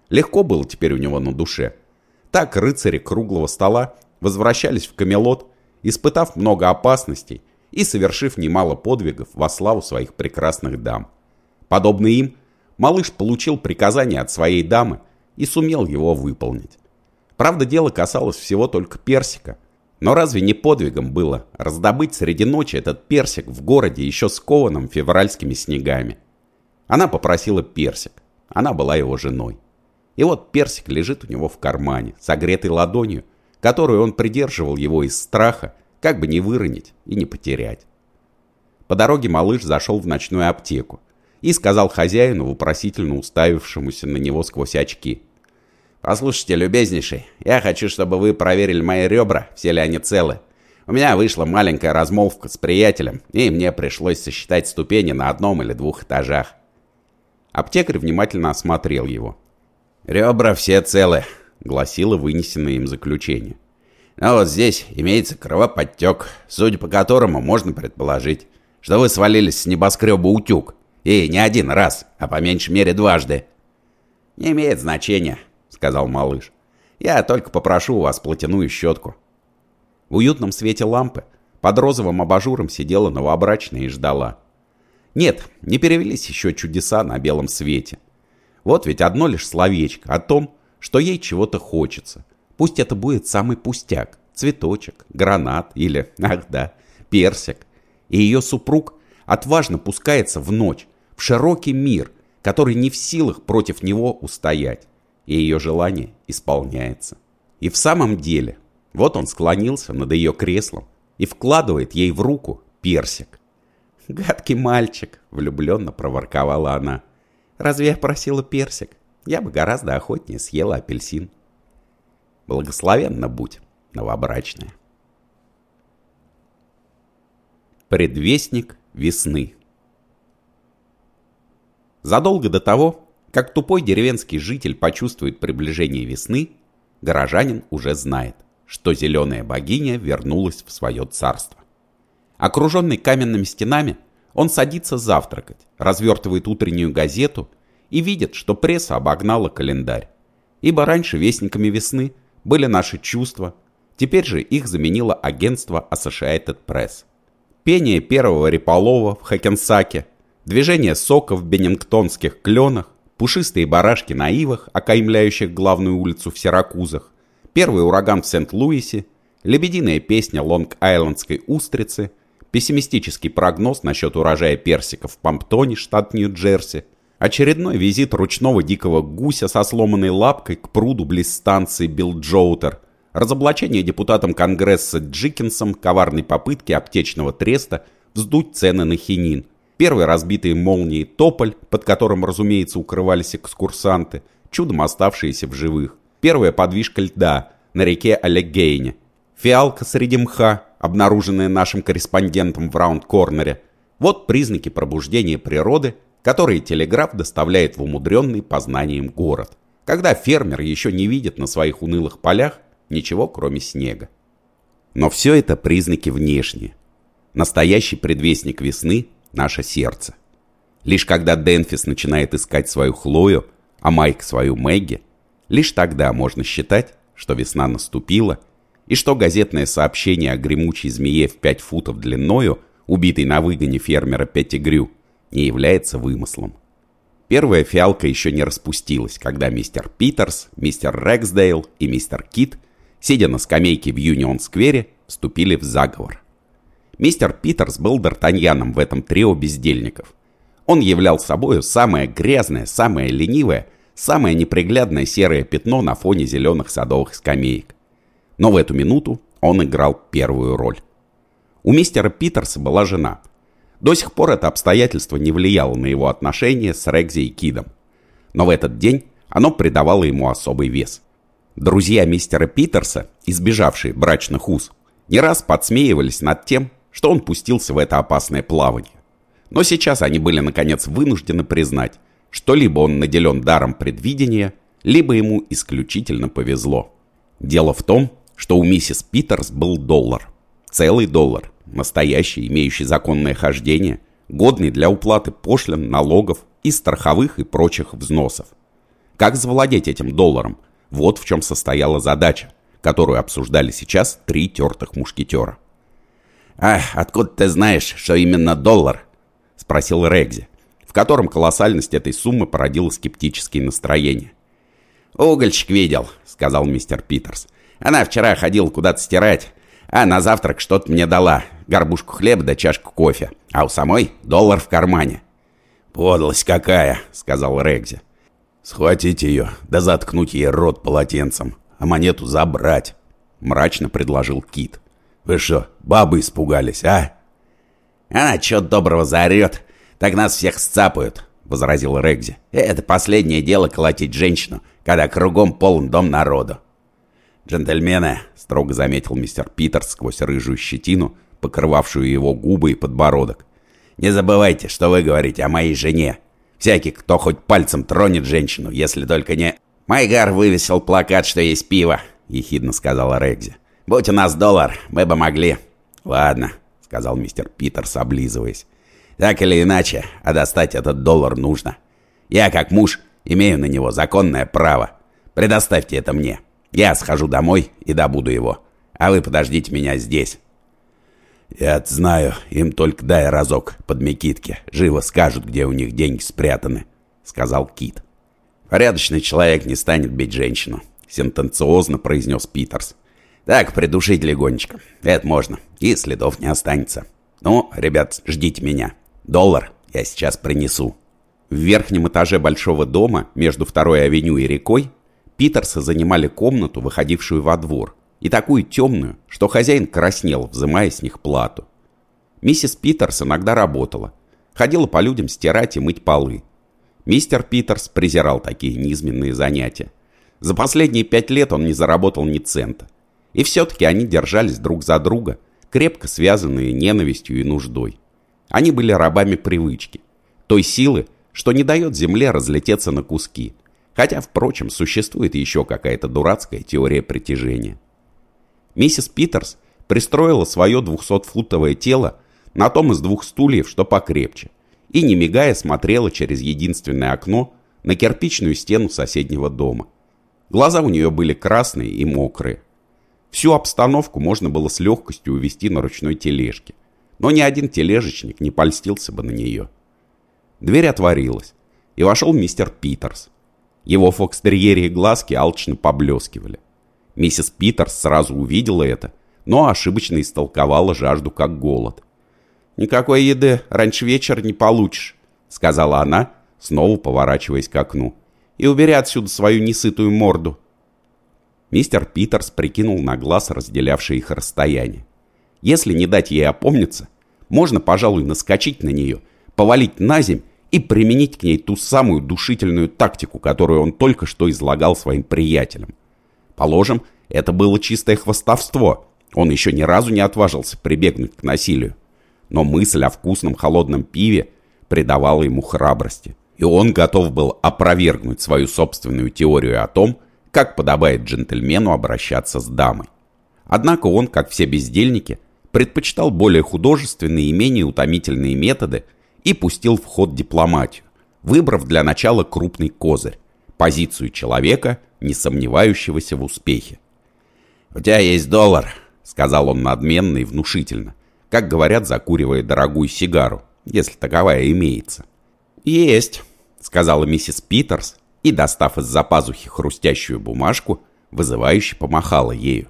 Легко было теперь у него на душе. Так рыцари круглого стола возвращались в Камелот, испытав много опасностей и совершив немало подвигов во славу своих прекрасных дам. Подобно им, малыш получил приказание от своей дамы и сумел его выполнить. Правда, дело касалось всего только персика. Но разве не подвигом было раздобыть среди ночи этот персик в городе еще скованным февральскими снегами? Она попросила персик. Она была его женой. И вот персик лежит у него в кармане, согретый ладонью, которую он придерживал его из страха, как бы не выронить и не потерять. По дороге малыш зашел в ночную аптеку и сказал хозяину, вопросительно уставившемуся на него сквозь очки. «Послушайте, любезнейший, я хочу, чтобы вы проверили мои ребра, все ли они целы. У меня вышла маленькая размолвка с приятелем, и мне пришлось сосчитать ступени на одном или двух этажах». Аптекарь внимательно осмотрел его. «Ребра все целы», — гласило вынесенное им заключение. «А вот здесь имеется кровоподтек, судя по которому можно предположить, что вы свалились с небоскреба утюг. И не один раз, а по меньшей мере дважды». «Не имеет значения», — сказал малыш. «Я только попрошу у вас платяную щетку». В уютном свете лампы под розовым абажуром сидела новобрачная и ждала. Нет, не перевелись еще чудеса на белом свете. Вот ведь одно лишь словечко о том, что ей чего-то хочется. Пусть это будет самый пустяк, цветочек, гранат или, [LAUGHS] ах да, персик. И ее супруг отважно пускается в ночь, в широкий мир, который не в силах против него устоять. И ее желание исполняется. И в самом деле, вот он склонился над ее креслом и вкладывает ей в руку персик. «Гадкий мальчик!» — влюбленно проворковала она. «Разве я просила персик? Я бы гораздо охотнее съела апельсин». Благословенно будь, новобрачная. Предвестник весны Задолго до того, как тупой деревенский житель почувствует приближение весны, горожанин уже знает, что зеленая богиня вернулась в свое царство. Окруженный каменными стенами, он садится завтракать, развертывает утреннюю газету и видит, что пресса обогнала календарь. Ибо раньше вестниками весны были наши чувства, теперь же их заменило агентство Associated Press. Пение первого Риполова в Хакенсаке, движение сока в беннингтонских кленах, пушистые барашки на ивах, окаймляющих главную улицу в Сиракузах, первый ураган в Сент-Луисе, лебединая песня Лонг-Айлендской устрицы – пессимистический прогноз насчет урожая персиков в Памптоне, штат Нью-Джерси, очередной визит ручного дикого гуся со сломанной лапкой к пруду близ станции Билл-Джоутер, разоблачение депутатом Конгресса Джикинсом коварной попытки аптечного треста вздуть цены на хинин, первый разбитый молнией тополь, под которым, разумеется, укрывались экскурсанты, чудом оставшиеся в живых, первая подвижка льда на реке Аллегейне, фиалка среди мха, обнаруженные нашим корреспондентом в Раунд-Корнере, вот признаки пробуждения природы, которые телеграф доставляет в умудренный познанием город, когда фермер еще не видит на своих унылых полях ничего, кроме снега. Но все это признаки внешние. Настоящий предвестник весны – наше сердце. Лишь когда Денфис начинает искать свою Хлою, а Майк свою Мэгги, лишь тогда можно считать, что весна наступила – и что газетное сообщение о гремучей змее в 5 футов длиною, убитой на выгоне фермера Петтигрю, не является вымыслом. Первая фиалка еще не распустилась, когда мистер Питерс, мистер Рексдейл и мистер Кит, сидя на скамейке в Юнион-сквере, вступили в заговор. Мистер Питерс был Д'Артаньяном в этом трио бездельников. Он являл собою самое грязное, самое ленивое, самое неприглядное серое пятно на фоне зеленых садовых скамеек. Но в эту минуту он играл первую роль. У мистера Питерса была жена. До сих пор это обстоятельство не влияло на его отношения с Рекзи и Кидом. Но в этот день оно придавало ему особый вес. Друзья мистера Питерса, избежавшие брачных уз, не раз подсмеивались над тем, что он пустился в это опасное плавание. Но сейчас они были наконец вынуждены признать, что либо он наделен даром предвидения, либо ему исключительно повезло. Дело в том, что у миссис Питерс был доллар. Целый доллар, настоящий, имеющий законное хождение, годный для уплаты пошлин, налогов и страховых и прочих взносов. Как завладеть этим долларом? Вот в чем состояла задача, которую обсуждали сейчас три тертых мушкетера. «Ах, откуда ты знаешь, что именно доллар?» – спросил Регзи, в котором колоссальность этой суммы породила скептические настроения. «Угольщик видел», – сказал мистер Питерс. Она вчера ходила куда-то стирать, а на завтрак что-то мне дала. Горбушку хлеба да чашку кофе. А у самой доллар в кармане. «Подлость какая!» — сказал Регзи. «Схватить ее, да заткнуть ей рот полотенцем, а монету забрать!» — мрачно предложил Кит. «Вы что, бабы испугались, а?» «Она чё-то доброго заорет, так нас всех сцапают», — возразил Регзи. «Это последнее дело колотить женщину, когда кругом полон дом народу. «Джентльмены», — строго заметил мистер Питер сквозь рыжую щетину, покрывавшую его губы и подбородок. «Не забывайте, что вы говорите о моей жене. Всякий, кто хоть пальцем тронет женщину, если только не... «Майгар вывесил плакат, что есть пиво», — ехидно сказала Регзи. «Будь у нас доллар, мы бы могли». «Ладно», — сказал мистер Питерс, облизываясь. «Так или иначе, а достать этот доллар нужно. Я, как муж, имею на него законное право. Предоставьте это мне. Я схожу домой и добуду его. А вы подождите меня здесь». «Я знаю, им только дай разок под Микитки. Живо скажут, где у них деньги спрятаны», — сказал Кит. «Порядочный человек не станет бить женщину», — сентенциозно произнес Питерс. «Так, придушить легонечко. Это можно. И следов не останется. Ну, ребят, ждите меня. Доллар я сейчас принесу». В верхнем этаже большого дома, между второй авеню и рекой, Питерса занимали комнату, выходившую во двор, и такую темную, что хозяин краснел, взымая с них плату. Миссис Питерс иногда работала, ходила по людям стирать и мыть полы. Мистер Питерс презирал такие низменные занятия. За последние пять лет он не заработал ни цента. И все-таки они держались друг за друга, крепко связанные ненавистью и нуждой. Они были рабами привычки, той силы, что не дает земле разлететься на куски. Хотя, впрочем, существует еще какая-то дурацкая теория притяжения. Миссис Питерс пристроила свое двухсотфутовое тело на том из двух стульев, что покрепче, и, не мигая, смотрела через единственное окно на кирпичную стену соседнего дома. Глаза у нее были красные и мокрые. Всю обстановку можно было с легкостью увести на ручной тележке, но ни один тележечник не польстился бы на нее. Дверь отворилась, и вошел мистер Питерс. Его фокстерьерии глазки алчно поблескивали. Миссис Питерс сразу увидела это, но ошибочно истолковала жажду как голод. «Никакой еды раньше вечера не получишь», — сказала она, снова поворачиваясь к окну. «И убери отсюда свою несытую морду». Мистер Питерс прикинул на глаз разделявшее их расстояние. Если не дать ей опомниться, можно, пожалуй, наскочить на нее, повалить на земь и применить к ней ту самую душительную тактику, которую он только что излагал своим приятелям. Положим, это было чистое хвостовство. Он еще ни разу не отважился прибегнуть к насилию. Но мысль о вкусном холодном пиве придавала ему храбрости. И он готов был опровергнуть свою собственную теорию о том, как подобает джентльмену обращаться с дамой. Однако он, как все бездельники, предпочитал более художественные и менее утомительные методы и пустил в ход дипломатию, выбрав для начала крупный козырь – позицию человека – не сомневающегося в успехе. «У тебя есть доллар», — сказал он надменно и внушительно, как говорят, закуривая дорогую сигару, если таковая имеется. «Есть», — сказала миссис Питерс и, достав из-за пазухи хрустящую бумажку, вызывающе помахала ею.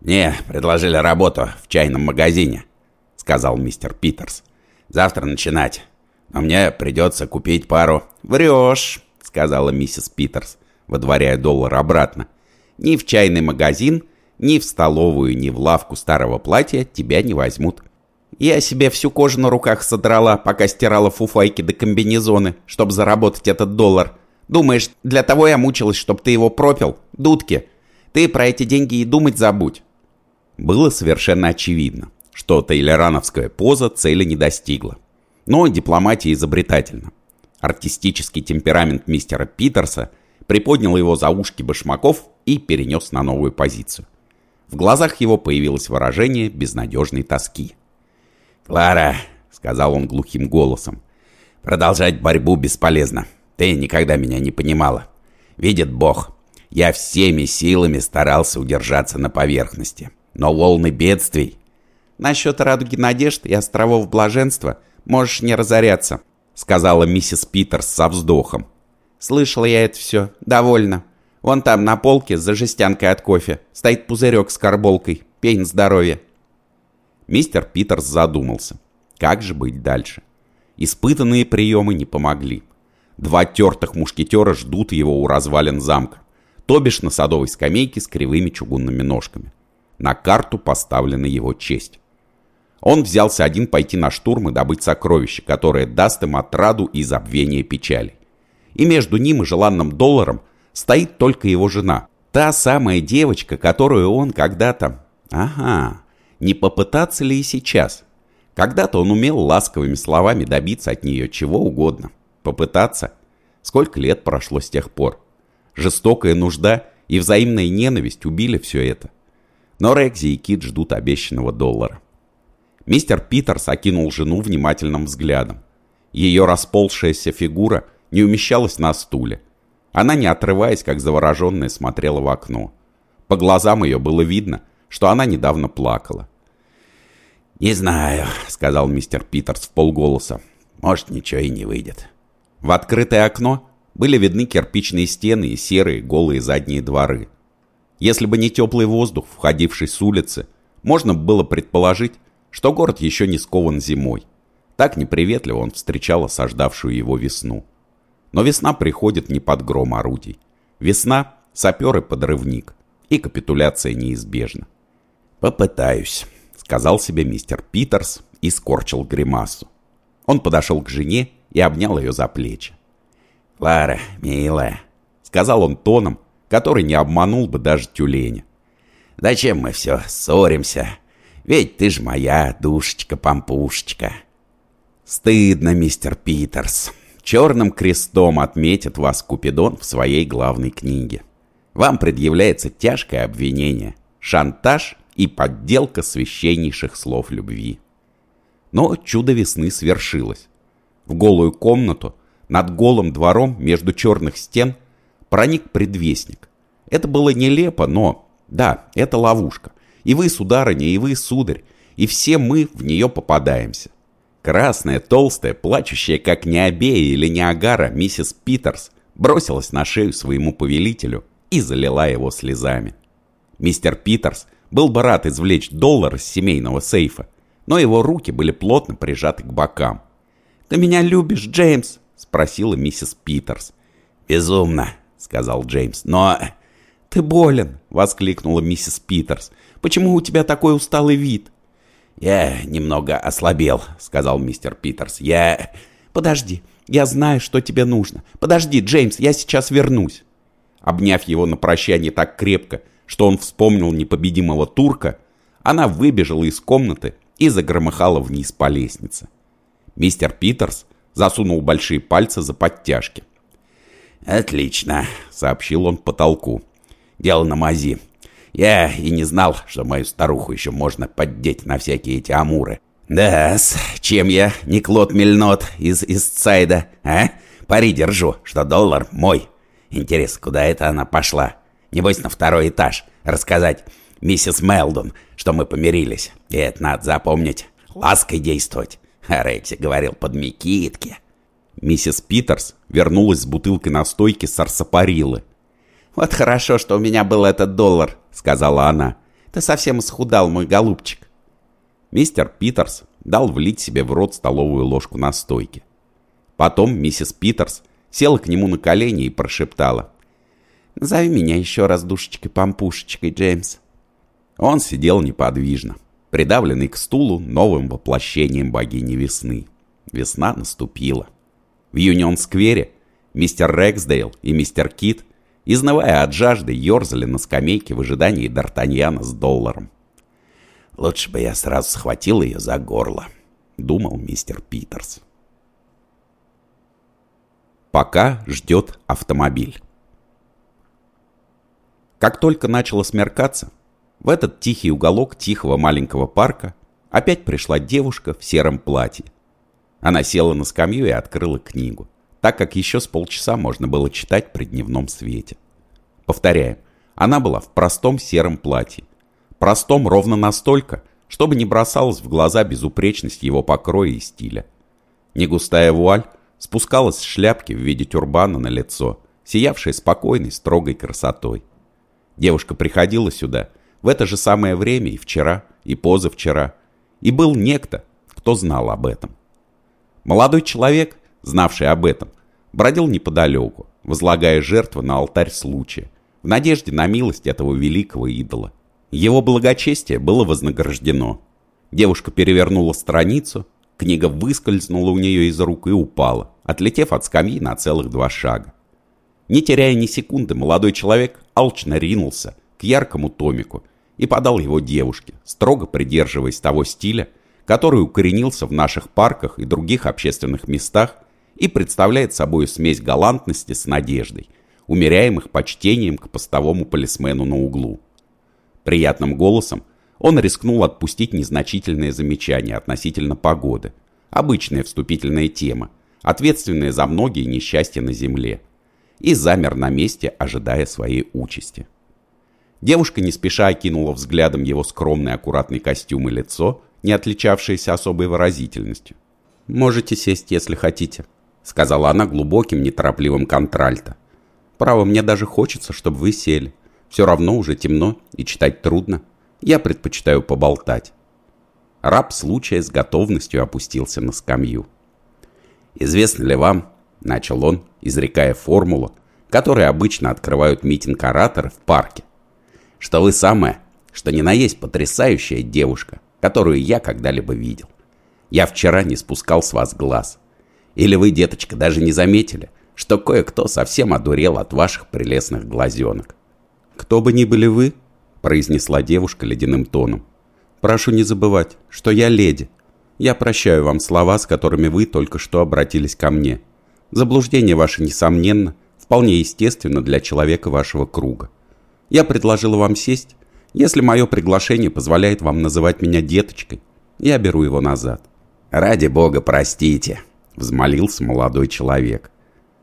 «Мне предложили работу в чайном магазине», — сказал мистер Питерс. «Завтра начинать. Но мне придется купить пару...» «Врешь», — сказала миссис Питерс выдворяя доллар обратно. Ни в чайный магазин, ни в столовую, ни в лавку старого платья тебя не возьмут. Я себе всю кожу на руках содрала, пока стирала фуфайки до комбинезоны, чтобы заработать этот доллар. Думаешь, для того я мучилась, чтобы ты его пропил? Дудки, ты про эти деньги и думать забудь. Было совершенно очевидно, что тейлерановская поза цели не достигла. Но дипломатия изобретательна. Артистический темперамент мистера Питерса – приподнял его за ушки башмаков и перенес на новую позицию. В глазах его появилось выражение безнадежной тоски. «Клара», — сказал он глухим голосом, — «продолжать борьбу бесполезно. Ты никогда меня не понимала. Видит Бог, я всеми силами старался удержаться на поверхности. Но волны бедствий...» «Насчет радуги надежд и островов блаженства можешь не разоряться», — сказала миссис Питерс со вздохом. Слышала я это все. Довольно. Вон там на полке за жестянкой от кофе стоит пузырек с карболкой. Пей на здоровье. Мистер Питерс задумался. Как же быть дальше? Испытанные приемы не помогли. Два тертых мушкетера ждут его у развалин замка. То бишь на садовой скамейке с кривыми чугунными ножками. На карту поставлена его честь. Он взялся один пойти на штурм и добыть сокровище, которое даст им отраду и забвение печали и между ним и желанным долларом стоит только его жена. Та самая девочка, которую он когда-то... Ага, не попытаться ли и сейчас? Когда-то он умел ласковыми словами добиться от нее чего угодно. Попытаться? Сколько лет прошло с тех пор? Жестокая нужда и взаимная ненависть убили все это. Но Рекзи и Кит ждут обещанного доллара. Мистер Питерс окинул жену внимательным взглядом. Ее расползшаяся фигура не умещалась на стуле. Она, не отрываясь, как завороженная, смотрела в окно. По глазам ее было видно, что она недавно плакала. «Не знаю», — сказал мистер Питерс в полголоса. «Может, ничего и не выйдет». В открытое окно были видны кирпичные стены и серые голые задние дворы. Если бы не теплый воздух, входивший с улицы, можно было предположить, что город еще не скован зимой. Так неприветливо он встречал осаждавшую его весну. Но весна приходит не под гром орудий. Весна — сапер и подрывник. И капитуляция неизбежна. «Попытаюсь», — сказал себе мистер Питерс и скорчил гримасу. Он подошел к жене и обнял ее за плечи. «Лара, милая», — сказал он тоном, который не обманул бы даже тюленя. «Зачем мы все ссоримся? Ведь ты ж моя душечка-пампушечка». «Стыдно, мистер Питерс. Черным крестом отметит вас Купидон в своей главной книге. Вам предъявляется тяжкое обвинение, шантаж и подделка священнейших слов любви». Но чудо весны свершилось. В голую комнату, над голым двором между черных стен, проник предвестник. Это было нелепо, но... Да, это ловушка. И вы, сударыня, и вы, сударь, и все мы в нее попадаемся. Красная, толстая, плачущая, как Необея или Неагара, миссис Питерс бросилась на шею своему повелителю и залила его слезами. Мистер Питерс был бы рад извлечь доллар из семейного сейфа, но его руки были плотно прижаты к бокам. «Ты меня любишь, Джеймс?» — спросила миссис Питерс. «Безумно», — сказал Джеймс, — «но...» «Ты болен!» — воскликнула миссис Питерс. «Почему у тебя такой усталый вид?» «Я немного ослабел», — сказал мистер Питерс. «Я...» «Подожди, я знаю, что тебе нужно. Подожди, Джеймс, я сейчас вернусь». Обняв его на прощание так крепко, что он вспомнил непобедимого турка, она выбежала из комнаты и загромыхала вниз по лестнице. Мистер Питерс засунул большие пальцы за подтяжки. «Отлично», — сообщил он потолку. «Дело на мази. Я и не знал, что мою старуху еще можно поддеть на всякие эти амуры. да -с, чем я, не Клод Мельнот из Истсайда, а? Пари держу, что доллар мой. Интересно, куда это она пошла? Небось, на второй этаж. Рассказать миссис Мелдон, что мы помирились. И это надо запомнить. Лаской действовать. [LAUGHS] Рекси говорил под Микитки. Миссис Питерс вернулась с бутылкой настойки сарсапарилы. «Вот хорошо, что у меня был этот доллар», — сказала она. «Ты совсем исхудал, мой голубчик». Мистер Питерс дал влить себе в рот столовую ложку настойки. Потом миссис Питерс села к нему на колени и прошептала. «Назови меня еще раз душечкой-помпушечкой, Джеймс». Он сидел неподвижно придавленный к стулу новым воплощением богини весны. Весна наступила. В Юнион-сквере мистер Рексдейл и мистер Кит, изнывая от жажды, ерзали на скамейке в ожидании Д'Артаньяна с долларом. «Лучше бы я сразу схватил ее за горло», — думал мистер Питерс. Пока ждет автомобиль. Как только начало смеркаться, в этот тихий уголок тихого маленького парка опять пришла девушка в сером платье. Она села на скамью и открыла книгу, так как еще с полчаса можно было читать при дневном свете. Повторяю, она была в простом сером платье. Простом ровно настолько, чтобы не бросалась в глаза безупречность его покроя и стиля. Негустая вуаль спускалась с шляпки в виде тюрбана на лицо, сиявшей спокойной, строгой красотой. Девушка приходила сюда – в это же самое время и вчера, и позавчера. И был некто, кто знал об этом. Молодой человек, знавший об этом, бродил неподалеку, возлагая жертву на алтарь случая, в надежде на милость этого великого идола. Его благочестие было вознаграждено. Девушка перевернула страницу, книга выскользнула у нее из рук и упала, отлетев от скамьи на целых два шага. Не теряя ни секунды, молодой человек алчно ринулся к яркому томику и подал его девушке, строго придерживаясь того стиля, который укоренился в наших парках и других общественных местах и представляет собой смесь галантности с надеждой, умеряемых почтением к постовому полисмену на углу. Приятным голосом он рискнул отпустить незначительные замечания относительно погоды. Обычная вступительная тема, ответственная за многие несчастья на земле. И замер на месте, ожидая своей участи. Девушка не спеша окинула взглядом его скромный аккуратный костюм и лицо, не отличавшееся особой выразительностью. «Можете сесть, если хотите», — сказала она глубоким, неторопливым контральто. «Право, мне даже хочется, чтобы вы сели. Все равно уже темно и читать трудно». Я предпочитаю поболтать. Раб случая с готовностью опустился на скамью. «Известно ли вам, — начал он, изрекая формулу, которой обычно открывают митинг ораторы в парке, что вы самая, что ни на есть потрясающая девушка, которую я когда-либо видел. Я вчера не спускал с вас глаз. Или вы, деточка, даже не заметили, что кое-кто совсем одурел от ваших прелестных глазенок. Кто бы ни были вы, произнесла девушка ледяным тоном. «Прошу не забывать, что я леди. Я прощаю вам слова, с которыми вы только что обратились ко мне. Заблуждение ваше, несомненно, вполне естественно для человека вашего круга. Я предложила вам сесть. Если мое приглашение позволяет вам называть меня деточкой, я беру его назад». «Ради бога, простите», — взмолился молодой человек.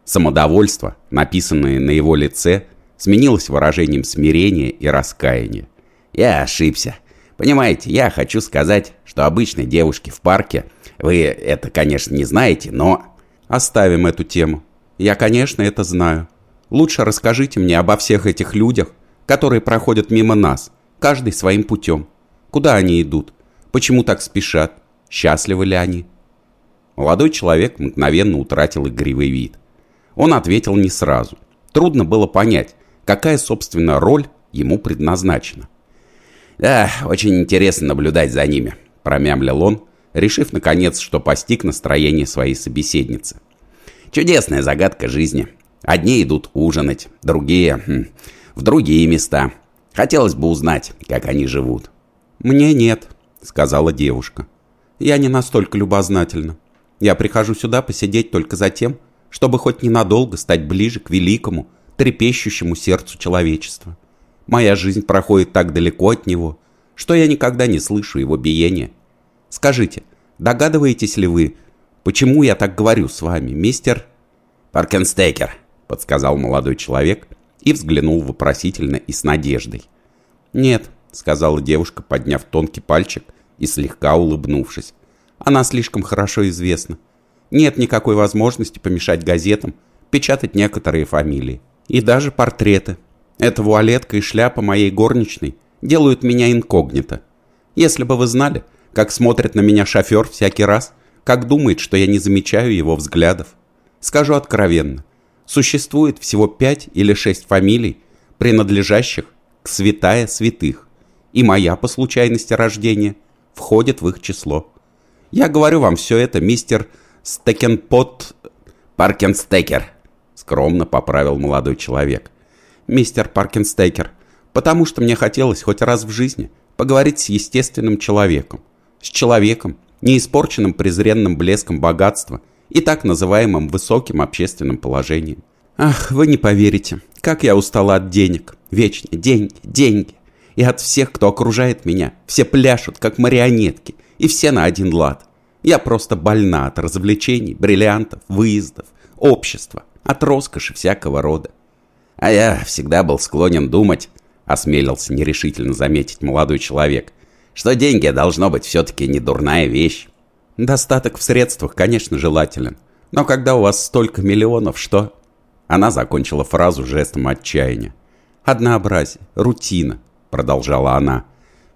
Самодовольство, написанное на его лице, — сменилось выражением смирения и раскаяния. «Я ошибся. Понимаете, я хочу сказать, что обычной девушки в парке, вы это, конечно, не знаете, но...» «Оставим эту тему. Я, конечно, это знаю. Лучше расскажите мне обо всех этих людях, которые проходят мимо нас, каждый своим путем. Куда они идут? Почему так спешат? Счастливы ли они?» Молодой человек мгновенно утратил игривый вид. Он ответил не сразу. Трудно было понять, какая, собственно, роль ему предназначена. «Да, очень интересно наблюдать за ними», – промямлил он, решив, наконец, что постиг настроение своей собеседницы. «Чудесная загадка жизни. Одни идут ужинать, другие хм, в другие места. Хотелось бы узнать, как они живут». «Мне нет», – сказала девушка. «Я не настолько любознательна. Я прихожу сюда посидеть только затем, чтобы хоть ненадолго стать ближе к великому, трепещущему сердцу человечества. Моя жизнь проходит так далеко от него, что я никогда не слышу его биения. Скажите, догадываетесь ли вы, почему я так говорю с вами, мистер... Паркенстекер, подсказал молодой человек и взглянул вопросительно и с надеждой. Нет, сказала девушка, подняв тонкий пальчик и слегка улыбнувшись. Она слишком хорошо известна. Нет никакой возможности помешать газетам печатать некоторые фамилии и даже портреты. Эта вуалетка и шляпа моей горничной делают меня инкогнито. Если бы вы знали, как смотрит на меня шофер всякий раз, как думает, что я не замечаю его взглядов. Скажу откровенно, существует всего пять или шесть фамилий, принадлежащих к святая святых, и моя по случайности рождения входит в их число. Я говорю вам все это, мистер Стекенпот... Паркенстекер, скромно поправил молодой человек. «Мистер Паркенстекер, потому что мне хотелось хоть раз в жизни поговорить с естественным человеком. С человеком, не испорченным презренным блеском богатства и так называемым высоким общественным положением. Ах, вы не поверите, как я устала от денег. Вечно деньги, деньги. И от всех, кто окружает меня. Все пляшут, как марионетки. И все на один лад. Я просто больна от развлечений, бриллиантов, выездов, общества от роскоши всякого рода. А я всегда был склонен думать, осмелился нерешительно заметить молодой человек, что деньги должно быть все-таки не дурная вещь. Достаток в средствах, конечно, желателен. Но когда у вас столько миллионов, что... Она закончила фразу жестом отчаяния. «Однообразие, рутина», — продолжала она.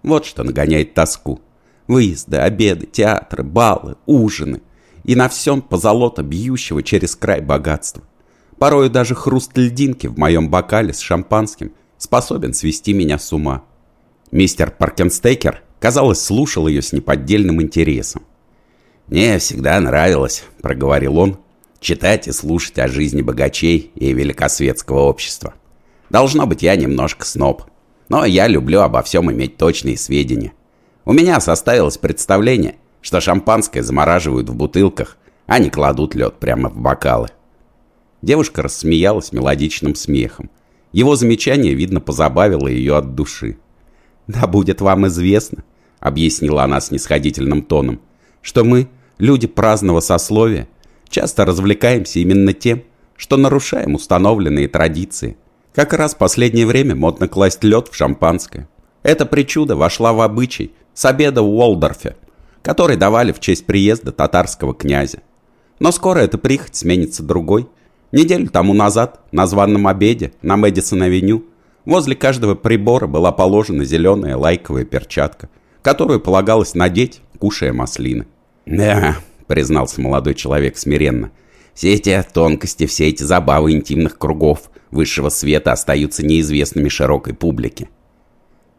«Вот что нагоняет тоску. Выезды, обеды, театры, балы, ужины. И на всем позолота бьющего через край богатства. Порою даже хруст льдинки в моем бокале с шампанским способен свести меня с ума. Мистер Паркенстекер, казалось, слушал ее с неподдельным интересом. «Мне всегда нравилось», — проговорил он, — «читать и слушать о жизни богачей и великосветского общества. Должно быть, я немножко сноб, но я люблю обо всем иметь точные сведения. У меня составилось представление, что шампанское замораживают в бутылках, Они кладут лед прямо в бокалы. Девушка рассмеялась мелодичным смехом. Его замечание, видно, позабавило ее от души. «Да будет вам известно», — объяснила она снисходительным тоном, «что мы, люди праздного сословия, часто развлекаемся именно тем, что нарушаем установленные традиции. Как раз в последнее время модно класть лед в шампанское. Эта причуда вошла в обычай с обеда в Уолдорфе, который давали в честь приезда татарского князя. Но скоро эта прихоть сменится другой. Неделю тому назад, на званном обеде на Мэдисон-авеню, возле каждого прибора была положена зеленая лайковая перчатка, которую полагалось надеть, кушая маслины. «Да», — признался молодой человек смиренно, — «все эти тонкости, все эти забавы интимных кругов высшего света остаются неизвестными широкой публике».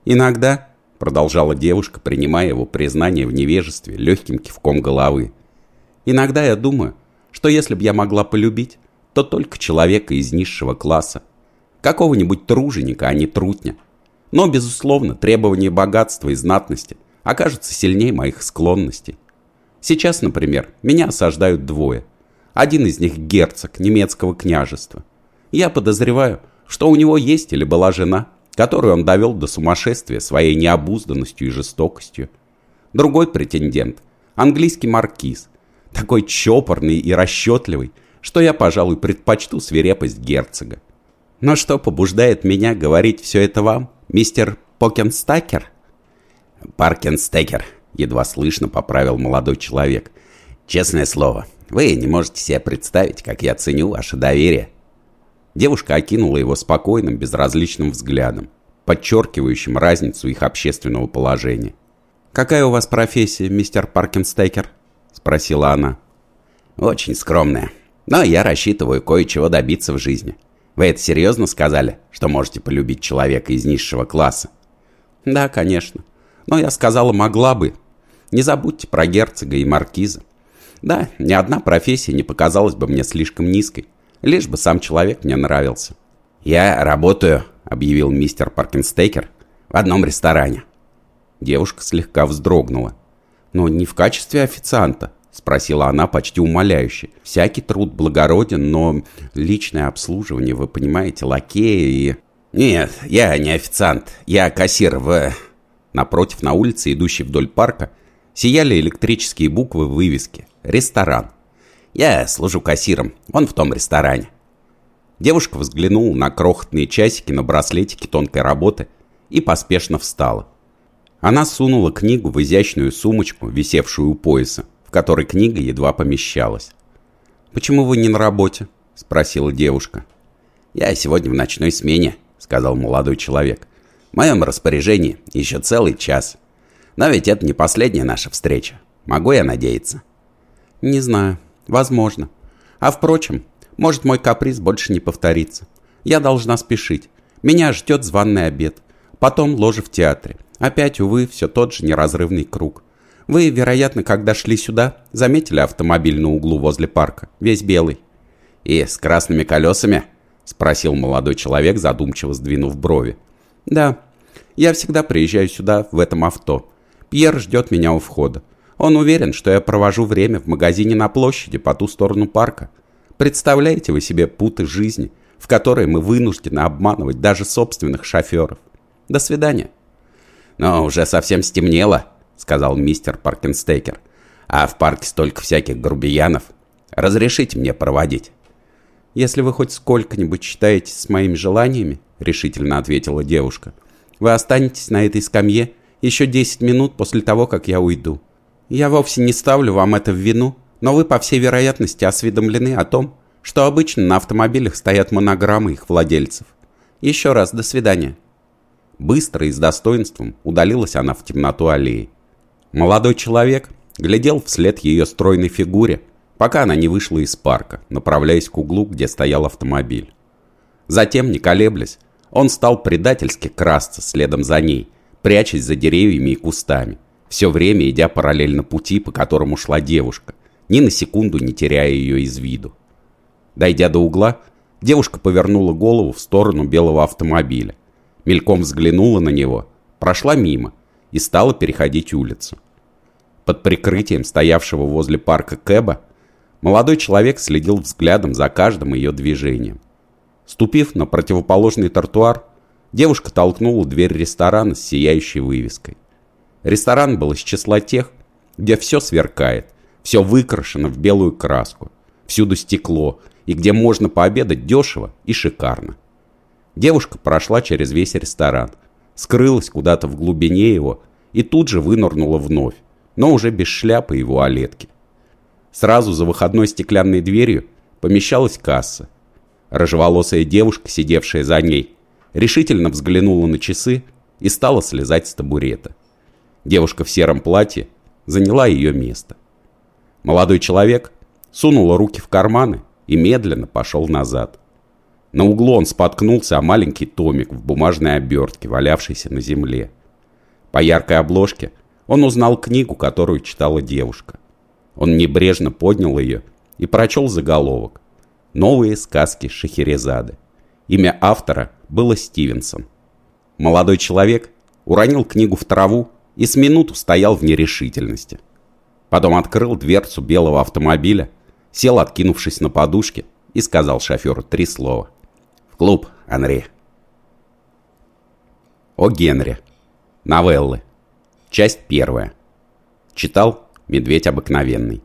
«Иногда», — продолжала девушка, принимая его признание в невежестве легким кивком головы, «иногда я думаю, что если бы я могла полюбить, то только человека из низшего класса. Какого-нибудь труженика, а не трутня. Но, безусловно, требования богатства и знатности окажутся сильнее моих склонностей. Сейчас, например, меня осаждают двое. Один из них герцог немецкого княжества. Я подозреваю, что у него есть или была жена, которую он довел до сумасшествия своей необузданностью и жестокостью. Другой претендент – английский маркиз, такой чопорный и расчетливый, что я, пожалуй, предпочту свирепость герцога. Но что побуждает меня говорить все это вам, мистер Покенстакер? Паркенстекер, едва слышно поправил молодой человек. Честное слово, вы не можете себе представить, как я ценю ваше доверие. Девушка окинула его спокойным, безразличным взглядом, подчеркивающим разницу их общественного положения. «Какая у вас профессия, мистер Паркенстекер?» – спросила она. «Очень скромная. Но я рассчитываю кое-чего добиться в жизни. Вы это серьезно сказали, что можете полюбить человека из низшего класса? Да, конечно. Но я сказала, могла бы. Не забудьте про герцога и маркиза. Да, ни одна профессия не показалась бы мне слишком низкой, лишь бы сам человек мне нравился. «Я работаю», — объявил мистер Паркенстекер, — «в одном ресторане». Девушка слегка вздрогнула. Но не в качестве официанта, Спросила она почти умоляюще. Всякий труд благороден, но личное обслуживание, вы понимаете, лакея и... Нет, я не официант, я кассир в... Напротив, на улице, идущей вдоль парка, сияли электрические буквы в вывеске «Ресторан». Я служу кассиром, он в том ресторане. Девушка взглянула на крохотные часики на браслетике тонкой работы и поспешно встала. Она сунула книгу в изящную сумочку, висевшую у пояса которой книга едва помещалась. «Почему вы не на работе?» – спросила девушка. «Я сегодня в ночной смене», – сказал молодой человек. «В моем распоряжении еще целый час. Но ведь это не последняя наша встреча. Могу я надеяться?» «Не знаю. Возможно. А впрочем, может мой каприз больше не повторится. Я должна спешить. Меня ждет званный обед. Потом ложа в театре. Опять, увы, все тот же неразрывный круг. Вы, вероятно, когда шли сюда, заметили автомобиль на углу возле парка, весь белый. «И с красными колесами?» – спросил молодой человек, задумчиво сдвинув брови. «Да, я всегда приезжаю сюда в этом авто. Пьер ждет меня у входа. Он уверен, что я провожу время в магазине на площади по ту сторону парка. Представляете вы себе пустоту жизни, в которой мы вынуждены обманывать даже собственных шоферов? До свидания». «Но уже совсем стемнело», — сказал мистер Паркенстекер. «А в парке столько всяких грубиянов. Разрешите мне проводить?» «Если вы хоть сколько-нибудь считаетесь с моими желаниями», — решительно ответила девушка, «вы останетесь на этой скамье еще 10 минут после того, как я уйду. Я вовсе не ставлю вам это в вину, но вы, по всей вероятности, осведомлены о том, что обычно на автомобилях стоят монограммы их владельцев. Еще раз, до свидания». Быстро и с достоинством удалилась она в темноту аллеи. Молодой человек глядел вслед ее стройной фигуре, пока она не вышла из парка, направляясь к углу, где стоял автомобиль. Затем, не колеблясь, он стал предательски красться следом за ней, прячась за деревьями и кустами, все время идя параллельно пути, по которому шла девушка, ни на секунду не теряя ее из виду. Дойдя до угла, девушка повернула голову в сторону белого автомобиля, мельком взглянула на него, прошла мимо и стала переходить улицу. Под прикрытием стоявшего возле парка Кэба Молодой человек следил взглядом за каждым ее движением. Ступив на противоположный тротуар, девушка толкнула дверь ресторана с сияющей вывеской. Ресторан был из числа тех, где все сверкает, все выкрашено в белую краску, всюду стекло, и где можно пообедать дешево и шикарно. Девушка прошла через весь ресторан, скрылась куда-то в глубине его и тут же вынырнула вновь, но уже без шляпы и вуалетки. Сразу за выходной стеклянной дверью помещалась касса. Рыжеволосая девушка, сидевшая за ней, решительно взглянула на часы и стала слезать с табурета. Девушка в сером платье заняла ее место. Молодой человек сунул руки в карманы и медленно пошел назад. На углу он споткнулся о маленький томик в бумажной обертке, валявшийся на земле. По яркой обложке он узнал книгу, которую читала девушка. Он небрежно поднял ее и прочел заголовок «Новые сказки Шахерезады». Имя автора было Стивенсон. Молодой человек уронил книгу в траву и с минуту стоял в нерешительности. Потом открыл дверцу белого автомобиля, сел, откинувшись на подушке, и сказал шоферу три слова. «В клуб, Анри». О Генри. Новеллы. Часть первая. Читал «Медведь обыкновенный».